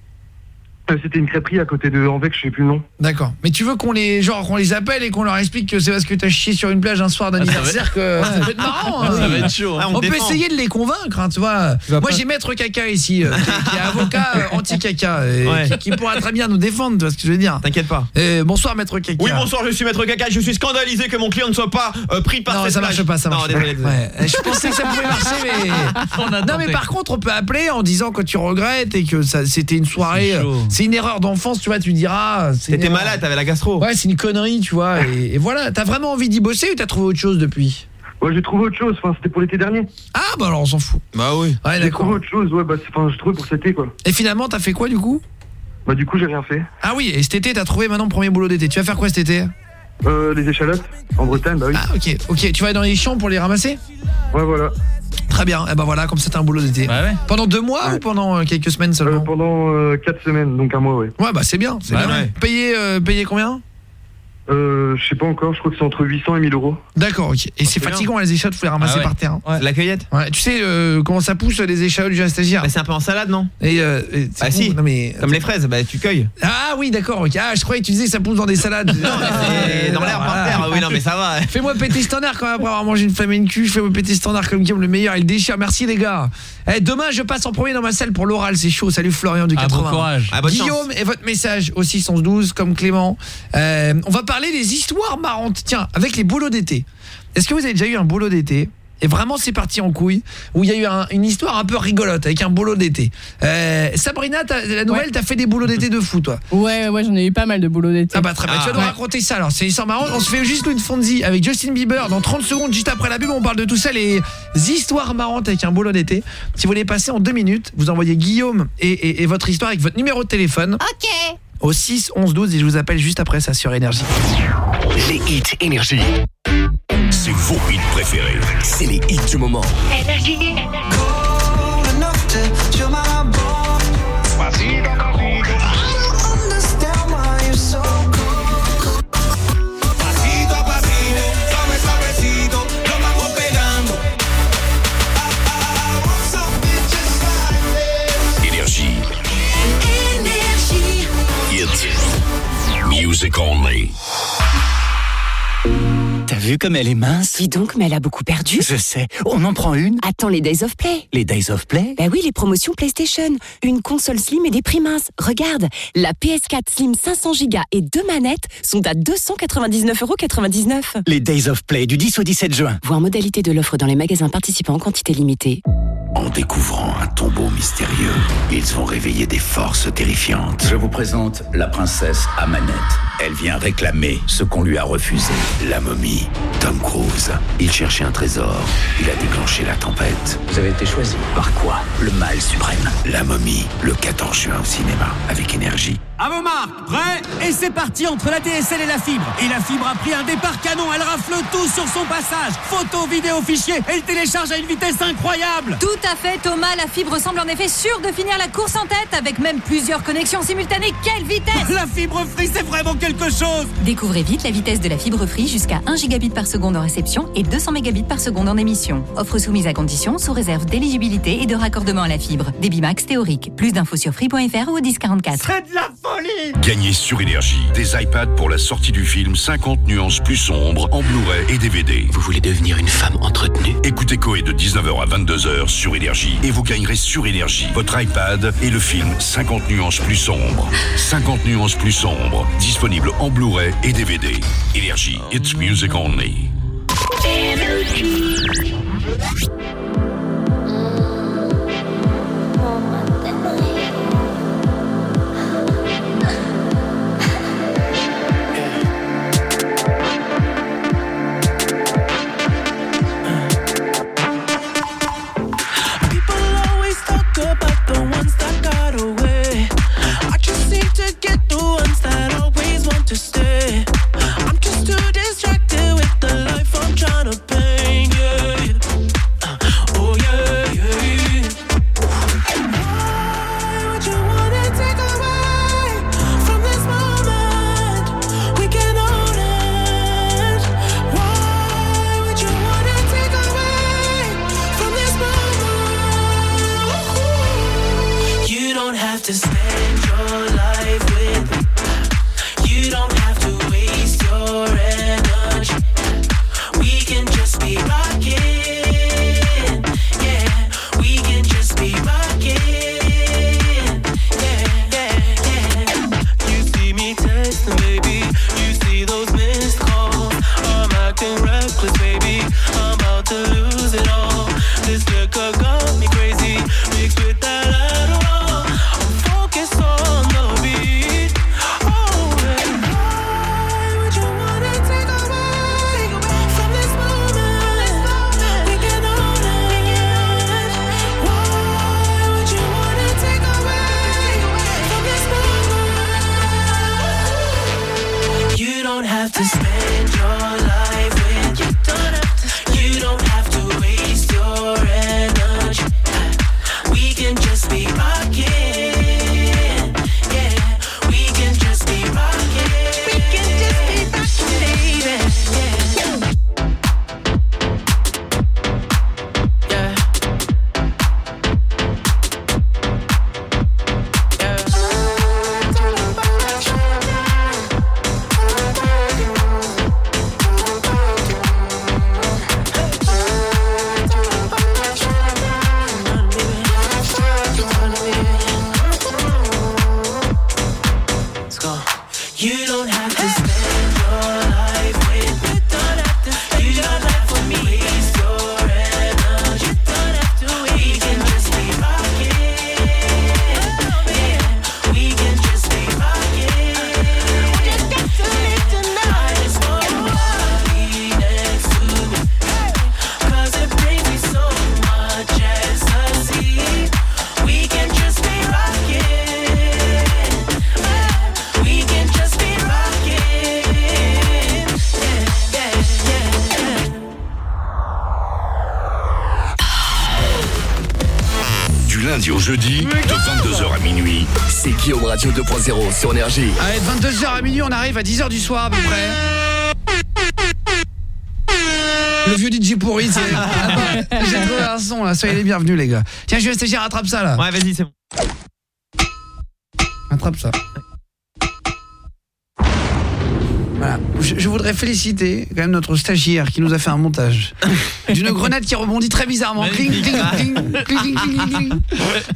c'était une crêperie à côté de Anvec, je sais plus le nom. D'accord. Mais tu veux qu'on les genre qu'on les appelle et qu'on leur explique que c'est parce que t'as chié sur une plage un soir d'anniversaire que ça peut être marrant. hein. Ça va être chaud. hein. Ah, on On peut essayer de les convaincre, hein, tu vois. Moi, pas- j'ai Maître Caca ici, euh, qui, qui est avocat euh, anti-caca, et Ouais. qui, qui pourra très bien nous défendre, tu vois ce que je veux dire. T'inquiète pas. Euh, bonsoir, Maître Caca. Oui, bonsoir, je suis Maître Caca. Je suis scandalisé que mon client ne soit pas euh, pris par Non, cette ça plage. marche pas, ça marche Non, pas. désolé, désolé. Ouais. Je pensais que ça pouvait marcher, mais. On a Non, mais par contre, on peut appeler en disant que tu regrettes et que ça c'était une soirée. C'est une erreur d'enfance, tu vois, tu diras. une T'étais malade, t'avais la gastro. Ouais, c'est une connerie, tu vois. Et, et voilà, t'as vraiment envie d'y bosser ou t'as trouvé autre chose depuis? Ouais, j'ai trouvé autre chose. Enfin, c'était pour l'été dernier. Ah, bah alors on s'en fout. Bah oui. Ouais, J'ai trouvé autre chose. Ouais, bah, c'est- enfin, j'ai trouvé pour cet été, quoi. Et finalement, t'as fait quoi du coup? Bah, du coup, j'ai rien fait. Ah oui, et cet été, t'as trouvé maintenant le premier boulot d'été. Tu vas faire quoi cet été? Euh, les échalotes en Bretagne, bah oui. Ah, ok, ok. Tu vas aller dans les champs pour les ramasser? Ouais, voilà. Très bien. Et ben voilà, comme c'est un boulot d'été. Bah ouais. Pendant deux mois Ouais. ou pendant euh, quelques semaines Euh, seulement pendant 4 semaines, donc un mois, ouais. Ouais, bah c'est bien. C'est Bah bien. ouais. Payé, euh, payé combien? Euh, je sais pas encore, je crois que c'est entre 800 et 1000 euros. D'accord, ok. Et c'est fatigant les échalotes, faut les ramasser Ah ouais. par terre. hein. La cueillette Ouais, tu sais euh, comment ça pousse les échalotes du stagiaire Bah, C'est un peu en salade, non? Et, euh, et c'est Ah bon, si, non, mais, comme les fraises, bah tu cueilles. Ah oui, d'accord. ok. Ah, je croyais que tu disais que ça pousse dans des salades. non, c'est dans l'air par terre. Oui, non, mais ça va. Fais-moi péter standard quand même après avoir mangé une famine cul. Fais-moi péter standard comme Guillaume le meilleur. Il déchire. Merci les gars. Eh, demain, je passe en premier dans ma salle pour l'oral. C'est chaud. Salut Florian du Ah, 80. bon courage. Ah, bonne Guillaume et votre message au 612 comme Clément. Euh, on va parler des histoires marrantes. Tiens, avec les boulots d'été. Est-ce que vous avez déjà eu un boulot d'été et vraiment c'est parti en couille où il y a eu un- une histoire un peu rigolote avec un boulot d'été? Euh, Sabrina, la nouvelle, t'as fait des boulots d'été de fou toi. Ouais, ouais, j'en ai eu pas mal de boulot d'été. Ah bah très bien, tu vas nous raconter ça alors, c'est une histoire marrante. On se fait juste une Fonzie avec Justin Bieber dans 30 secondes juste après la pub, on parle de tout ça les histoires marrantes avec un boulot d'été. Si vous voulez passer en deux minutes, vous envoyez Guillaume et, et- et votre histoire avec votre numéro de téléphone. OK. Au 6 11 12 et je vous appelle juste après ça sur énergie. Les hits énergie. C'est vos hits préférés. C'est les hits du moment. Pasito Music only. Vu comme elle est mince Dis donc, mais elle a beaucoup perdu. Je sais. On en prend une Attends les Days of Play. Les Days of Play? Bah oui, les promotions PlayStation. Une console Slim et des prix minces. Regarde, la PS4 Slim 500 Go et deux manettes sont à 299,99€. Les Days of Play du 10 au 17 juin. Voir modalité de l'offre dans les magasins participants en quantité limitée. En découvrant un tombeau mystérieux, ils ont réveillé des forces terrifiantes. Je vous présente la princesse Amanette. Elle vient réclamer ce qu'on lui a refusé. La momie, Tom Cruise. Il cherchait un trésor. Il a déclenché la tempête. Vous avez été choisi. Par quoi? Le mal suprême. La momie, le 14 juin au cinéma, avec énergie. À vos marques, prêts Et c'est parti entre la DSL et la fibre. Et la fibre a pris un départ canon, elle rafle tout sur son passage. Photo, vidéo, fichier, elle télécharge à une vitesse incroyable. Tout à fait, Thomas. La fibre semble en effet sûre de finir la course en tête avec même plusieurs connexions simultanées. Quelle vitesse La fibre free, c'est vraiment quelque chose Découvrez vite la vitesse de la fibre free jusqu'à 1 gigabit par seconde en réception et 200 mégabits par seconde en émission. Offre soumise à condition sous réserve d'éligibilité et de raccordement à la fibre. Débit max théorique. Plus d'infos sur free.fr ou au 1044. C'est de la folie Gagnez sur Énergie des iPads pour la sortie du film 50 nuances plus sombres en Blu-ray et DVD. Vous voulez devenir une femme entretenue? Écoutez Coé de 19h à 22h sur Énergie et vous gagnerez sur Énergie votre iPad et le film 50 nuances plus sombres. 50 nuances plus sombres, disponible en Blu-ray et DVD. Énergie, it's music only. Énergie. Allez, 22h à minuit, on arrive à 10h du soir à peu près. Le vieux DJ pourri, c'est... J'ai trouvé un son là, soyez les bienvenus les gars. Tiens, je vais stagiaire, rattrape ça là. Ouais, vas-y, c'est bon. Attrape ça. Voilà. Je, je voudrais féliciter quand même notre stagiaire qui nous a fait un montage d'une grenade qui rebondit très bizarrement. Cling, cling, cling, cling, cling, cling, cling.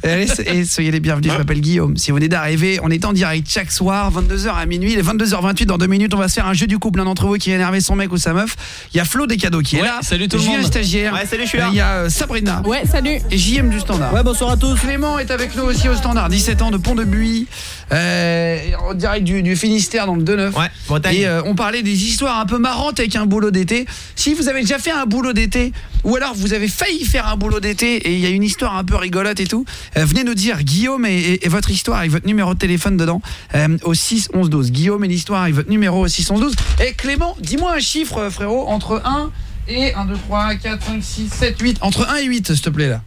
Et, allez, et soyez les bienvenus, je m'appelle Guillaume. Si vous venez d'arriver, on est en direct chaque soir, 22h à minuit. Il est 22h28, dans deux minutes, on va se faire un jeu du couple. L'un d'entre vous qui a énervé son mec ou sa meuf. Il y a Flo des cadeaux qui est là. salut tout le monde. stagiaire. Ouais, salut, je suis là. Il y a euh, Sabrina. Ouais, salut. Et JM du standard. Ouais, bonsoir à tous. Clément est avec nous aussi au standard, 17 ans de Pont-de-Buis, euh, en direct du, du Finistère dans le 2-9. Ouais, Bretagne. Et euh, on parlait des histoires un peu marrantes avec un boulot d'été. Si vous avez déjà fait un boulot d'été, ou alors vous avez failli faire un boulot d'été et il y a une histoire un peu rigolote et tout, euh, venez nous dire Guillaume et, et- et votre histoire avec votre numéro de téléphone dedans euh, au 6 11 12. Guillaume et l'histoire avec votre numéro au 6 11 12. Et Clément, dis-moi un chiffre euh, frérot entre 1 et 1 2 3 4 5 6 7 8 entre 1 et 8 s'il te plaît là.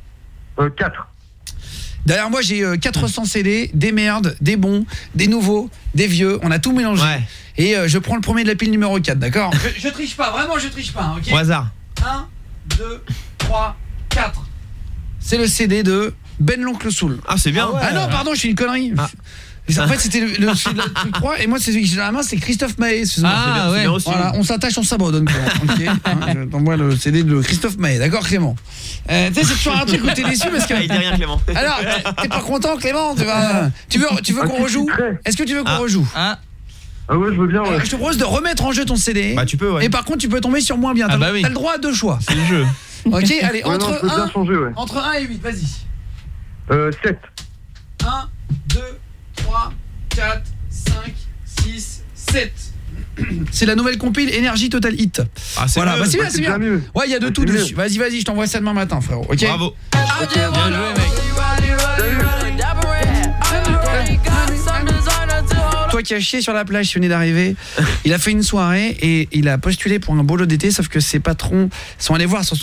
Euh, 4. Derrière moi, j'ai euh, 400 CD, des merdes, des bons, des nouveaux, des vieux. On a tout mélangé. Et euh, je prends le premier de la pile numéro 4, d'accord je, je triche pas, vraiment, je triche pas, hein, ok Au hasard. 1, 2, 3, 4. C'est le CD de Ben l'Oncle Soul. Ah, c'est bien. Ah non, pardon, je suis une connerie. Mais En fait, c'était le, le, truc 3 et moi, c'est celui que j'ai dans la main, c'est Christophe Maé. Ah, ouais. Voilà, on s'attache, on s'abandonne. quoi. Ok, hein, je t'envoie le CD de Christophe Maé, d'accord, Clément euh, Tu sais, c'est toujours un truc où t'es déçu parce que. Ah, il dit rien, Clément. Alors, t'es pas content, Clément Tu vas- tu veux, tu veux Ah, qu'on rejoue? Est-ce que tu veux qu'on rejoue? Ah, Ah ouais, je veux bien, ouais. Alors, Je te propose de remettre en jeu ton CD. Bah, tu peux, ouais. Et par contre, tu peux tomber sur moins bien. Ah T'as bah le- oui. t'as le droit à deux choix. c'est le jeu. Ok, allez, Ouais, entre, je peux bien 1, changer, ouais. entre 1 et 8, vas-y. Euh, 7. 1, 2, 3, 4, 5, 6, 7. C'est la nouvelle compile Énergie Total Hit. Ah, c'est Voilà, mieux. bah, c'est bien, Ouais, c'est c'est bien. bien mieux. Ouais, il y a de Ouais, tout dessus. Vas-y, vas-y, je t'envoie ça demain matin, frérot. OK Bravo. Bien joué, mec. Toi qui as chié sur la plage, tu venais d'arriver. Il a fait une soirée et il a postulé pour un boulot d'été, sauf que ses patrons sont allés voir sur son